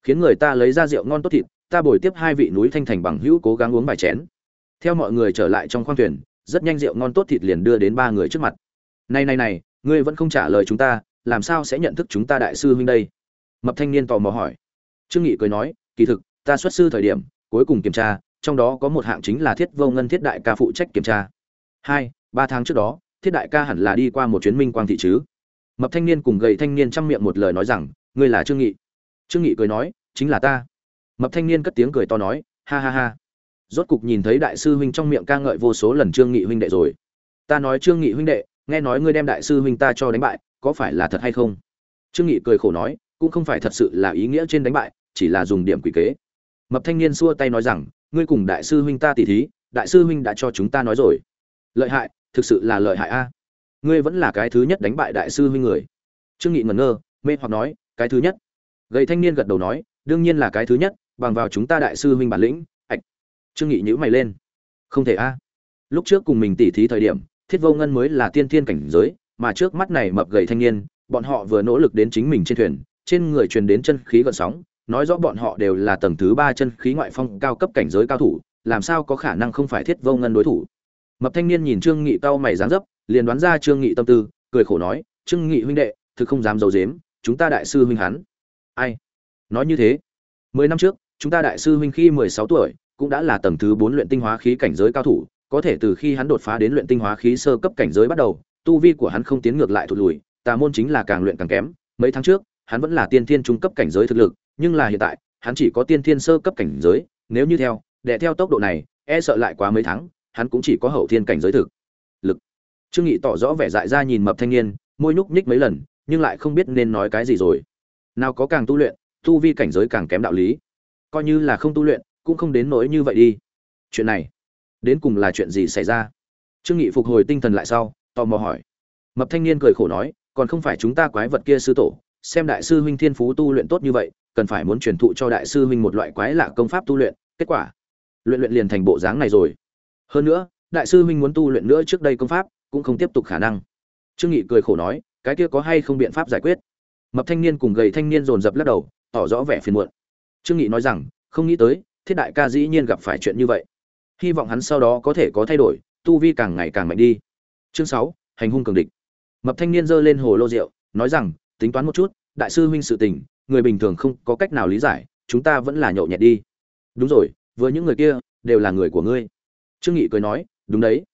S1: Khiến người ta lấy ra rượu ngon tốt thịt, ta bồi tiếp hai vị núi thanh thành bằng hữu cố gắng uống vài chén. Theo mọi người trở lại trong khoang thuyền, rất nhanh rượu ngon tốt thịt liền đưa đến ba người trước mặt. Này này này, ngươi vẫn không trả lời chúng ta, làm sao sẽ nhận thức chúng ta đại sư huynh đây? Mập thanh niên tò mò hỏi. Trương nghị cười nói, kỳ thực, ta xuất sư thời điểm, cuối cùng kiểm tra, trong đó có một hạng chính là thiết vô ngân thiết đại ca phụ trách kiểm tra. Hai, ba tháng trước đó, thiết đại ca hẳn là đi qua một chuyến minh quang thị chứ? Mập thanh niên cùng gầy thanh niên chăm miệng một lời nói rằng, ngươi là trương nghị. Trương nghị cười nói, chính là ta. Mập thanh niên cất tiếng cười to nói, ha ha ha. Rốt cục nhìn thấy đại sư huynh trong miệng ca ngợi vô số lần trương nghị huynh đệ rồi. Ta nói trương nghị huynh đệ, nghe nói ngươi đem đại sư huynh ta cho đánh bại, có phải là thật hay không? Trương nghị cười khổ nói, cũng không phải thật sự là ý nghĩa trên đánh bại, chỉ là dùng điểm quỷ kế. Mập thanh niên xua tay nói rằng, ngươi cùng đại sư huynh ta tỉ thí, đại sư huynh đã cho chúng ta nói rồi. Lợi hại, thực sự là lợi hại a ngươi vẫn là cái thứ nhất đánh bại đại sư huynh người. Trương nghị ngẩn ngơ, mê hoặc nói, cái thứ nhất. Gầy thanh niên gật đầu nói, đương nhiên là cái thứ nhất, bằng vào chúng ta đại sư huynh bản lĩnh, ạch. Trương nghị nhíu mày lên. Không thể a. Lúc trước cùng mình tỉ thí thời điểm, thiết vô ngân mới là tiên thiên cảnh giới, mà trước mắt này mập gầy thanh niên, bọn họ vừa nỗ lực đến chính mình trên thuyền, trên người truyền đến chân khí gợn sóng, nói rõ bọn họ đều là tầng thứ ba chân khí ngoại phong cao cấp cảnh giới cao thủ, làm sao có khả năng không phải thiết vô ngân đối thủ? Mập thanh niên nhìn trương nghị cao mày dáng dấp, liền đoán ra trương nghị tâm tư, cười khổ nói, trương nghị huynh đệ, thực không dám giấu dếm chúng ta đại sư huynh hắn. Ai? Nói như thế? Mười năm trước, chúng ta đại sư huynh khi mười sáu tuổi, cũng đã là tầng thứ bốn luyện tinh hóa khí cảnh giới cao thủ, có thể từ khi hắn đột phá đến luyện tinh hóa khí sơ cấp cảnh giới bắt đầu, tu vi của hắn không tiến ngược lại thụt lùi, tà môn chính là càng luyện càng kém. Mấy tháng trước, hắn vẫn là tiên thiên trung cấp cảnh giới thực lực, nhưng là hiện tại, hắn chỉ có tiên thiên sơ cấp cảnh giới, nếu như theo đệ theo tốc độ này e sợ lại quá mấy tháng hắn cũng chỉ có hậu thiên cảnh giới thực. Lực. Trương nghị tỏ rõ vẻ dại ra nhìn mập thanh niên, môi nhúc nhích mấy lần, nhưng lại không biết nên nói cái gì rồi. Nào có càng tu luyện, tu vi cảnh giới càng kém đạo lý. Coi như là không tu luyện, cũng không đến nỗi như vậy đi. Chuyện này, đến cùng là chuyện gì xảy ra? Trương nghị phục hồi tinh thần lại sau, tò mò hỏi. Mập thanh niên cười khổ nói, còn không phải chúng ta quái vật kia sư tổ, xem đại sư huynh thiên phú tu luyện tốt như vậy, cần phải muốn truyền thụ cho đại sư huynh một loại quái lạ công pháp tu luyện, kết quả, luyện luyện liền thành bộ dáng này rồi hơn nữa, đại sư huynh muốn tu luyện nữa trước đây công pháp, cũng không tiếp tục khả năng. Trương nghị cười khổ nói, cái kia có hay không biện pháp giải quyết? Mập thanh niên cùng gầy thanh niên dồn dập lắc đầu, tỏ rõ vẻ phiền muộn. Trương nghị nói rằng, không nghĩ tới, thiết đại ca dĩ nhiên gặp phải chuyện như vậy. Hy vọng hắn sau đó có thể có thay đổi, tu vi càng ngày càng mạnh đi. Chương sáu, hành hung cường địch. Mập thanh niên giơ lên hồ lô rượu, nói rằng, tính toán một chút, đại sư huynh sự tình, người bình thường không có cách nào lý giải, chúng ta vẫn là nhậu nhẹt đi. Đúng rồi, vừa những người kia đều là người của ngươi trương nghị cười nói, đúng đấy.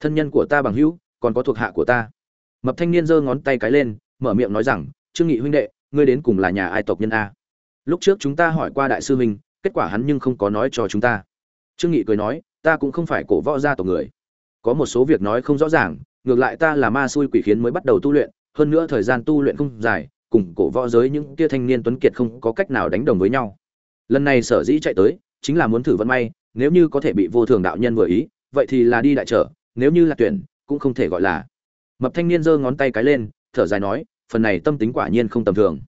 S1: Thân nhân của ta bằng hữu, còn có thuộc hạ của ta. Mập thanh niên giơ ngón tay cái lên, mở miệng nói rằng, trương nghị huynh đệ, ngươi đến cùng là nhà ai tộc nhân a? Lúc trước chúng ta hỏi qua đại sư huynh, kết quả hắn nhưng không có nói cho chúng ta. Trương nghị cười nói, ta cũng không phải cổ võ gia tộc người. Có một số việc nói không rõ ràng, ngược lại ta là ma xui quỷ khiến mới bắt đầu tu luyện, hơn nữa thời gian tu luyện không dài, cùng cổ võ giới những kia thanh niên tuấn kiệt không có cách nào đánh đồng với nhau. Lần này sở dĩ chạy tới, chính là muốn thử vận may nếu như có thể bị vô thường đạo nhân vừa ý, vậy thì là đi đại trở, nếu như là tuyển, cũng không thể gọi là. Mập thanh niên giơ ngón tay cái lên, thở dài nói, phần này tâm tính quả nhiên không tầm thường.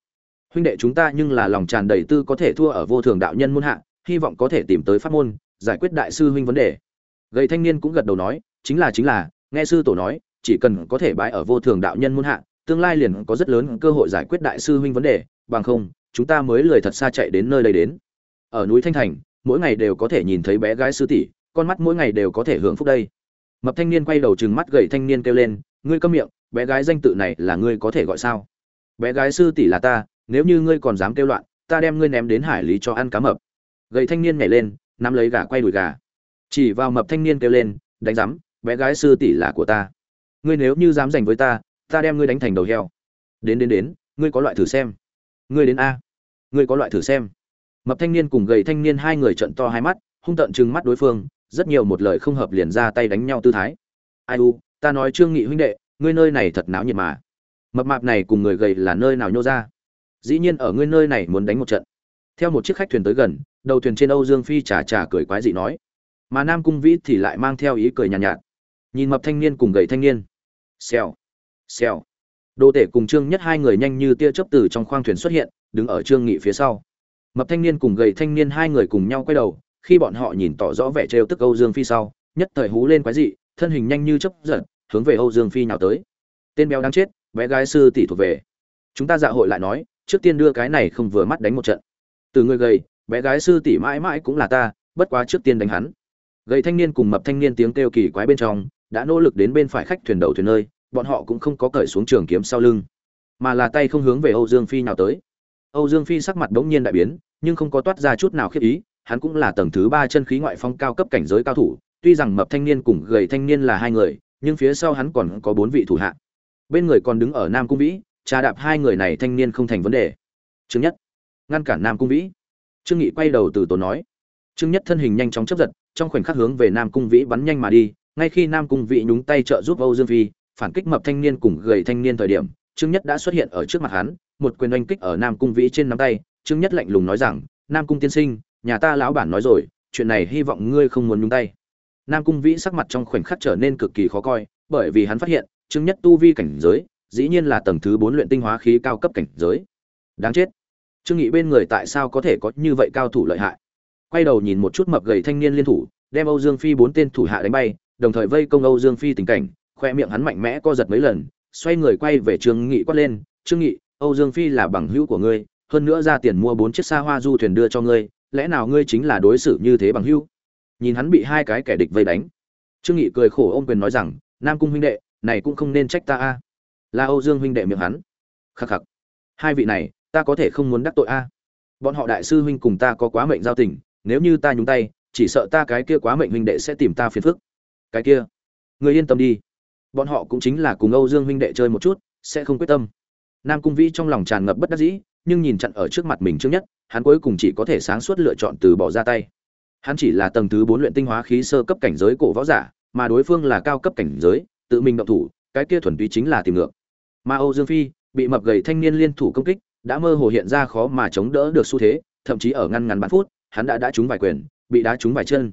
S1: Huynh đệ chúng ta nhưng là lòng tràn đầy tư có thể thua ở vô thường đạo nhân môn hạ, hy vọng có thể tìm tới pháp môn, giải quyết đại sư huynh vấn đề. Gầy thanh niên cũng gật đầu nói, chính là chính là, nghe sư tổ nói, chỉ cần có thể bái ở vô thường đạo nhân môn hạ, tương lai liền có rất lớn cơ hội giải quyết đại sư huynh vấn đề, bằng không, chúng ta mới lười thật xa chạy đến nơi đây đến. Ở núi thanh thành mỗi ngày đều có thể nhìn thấy bé gái sư tỷ, con mắt mỗi ngày đều có thể hưởng phúc đây. Mập thanh niên quay đầu trừng mắt gầy thanh niên kêu lên, ngươi câm miệng, bé gái danh tự này là ngươi có thể gọi sao? Bé gái sư tỷ là ta, nếu như ngươi còn dám kêu loạn, ta đem ngươi ném đến hải lý cho ăn cá mập. Gầy thanh niên nhảy lên, nắm lấy gà quay đùi gà. Chỉ vào mập thanh niên kêu lên, đánh rắm bé gái sư tỷ là của ta. Ngươi nếu như dám giành với ta ta đem ngươi đánh thành đầu heo. Đến đến đến, ngươi có loại thử xem. Ngươi đến a. Ngươi có loại thử xem mập thanh niên cùng gầy thanh niên hai người trận to hai mắt hung tợn chừng mắt đối phương rất nhiều một lời không hợp liền ra tay đánh nhau tư thái. Ai u ta nói trương nghị huynh đệ ngươi nơi này thật náo nhiệt mà. Mập mạp này cùng người gầy là nơi nào nhô ra? Dĩ nhiên ở ngươi nơi này muốn đánh một trận. Theo một chiếc khách thuyền tới gần đầu thuyền trên âu dương phi trà trà cười quái dị nói. Mà nam cung vĩ thì lại mang theo ý cười nhàn nhạt, nhạt. Nhìn mập thanh niên cùng gầy thanh niên. Xèo xèo. Đô tể cùng trương nhất hai người nhanh như tia chớp từ trong khoang thuyền xuất hiện đứng ở trương nghị phía sau mập thanh niên cùng gầy thanh niên hai người cùng nhau quay đầu, khi bọn họ nhìn tỏ rõ vẻ trêu tức âu dương phi sau, nhất thời hú lên quái dị, thân hình nhanh như chớp giật, hướng về âu dương phi nào tới. Tên béo đáng chết, bé gái sư tỷ thuộc về. Chúng ta dạ hội lại nói, trước tiên đưa cái này không vừa mắt đánh một trận. Từ người gầy, bé gái sư tỷ mãi mãi cũng là ta, bất quá trước tiên đánh hắn. Gầy thanh niên cùng mập thanh niên tiếng kêu kỳ quái bên trong, đã nỗ lực đến bên phải khách thuyền đầu thuyền nơi, bọn họ cũng không có cởi xuống trường kiếm sau lưng, mà là tay không hướng về âu dương phi nào tới âu dương phi sắc mặt đống nhiên đại biến, nhưng không có toát ra chút nào khiếp ý, hắn cũng là tầng thứ ba chân khí ngoại phong cao cấp cảnh giới cao thủ, tuy rằng mập thanh niên cùng gầy thanh niên là hai người, nhưng phía sau hắn còn có bốn vị thủ hạ. Bên người còn đứng ở nam cung vĩ, trà đạp hai người này thanh niên không thành vấn đề. Trương nhất, ngăn cản nam cung vĩ. Trương nghị quay đầu từ tổ nói. Trương nhất thân hình nhanh chóng chấp giật, trong khoảnh khắc hướng về nam cung vĩ bắn nhanh mà đi, ngay khi nam cung vĩ nhúng tay trợ giúp âu dương phi, phản kích mập thanh niên cùng gầy thanh niên thời điểm, trương nhất đã xuất hiện ở trước mặt hắn một quyền oanh kích ở nam cung vĩ trên nắm tay, trương nhất lạnh lùng nói rằng, nam cung tiên sinh, nhà ta lão bản nói rồi, chuyện này hy vọng ngươi không muốn nhúng tay. Nam cung vĩ sắc mặt trong khoảnh khắc trở nên cực kỳ khó coi, bởi vì hắn phát hiện, trương nhất tu vi cảnh giới, dĩ nhiên là tầng thứ bốn luyện tinh hóa khí cao cấp cảnh giới. Đáng chết. Trương nghị bên người tại sao có thể có như vậy cao thủ lợi hại? Quay đầu nhìn một chút mập gầy thanh niên liên thủ, đem âu dương phi bốn tên thủ hạ đánh bay, đồng thời vây công âu dương phi tình cảnh, khoe miệng hắn mạnh mẽ co giật mấy lần, xoay người quay về trương nghị quát lên, trương nghị âu dương phi là bằng hữu của ngươi, hơn nữa ra tiền mua bốn chiếc xa hoa du thuyền đưa cho ngươi, lẽ nào ngươi chính là đối xử như thế bằng hữu? Nhìn hắn bị hai cái kẻ địch vây đánh. Trương nghị cười khổ ôm quyền nói rằng, nam cung huynh đệ, này cũng không nên trách ta a. Là âu dương huynh đệ miệng hắn. Khắc khắc. Hai vị này, ta có thể không muốn đắc tội a. Bọn họ đại sư huynh cùng ta có quá mệnh giao tình, nếu như ta nhúng tay, chỉ sợ ta cái kia quá mệnh huynh đệ sẽ tìm ta phiền phức. Cái kia. Ngươi yên tâm đi. Bọn họ cũng chính là cùng âu dương huynh đệ chơi một chút, sẽ không quyết tâm nam cung vĩ trong lòng tràn ngập bất đắc dĩ, nhưng nhìn chặn ở trước mặt mình trước nhất, hắn cuối cùng chỉ có thể sáng suốt lựa chọn từ bỏ ra tay. Hắn chỉ là tầng thứ bốn luyện tinh hóa khí sơ cấp cảnh giới cổ võ giả, mà đối phương là cao cấp cảnh giới, tự mình động thủ, cái kia thuần túy chính là tìm ngược. Mà âu dương phi, bị mập gầy thanh niên liên thủ công kích, đã mơ hồ hiện ra khó mà chống đỡ được xu thế, thậm chí ở ngăn ngắn bán phút, hắn đã đã trúng vài quyền, bị đá trúng vài chân.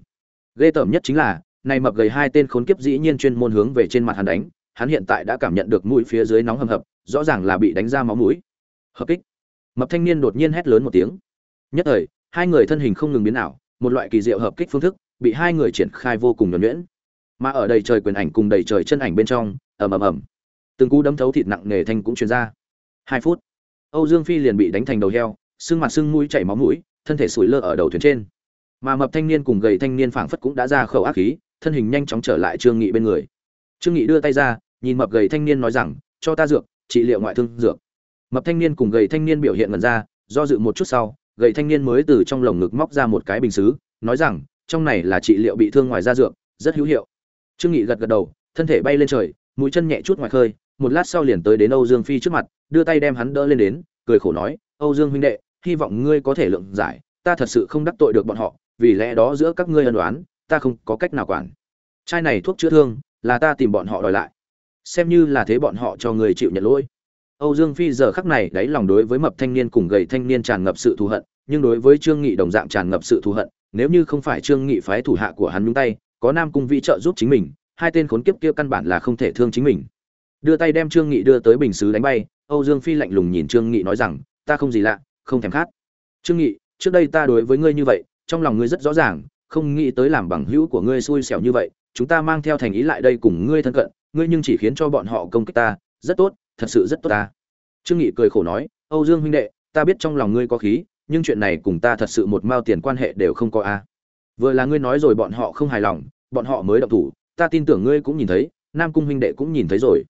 S1: Ghê tởm nhất chính là, này mập gầy hai tên khốn kiếp dĩ nhiên chuyên môn hướng về trên mặt hắn đánh, hắn hiện tại đã cảm nhận được mũi phía dưới nóng hầm hập rõ ràng là bị đánh ra máu mũi. Hợp kích. Mập thanh niên đột nhiên hét lớn một tiếng. Nhất thời, hai người thân hình không ngừng biến ảo, một loại kỳ diệu hợp kích phương thức bị hai người triển khai vô cùng nhuẩn nhuyễn. Mà ở đầy trời quyền ảnh cùng đầy trời chân ảnh bên trong, ầm ầm ầm, từng cú đấm thấu thịt nặng nề thanh cũng truyền ra. Hai phút, âu dương phi liền bị đánh thành đầu heo, xương mặt xương mũi chảy máu mũi, thân thể sủi lơ ở đầu thuyền trên. Mà mập thanh niên cùng gầy thanh niên phảng phất cũng đã ra khẩu ác khí, thân hình nhanh chóng trở lại trương nghị bên người. Trương nghị đưa tay ra, nhìn mập gầy thanh niên nói rằng, cho ta dược trị liệu ngoại thương dược. Mập thanh niên cùng gầy thanh niên biểu hiện ngần ra, do dự một chút sau, gầy thanh niên mới từ trong lồng ngực móc ra một cái bình xứ, nói rằng, trong này là trị liệu bị thương ngoài da dược, rất hữu hiệu. Trương nghị gật gật đầu, thân thể bay lên trời, mũi chân nhẹ chút ngoài khơi, một lát sau liền tới đến âu dương phi trước mặt, đưa tay đem hắn đỡ lên đến, cười khổ nói, âu dương huynh đệ, hy vọng ngươi có thể lượng giải, ta thật sự không đắc tội được bọn họ, vì lẽ đó giữa các ngươi ân đoán ta không có cách nào quản. Chai này thuốc chữa thương, là ta tìm bọn họ đòi lại xem như là thế bọn họ cho người chịu nhận lỗi. Âu dương phi giờ khắc này đáy lòng đối với mập thanh niên cùng gầy thanh niên tràn ngập sự thù hận, nhưng đối với trương nghị đồng dạng tràn ngập sự thù hận, nếu như không phải trương nghị phái thủ hạ của hắn nhúng tay, có nam cung vị trợ giúp chính mình, hai tên khốn kiếp kia căn bản là không thể thương chính mình. Đưa tay đem trương nghị đưa tới bình sứ đánh bay, âu dương phi lạnh lùng nhìn trương nghị nói rằng, ta không gì lạ, không thèm khát. Trương nghị, trước đây ta đối với ngươi như vậy, trong lòng ngươi rất rõ ràng, không nghĩ tới làm bằng hữu của ngươi xui xẻo như vậy, chúng ta mang theo thành ý lại đây cùng ngươi thân cận ngươi nhưng chỉ khiến cho bọn họ công kích ta, rất tốt, thật sự rất tốt ta. Trương nghị cười khổ nói, âu dương huynh đệ, ta biết trong lòng ngươi có khí, nhưng chuyện này cùng ta thật sự một mao tiền quan hệ đều không có a. Vừa là ngươi nói rồi bọn họ không hài lòng, bọn họ mới động thủ, ta tin tưởng ngươi cũng nhìn thấy, nam cung huynh đệ cũng nhìn thấy rồi.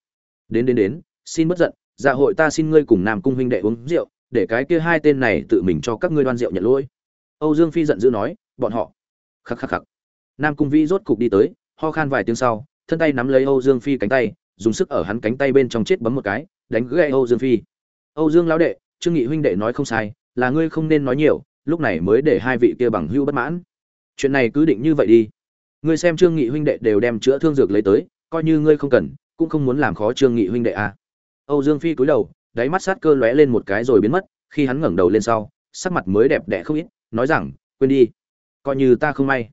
S1: Đến đến đến, xin bất giận dạ hội ta xin ngươi cùng nam cung huynh đệ uống rượu, để cái kia hai tên này tự mình cho các ngươi đoan rượu nhận lỗi. Âu dương phi giận dữ nói, bọn họ, khắc khắc khắc. Nam cung vĩ rốt cục đi tới, ho khan vài tiếng sau thân tay nắm lấy âu dương phi cánh tay, dùng sức ở hắn cánh tay bên trong chết bấm một cái, đánh gãy âu dương phi. Âu dương lão đệ, trương nghị huynh đệ nói không sai, là ngươi không nên nói nhiều, lúc này mới để hai vị kia bằng hưu bất mãn. Chuyện này cứ định như vậy đi. Ngươi xem trương nghị huynh đệ đều đem chữa thương dược lấy tới, coi như ngươi không cần, cũng không muốn làm khó trương nghị huynh đệ à. âu dương phi cúi đầu, đáy mắt sát cơ lóe lên một cái rồi biến mất, khi hắn ngẩng đầu lên sau, sắc mặt mới đẹp đẽ không ít, nói rằng, quên đi, coi như ta không may.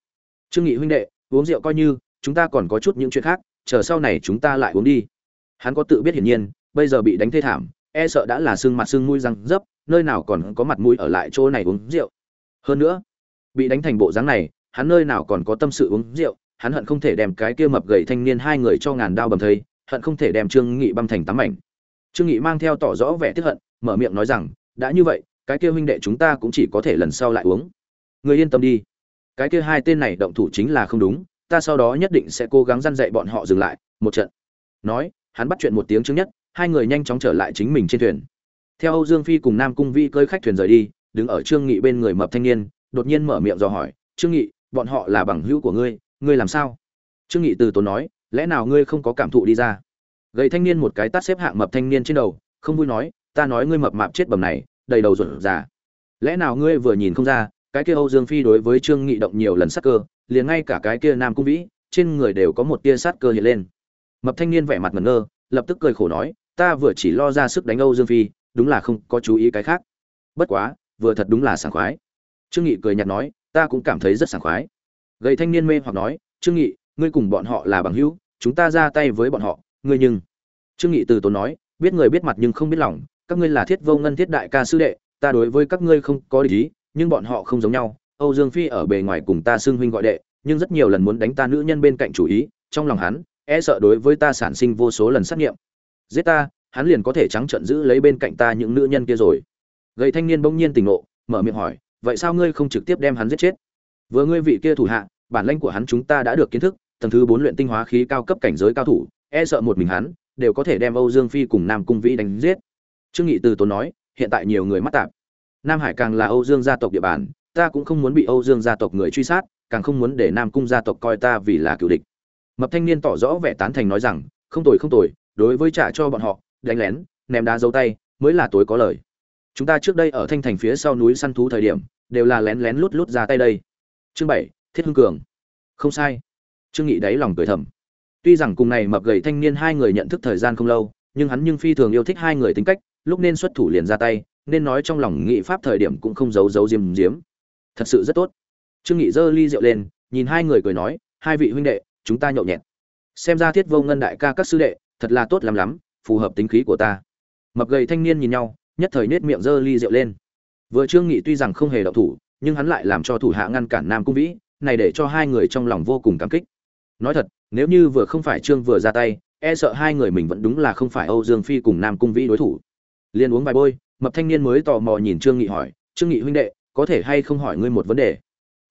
S1: Trương nghị huynh đệ, uống rượu coi như chúng ta còn có chút những chuyện khác, chờ sau này chúng ta lại uống đi. Hắn có tự biết hiển nhiên, bây giờ bị đánh thê thảm e sợ đã là xương mặt xương mũi răng dấp, nơi nào còn có mặt mũi ở lại chỗ này uống rượu. Hơn nữa, bị đánh thành bộ dáng này, hắn nơi nào còn có tâm sự uống rượu, hắn hận không thể đem cái kia mập gầy thanh niên hai người cho ngàn đao bầm thây, hận không thể đem trương nghị băm thành tám mảnh trương nghị mang theo tỏ rõ vẻ tiếc hận, mở miệng nói rằng, đã như vậy, cái kia huynh đệ chúng ta cũng chỉ có thể lần sau lại uống. Người yên tâm đi. Cái kia hai tên này động thủ chính là không đúng ta sau đó nhất định sẽ cố gắng răn dạy bọn họ dừng lại, một trận. Nói, hắn bắt chuyện một tiếng trước nhất, hai người nhanh chóng trở lại chính mình trên thuyền. Theo âu dương phi cùng nam cung vi cơi khách thuyền rời đi, đứng ở trương nghị bên người mập thanh niên, đột nhiên mở miệng dò hỏi, trương nghị, bọn họ là bằng hữu của ngươi ngươi làm sao? Trương nghị từ tốn nói, lẽ nào ngươi không có cảm thụ đi ra? Gầy thanh niên một cái tát xếp hạng mập thanh niên trên đầu, không vui nói, ta nói ngươi mập mạp chết bầm này, đầy đầu ruột già. Lẽ nào ngươi vừa nhìn không ra, cái kia âu dương phi đối với trương nghị động nhiều lần sát cơ liền ngay cả cái kia nam cung vĩ, trên người đều có một tia sát cơ hiện lên. Mập thanh niên vẻ mặt ngẩn ngơ, lập tức cười khổ nói, ta vừa chỉ lo ra sức đánh âu dương phi, đúng là không có chú ý cái khác. Bất quá, vừa thật đúng là sảng khoái. Trương nghị cười nhạt nói, ta cũng cảm thấy rất sảng khoái. Gầy thanh niên mê hoặc nói, trương nghị, ngươi cùng bọn họ là bằng hữu, chúng ta ra tay với bọn họ, ngươi nhưng trương nghị từ tốn nói, biết người biết mặt nhưng không biết lòng, các ngươi là thiết vô ngân thiết đại ca sư đệ, ta đối với các ngươi không có ý, nhưng bọn họ không giống nhau âu dương phi ở bề ngoài cùng ta xưng huynh gọi đệ, nhưng rất nhiều lần muốn đánh ta nữ nhân bên cạnh chủ ý, trong lòng hắn e sợ đối với ta sản sinh vô số lần sát nghiệm. Giết ta, hắn liền có thể trắng trợn giữ lấy bên cạnh ta những nữ nhân kia rồi. Gầy thanh niên bỗng nhiên tỉnh ngộ, mở miệng hỏi, vậy sao ngươi không trực tiếp đem hắn giết chết? Vừa ngươi vị kia thủ hạ, bản lãnh của hắn chúng ta đã được kiến thức, tầng thứ bốn luyện tinh hóa khí cao cấp cảnh giới cao thủ e sợ một mình hắn đều có thể đem âu dương phi cùng nam cung vĩ đánh giết. Trương nghị từ tốn nói, hiện tại nhiều người mắt tạp. Nam hải càng là âu dương gia tộc địa bàn ta cũng không muốn bị âu dương gia tộc người truy sát, càng không muốn để nam cung gia tộc coi ta vì là cựu địch. Mập thanh niên tỏ rõ vẻ tán thành nói rằng, không tồi không tồi, đối với trả cho bọn họ, đánh lén, ném đá dấu tay, mới là tối có lời. Chúng ta trước đây ở thanh thành phía sau núi săn thú thời điểm, đều là lén lén lút lút ra tay đây. Chương bảy, thiết hưng cường. Không sai. Trương nghị đáy lòng cười thầm. Tuy rằng cùng này mập gầy thanh niên hai người nhận thức thời gian không lâu, nhưng hắn nhưng phi thường yêu thích hai người tính cách, lúc nên xuất thủ liền ra tay, nên nói trong lòng nghị pháp thời điểm cũng không giấu giấu diêm diếm thật sự rất tốt. Trương nghị giơ ly rượu lên, nhìn hai người cười nói, hai vị huynh đệ, chúng ta nhậu nhẹt. Xem ra thiết vô ngân đại ca các sư đệ, thật là tốt lắm lắm, phù hợp tính khí của ta. Mập gầy thanh niên nhìn nhau, nhất thời nết miệng giơ ly rượu lên. Vừa trương nghị tuy rằng không hề động thủ, nhưng hắn lại làm cho thủ hạ ngăn cản nam cung vĩ, này để cho hai người trong lòng vô cùng cảm kích. Nói thật, nếu như vừa không phải trương vừa ra tay e sợ hai người mình vẫn đúng là không phải âu dương phi cùng nam cung vĩ đối thủ. Liền uống vài bôi, mập thanh niên mới tò mò nhìn trương nghị hỏi, trương nghị huynh đệ có thể hay không hỏi ngươi một vấn đề?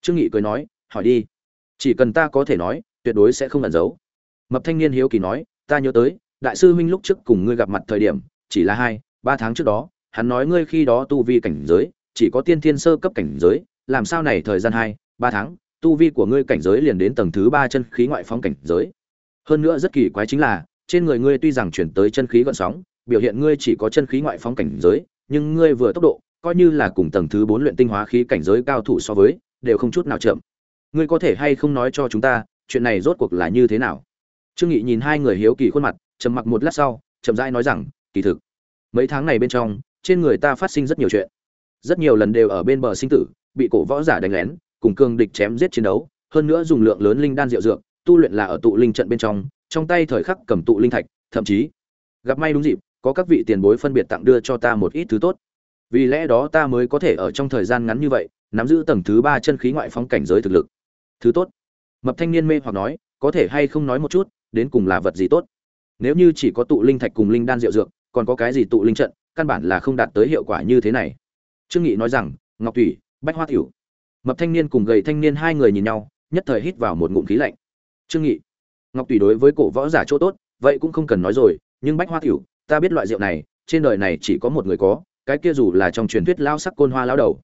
S1: Trương nghị cười nói, hỏi đi. Chỉ cần ta có thể nói, tuyệt đối sẽ không ẩn giấu. Mập thanh niên hiếu kỳ nói, ta nhớ tới, đại sư huynh lúc trước cùng ngươi gặp mặt thời điểm, chỉ là hai, ba tháng trước đó, hắn nói ngươi khi đó tu vi cảnh giới, chỉ có tiên thiên sơ cấp cảnh giới, làm sao này thời gian hai, ba tháng, tu vi của ngươi cảnh giới liền đến tầng thứ ba chân khí ngoại phóng cảnh giới. Hơn nữa rất kỳ quái chính là, trên người ngươi tuy rằng chuyển tới chân khí gợn sóng, biểu hiện ngươi chỉ có chân khí ngoại phóng cảnh giới, nhưng ngươi vừa tốc độ coi như là cùng tầng thứ bốn luyện tinh hóa khí cảnh giới cao thủ so với, đều không chút nào chậm. Ngươi có thể hay không nói cho chúng ta, chuyện này rốt cuộc là như thế nào? Trương nghị nhìn hai người hiếu kỳ khuôn mặt, trầm mặc một lát sau, chậm rãi nói rằng, kỳ thực, mấy tháng này bên trong, trên người ta phát sinh rất nhiều chuyện. Rất nhiều lần đều ở bên bờ sinh tử, bị cổ võ giả đánh lén, cùng cường địch chém giết chiến đấu, hơn nữa dùng lượng lớn linh đan rượu dược, tu luyện là ở tụ linh trận bên trong trong tay thời khắc cầm tụ linh thạch, thậm chí, gặp may đúng dịp, có các vị tiền bối phân biệt tặng đưa cho ta một ít thứ tốt vì lẽ đó ta mới có thể ở trong thời gian ngắn như vậy, nắm giữ tầng thứ ba chân khí ngoại phóng cảnh giới thực lực. Thứ tốt. Mập thanh niên mê hoặc nói, có thể hay không nói một chút, đến cùng là vật gì tốt? Nếu như chỉ có tụ linh thạch cùng linh đan rượu dược, còn có cái gì tụ linh trận, căn bản là không đạt tới hiệu quả như thế này. Trương nghị nói rằng, ngọc thủy, bách hoa tiểu. Mập thanh niên cùng gầy thanh niên hai người nhìn nhau, nhất thời hít vào một ngụm khí lạnh. Trương nghị. Ngọc thủy đối với cổ võ giả chỗ tốt, vậy cũng không cần nói rồi, nhưng bách hoa tiểu, ta biết loại rượu này, trên đời này chỉ có một người có cái kia dù là trong truyền thuyết lao sắc côn hoa lão đầu.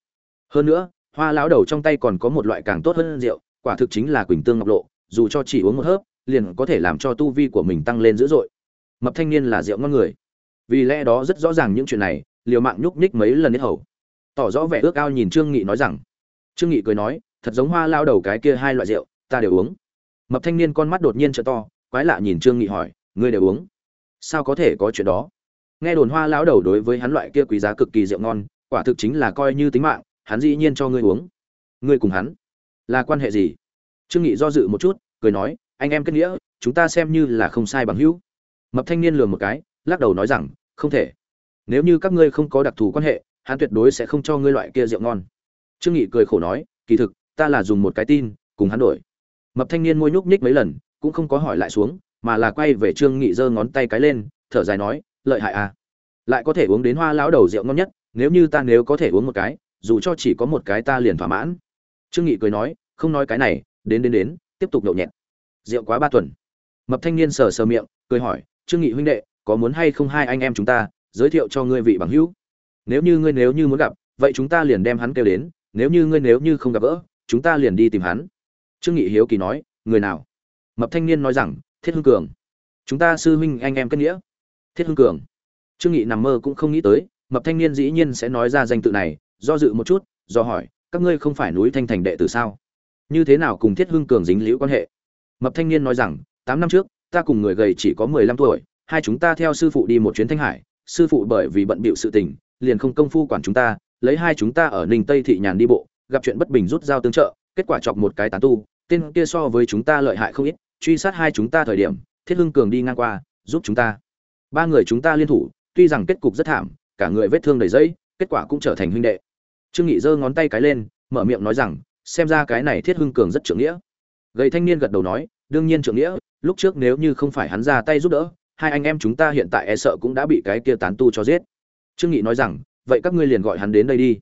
S1: Hơn nữa, hoa lão đầu trong tay còn có một loại càng tốt hơn rượu, quả thực chính là quỳnh tương ngọc lộ, dù cho chỉ uống một hớp, liền có thể làm cho tu vi của mình tăng lên dữ dội. Mập thanh niên là rượu ngon người. Vì lẽ đó rất rõ ràng những chuyện này, liều mạng nhúc nhích mấy lần hết hầu. Tỏ rõ vẻ ước ao nhìn trương nghị nói rằng, trương nghị cười nói, thật giống hoa lao đầu cái kia hai loại rượu, ta đều uống. Mập thanh niên con mắt đột nhiên trợ to, quái lạ nhìn trương nghị hỏi, ngươi đều uống? Sao có thể có chuyện đó? Nghe đồn hoa lão đầu đối với hắn loại kia quý giá cực kỳ rượu ngon, quả thực chính là coi như tính mạng, hắn dĩ nhiên cho ngươi uống. Ngươi cùng hắn, là quan hệ gì? Trương nghị do dự một chút, cười nói, anh em kết nghĩa, chúng ta xem như là không sai bằng hữu. Mập thanh niên lườm một cái, lắc đầu nói rằng, không thể. Nếu như các ngươi không có đặc thù quan hệ, hắn tuyệt đối sẽ không cho ngươi loại kia rượu ngon. Trương nghị cười khổ nói, kỳ thực, ta là dùng một cái tin, cùng hắn đổi. Mập thanh niên môi nhúc nhích mấy lần, cũng không có hỏi lại xuống, mà là quay về trương nghị giơ ngón tay cái lên, thở dài nói lợi hại à. Lại có thể uống đến hoa lão đầu rượu ngon nhất, nếu như ta nếu có thể uống một cái, dù cho chỉ có một cái ta liền thỏa mãn. Trương nghị cười nói, không nói cái này, đến đến đến, tiếp tục nhậu nhẹt. Rượu quá ba tuần. Mập thanh niên sờ sờ miệng, cười hỏi, trương nghị huynh đệ, có muốn hay không hai anh em chúng ta, giới thiệu cho ngươi vị bằng hữu? Nếu như ngươi nếu như muốn gặp, vậy chúng ta liền đem hắn kêu đến, nếu như ngươi nếu như không gặp gỡ, chúng ta liền đi tìm hắn. Trương nghị hiếu kỳ nói, người nào? Mập thanh niên nói rằng, thiết hưng cường. Chúng ta sư huynh anh em kết nghĩa thiết hưng cường. Trương nghị nằm mơ cũng không nghĩ tới, mập thanh niên dĩ nhiên sẽ nói ra danh tự này, do dự một chút, do hỏi, các ngươi không phải núi thanh thành đệ tử sao? Như thế nào cùng thiết hưng cường dính liễu quan hệ? Mập thanh niên nói rằng, tám năm trước, ta cùng người gầy chỉ có mười lăm tuổi, hai chúng ta theo sư phụ đi một chuyến thanh hải, sư phụ bởi vì bận bịu sự tình, liền không công phu quản chúng ta, lấy hai chúng ta ở ninh tây thị nhàn đi bộ, gặp chuyện bất bình rút dao tương trợ, kết quả chọc một cái tán tu, tên kia so với chúng ta lợi hại không ít, truy sát hai chúng ta thời điểm, thiết hưng cường đi ngang qua, giúp chúng ta ba người chúng ta liên thủ, tuy rằng kết cục rất thảm, cả người vết thương đầy dẫy kết quả cũng trở thành huynh đệ. Trương nghị giơ ngón tay cái lên, mở miệng nói rằng, xem ra cái này thiết hưng cường rất trưởng nghĩa. Gầy thanh niên gật đầu nói, đương nhiên trưởng nghĩa, lúc trước nếu như không phải hắn ra tay giúp đỡ, hai anh em chúng ta hiện tại e sợ cũng đã bị cái kia tán tu cho giết. Trương nghị nói rằng, vậy các ngươi liền gọi hắn đến đây đi.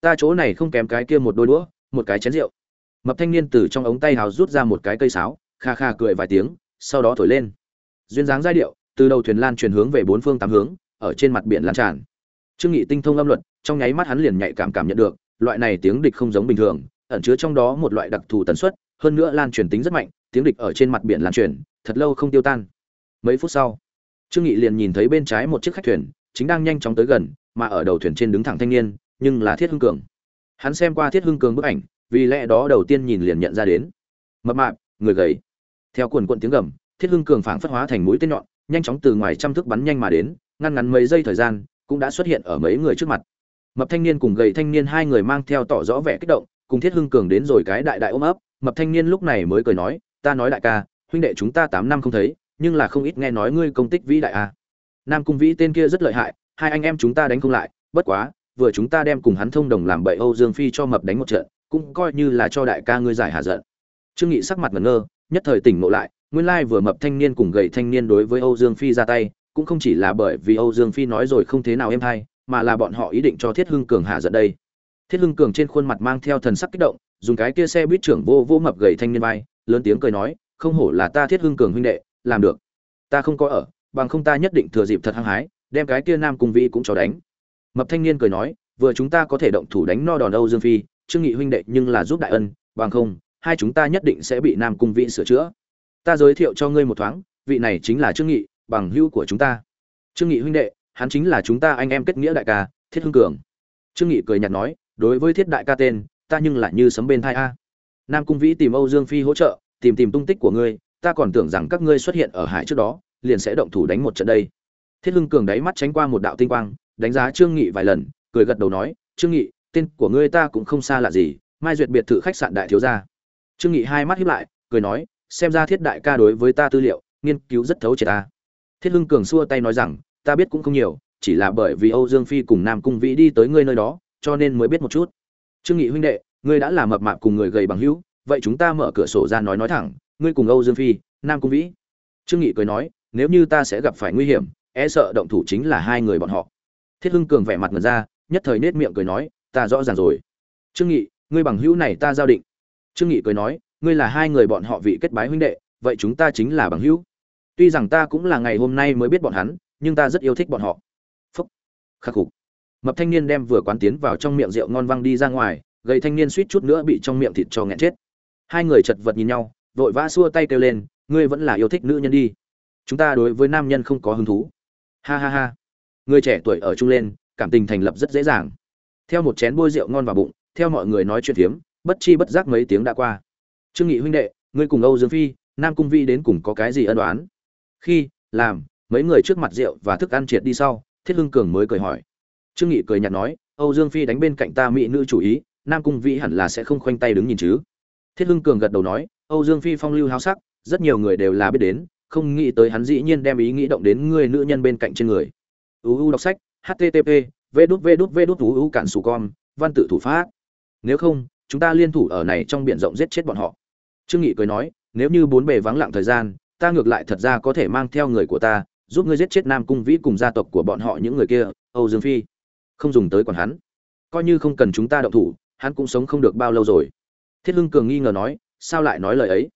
S1: Ta chỗ này không kém cái kia một đôi đũa, một cái chén rượu. Mập thanh niên từ trong ống tay hào rút ra một cái cây sáo, kha kha cười vài tiếng, sau đó thổi lên. Duyên dáng giai điệu từ đầu thuyền lan truyền hướng về bốn phương tám hướng, ở trên mặt biển lan tràn. Trương nghị tinh thông âm luật, trong nháy mắt hắn liền nhạy cảm cảm nhận được, loại này tiếng địch không giống bình thường, ẩn chứa trong đó một loại đặc thù tần suất, hơn nữa lan truyền tính rất mạnh, tiếng địch ở trên mặt biển lan truyền, thật lâu không tiêu tan. Mấy phút sau, trương nghị liền nhìn thấy bên trái một chiếc khách thuyền, chính đang nhanh chóng tới gần, mà ở đầu thuyền trên đứng thẳng thanh niên, nhưng là thiết hưng cường. Hắn xem qua thiết hưng cường bức ảnh, vì lẽ đó đầu tiên nhìn liền nhận ra đến. Mập mạp, người gầy. Theo quần cuộn tiếng gầm, thiết hưng cường phảng phất hóa thành mũi tên nhọn nhanh chóng từ ngoài trăm thước bắn nhanh mà đến, ngăn ngắn mấy giây thời gian, cũng đã xuất hiện ở mấy người trước mặt. Mập thanh niên cùng gầy thanh niên hai người mang theo tỏ rõ vẻ kích động, cùng thiết hưng cường đến rồi cái đại đại ôm ấp. Mập thanh niên lúc này mới cười nói, ta nói đại ca, huynh đệ chúng ta tám năm không thấy, nhưng là không ít nghe nói ngươi công tích vĩ đại a à. nam cung vĩ tên kia rất lợi hại, hai anh em chúng ta đánh không lại, bất quá, vừa chúng ta đem cùng hắn thông đồng làm bậy âu dương phi cho mập đánh một trận, cũng coi như là cho đại ca ngươi giải hạ giận. Trương nghị sắc mặt ngẩn ngơ, nhất thời tỉnh ngộ lại nguyên lai vừa mập thanh niên cùng gầy thanh niên đối với âu dương phi ra tay, cũng không chỉ là bởi vì âu dương phi nói rồi không thế nào em hay, mà là bọn họ ý định cho thiết hưng cường hạ giận đây. Thiết hưng cường trên khuôn mặt mang theo thần sắc kích động, dùng cái kia xe buýt trưởng vô vô mập gầy thanh niên bay lớn tiếng cười nói, không hổ là ta thiết hưng cường huynh đệ, làm được. Ta không có ở, bằng không ta nhất định thừa dịp thật hăng hái, đem cái kia nam cung vĩ cũng cho đánh. Mập thanh niên cười nói, vừa chúng ta có thể động thủ đánh no đòn âu dương phi, trương nghị huynh đệ nhưng là giúp đại ân, bằng không, hai chúng ta nhất định sẽ bị nam cung vĩ sửa chữa ta giới thiệu cho ngươi một thoáng, vị này chính là trương nghị, bằng hữu của chúng ta. Trương nghị huynh đệ, hắn chính là chúng ta anh em kết nghĩa đại ca, thiết hưng cường. Trương nghị cười nhạt nói, đối với thiết đại ca tên, ta nhưng lại như sấm bên thai a. Nam cung vĩ tìm âu dương phi hỗ trợ, tìm tìm tung tích của ngươi, ta còn tưởng rằng các ngươi xuất hiện ở hải trước đó, liền sẽ động thủ đánh một trận đây. Thiết hưng cường đáy mắt tránh qua một đạo tinh quang, đánh giá trương nghị vài lần, cười gật đầu nói, trương nghị, tên của ngươi ta cũng không xa lạ gì, mai duyệt biệt thự khách sạn đại thiếu gia. Trương nghị hai mắt híp lại, cười nói xem ra thiết đại ca đối với ta tư liệu, nghiên cứu rất thấu triệt ta. Thiết hưng cường xua tay nói rằng, ta biết cũng không nhiều, chỉ là bởi vì âu dương phi cùng nam cung vĩ đi tới ngươi nơi đó, cho nên mới biết một chút. Trương nghị huynh đệ, ngươi đã là mập mạp cùng người gầy bằng hữu, vậy chúng ta mở cửa sổ ra nói nói thẳng, ngươi cùng âu dương phi, nam cung vĩ. Trương nghị cười nói, nếu như ta sẽ gặp phải nguy hiểm e sợ động thủ chính là hai người bọn họ. Thiết hưng cường vẻ mặt ngần ra, nhất thời nết miệng cười nói, ta rõ ràng rồi. Trương nghị, ngươi bằng hữu này ta giao định. Trương nghị cười nói ngươi là hai người bọn họ vị kết bái huynh đệ, vậy chúng ta chính là bằng hữu. Tuy rằng ta cũng là ngày hôm nay mới biết bọn hắn, nhưng ta rất yêu thích bọn họ. Phúc. Khắc phục mập thanh niên đem vừa quán tiến vào trong miệng rượu ngon văng đi ra ngoài, gầy thanh niên suýt chút nữa bị trong miệng thịt cho nghẹn chết. Hai người chật vật nhìn nhau, vội vã xua tay kêu lên, ngươi vẫn là yêu thích nữ nhân đi. Chúng ta đối với nam nhân không có hứng thú. Ha ha ha. Người trẻ tuổi ở chung lên, cảm tình thành lập rất dễ dàng. Theo một chén bôi rượu ngon vào bụng, theo mọi người nói chuyện phiếm, bất chi bất giác mấy tiếng đã qua trương nghị huynh đệ, ngươi cùng âu dương phi, nam cung vi đến cùng có cái gì ân đoán khi, làm, mấy người trước mặt rượu và thức ăn triệt đi sau, thiết hưng cường mới cười hỏi. Trương nghị cười nhạt nói, âu dương phi đánh bên cạnh ta mỹ nữ chủ ý, nam cung vi hẳn là sẽ không khoanh tay đứng nhìn chứ. Thiết hưng cường gật đầu nói, âu dương phi phong lưu háo sắc, rất nhiều người đều là biết đến, không nghĩ tới hắn dĩ nhiên đem ý nghĩ động đến người nữ nhân bên cạnh trên người. Uu đọc sách http v đút v đút v đút uu cản sù con văn tự thủ pháp. Nếu không, chúng ta liên thủ ở này trong biển rộng giết chết bọn họ trương nghị cười nói, nếu như bốn bề vắng lặng thời gian, ta ngược lại thật ra có thể mang theo người của ta, giúp ngươi giết chết nam cung vĩ cùng gia tộc của bọn họ những người kia, âu dương phi. Không dùng tới còn hắn. Coi như không cần chúng ta động thủ, hắn cũng sống không được bao lâu rồi. Thiết hưng cường nghi ngờ nói, sao lại nói lời ấy?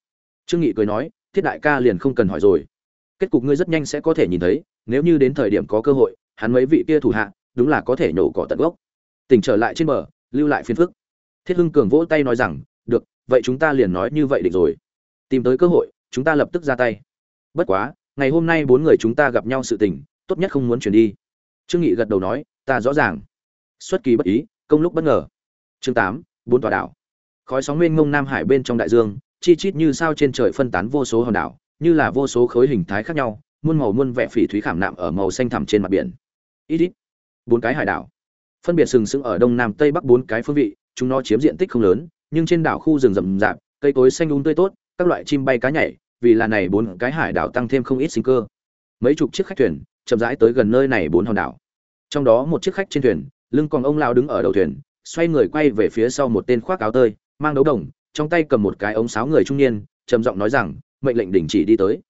S1: Trương nghị cười nói, thiết đại ca liền không cần hỏi rồi. Kết cục ngươi rất nhanh sẽ có thể nhìn thấy, nếu như đến thời điểm có cơ hội, hắn mấy vị kia thủ hạ, đúng là có thể nhổ cỏ tận gốc. Tỉnh trở lại trên bờ, lưu lại phiền phức. Thiết hưng cường vỗ tay nói rằng vậy chúng ta liền nói như vậy định rồi. Tìm tới cơ hội, chúng ta lập tức ra tay. Bất quá, ngày hôm nay bốn người chúng ta gặp nhau sự tình, tốt nhất không muốn chuyển đi. Trương nghị gật đầu nói, ta rõ ràng. Xuất kỳ bất ý, công lúc bất ngờ. Chương tám, bốn tòa đảo. Khói sóng nguyên ngông nam hải bên trong đại dương, chi chít như sao trên trời phân tán vô số hòn đảo, như là vô số khối hình thái khác nhau, muôn màu muôn vẻ phỉ thúy khảm nạm ở màu xanh thẳm trên mặt biển. Ít ít, bốn cái hải đảo. Phân biệt sừng sững ở đông nam tây bắc bốn cái phương vị, chúng nó chiếm diện tích không lớn nhưng trên đảo khu rừng rậm rạp, cây cối xanh um tươi tốt, các loại chim bay cá nhảy, vì là này bốn cái hải đảo tăng thêm không ít sinh cơ. Mấy chục chiếc khách thuyền chậm rãi tới gần nơi này bốn hòn đảo. Trong đó một chiếc khách trên thuyền, lưng còn ông lao đứng ở đầu thuyền, xoay người quay về phía sau một tên khoác áo tơi, mang đấu đồng, trong tay cầm một cái ống sáo người trung niên, trầm giọng nói rằng, mệnh lệnh đình chỉ đi tới.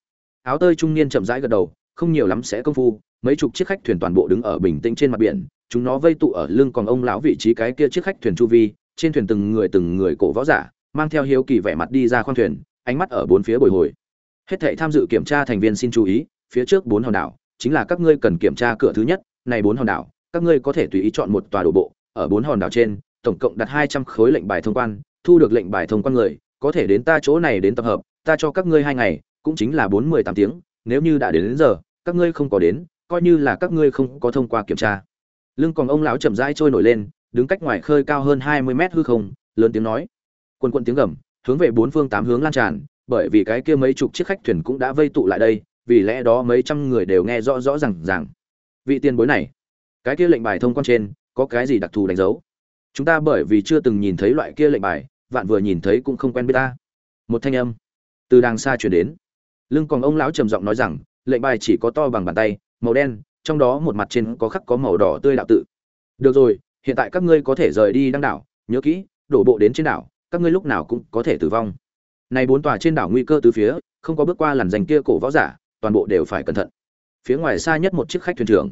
S1: Áo tơi trung niên chậm rãi gật đầu, không nhiều lắm sẽ công phu, mấy chục chiếc khách thuyền toàn bộ đứng ở bình tĩnh trên mặt biển, chúng nó vây tụ ở lưng còn ông lão vị trí cái kia chiếc khách thuyền chu vi trên thuyền từng người từng người cổ võ giả mang theo hiếu kỳ vẻ mặt đi ra khoang thuyền ánh mắt ở bốn phía bồi hồi. Hết thảy tham dự kiểm tra thành viên xin chú ý phía trước bốn hòn đảo chính là các ngươi cần kiểm tra cửa thứ nhất này bốn hòn đảo các ngươi có thể tùy ý chọn một tòa đổ bộ ở bốn hòn đảo trên tổng cộng đặt hai trăm khối lệnh bài thông quan thu được lệnh bài thông quan người có thể đến ta chỗ này đến tập hợp ta cho các ngươi hai ngày cũng chính là bốn mười tám tiếng nếu như đã đến, đến giờ các ngươi không có đến coi như là các ngươi không có thông qua kiểm tra. Lưng còn ông lão chậm rãi trôi nổi lên đứng cách ngoài khơi cao hơn hai mươi mét hư không, lớn tiếng nói. Quân quân tiếng gầm, hướng về bốn phương tám hướng lan tràn, bởi vì cái kia mấy chục chiếc khách thuyền cũng đã vây tụ lại đây, vì lẽ đó mấy trăm người đều nghe rõ rõ rằng rằng vị tiền bối này, cái kia lệnh bài thông quan trên, có cái gì đặc thù đánh dấu? Chúng ta bởi vì chưa từng nhìn thấy loại kia lệnh bài, vạn vừa nhìn thấy cũng không quen biết ta. Một thanh âm từ đàng xa truyền đến. Lưng còn ông lão trầm giọng nói rằng, lệnh bài chỉ có to bằng bàn tay, màu đen, trong đó một mặt trên có khắc có màu đỏ tươi đạo tự. Được rồi hiện tại các ngươi có thể rời đi đăng đảo, nhớ kỹ, đổ bộ đến trên đảo, các ngươi lúc nào cũng có thể tử vong. Này bốn tòa trên đảo nguy cơ từ phía, không có bước qua làn dành kia cổ võ giả, toàn bộ đều phải cẩn thận. Phía ngoài xa nhất một chiếc khách thuyền trưởng.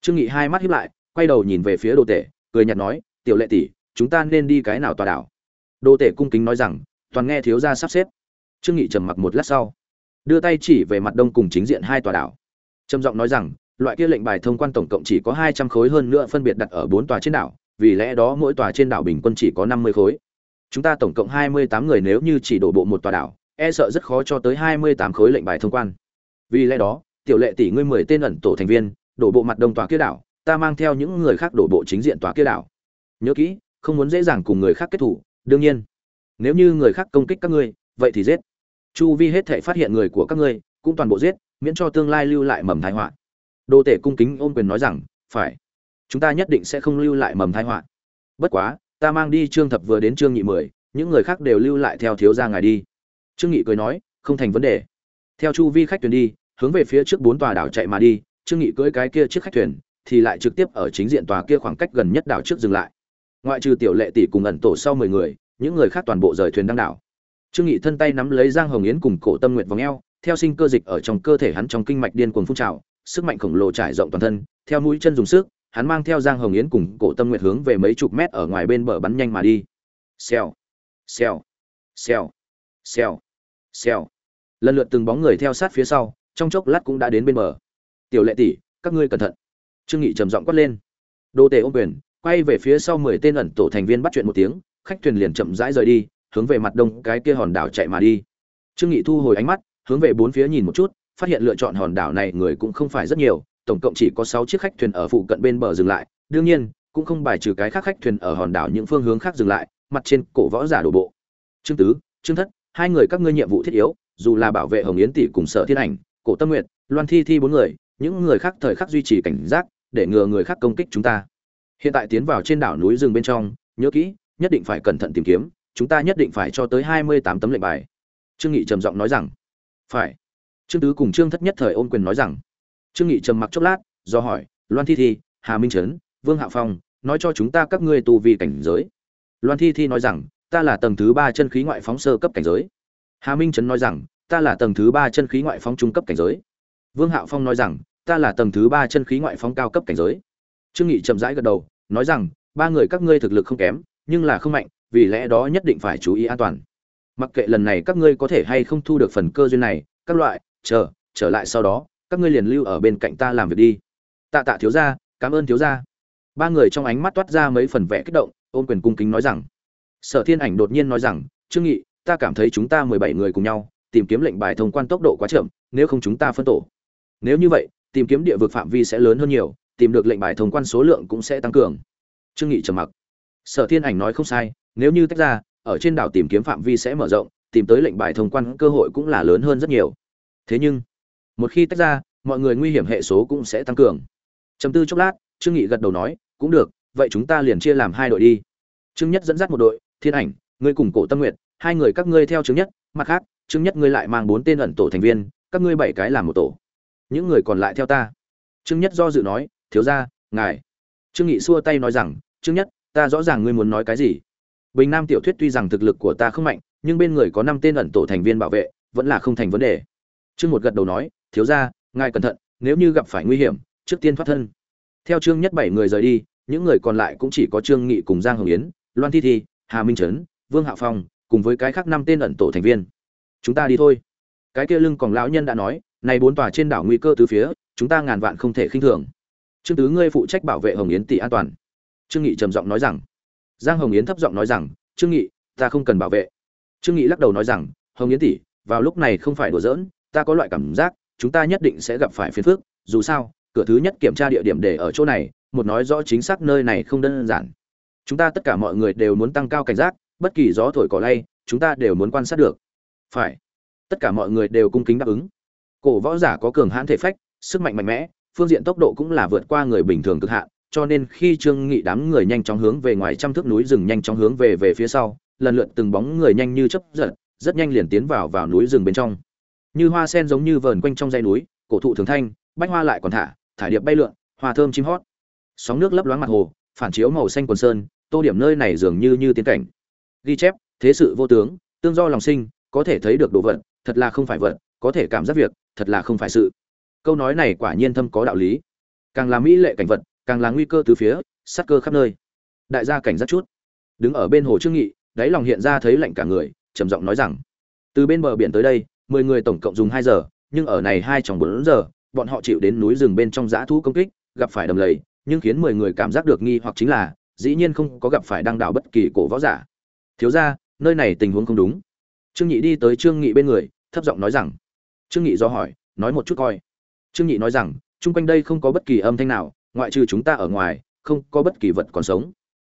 S1: Trương nghị hai mắt híp lại, quay đầu nhìn về phía đồ tể, cười nhạt nói, tiểu lệ tỷ, chúng ta nên đi cái nào tòa đảo? Đồ tể cung kính nói rằng, toàn nghe thiếu gia sắp xếp. Trương nghị trầm mặc một lát sau, đưa tay chỉ về mặt đông cùng chính diện hai tòa đảo. Trầm giọng nói rằng loại kia lệnh bài thông quan tổng cộng chỉ có hai trăm khối hơn nữa phân biệt đặt ở bốn tòa trên đảo, vì lẽ đó mỗi tòa trên đảo bình quân chỉ có năm mươi khối. Chúng ta tổng cộng hai mươi tám người nếu như chỉ đổ bộ một tòa đảo e sợ rất khó cho tới hai mươi tám khối lệnh bài thông quan. Vì lẽ đó, tiểu lệ tỷ ngươi mười tên ẩn tổ thành viên, đổ bộ mặt đông tòa kia đảo, ta mang theo những người khác đổ bộ chính diện tòa kia đảo. Nhớ kỹ, không muốn dễ dàng cùng người khác kết thủ, đương nhiên. Nếu như người khác công kích các ngươi, vậy thì giết. Chu vi hết thể phát hiện người của các ngươi, cũng toàn bộ giết, miễn cho tương lai lưu lại mầm thái họa đô tể cung kính ôm quyền nói rằng, phải, chúng ta nhất định sẽ không lưu lại mầm thai họa. Bất quá, ta mang đi trương thập vừa đến trương nhị mười, những người khác đều lưu lại theo thiếu gia ngài đi. Trương nghị cười nói, không thành vấn đề. Theo chu vi khách thuyền đi, hướng về phía trước bốn tòa đảo chạy mà đi, trương nghị cưỡi cái kia chiếc khách thuyền, thì lại trực tiếp ở chính diện tòa kia khoảng cách gần nhất đảo trước dừng lại. Ngoại trừ tiểu lệ tỷ cùng ẩn tổ sau mười người, những người khác toàn bộ rời thuyền đăng đảo. Trương nghị thân tay nắm lấy giang hồng yến cùng cổ tâm nguyệt vòng eo, theo sinh cơ dịch ở trong cơ thể hắn trong kinh mạch điên cuồng phun trào sức mạnh khổng lồ trải rộng toàn thân, theo mũi chân dùng sức, hắn mang theo giang hồng yến cùng cổ tâm nguyệt hướng về mấy chục mét ở ngoài bên bờ bắn nhanh mà đi. Xèo xèo xèo xèo xèo. Lần lượt từng bóng người theo sát phía sau, trong chốc lát cũng đã đến bên bờ. Tiểu lệ tỷ, các ngươi cẩn thận. Trương nghị trầm giọng quát lên. Đô tề ôm quyền, quay về phía sau mười tên ẩn tổ thành viên bắt chuyện một tiếng, khách thuyền liền chậm rãi rời đi, hướng về mặt đông cái kia hòn đảo chạy mà đi. Trương nghị thu hồi ánh mắt, hướng về bốn phía nhìn một chút phát hiện lựa chọn hòn đảo này người cũng không phải rất nhiều, tổng cộng chỉ có sáu chiếc khách thuyền ở phụ cận bên bờ dừng lại. Đương nhiên, cũng không bài trừ cái khác khách thuyền ở hòn đảo những phương hướng khác dừng lại, mặt trên cổ võ giả đổ bộ. Trương tứ, trương thất, hai người các ngươi nhiệm vụ thiết yếu, dù là bảo vệ hồng yến tỷ cùng sở thiên ảnh, cổ tâm nguyệt, loan thi thi bốn người, những người khác thời khắc duy trì cảnh giác, để ngừa người khác công kích chúng ta. Hiện tại tiến vào trên đảo núi rừng bên trong, nhớ kỹ, nhất định phải cẩn thận tìm kiếm, chúng ta nhất định phải cho tới hai mươi tám tấm lệnh bài. Trương nghị trầm giọng nói rằng, phải trương tứ cùng trương thất nhất thời ôn quyền nói rằng, trương nghị trầm mặc chốc lát, do hỏi, loan thi thi, hà minh trấn, vương hạ phong, nói cho chúng ta các ngươi tu vi cảnh giới. Loan thi thi nói rằng, ta là tầng thứ ba chân khí ngoại phóng sơ cấp cảnh giới. Hà minh trấn nói rằng, ta là tầng thứ ba chân khí ngoại phóng trung cấp cảnh giới. Vương hạo phong nói rằng, ta là tầng thứ ba chân khí ngoại phóng cao cấp cảnh giới. Trương nghị chậm rãi gật đầu, nói rằng, ba người các ngươi thực lực không kém, nhưng là không mạnh, vì lẽ đó nhất định phải chú ý an toàn. Mặc kệ lần này các ngươi có thể hay không thu được phần cơ duyên này, các loại chờ, trở lại sau đó, các ngươi liền lưu ở bên cạnh ta làm việc đi. Tạ tạ thiếu gia, cảm ơn thiếu gia. Ba người trong ánh mắt toát ra mấy phần vẻ kích động, ôn quyền cung kính nói rằng. Sở thiên ảnh đột nhiên nói rằng, trương nghị, ta cảm thấy chúng ta mười bảy người cùng nhau, tìm kiếm lệnh bài thông quan tốc độ quá chậm, nếu không chúng ta phân tổ. Nếu như vậy, tìm kiếm địa vực phạm vi sẽ lớn hơn nhiều, tìm được lệnh bài thông quan số lượng cũng sẽ tăng cường. Trương nghị trầm mặc. Sở thiên ảnh nói không sai, nếu như tách ra, ở trên đảo tìm kiếm phạm vi sẽ mở rộng, tìm tới lệnh bài thông quan cơ hội cũng là lớn hơn rất nhiều thế nhưng, một khi tách ra, mọi người nguy hiểm hệ số cũng sẽ tăng cường. Chấm tư chốc lát, trương nghị gật đầu nói, cũng được, vậy chúng ta liền chia làm hai đội đi. Trương nhất dẫn dắt một đội, thiên ảnh, ngươi cùng cổ tâm nguyệt, hai người các ngươi theo trương nhất, mặt khác, trương nhất ngươi lại mang bốn tên ẩn tổ thành viên, các ngươi bảy cái làm một tổ. Những người còn lại theo ta. Trương nhất do dự nói, thiếu gia, ngài. Trương nghị xua tay nói rằng, trương nhất, ta rõ ràng ngươi muốn nói cái gì. Bình nam tiểu thuyết tuy rằng thực lực của ta không mạnh, nhưng bên người có năm tên ẩn tổ thành viên bảo vệ, vẫn là không thành vấn đề trương một gật đầu nói, thiếu gia, ngài cẩn thận, nếu như gặp phải nguy hiểm, trước tiên thoát thân. Theo trương nhất bảy người rời đi, những người còn lại cũng chỉ có trương nghị cùng giang hồng yến, loan thi thi, hà minh trấn, vương hạ phong, cùng với cái khác năm tên ẩn tổ thành viên. Chúng ta đi thôi. Cái kia lưng còn lão nhân đã nói, này bốn tòa trên đảo nguy cơ tứ phía, chúng ta ngàn vạn không thể khinh thường. Trương tứ ngươi phụ trách bảo vệ hồng yến tỷ an toàn. Trương nghị trầm giọng nói rằng. Giang hồng yến thấp giọng nói rằng, trương nghị, ta không cần bảo vệ. Trương nghị lắc đầu nói rằng, hồng yến tỷ, vào lúc này không phải đùa giỡn ta có loại cảm giác, chúng ta nhất định sẽ gặp phải phiền phức, dù sao, cửa thứ nhất kiểm tra địa điểm để ở chỗ này, một nói rõ chính xác nơi này không đơn giản. Chúng ta tất cả mọi người đều muốn tăng cao cảnh giác, bất kỳ gió thổi cỏ lay, chúng ta đều muốn quan sát được. Phải. Tất cả mọi người đều cung kính đáp ứng. Cổ võ giả có cường hãn thể phách, sức mạnh mạnh mẽ, phương diện tốc độ cũng là vượt qua người bình thường cực hạn, cho nên khi trương nghị đám người nhanh chóng hướng về ngoài trăm thước núi rừng nhanh chóng hướng về về phía sau, lần lượt từng bóng người nhanh như chớp giật, rất nhanh liền tiến vào vào núi rừng bên trong như hoa sen giống như vờn quanh trong dãy núi, cổ thụ thường thanh, bách hoa lại còn thả, thải điệp bay lượn, hoa thơm chim hót. Sóng nước lấp loáng mặt hồ, phản chiếu màu xanh quần sơn, tô điểm nơi này dường như như tiến cảnh. Ghi chép, thế sự vô tướng, tương do lòng sinh, có thể thấy được đồ vật, thật là không phải vật, có thể cảm giác việc, thật là không phải sự. Câu nói này quả nhiên thâm có đạo lý. Càng là mỹ lệ cảnh vật, càng là nguy cơ từ phía, sát cơ khắp nơi. Đại gia cảnh giác chút. Đứng ở bên hồ trương nghị, đáy lòng hiện ra thấy lạnh cả người, trầm giọng nói rằng, từ bên bờ biển tới đây mười người tổng cộng dùng hai giờ, nhưng ở này hai trong bốn giờ, bọn họ chịu đến núi rừng bên trong dã thú công kích, gặp phải đầm lầy, nhưng khiến mười người cảm giác được nghi hoặc chính là, dĩ nhiên không có gặp phải đăng đảo bất kỳ cổ võ giả. Thiếu ra nơi này tình huống không đúng. Trương nhị đi tới trương nghị bên người, thấp giọng nói rằng. Trương nghị do hỏi, nói một chút coi. Trương nhị nói rằng, chung quanh đây không có bất kỳ âm thanh nào, ngoại trừ chúng ta ở ngoài, không có bất kỳ vật còn sống.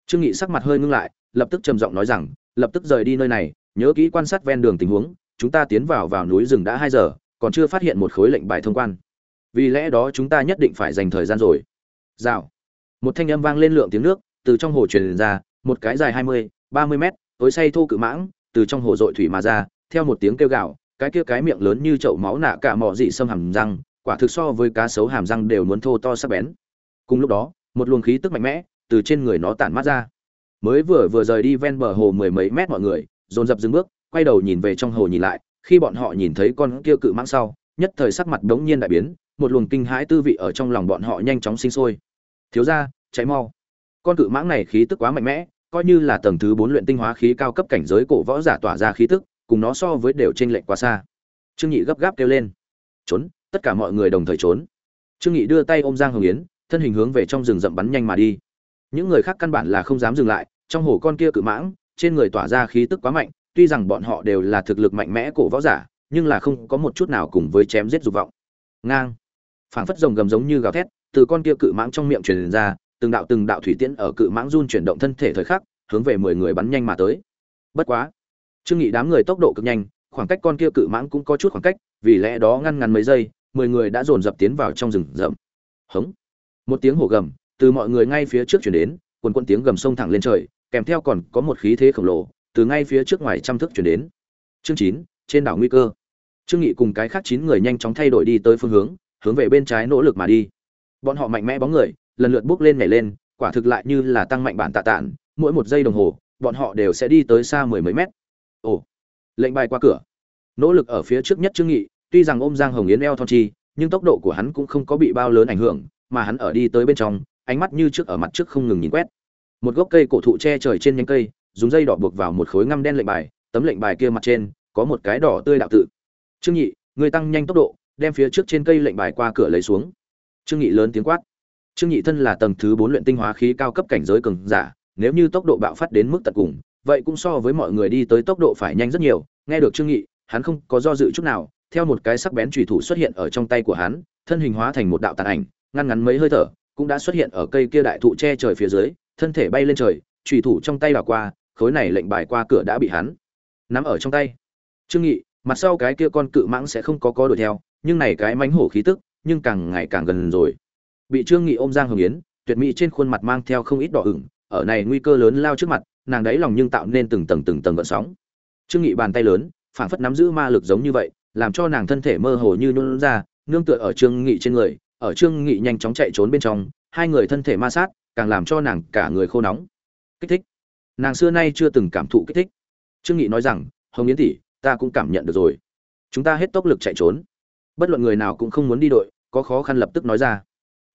S1: Trương nghị sắc mặt hơi ngưng lại, lập tức trầm giọng nói rằng, lập tức rời đi nơi này, nhớ kỹ quan sát ven đường tình huống chúng ta tiến vào vào núi rừng đã hai giờ, còn chưa phát hiện một khối lệnh bài thông quan. Vì lẽ đó chúng ta nhất định phải dành thời gian rồi. Rào. Một thanh âm vang lên lượng tiếng nước, từ trong hồ truyền ra, một cái dài hai mươi, ba mươi mét, tối say thô cự mãng, từ trong hồ dội thủy mà ra, theo một tiếng kêu gào, cái kia cái miệng lớn như chậu máu nạ cả mỏ dị xâm hàm răng, quả thực so với cá sấu hàm răng đều muốn thô to sắc bén. Cùng lúc đó, một luồng khí tức mạnh mẽ từ trên người nó tản mát ra. Mới vừa vừa rời đi ven bờ hồ mười mấy mét mọi người, dồn dập dừng bước quay đầu nhìn về trong hồ nhìn lại khi bọn họ nhìn thấy con kia cự mãng sau nhất thời sắc mặt đống nhiên đại biến một luồng kinh hãi tư vị ở trong lòng bọn họ nhanh chóng sinh sôi. Thiếu gia, cháy mau. Con cự mãng này khí tức quá mạnh mẽ coi như là tầng thứ bốn luyện tinh hóa khí cao cấp cảnh giới cổ võ giả tỏa ra khí tức cùng nó so với đều trên lệch quá xa. Trương nhị gấp gáp kêu lên. Trốn tất cả mọi người đồng thời trốn. Trương nghị đưa tay ôm giang hồng yến thân hình hướng về trong rừng rậm bắn nhanh mà đi. Những người khác căn bản là không dám dừng lại trong hồ con kia cự mãng trên người tỏa ra khí tức quá mạnh tuy rằng bọn họ đều là thực lực mạnh mẽ cổ võ giả, nhưng là không có một chút nào cùng với chém giết dục vọng. Ngang. Phảng phất rồng gầm giống như gào thét, từ con kia cự mãng trong miệng truyền ra, từng đạo từng đạo thủy tiễn ở cự mãng run chuyển động thân thể thời khắc, hướng về mười người bắn nhanh mà tới. Bất quá, trương nghị đám người tốc độ cực nhanh, khoảng cách con kia cự mãng cũng có chút khoảng cách, vì lẽ đó ngăn ngắn mấy giây, mười người đã dồn dập tiến vào trong rừng rậm. Hống. Một tiếng hổ gầm từ mọi người ngay phía trước chuyển đến, quần quần tiếng gầm sông thẳng lên trời, kèm theo còn có một khí thế khổng lồ từ ngay phía trước ngoài trăm thước chuyển đến. Chương chín, trên đảo nguy cơ. Trương nghị cùng cái khác chín người nhanh chóng thay đổi đi tới phương hướng hướng về bên trái nỗ lực mà đi. Bọn họ mạnh mẽ bóng người, lần lượt bước lên nhảy lên, quả thực lại như là tăng mạnh bản tạ tản mỗi một giây đồng hồ, bọn họ đều sẽ đi tới xa mười mấy mét. Ồ, lệnh bài qua cửa. Nỗ lực ở phía trước nhất trương nghị, tuy rằng ôm giang hồng yến eo thon chi, nhưng tốc độ của hắn cũng không có bị bao lớn ảnh hưởng, mà hắn ở đi tới bên trong, ánh mắt như trước ở mặt trước không ngừng nhìn quét. Một gốc cây cổ thụ che trời trên nhánh cây dùng dây đỏ buộc vào một khối ngăm đen lệnh bài, tấm lệnh bài kia mặt trên có một cái đỏ tươi đạo tự. Trương nhị, người tăng nhanh tốc độ, đem phía trước trên cây lệnh bài qua cửa lấy xuống. Trương Nhị lớn tiếng quát. Trương nhị thân là tầng thứ bốn luyện tinh hóa khí cao cấp cảnh giới cường giả, nếu như tốc độ bạo phát đến mức tận cùng, vậy cũng so với mọi người đi tới tốc độ phải nhanh rất nhiều. Nghe được trương nghị hắn không có do dự chút nào, theo một cái sắc bén chủy thủ xuất hiện ở trong tay của hắn, thân hình hóa thành một đạo tàn ảnh, ngăn ngắn mấy hơi thở, cũng đã xuất hiện ở cây kia đại thụ che trời phía dưới, thân thể bay lên trời, chủy thủ trong tay đảo qua khối này lệnh bài qua cửa đã bị hắn nắm ở trong tay. Trương nghị, mặt sau cái kia con cự mãng sẽ không có có đuổi theo, nhưng này cái mánh hổ khí tức, nhưng càng ngày càng gần rồi. Bị trương nghị ôm giang hồng yến, tuyệt mỹ trên khuôn mặt mang theo không ít đỏ ửng, ở này nguy cơ lớn lao trước mặt, nàng đáy lòng nhưng tạo nên từng tầng từng tầng gợn sóng. Trương nghị bàn tay lớn, phảng phất nắm giữ ma lực giống như vậy, làm cho nàng thân thể mơ hồ như nôn ra, nương tựa ở trương nghị trên người, ở trương nghị nhanh chóng chạy trốn bên trong, hai người thân thể ma sát, càng làm cho nàng cả người khô nóng. Kích thích nàng xưa nay chưa từng cảm thụ kích thích. Trương nghị nói rằng, hồng yến tỷ, ta cũng cảm nhận được rồi. Chúng ta hết tốc lực chạy trốn. Bất luận người nào cũng không muốn đi đội, có khó khăn lập tức nói ra.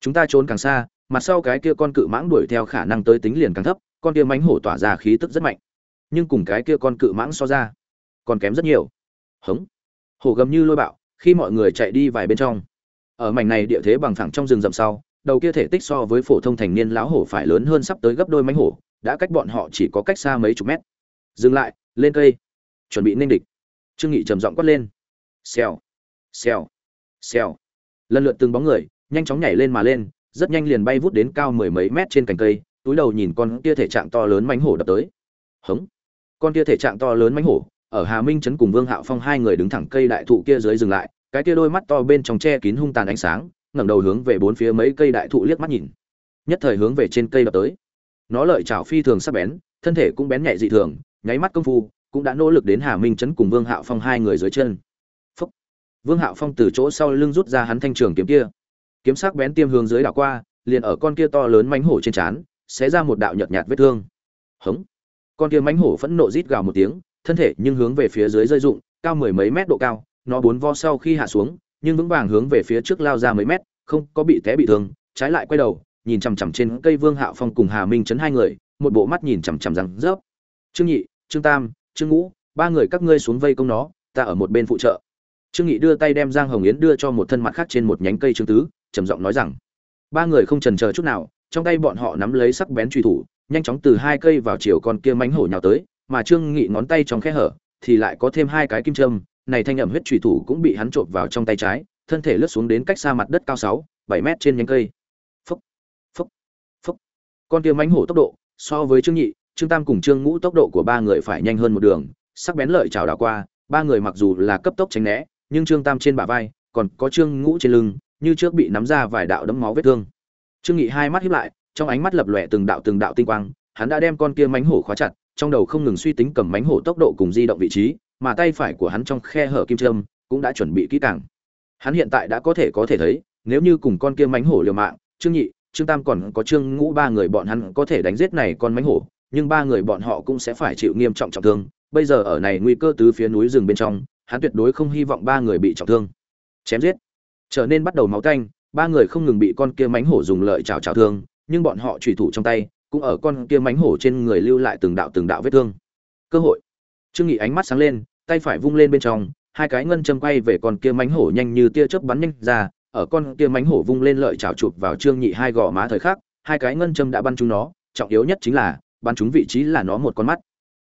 S1: Chúng ta trốn càng xa, mặt sau cái kia con cự mãng đuổi theo khả năng tới tính liền càng thấp, con kia mánh hổ tỏa ra khí tức rất mạnh. Nhưng cùng cái kia con cự mãng so ra, còn kém rất nhiều. Hống. Hổ gầm như lôi bạo, khi mọi người chạy đi vài bên trong. Ở mảnh này địa thế bằng phẳng trong rừng rậm sau, đầu kia thể tích so với phổ thông thành niên lão hổ phải lớn hơn sắp tới gấp đôi mánh hổ đã cách bọn họ chỉ có cách xa mấy chục mét. Dừng lại, lên cây. Chuẩn bị nên địch. Trương nghị trầm giọng quát lên. Xèo xèo xèo. Lần lượt từng bóng người, nhanh chóng nhảy lên mà lên, rất nhanh liền bay vút đến cao mười mấy mét trên cành cây, túi đầu nhìn con kia thể trạng to lớn mánh hổ đập tới. Hống. Con kia thể trạng to lớn mánh hổ, ở hà minh trấn cùng vương hạo phong hai người đứng thẳng cây đại thụ kia dưới dừng lại, cái kia đôi mắt to bên trong che kín hung tàn ánh sáng, ngẩng đầu hướng về bốn phía mấy cây đại thụ liếc mắt nhìn. Nhất thời hướng về trên cây đập tới nó lợi chảo phi thường sắc bén, thân thể cũng bén nhạy dị thường, nháy mắt công phu, cũng đã nỗ lực đến hà minh chấn cùng vương hạo phong hai người dưới chân. Phúc. vương hạo phong từ chỗ sau lưng rút ra hắn thanh trường kiếm kia. Kiếm sắc bén tiêm hướng dưới đảo qua, liền ở con kia to lớn mánh hổ trên trán, xé ra một đạo nhợt nhạt vết thương. Hống! Con kia mánh hổ phẫn nộ rít gào một tiếng, thân thể nhưng hướng về phía dưới rơi rụng cao mười mấy mét độ cao, nó bốn vo sau khi hạ xuống, nhưng vững vàng hướng về phía trước lao ra mấy mét, không có bị té bị thương, trái lại quay đầu nhìn chằm chằm trên cây vương hạo phong cùng hà minh chấn hai người, một bộ mắt nhìn chằm chằm răng rớp. Trương nhị, trương tam, trương ngũ, ba người các ngươi xuống vây công nó, ta ở một bên phụ trợ. Trương nghị đưa tay đem giang hồng yến đưa cho một thân mặt khác trên một nhánh cây trương tứ, trầm giọng nói rằng, ba người không chần chờ chút nào, trong tay bọn họ nắm lấy sắc bén truy thủ, nhanh chóng từ hai cây vào chiều con kia mánh hổ nhào tới, mà trương nghị ngón tay trong khe hở thì lại có thêm hai cái kim châm, này thanh ẩm huyết truy thủ cũng bị hắn trộn vào trong tay trái, thân thể lướt xuống đến cách xa mặt đất cao sáu, bảy mét trên nhánh cây con kia mánh hổ tốc độ, so với trương nhị, trương tam cùng trương ngũ tốc độ của ba người phải nhanh hơn một đường, sắc bén lợi chào đảo qua, ba người mặc dù là cấp tốc tránh né, nhưng trương tam trên bả vai còn có trương ngũ trên lưng, như trước bị nắm ra vài đạo đấm máu vết thương. Trương nghị hai mắt híp lại, trong ánh mắt lập lòe từng đạo từng đạo tinh quang, hắn đã đem con kia mánh hổ khóa chặt, trong đầu không ngừng suy tính cầm mánh hổ tốc độ cùng di động vị trí, mà tay phải của hắn trong khe hở kim châm cũng đã chuẩn bị kỹ càng. Hắn hiện tại đã có thể có thể thấy, nếu như cùng con kia mánh hổ liều mạng, trương nhị trương tam còn có trương ngũ ba người bọn hắn có thể đánh giết này con mánh hổ, nhưng ba người bọn họ cũng sẽ phải chịu nghiêm trọng trọng thương. Bây giờ ở này nguy cơ tứ phía núi rừng bên trong, hắn tuyệt đối không hy vọng ba người bị trọng thương. Chém giết. Trở nên bắt đầu máu tanh, ba người không ngừng bị con kia mánh hổ dùng lợi chảo chảo thương, nhưng bọn họ trùy thủ trong tay, cũng ở con kia mánh hổ trên người lưu lại từng đạo từng đạo vết thương. Cơ hội. Trương nghị ánh mắt sáng lên, tay phải vung lên bên trong, hai cái ngân châm quay về con kia mánh hổ nhanh như tia chớp bắn nhanh ra ở con kia mánh hổ vung lên lợi chảo chụp vào trương nhị hai gò má thời khắc, hai cái ngân châm đã bắn trúng nó, trọng yếu nhất chính là, bắn trúng vị trí là nó một con mắt.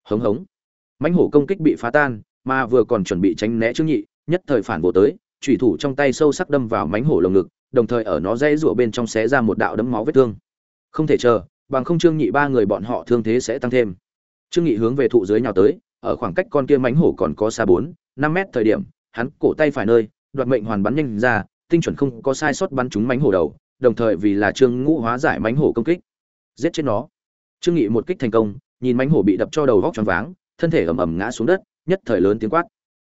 S1: Hống hống. Mánh hổ công kích bị phá tan, mà vừa còn chuẩn bị tránh né trương nhị, nhất thời phản bộ tới, chủy thủ trong tay sâu sắc đâm vào mánh hổ lồng ngực, đồng thời ở nó dây rụa bên trong xé ra một đạo đấm máu vết thương. Không thể chờ, bằng không trương nhị ba người bọn họ thương thế sẽ tăng thêm. Trương nghị hướng về thụ dưới nhào tới, ở khoảng cách con kia mánh hổ còn có xa bốn, năm mét thời điểm, hắn cổ tay phải nơi, đoạt mệnh hoàn bắn nhanh ra tinh chuẩn không có sai sót bắn trúng mánh hổ đầu, đồng thời vì là trương ngũ hóa giải mánh hổ công kích, giết chết nó. Trương nghị một kích thành công, nhìn mánh hổ bị đập cho đầu vóc tròn váng, thân thể ầm ầm ngã xuống đất, nhất thời lớn tiếng quát.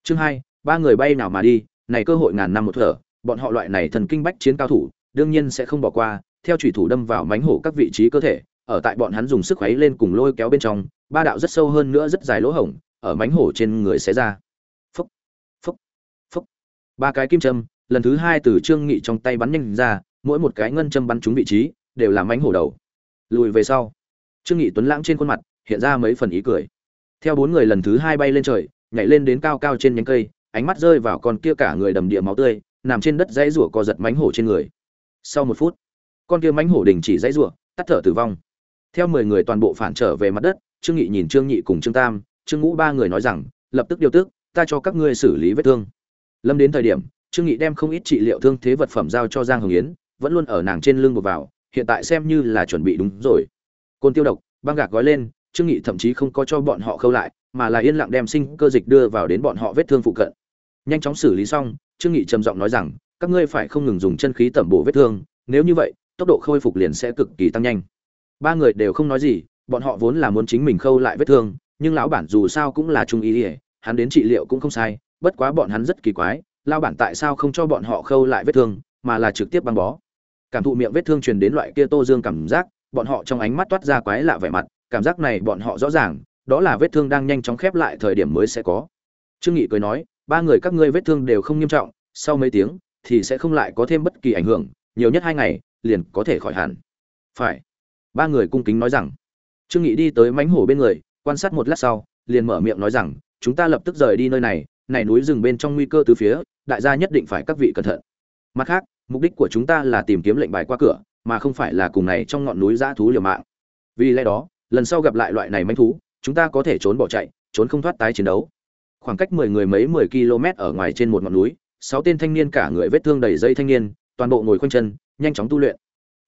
S1: Chương hai, ba người bay nào mà đi, này cơ hội ngàn năm một thở, bọn họ loại này thần kinh bách chiến cao thủ, đương nhiên sẽ không bỏ qua, theo chủy thủ đâm vào mánh hổ các vị trí cơ thể, ở tại bọn hắn dùng sức khuấy lên cùng lôi kéo bên trong, ba đạo rất sâu hơn nữa rất dài lỗ hổng, ở mánh hổ trên người xé ra. Phúc phúc phúc ba cái kim châm lần thứ hai từ trương nghị trong tay bắn nhanh ra, mỗi một cái ngân châm bắn trúng vị trí, đều làm mánh hổ đầu. Lùi về sau, trương nghị tuấn lãng trên khuôn mặt, hiện ra mấy phần ý cười. Theo bốn người lần thứ hai bay lên trời, nhảy lên đến cao cao trên nhánh cây, ánh mắt rơi vào con kia cả người đầm địa máu tươi, nằm trên đất dãy rủa co giật mánh hổ trên người. Sau một phút, con kia mánh hổ đình chỉ dãy rủa, tắt thở tử vong. Theo mười người toàn bộ phản trở về mặt đất, trương nghị nhìn trương nhị cùng trương tam, trương ngũ ba người nói rằng, lập tức điều tức, ta cho các ngươi xử lý vết thương. Lâm đến thời điểm trương nghị đem không ít trị liệu thương thế vật phẩm giao cho giang hồng yến, vẫn luôn ở nàng trên lưng một vào, hiện tại xem như là chuẩn bị đúng rồi. Côn tiêu độc, băng gạc gói lên, trương nghị thậm chí không có cho bọn họ khâu lại, mà là yên lặng đem sinh cơ dịch đưa vào đến bọn họ vết thương phụ cận. Nhanh chóng xử lý xong, trương nghị trầm giọng nói rằng, các ngươi phải không ngừng dùng chân khí tẩm bổ vết thương, nếu như vậy, tốc độ khôi phục liền sẽ cực kỳ tăng nhanh. Ba người đều không nói gì, bọn họ vốn là muốn chính mình khâu lại vết thương, nhưng lão bản dù sao cũng là trung ý ỉa hắn đến trị liệu cũng không sai, bất quá bọn hắn rất kỳ quái lão bản tại sao không cho bọn họ khâu lại vết thương, mà là trực tiếp băng bó. Cảm thụ miệng vết thương truyền đến loại kia tô dương cảm giác, bọn họ trong ánh mắt toát ra quái lạ vẻ mặt, cảm giác này bọn họ rõ ràng, đó là vết thương đang nhanh chóng khép lại thời điểm mới sẽ có. Trương nghị cười nói, ba người các ngươi vết thương đều không nghiêm trọng, sau mấy tiếng thì sẽ không lại có thêm bất kỳ ảnh hưởng, nhiều nhất hai ngày, liền có thể khỏi hẳn. Phải. Ba người cung kính nói rằng. Trương nghị đi tới mánh hổ bên người, quan sát một lát sau, liền mở miệng nói rằng, chúng ta lập tức rời đi nơi này này núi rừng bên trong nguy cơ từ phía, đại gia nhất định phải các vị cẩn thận. Mặt khác, mục đích của chúng ta là tìm kiếm lệnh bài qua cửa, mà không phải là cùng này trong ngọn núi dã thú liều mạng. Vì lẽ đó, lần sau gặp lại loại này manh thú, chúng ta có thể trốn bỏ chạy, trốn không thoát tái chiến đấu. Khoảng cách mười người mấy mười km ở ngoài trên một ngọn núi, sáu tên thanh niên cả người vết thương đầy dây thanh niên, toàn bộ ngồi khoanh chân, nhanh chóng tu luyện.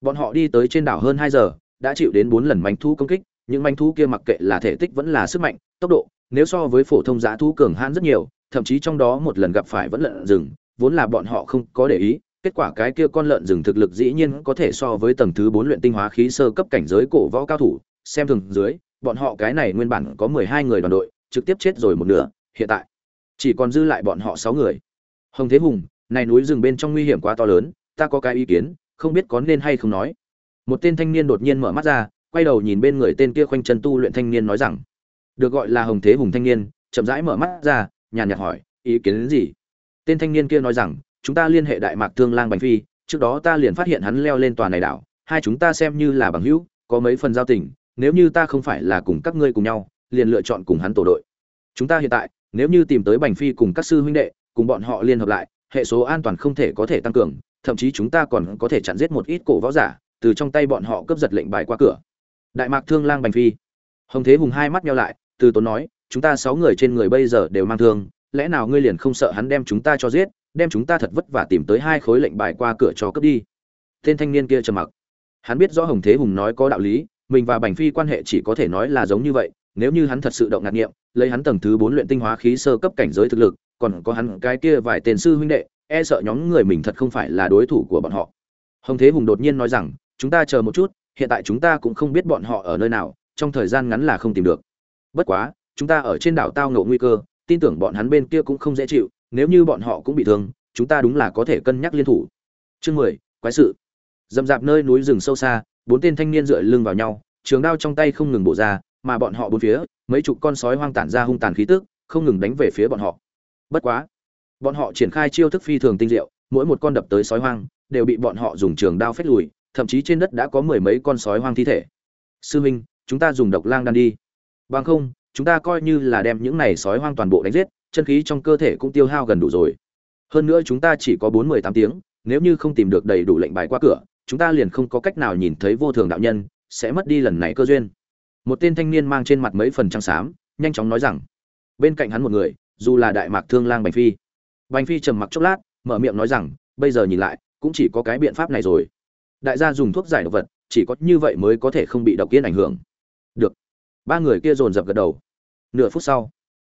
S1: Bọn họ đi tới trên đảo hơn hai giờ, đã chịu đến bốn lần manh thú công kích, những manh thú kia mặc kệ là thể tích vẫn là sức mạnh, tốc độ nếu so với phổ thông giá thú cường hãn rất nhiều, thậm chí trong đó một lần gặp phải vẫn lợn rừng, vốn là bọn họ không có để ý, kết quả cái kia con lợn rừng thực lực dĩ nhiên có thể so với tầng thứ bốn luyện tinh hóa khí sơ cấp cảnh giới cổ võ cao thủ, xem thường dưới, bọn họ cái này nguyên bản có mười hai người đoàn đội, trực tiếp chết rồi một nửa, hiện tại chỉ còn dư lại bọn họ sáu người. Hồng thế hùng, này núi rừng bên trong nguy hiểm quá to lớn, ta có cái ý kiến, không biết có nên hay không nói. Một tên thanh niên đột nhiên mở mắt ra, quay đầu nhìn bên người tên kia khoanh chân tu luyện thanh niên nói rằng được gọi là hồng thế hùng thanh niên, chậm rãi mở mắt ra, nhàn nhạt hỏi, ý kiến đến gì? Tên thanh niên kia nói rằng, chúng ta liên hệ đại mạc thương lang bành phi, trước đó ta liền phát hiện hắn leo lên tòa này đảo, hai chúng ta xem như là bằng hữu, có mấy phần giao tình, nếu như ta không phải là cùng các ngươi cùng nhau, liền lựa chọn cùng hắn tổ đội. Chúng ta hiện tại, nếu như tìm tới bành phi cùng các sư huynh đệ, cùng bọn họ liên hợp lại, hệ số an toàn không thể có thể tăng cường, thậm chí chúng ta còn có thể chặn giết một ít cổ võ giả, từ trong tay bọn họ cướp giật lệnh bài qua cửa. Đại mạc thương lang bành phi. Hồng thế hùng hai mắt nhau lại từ tốn nói, chúng ta sáu người trên người bây giờ đều mang thương, lẽ nào ngươi liền không sợ hắn đem chúng ta cho giết, đem chúng ta thật vất vả tìm tới hai khối lệnh bài qua cửa cho cướp đi? Tên thanh niên kia trầm mặc. Hắn biết rõ hồng thế hùng nói có đạo lý, mình và bành phi quan hệ chỉ có thể nói là giống như vậy, nếu như hắn thật sự động ngạc nghiệm lấy hắn tầng thứ bốn luyện tinh hóa khí sơ cấp cảnh giới thực lực, còn có hắn cái kia vài tên sư huynh đệ e sợ nhóm người mình thật không phải là đối thủ của bọn họ. Hồng thế hùng đột nhiên nói rằng, chúng ta chờ một chút, hiện tại chúng ta cũng không biết bọn họ ở nơi nào, trong thời gian ngắn là không tìm được bất quá, chúng ta ở trên đảo tao ngộ nguy cơ, tin tưởng bọn hắn bên kia cũng không dễ chịu, nếu như bọn họ cũng bị thương, chúng ta đúng là có thể cân nhắc liên thủ. Chương mười, quái sự. Dầm dạp nơi núi rừng sâu xa, bốn tên thanh niên dựa lưng vào nhau, trường đao trong tay không ngừng bổ ra, mà bọn họ bốn phía, mấy chục con sói hoang tản ra hung tàn khí tức, không ngừng đánh về phía bọn họ. Bất quá, bọn họ triển khai chiêu thức phi thường tinh diệu, mỗi một con đập tới sói hoang, đều bị bọn họ dùng trường đao phết lùi, thậm chí trên đất đã có mười mấy con sói hoang thi thể. Sư huynh chúng ta dùng độc lang đan đi bằng không, chúng ta coi như là đem những này sói hoang toàn bộ đánh giết, chân khí trong cơ thể cũng tiêu hao gần đủ rồi. Hơn nữa chúng ta chỉ có bốn mười tám tiếng, nếu như không tìm được đầy đủ lệnh bài qua cửa, chúng ta liền không có cách nào nhìn thấy vô thường đạo nhân, sẽ mất đi lần này cơ duyên. Một tên thanh niên mang trên mặt mấy phần trăng xám, nhanh chóng nói rằng, bên cạnh hắn một người, dù là đại mạc thương lang bành phi. Bành phi trầm mặc chốc lát, mở miệng nói rằng, bây giờ nhìn lại, cũng chỉ có cái biện pháp này rồi. Đại gia dùng thuốc giải độc vật, chỉ có như vậy mới có thể không bị độc yên ảnh hưởng ba người kia dồn dập gật đầu. Nửa phút sau,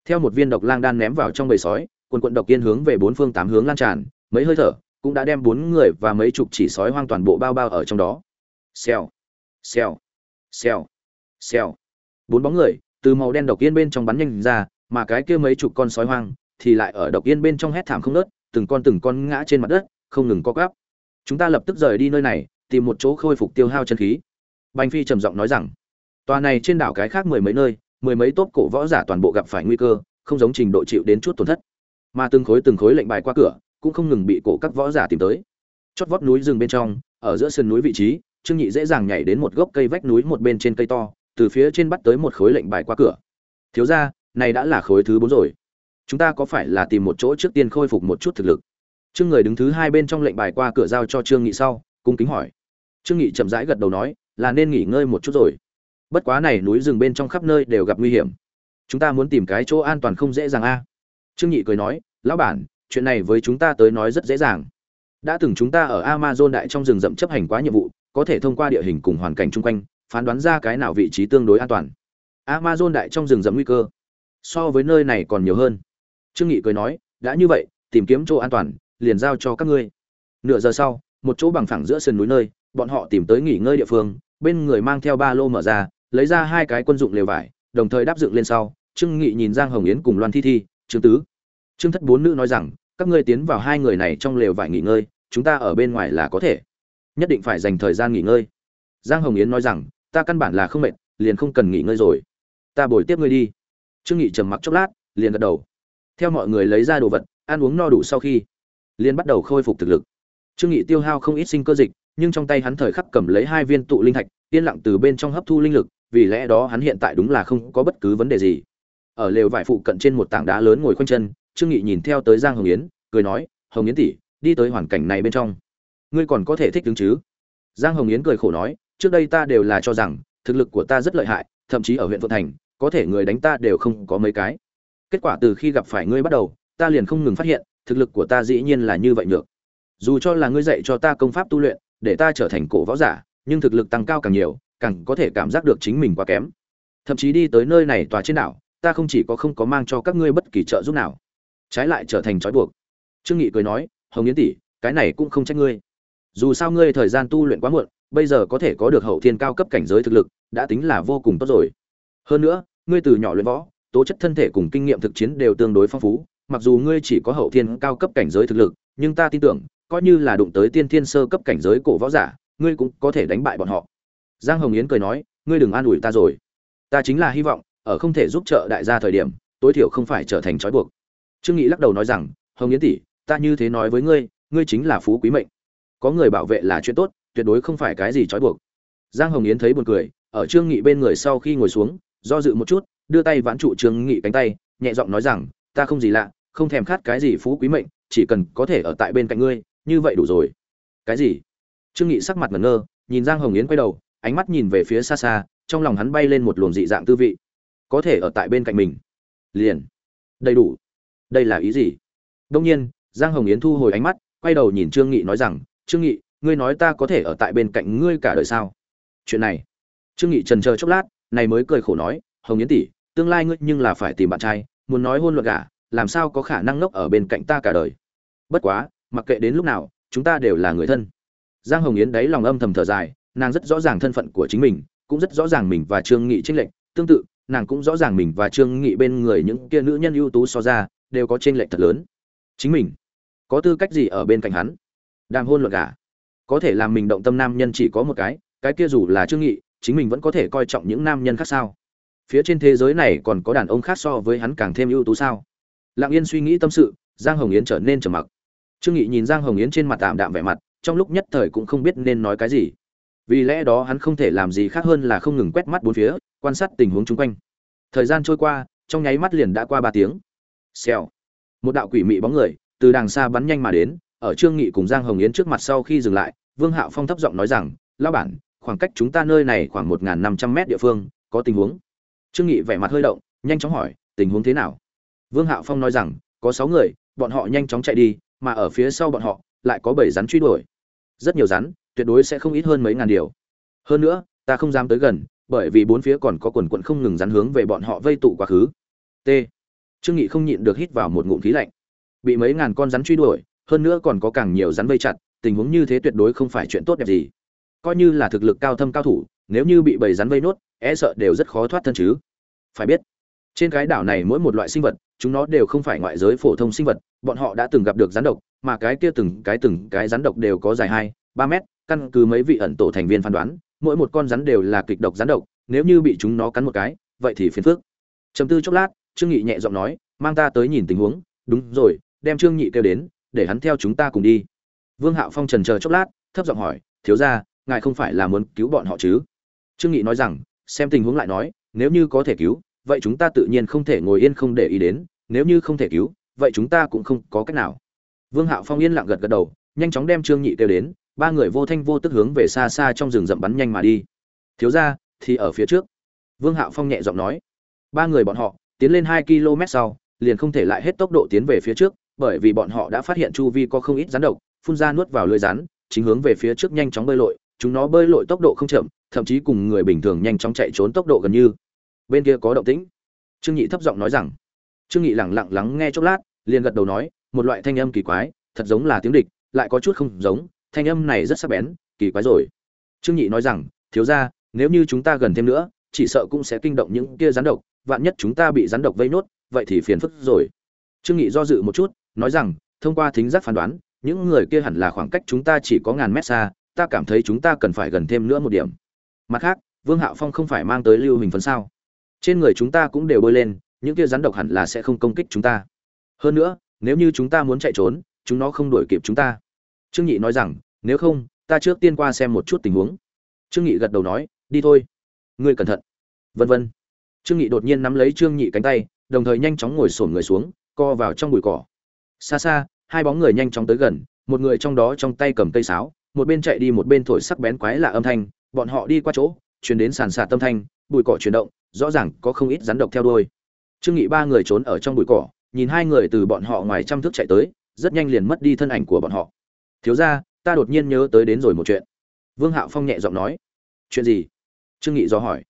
S1: theo một viên độc lang đan ném vào trong bầy sói, quần quận độc yên hướng về bốn phương tám hướng lan tràn, mấy hơi thở cũng đã đem bốn người và mấy chục chỉ sói hoang toàn bộ bao bao ở trong đó. Xèo xèo xèo xèo. Bốn bóng người từ màu đen độc yên bên trong bắn nhanh ra, mà cái kia mấy chục con sói hoang thì lại ở độc yên bên trong hét thảm không nớt từng con từng con ngã trên mặt đất, không ngừng co gắp chúng ta lập tức rời đi nơi này, tìm một chỗ khôi phục tiêu hao chân khí. Bành phi trầm giọng nói rằng tòa này trên đảo cái khác mười mấy nơi mười mấy tốp cổ võ giả toàn bộ gặp phải nguy cơ không giống trình độ chịu đến chút tổn thất. Mà từng khối từng khối lệnh bài qua cửa cũng không ngừng bị cổ các võ giả tìm tới. Chót vót núi rừng bên trong ở giữa sườn núi vị trí trương nhị dễ dàng nhảy đến một gốc cây vách núi một bên trên cây to từ phía trên bắt tới một khối lệnh bài qua cửa. Thiếu gia, này đã là khối thứ bốn rồi. Chúng ta có phải là tìm một chỗ trước tiên khôi phục một chút thực lực? Trương người đứng thứ hai bên trong lệnh bài qua cửa giao cho trương nghị sau cung kính hỏi. Trương nghị chậm rãi gật đầu nói là nên nghỉ ngơi một chút rồi bất quá này núi rừng bên trong khắp nơi đều gặp nguy hiểm. Chúng ta muốn tìm cái chỗ an toàn không dễ dàng a. Trương nhị cười nói, lão bản, chuyện này với chúng ta tới nói rất dễ dàng. Đã từng chúng ta ở amazon đại trong rừng rậm chấp hành quá nhiệm vụ, có thể thông qua địa hình cùng hoàn cảnh chung quanh, phán đoán ra cái nào vị trí tương đối an toàn. Amazon đại trong rừng rậm nguy cơ, so với nơi này còn nhiều hơn. Trương nghị cười nói, đã như vậy, tìm kiếm chỗ an toàn, liền giao cho các ngươi. Nửa giờ sau, một chỗ bằng phẳng giữa sườn núi nơi, bọn họ tìm tới nghỉ ngơi địa phương, bên người mang theo ba lô mở ra lấy ra hai cái quân dụng lều vải, đồng thời đáp dựng lên sau, trương nghị nhìn giang hồng yến cùng loan thi thi, trương tứ, trương thất bốn nữ nói rằng, các ngươi tiến vào hai người này trong lều vải nghỉ ngơi, chúng ta ở bên ngoài là có thể. Nhất định phải dành thời gian nghỉ ngơi. Giang hồng yến nói rằng, ta căn bản là không mệt, liền không cần nghỉ ngơi rồi. Ta bồi tiếp ngươi đi. Trương nghị trầm mặc chốc lát, liền gật đầu. Theo mọi người lấy ra đồ vật, ăn uống no đủ sau khi, liền bắt đầu khôi phục thực lực. Trương nghị tiêu hao không ít sinh cơ dịch, nhưng trong tay hắn thời khắc cầm lấy hai viên tụ linh thạch, yên lặng từ bên trong hấp thu linh lực vì lẽ đó hắn hiện tại đúng là không có bất cứ vấn đề gì. Ở lều vải phụ cận trên một tảng đá lớn ngồi khoanh chân, trương nghị nhìn theo tới giang hồng yến, cười nói, hồng yến tỷ, đi tới hoàn cảnh này bên trong. Ngươi còn có thể thích ứng chứ? Giang hồng yến cười khổ nói, trước đây ta đều là cho rằng, thực lực của ta rất lợi hại, thậm chí ở huyện phượng thành, có thể người đánh ta đều không có mấy cái. Kết quả từ khi gặp phải ngươi bắt đầu, ta liền không ngừng phát hiện, thực lực của ta dĩ nhiên là như vậy nhược. Dù cho là ngươi dạy cho ta công pháp tu luyện, để ta trở thành cổ võ giả, nhưng thực lực tăng cao càng nhiều càng có thể cảm giác được chính mình quá kém. Thậm chí đi tới nơi này tòa trên đảo, ta không chỉ có không có mang cho các ngươi bất kỳ trợ giúp nào, trái lại trở thành trói buộc. Trương nghị cười nói, hồng yến tỷ, cái này cũng không trách ngươi. Dù sao ngươi thời gian tu luyện quá muộn, bây giờ có thể có được hậu thiên cao cấp cảnh giới thực lực, đã tính là vô cùng tốt rồi. Hơn nữa, ngươi từ nhỏ luyện võ, tố chất thân thể cùng kinh nghiệm thực chiến đều tương đối phong phú, mặc dù ngươi chỉ có hậu thiên cao cấp cảnh giới thực lực, nhưng ta tin tưởng, coi như là đụng tới tiên thiên sơ cấp cảnh giới cổ võ giả, ngươi cũng có thể đánh bại bọn họ giang hồng yến cười nói, ngươi đừng an ủi ta rồi. Ta chính là hy vọng, ở không thể giúp trợ đại gia thời điểm, tối thiểu không phải trở thành trói buộc. Trương nghị lắc đầu nói rằng, hồng yến tỷ, ta như thế nói với ngươi ngươi chính là phú quý mệnh. Có người bảo vệ là chuyện tốt, tuyệt đối không phải cái gì trói buộc. Giang hồng yến thấy buồn cười, ở trương nghị bên người sau khi ngồi xuống, do dự một chút, đưa tay vãn trụ trương nghị cánh tay, nhẹ giọng nói rằng, ta không gì lạ, không thèm khát cái gì phú quý mệnh, chỉ cần có thể ở tại bên cạnh ngươi, như vậy đủ rồi. Cái gì? Trương nghị sắc mặt ngẩn ngơ, nhìn giang hồng yến quay đầu ánh mắt nhìn về phía xa xa, trong lòng hắn bay lên một luồng dị dạng tư vị. Có thể ở tại bên cạnh mình. Liền. Đầy đủ. Đây là ý gì? Đông nhiên, giang hồng yến thu hồi ánh mắt, quay đầu nhìn trương nghị nói rằng, trương nghị, ngươi nói ta có thể ở tại bên cạnh ngươi cả đời sao? Chuyện này. Trương nghị trần chờ chốc lát, này mới cười khổ nói, hồng yến tỷ, tương lai ngươi nhưng là phải tìm bạn trai, muốn nói hôn luận gả, làm sao có khả năng ngốc ở bên cạnh ta cả đời? Bất quá, mặc kệ đến lúc nào, chúng ta đều là người thân. Giang hồng yến đấy lòng âm thầm thở dài nàng rất rõ ràng thân phận của chính mình, cũng rất rõ ràng mình và trương nghị trinh lệnh. tương tự, nàng cũng rõ ràng mình và trương nghị bên người những kia nữ nhân ưu tú so ra, đều có trinh lệch thật lớn. Chính mình, có tư cách gì ở bên cạnh hắn? Đang hôn luận gả có thể làm mình động tâm nam nhân chỉ có một cái cái kia dù là trương nghị, chính mình vẫn có thể coi trọng những nam nhân khác sao? Phía trên thế giới này còn có đàn ông khác so với hắn càng thêm ưu tú sao? Lặng yên suy nghĩ tâm sự, giang hồng yến trở nên trầm mặc. Trương nghị nhìn giang hồng yến trên mặt tạm đạm vẻ mặt, trong lúc nhất thời cũng không biết nên nói cái gì vì lẽ đó hắn không thể làm gì khác hơn là không ngừng quét mắt bốn phía, quan sát tình huống chung quanh. Thời gian trôi qua, trong nháy mắt liền đã qua ba tiếng. Xèo. Một đạo quỷ mị bóng người, từ đàng xa bắn nhanh mà đến, ở trương nghị cùng giang hồng yến trước mặt sau khi dừng lại, vương hạo phong thấp giọng nói rằng, lão bản, khoảng cách chúng ta nơi này khoảng một năm trăm mét địa phương, có tình huống. Trương nghị vẻ mặt hơi động, nhanh chóng hỏi, tình huống thế nào? Vương hạo phong nói rằng, có sáu người, bọn họ nhanh chóng chạy đi, mà ở phía sau bọn họ, lại có bảy rắn truy đuổi. Rất nhiều rắn tuyệt đối sẽ không ít hơn mấy ngàn điều. Hơn nữa, ta không dám tới gần, bởi vì bốn phía còn có quần quận không ngừng rắn hướng về bọn họ vây tụ quá khứ. T. Trương nghị không nhịn được hít vào một ngụm khí lạnh. Bị mấy ngàn con rắn truy đuổi, hơn nữa còn có càng nhiều rắn vây chặt, tình huống như thế tuyệt đối không phải chuyện tốt đẹp gì. Coi như là thực lực cao thâm cao thủ, nếu như bị bầy rắn vây nốt e sợ đều rất khó thoát thân chứ. Phải biết, trên cái đảo này mỗi một loại sinh vật, chúng nó đều không phải ngoại giới phổ thông sinh vật, bọn họ đã từng gặp được rắn độc, mà cái kia từng cái từng cái rắn độc đều có dài hai, ba mét căn cứ mấy vị ẩn tổ thành viên phán đoán, mỗi một con rắn đều là kịch độc rắn độc, nếu như bị chúng nó cắn một cái, vậy thì phiền phức. Chấm tư chốc lát, trương nghị nhẹ giọng nói, mang ta tới nhìn tình huống. Đúng rồi, đem trương nhị kêu đến, để hắn theo chúng ta cùng đi. Vương hạo phong trần chờ chốc lát, thấp giọng hỏi, thiếu gia, ngài không phải là muốn cứu bọn họ chứ? Trương nghị nói rằng, xem tình huống lại nói, nếu như có thể cứu, vậy chúng ta tự nhiên không thể ngồi yên không để ý đến, nếu như không thể cứu, vậy chúng ta cũng không có cách nào. Vương hạo phong yên lặng gật gật đầu, nhanh chóng đem trương nhị kêu đến ba người vô thanh vô tức hướng về xa xa trong rừng rậm bắn nhanh mà đi. Thiếu gia, thì ở phía trước. Vương hạo phong nhẹ giọng nói. Ba người bọn họ tiến lên hai km sau, liền không thể lại hết tốc độ tiến về phía trước, bởi vì bọn họ đã phát hiện chu vi có không ít rắn độc, phun ra nuốt vào lưới rắn, chính hướng về phía trước nhanh chóng bơi lội. Chúng nó bơi lội tốc độ không chậm, thậm chí cùng người bình thường nhanh chóng chạy trốn tốc độ gần như. Bên kia có động tĩnh. Trương nhị thấp giọng nói rằng. Trương nghị lẳng lặng lắng nghe chốc lát, liền gật đầu nói, một loại thanh âm kỳ quái, thật giống là tiếng địch, lại có chút không giống thanh âm này rất sắc bén, kỳ quái rồi. Trương nhị nói rằng, thiếu gia, nếu như chúng ta gần thêm nữa, chỉ sợ cũng sẽ kinh động những kia rắn độc, vạn nhất chúng ta bị rắn độc vây nốt, vậy thì phiền phức rồi. Trương nghị do dự một chút, nói rằng, thông qua thính giác phán đoán, những người kia hẳn là khoảng cách chúng ta chỉ có ngàn mét xa, ta cảm thấy chúng ta cần phải gần thêm nữa một điểm. Mặt khác, vương hạo phong không phải mang tới lưu hình phấn sao? Trên người chúng ta cũng đều bơi lên, những kia rắn độc hẳn là sẽ không công kích chúng ta. Hơn nữa, nếu như chúng ta muốn chạy trốn, chúng nó không đuổi kịp chúng ta. Trương nhị nói rằng nếu không, ta trước tiên qua xem một chút tình huống. Trương nghị gật đầu nói, đi thôi. Ngươi cẩn thận. Vân vân. Trương nghị đột nhiên nắm lấy trương nhị cánh tay, đồng thời nhanh chóng ngồi xổm người xuống, co vào trong bụi cỏ. Xa xa, hai bóng người nhanh chóng tới gần, một người trong đó trong tay cầm cây sáo, một bên chạy đi một bên thổi sắc bén quái lạ âm thanh, bọn họ đi qua chỗ, chuyển đến sàn sạt tâm thanh, bụi cỏ chuyển động, rõ ràng có không ít rắn độc theo đuôi. Trương nghị ba người trốn ở trong bụi cỏ, nhìn hai người từ bọn họ ngoài trăm thước chạy tới, rất nhanh liền mất đi thân ảnh của bọn họ. Thiếu ra ta đột nhiên nhớ tới đến rồi một chuyện. Vương hạo phong nhẹ giọng nói. Chuyện gì? Trương nghị do hỏi.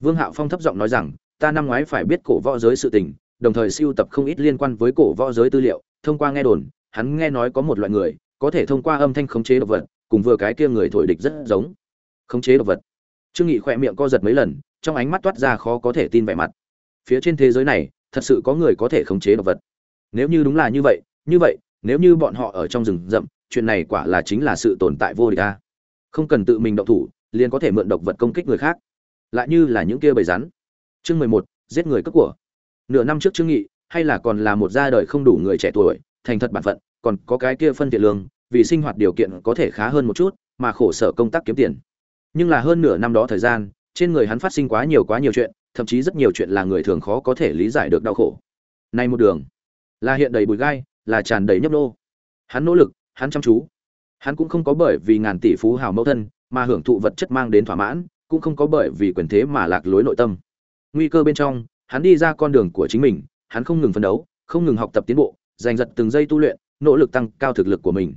S1: Vương hạo phong thấp giọng nói rằng, ta năm ngoái phải biết cổ võ giới sự tình, đồng thời siêu tập không ít liên quan với cổ võ giới tư liệu, thông qua nghe đồn, hắn nghe nói có một loại người, có thể thông qua âm thanh khống chế độc vật, cùng vừa cái kia người thổi địch rất giống. Khống chế độc vật. Trương nghị khỏe miệng co giật mấy lần, trong ánh mắt toát ra khó có thể tin vẻ mặt. Phía trên thế giới này, thật sự có người có thể khống chế độc vật. Nếu như đúng là như vậy như vậy, nếu như bọn họ ở trong rừng rậm chuyện này quả là chính là sự tồn tại vô địch a. Không cần tự mình động thủ, liền có thể mượn độc vật công kích người khác. Lại như là những kia bầy rắn. Chương mười một, giết người cướp của. Nửa năm trước trương nghị, hay là còn là một gia đời không đủ người trẻ tuổi, thành thật bản phận, còn có cái kia phân thiện lương, vì sinh hoạt điều kiện có thể khá hơn một chút, mà khổ sở công tác kiếm tiền. Nhưng là hơn nửa năm đó thời gian, trên người hắn phát sinh quá nhiều quá nhiều chuyện, thậm chí rất nhiều chuyện là người thường khó có thể lý giải được đau khổ. Nay một đường, là hiện đầy bụi gai, là tràn đầy nhấp nô. Hắn nỗ lực hắn chăm chú. Hắn cũng không có bởi vì ngàn tỷ phú hào mẫu thân mà hưởng thụ vật chất mang đến thỏa mãn, cũng không có bởi vì quyền thế mà lạc lối nội tâm. Nguy cơ bên trong, hắn đi ra con đường của chính mình, hắn không ngừng phấn đấu, không ngừng học tập tiến bộ, giành giật từng giây tu luyện, nỗ lực tăng cao thực lực của mình.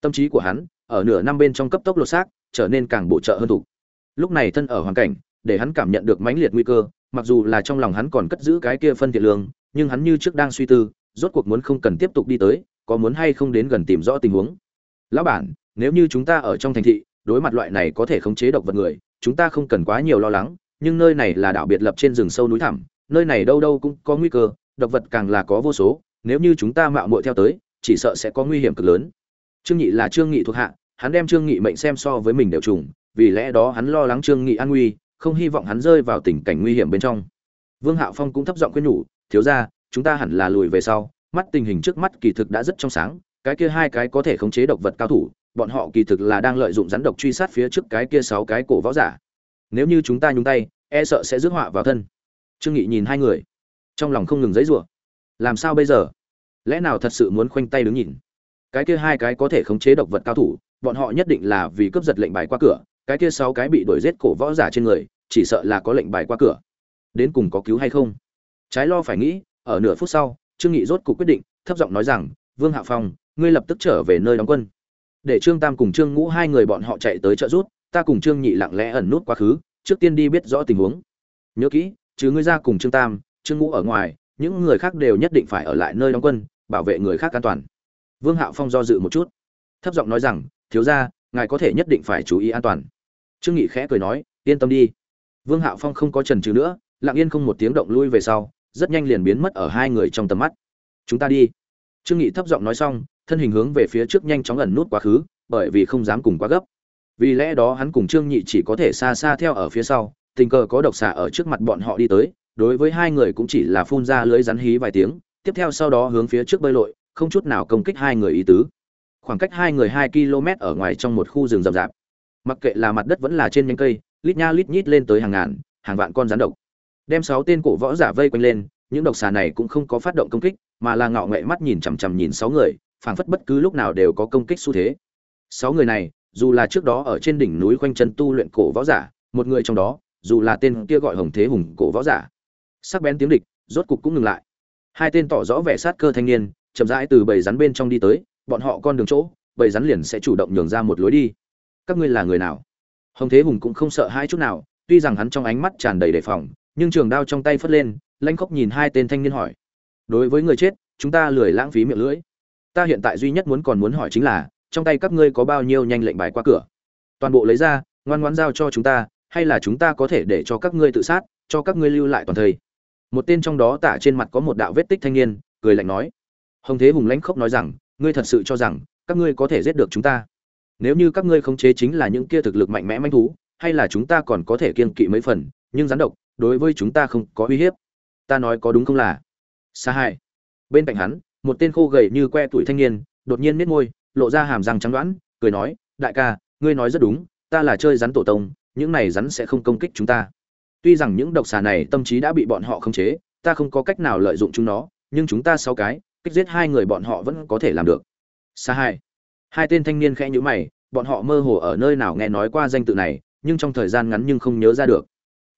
S1: Tâm trí của hắn, ở nửa năm bên trong cấp tốc lột xác, trở nên càng bổ trợ hơn thủ. Lúc này thân ở hoàn cảnh, để hắn cảm nhận được mãnh liệt nguy cơ, mặc dù là trong lòng hắn còn cất giữ cái kia phân thiện lương, nhưng hắn như trước đang suy tư, rốt cuộc muốn không cần tiếp tục đi tới có muốn hay không đến gần tìm rõ tình huống. Lão bản, nếu như chúng ta ở trong thành thị, đối mặt loại này có thể khống chế độc vật người, chúng ta không cần quá nhiều lo lắng, nhưng nơi này là đảo biệt lập trên rừng sâu núi thẳm, nơi này đâu đâu cũng có nguy cơ, độc vật càng là có vô số, nếu như chúng ta mạo muội theo tới, chỉ sợ sẽ có nguy hiểm cực lớn. Trương nghị là trương nghị thuộc hạ, hắn đem trương nghị mệnh xem so với mình đều trùng, vì lẽ đó hắn lo lắng trương nghị an nguy, không hy vọng hắn rơi vào tình cảnh nguy hiểm bên trong. Vương hạo phong cũng thấp giọng khuyên nhủ, thiếu gia, chúng ta hẳn là lùi về sau mắt tình hình trước mắt kỳ thực đã rất trong sáng, cái kia hai cái có thể khống chế độc vật cao thủ, bọn họ kỳ thực là đang lợi dụng rắn độc truy sát phía trước cái kia sáu cái cổ võ giả. Nếu như chúng ta nhúng tay e sợ sẽ rước họa vào thân. Trương nghị nhìn hai người, trong lòng không ngừng giấy rủa làm sao bây giờ? Lẽ nào thật sự muốn khoanh tay đứng nhìn? Cái kia hai cái có thể khống chế độc vật cao thủ, bọn họ nhất định là vì cướp giật lệnh bài qua cửa, cái kia sáu cái bị đuổi giết cổ võ giả trên người, chỉ sợ là có lệnh bài qua cửa. Đến cùng có cứu hay không? Trái lo phải nghĩ, ở nửa phút sau trương nghị rốt cuộc quyết định, thấp giọng nói rằng, vương hạ phong, ngươi lập tức trở về nơi đóng quân. Để trương tam cùng trương ngũ hai người bọn họ chạy tới trợ rút ta cùng trương nhị lặng lẽ ẩn nút quá khứ, trước tiên đi biết rõ tình huống. Nhớ kỹ chứ ngươi ra cùng trương tam, trương ngũ ở ngoài, những người khác đều nhất định phải ở lại nơi đóng quân, bảo vệ người khác an toàn. Vương hạo phong do dự một chút, thấp giọng nói rằng, thiếu gia, ngài có thể nhất định phải chú ý an toàn. Trương nghị khẽ cười nói, yên tâm đi. Vương hạo phong không có trần trừ nữa, lặng yên không một tiếng động lui về sau rất nhanh liền biến mất ở hai người trong tầm mắt. Chúng ta đi. Trương nghị thấp giọng nói xong, thân hình hướng về phía trước nhanh chóng ẩn nút quá khứ, bởi vì không dám cùng quá gấp. Vì lẽ đó hắn cùng trương nhị chỉ có thể xa xa theo ở phía sau, tình cờ có độc xà ở trước mặt bọn họ đi tới, đối với hai người cũng chỉ là phun ra lưỡi rắn hí vài tiếng, tiếp theo sau đó hướng phía trước bơi lội, không chút nào công kích hai người ý tứ. Khoảng cách hai người hai km ở ngoài trong một khu rừng rậm rạp. Mặc kệ là mặt đất vẫn là trên nhánh cây, lít nha lít nhít lên tới hàng ngàn, hàng vạn con rắn độc đem sáu tên cổ võ giả vây quanh lên, những độc xà này cũng không có phát động công kích, mà là ngạo nghệ mắt nhìn chằm chằm nhìn sáu người, phảng phất bất cứ lúc nào đều có công kích xu thế. Sáu người này, dù là trước đó ở trên đỉnh núi quanh chân tu luyện cổ võ giả, một người trong đó, dù là tên kia gọi hồng thế hùng cổ võ giả, sắc bén tiếng địch, rốt cục cũng ngừng lại. Hai tên tỏ rõ vẻ sát cơ thanh niên, chậm rãi từ bầy rắn bên trong đi tới, bọn họ con đường chỗ, bầy rắn liền sẽ chủ động nhường ra một lối đi. Các ngươi là người nào? Hồng thế hùng cũng không sợ hai chút nào, tuy rằng hắn trong ánh mắt tràn đầy đề phòng nhưng trường đao trong tay phất lên lanh khóc nhìn hai tên thanh niên hỏi. Đối với người chết, chúng ta lười lãng phí miệng lưỡi. Ta hiện tại duy nhất muốn còn muốn hỏi chính là, trong tay các ngươi có bao nhiêu nhanh lệnh bài qua cửa? Toàn bộ lấy ra, ngoan ngoãn giao cho chúng ta, hay là chúng ta có thể để cho các ngươi tự sát, cho các ngươi lưu lại toàn thây một tên trong đó tả trên mặt có một đạo vết tích thanh niên, cười lạnh nói. Hồng thế hùng lãnh khốc nói rằng, ngươi thật sự cho rằng, các ngươi có thể giết được chúng ta? Nếu như các ngươi khống chế chính là những kia thực lực mạnh mẽ manh thú, hay là chúng ta còn có thể kiên kỵ mấy phần, nhưng rắn độc đối với chúng ta không có uy hiếp. Ta nói có đúng không là? Xa hai. Bên cạnh hắn, một tên khô gầy như que tuổi thanh niên, đột nhiên nết môi, lộ ra hàm răng trắng đoán cười nói, đại ca, ngươi nói rất đúng, ta là chơi rắn tổ tông, những này rắn sẽ không công kích chúng ta. Tuy rằng những độc xà này tâm trí đã bị bọn họ khống chế, ta không có cách nào lợi dụng chúng nó, nhưng chúng ta sáu cái, kích giết hai người bọn họ vẫn có thể làm được. Xa hai. Hai tên thanh niên khẽ nhữ mày, bọn họ mơ hồ ở nơi nào nghe nói qua danh tự này, nhưng trong thời gian ngắn nhưng không nhớ ra được.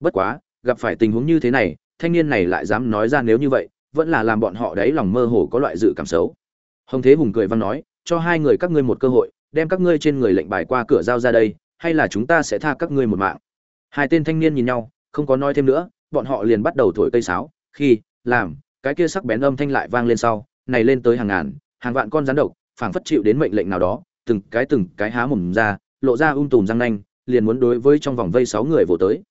S1: Bất quá gặp phải tình huống như thế này, thanh niên này lại dám nói ra nếu như vậy, vẫn là làm bọn họ đấy lòng mơ hồ có loại dự cảm xấu. Hồng thế hùng cười văn nói, cho hai người các ngươi một cơ hội, đem các ngươi trên người lệnh bài qua cửa giao ra đây, hay là chúng ta sẽ tha các ngươi một mạng. Hai tên thanh niên nhìn nhau, không có nói thêm nữa, bọn họ liền bắt đầu thổi cây sáo, khi, làm, cái kia sắc bén âm thanh lại vang lên sau, này lên tới hàng ngàn, hàng vạn con rắn độc, phảng phất chịu đến mệnh lệnh nào đó, từng cái từng cái há mồm ra, lộ ra um tùm răng nanh, liền muốn đối với trong vòng vây sáu người vồ tới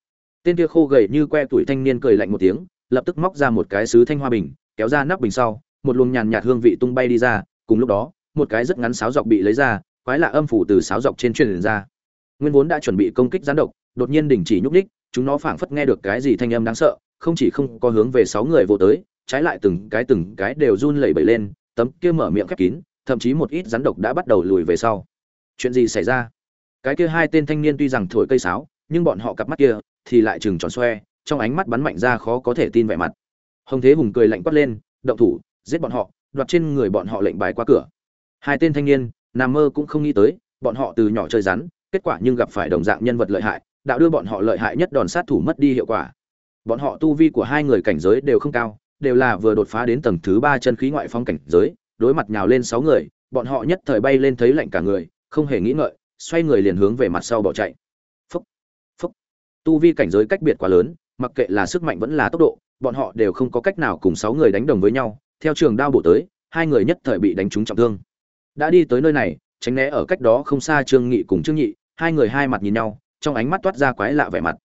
S1: tên kia khô gầy như que tuổi thanh niên cười lạnh một tiếng, lập tức móc ra một cái sứ thanh hoa bình, kéo ra nắp bình sau, một luồng nhàn nhạt hương vị tung bay đi ra, cùng lúc đó, một cái rất ngắn sáo dọc bị lấy ra, quái lạ âm phủ từ sáo dọc trên truyền ra. Nguyên vốn đã chuẩn bị công kích gián độc, đột nhiên đình chỉ nhúc ních chúng nó phảng phất nghe được cái gì thanh âm đáng sợ, không chỉ không có hướng về sáu người vô tới, trái lại từng cái từng cái đều run lẩy bẩy lên, tấm kia mở miệng khép kín, thậm chí một ít rắn độc đã bắt đầu lùi về sau. Chuyện gì xảy ra? Cái kia hai tên thanh niên tuy rằng thổi cây sáo, nhưng bọn họ cặp mắt kia thì lại chừng tròn xoe, trong ánh mắt bắn mạnh ra khó có thể tin vẻ mặt. Hồng thế hùng cười lạnh quát lên, động thủ, giết bọn họ, đoạt trên người bọn họ lệnh bài qua cửa. Hai tên thanh niên nằm mơ cũng không nghĩ tới, bọn họ từ nhỏ chơi rắn, kết quả nhưng gặp phải đồng dạng nhân vật lợi hại, đạo đưa bọn họ lợi hại nhất đòn sát thủ mất đi hiệu quả. Bọn họ tu vi của hai người cảnh giới đều không cao, đều là vừa đột phá đến tầng thứ ba chân khí ngoại phong cảnh giới, đối mặt nhào lên sáu người, bọn họ nhất thời bay lên thấy lạnh cả người, không hề nghĩ ngợi, xoay người liền hướng về mặt sau bỏ chạy tu vi cảnh giới cách biệt quá lớn, mặc kệ là sức mạnh vẫn là tốc độ, bọn họ đều không có cách nào cùng sáu người đánh đồng với nhau. Theo trường đao bổ tới, hai người nhất thời bị đánh trúng trọng thương. Đã đi tới nơi này, tránh né ở cách đó không xa trương nghị cùng trương nhị, hai người hai mặt nhìn nhau, trong ánh mắt toát ra quái lạ vẻ mặt.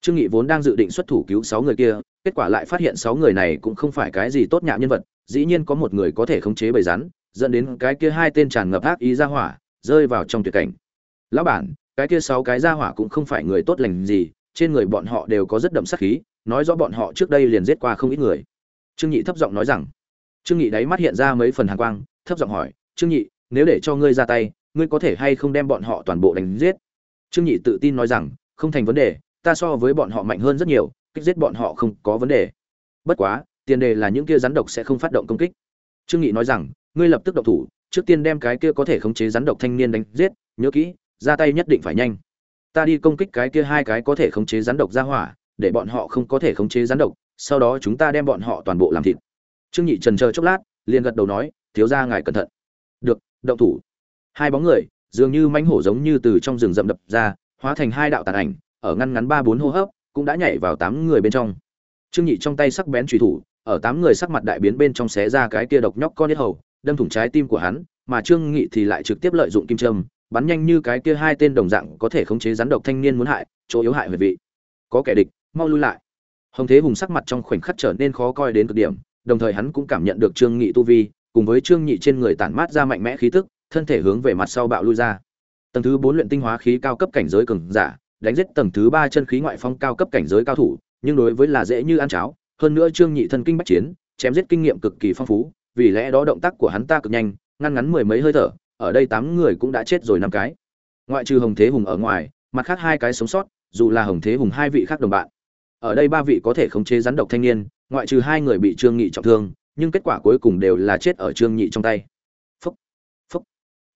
S1: Trương nghị vốn đang dự định xuất thủ cứu sáu người kia, kết quả lại phát hiện sáu người này cũng không phải cái gì tốt nhạ nhân vật, dĩ nhiên có một người có thể khống chế bầy rắn, dẫn đến cái kia hai tên tràn ngập ác ý ra hỏa, rơi vào trong tuyệt cảnh. Lão bản, cái kia sáu cái ra hỏa cũng không phải người tốt lành gì trên người bọn họ đều có rất đậm sát khí, nói rõ bọn họ trước đây liền giết qua không ít người. Trương nhị thấp giọng nói rằng, trương nhị đáy mắt hiện ra mấy phần hàn quang, thấp giọng hỏi, trương nhị, nếu để cho ngươi ra tay, ngươi có thể hay không đem bọn họ toàn bộ đánh giết? Trương nhị tự tin nói rằng, không thành vấn đề, ta so với bọn họ mạnh hơn rất nhiều, kích giết bọn họ không có vấn đề. Bất quá, tiền đề là những kia rắn độc sẽ không phát động công kích. Trương nghị nói rằng, ngươi lập tức động thủ, trước tiên đem cái kia có thể khống chế rắn độc thanh niên đánh giết, nhớ kỹ, ra tay nhất định phải nhanh ta đi công kích cái kia hai cái có thể khống chế rắn độc ra hỏa, để bọn họ không có thể khống chế rắn độc, sau đó chúng ta đem bọn họ toàn bộ làm thịt. Trương nhị trần chờ chốc lát, liền gật đầu nói, thiếu gia ngài cẩn thận. Được, động thủ. Hai bóng người, dường như mãnh hổ giống như từ trong rừng rậm đập ra, hóa thành hai đạo tàn ảnh, ở ngăn ngắn ba bốn hô hấp, cũng đã nhảy vào tám người bên trong. Trương nhị trong tay sắc bén truy thủ, ở tám người sắc mặt đại biến bên trong xé ra cái kia độc nhóc con nhất hầu, đâm thủng trái tim của hắn, mà trương nghị thì lại trực tiếp lợi dụng kim châm bắn nhanh như cái kia hai tên đồng dạng có thể khống chế rắn độc thanh niên muốn hại, chỗ yếu hại huyệt vị. Có kẻ địch, mau lui lại. Hồng thế hùng sắc mặt trong khoảnh khắc trở nên khó coi đến cực điểm, đồng thời hắn cũng cảm nhận được trương nghị tu vi, cùng với trương nhị trên người tản mát ra mạnh mẽ khí tức, thân thể hướng về mặt sau bạo lui ra. Tầng thứ bốn luyện tinh hóa khí cao cấp cảnh giới cường giả, đánh giết tầng thứ ba chân khí ngoại phong cao cấp cảnh giới cao thủ, nhưng đối với là dễ như ăn cháo, hơn nữa trương nhị thân kinh bách chiến, chém giết kinh nghiệm cực kỳ phong phú, vì lẽ đó động tác của hắn ta cực nhanh, ngăn ngắn mười mấy hơi thở ở đây tám người cũng đã chết rồi năm cái. Ngoại trừ hồng thế hùng ở ngoài, mặt khác hai cái sống sót, dù là hồng thế hùng hai vị khác đồng bạn. Ở đây ba vị có thể khống chế rắn độc thanh niên, ngoại trừ hai người bị trương nghị trọng thương, nhưng kết quả cuối cùng đều là chết ở trương nhị trong tay. Phúc! Phúc!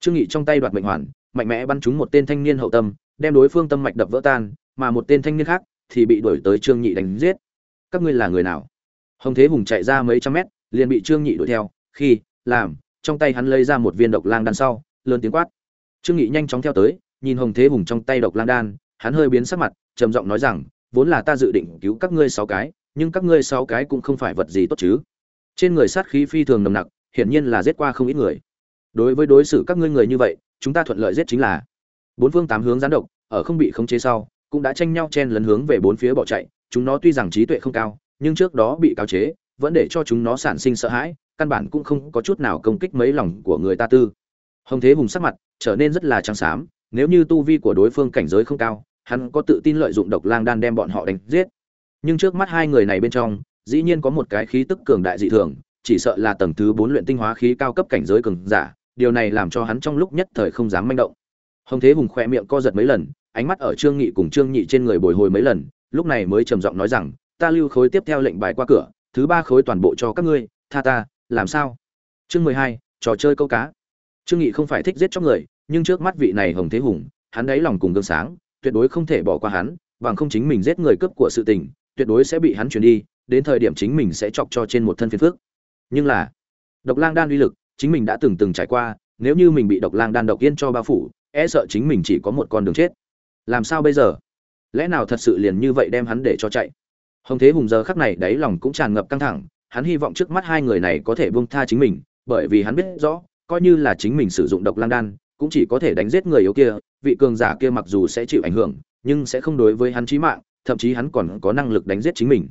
S1: Trương nghị trong tay đoạt mệnh hoàn, mạnh mẽ bắn trúng một tên thanh niên hậu tâm, đem đối phương tâm mạch đập vỡ tan, mà một tên thanh niên khác thì bị đuổi tới trương nhị đánh giết. Các ngươi là người nào? Hồng thế hùng chạy ra mấy trăm mét, liền bị trương nhị đuổi theo, khi, làm trong tay hắn lấy ra một viên độc lang đan sau, lớn tiếng quát. Trương nghị nhanh chóng theo tới, nhìn hồng thế hùng trong tay độc lang đan, hắn hơi biến sắc mặt, trầm giọng nói rằng, vốn là ta dự định cứu các ngươi sáu cái, nhưng các ngươi sáu cái cũng không phải vật gì tốt chứ. Trên người sát khí phi thường nồng nặc, hiển nhiên là giết qua không ít người. Đối với đối xử các ngươi người như vậy, chúng ta thuận lợi giết chính là. Bốn phương tám hướng gián độc, ở không bị khống chế sau, cũng đã tranh nhau chen lấn hướng về bốn phía bỏ chạy, chúng nó tuy rằng trí tuệ không cao, nhưng trước đó bị cáo chế, vẫn để cho chúng nó sản sinh sợ hãi căn bản cũng không có chút nào công kích mấy lòng của người ta tư. Hồng thế hùng sắc mặt trở nên rất là trắng xám, nếu như tu vi của đối phương cảnh giới không cao, hắn có tự tin lợi dụng độc lang đan đem bọn họ đánh giết. Nhưng trước mắt hai người này bên trong, dĩ nhiên có một cái khí tức cường đại dị thường, chỉ sợ là tầng thứ bốn luyện tinh hóa khí cao cấp cảnh giới cường giả, điều này làm cho hắn trong lúc nhất thời không dám manh động. Hồng thế hùng khoe miệng co giật mấy lần, ánh mắt ở trương nghị cùng trương nhị trên người bồi hồi mấy lần, lúc này mới trầm giọng nói rằng, ta lưu khối tiếp theo lệnh bài qua cửa, thứ ba khối toàn bộ cho các ngươi, tha ta làm sao? Chương mười hai, trò chơi câu cá. Trương nghị không phải thích giết chóc người, nhưng trước mắt vị này hồng thế hùng, hắn đáy lòng cùng gương sáng, tuyệt đối không thể bỏ qua hắn, bằng không chính mình giết người cướp của sự tình, tuyệt đối sẽ bị hắn chuyển đi, đến thời điểm chính mình sẽ chọc cho trên một thân phiền phước nhưng là, độc lang đan uy lực, chính mình đã từng từng trải qua, nếu như mình bị độc lang đan độc yên cho bao phủ e sợ chính mình chỉ có một con đường chết. Làm sao bây giờ? Lẽ nào thật sự liền như vậy đem hắn để cho chạy? Hồng thế hùng giờ khắc này đáy lòng cũng tràn ngập căng thẳng hắn hy vọng trước mắt hai người này có thể buông tha chính mình, bởi vì hắn biết rõ, coi như là chính mình sử dụng độc lang đan, cũng chỉ có thể đánh giết người yếu kia, vị cường giả kia mặc dù sẽ chịu ảnh hưởng, nhưng sẽ không đối với hắn chí mạng, thậm chí hắn còn có năng lực đánh giết chính mình.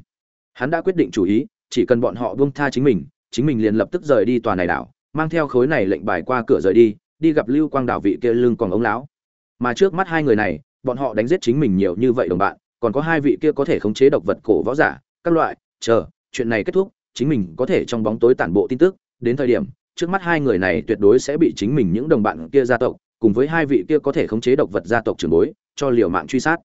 S1: Hắn đã quyết định chủ ý, chỉ cần bọn họ buông tha chính mình chính mình liền lập tức rời đi tòa này đảo, mang theo khối này lệnh bài qua cửa rời đi đi gặp lưu quang đảo vị kia lưng còn ống lão mà trước mắt hai người này, bọn họ đánh giết chính mình nhiều như vậy đồng bạn, còn có hai vị kia có thể khống chế độc vật cổ võ giả, các loại, chờ, chuyện này kết thúc chính mình có thể trong bóng tối tản bộ tin tức, đến thời điểm, trước mắt hai người này tuyệt đối sẽ bị chính mình những đồng bạn kia gia tộc, cùng với hai vị kia có thể khống chế độc vật gia tộc trưởng bối, cho liều mạng truy sát.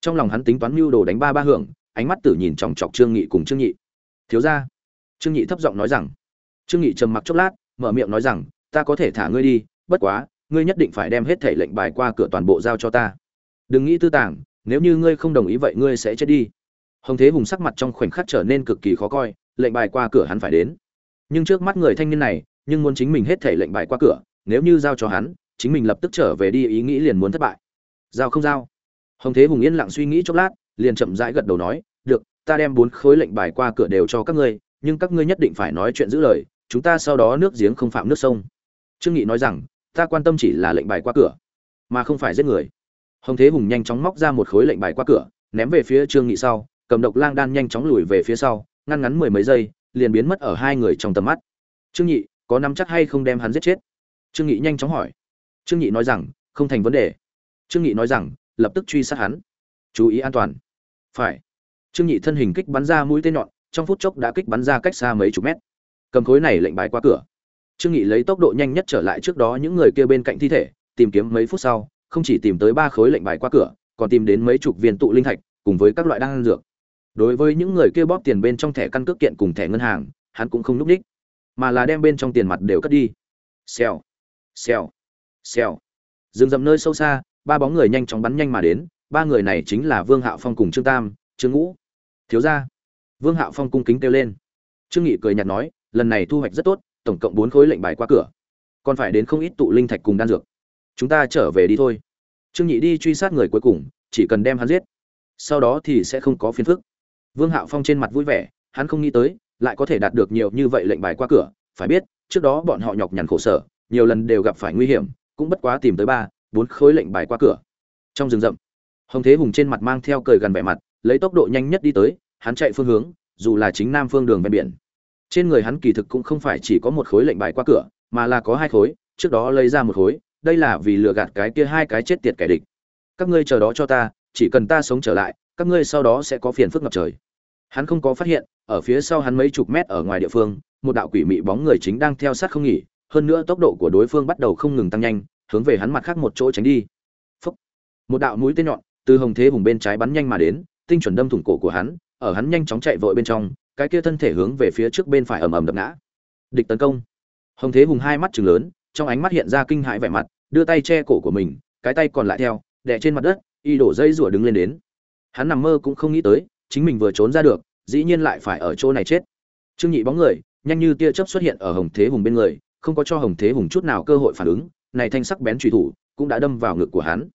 S1: Trong lòng hắn tính toán mưu đồ đánh ba ba hưởng, ánh mắt tử nhìn chòng chọc trương nghị cùng trương nhị thiếu gia. Trương nhị thấp giọng nói rằng. Trương nghị trầm mặc chốc lát, mở miệng nói rằng, ta có thể thả ngươi đi, bất quá, ngươi nhất định phải đem hết thể lệnh bài qua cửa toàn bộ giao cho ta. Đừng nghĩ tư tàng, nếu như ngươi không đồng ý vậy ngươi sẽ chết đi. Hồng thế hùng sắc mặt trong khoảnh khắc trở nên cực kỳ khó coi lệnh bài qua cửa hắn phải đến. Nhưng trước mắt người thanh niên này, nhưng muốn chính mình hết thể lệnh bài qua cửa, nếu như giao cho hắn, chính mình lập tức trở về đi, ý nghĩ liền muốn thất bại. Giao không giao? Hồng thế hùng yên lặng suy nghĩ chốc lát, liền chậm rãi gật đầu nói, được, ta đem bốn khối lệnh bài qua cửa đều cho các ngươi, nhưng các ngươi nhất định phải nói chuyện giữ lời, chúng ta sau đó nước giếng không phạm nước sông. Trương nghị nói rằng, ta quan tâm chỉ là lệnh bài qua cửa, mà không phải giết người. Hồng thế hùng nhanh chóng móc ra một khối lệnh bài qua cửa, ném về phía trương nghị sau, cầm độc lang đan nhanh chóng lùi về phía sau ngăn ngắn mười mấy giây, liền biến mất ở hai người trong tầm mắt. Trương nhị, có nắm chắc hay không đem hắn giết chết? Trương nghị nhanh chóng hỏi. Trương nhị nói rằng, không thành vấn đề. Trương nghị nói rằng, lập tức truy sát hắn. Chú ý an toàn. Phải. Trương nhị thân hình kích bắn ra mũi tên nhọn, trong phút chốc đã kích bắn ra cách xa mấy chục mét. Cầm khối này lệnh bài qua cửa. Trương nghị lấy tốc độ nhanh nhất trở lại trước đó những người kia bên cạnh thi thể, tìm kiếm mấy phút sau, không chỉ tìm tới ba khối lệnh bài qua cửa, còn tìm đến mấy chục viên tụ linh thạch, cùng với các loại đan dược đối với những người kia bóp tiền bên trong thẻ căn cước kiện cùng thẻ ngân hàng, hắn cũng không núp đích mà là đem bên trong tiền mặt đều cất đi. Xèo xèo xèo. Dừng dậm nơi sâu xa, ba bóng người nhanh chóng bắn nhanh mà đến, ba người này chính là vương hạo phong cùng trương tam, trương ngũ. Thiếu gia. Vương hạo phong cung kính kêu lên. Trương nghị cười nhạt nói, lần này thu hoạch rất tốt, tổng cộng bốn khối lệnh bài qua cửa. Còn phải đến không ít tụ linh thạch cùng đan dược. Chúng ta trở về đi thôi. Trương nhị đi truy sát người cuối cùng, chỉ cần đem hắn giết. Sau đó thì sẽ không có phiền phức vương hạo phong trên mặt vui vẻ, hắn không nghĩ tới, lại có thể đạt được nhiều như vậy lệnh bài qua cửa. Phải biết, trước đó bọn họ nhọc nhằn khổ sở, nhiều lần đều gặp phải nguy hiểm, cũng bất quá tìm tới ba, bốn khối lệnh bài qua cửa. Trong rừng rậm, hồng thế hùng trên mặt mang theo cười gần vẻ mặt, lấy tốc độ nhanh nhất đi tới, hắn chạy phương hướng, dù là chính nam phương đường ven biển. Trên người hắn kỳ thực cũng không phải chỉ có một khối lệnh bài qua cửa, mà là có hai khối, trước đó lấy ra một khối, đây là vì lừa gạt cái kia hai cái chết tiệt kẻ địch. Các ngươi chờ đó cho ta, chỉ cần ta sống trở lại, các ngươi sau đó sẽ có phiền phức ngập trời hắn không có phát hiện, ở phía sau hắn mấy chục mét ở ngoài địa phương, một đạo quỷ mị bóng người chính đang theo sát không nghỉ, hơn nữa tốc độ của đối phương bắt đầu không ngừng tăng nhanh, hướng về hắn mặt khác một chỗ tránh đi. Phúc. một đạo mũi tên nhọn, từ hồng thế vùng bên trái bắn nhanh mà đến, tinh chuẩn đâm thủng cổ của hắn, ở hắn nhanh chóng chạy vội bên trong, cái kia thân thể hướng về phía trước bên phải ầm ầm đập ngã. Địch tấn công. Hồng thế hùng hai mắt trừng lớn, trong ánh mắt hiện ra kinh hãi vẻ mặt, đưa tay che cổ của mình, cái tay còn lại theo, đè trên mặt đất, y đổ dây rủa đứng lên đến. Hắn nằm mơ cũng không nghĩ tới chính mình vừa trốn ra được, dĩ nhiên lại phải ở chỗ này chết. Trương nhị bóng người, nhanh như tia chớp xuất hiện ở hồng thế hùng bên người, không có cho hồng thế hùng chút nào cơ hội phản ứng, này thanh sắc bén truy thủ cũng đã đâm vào ngực của hắn.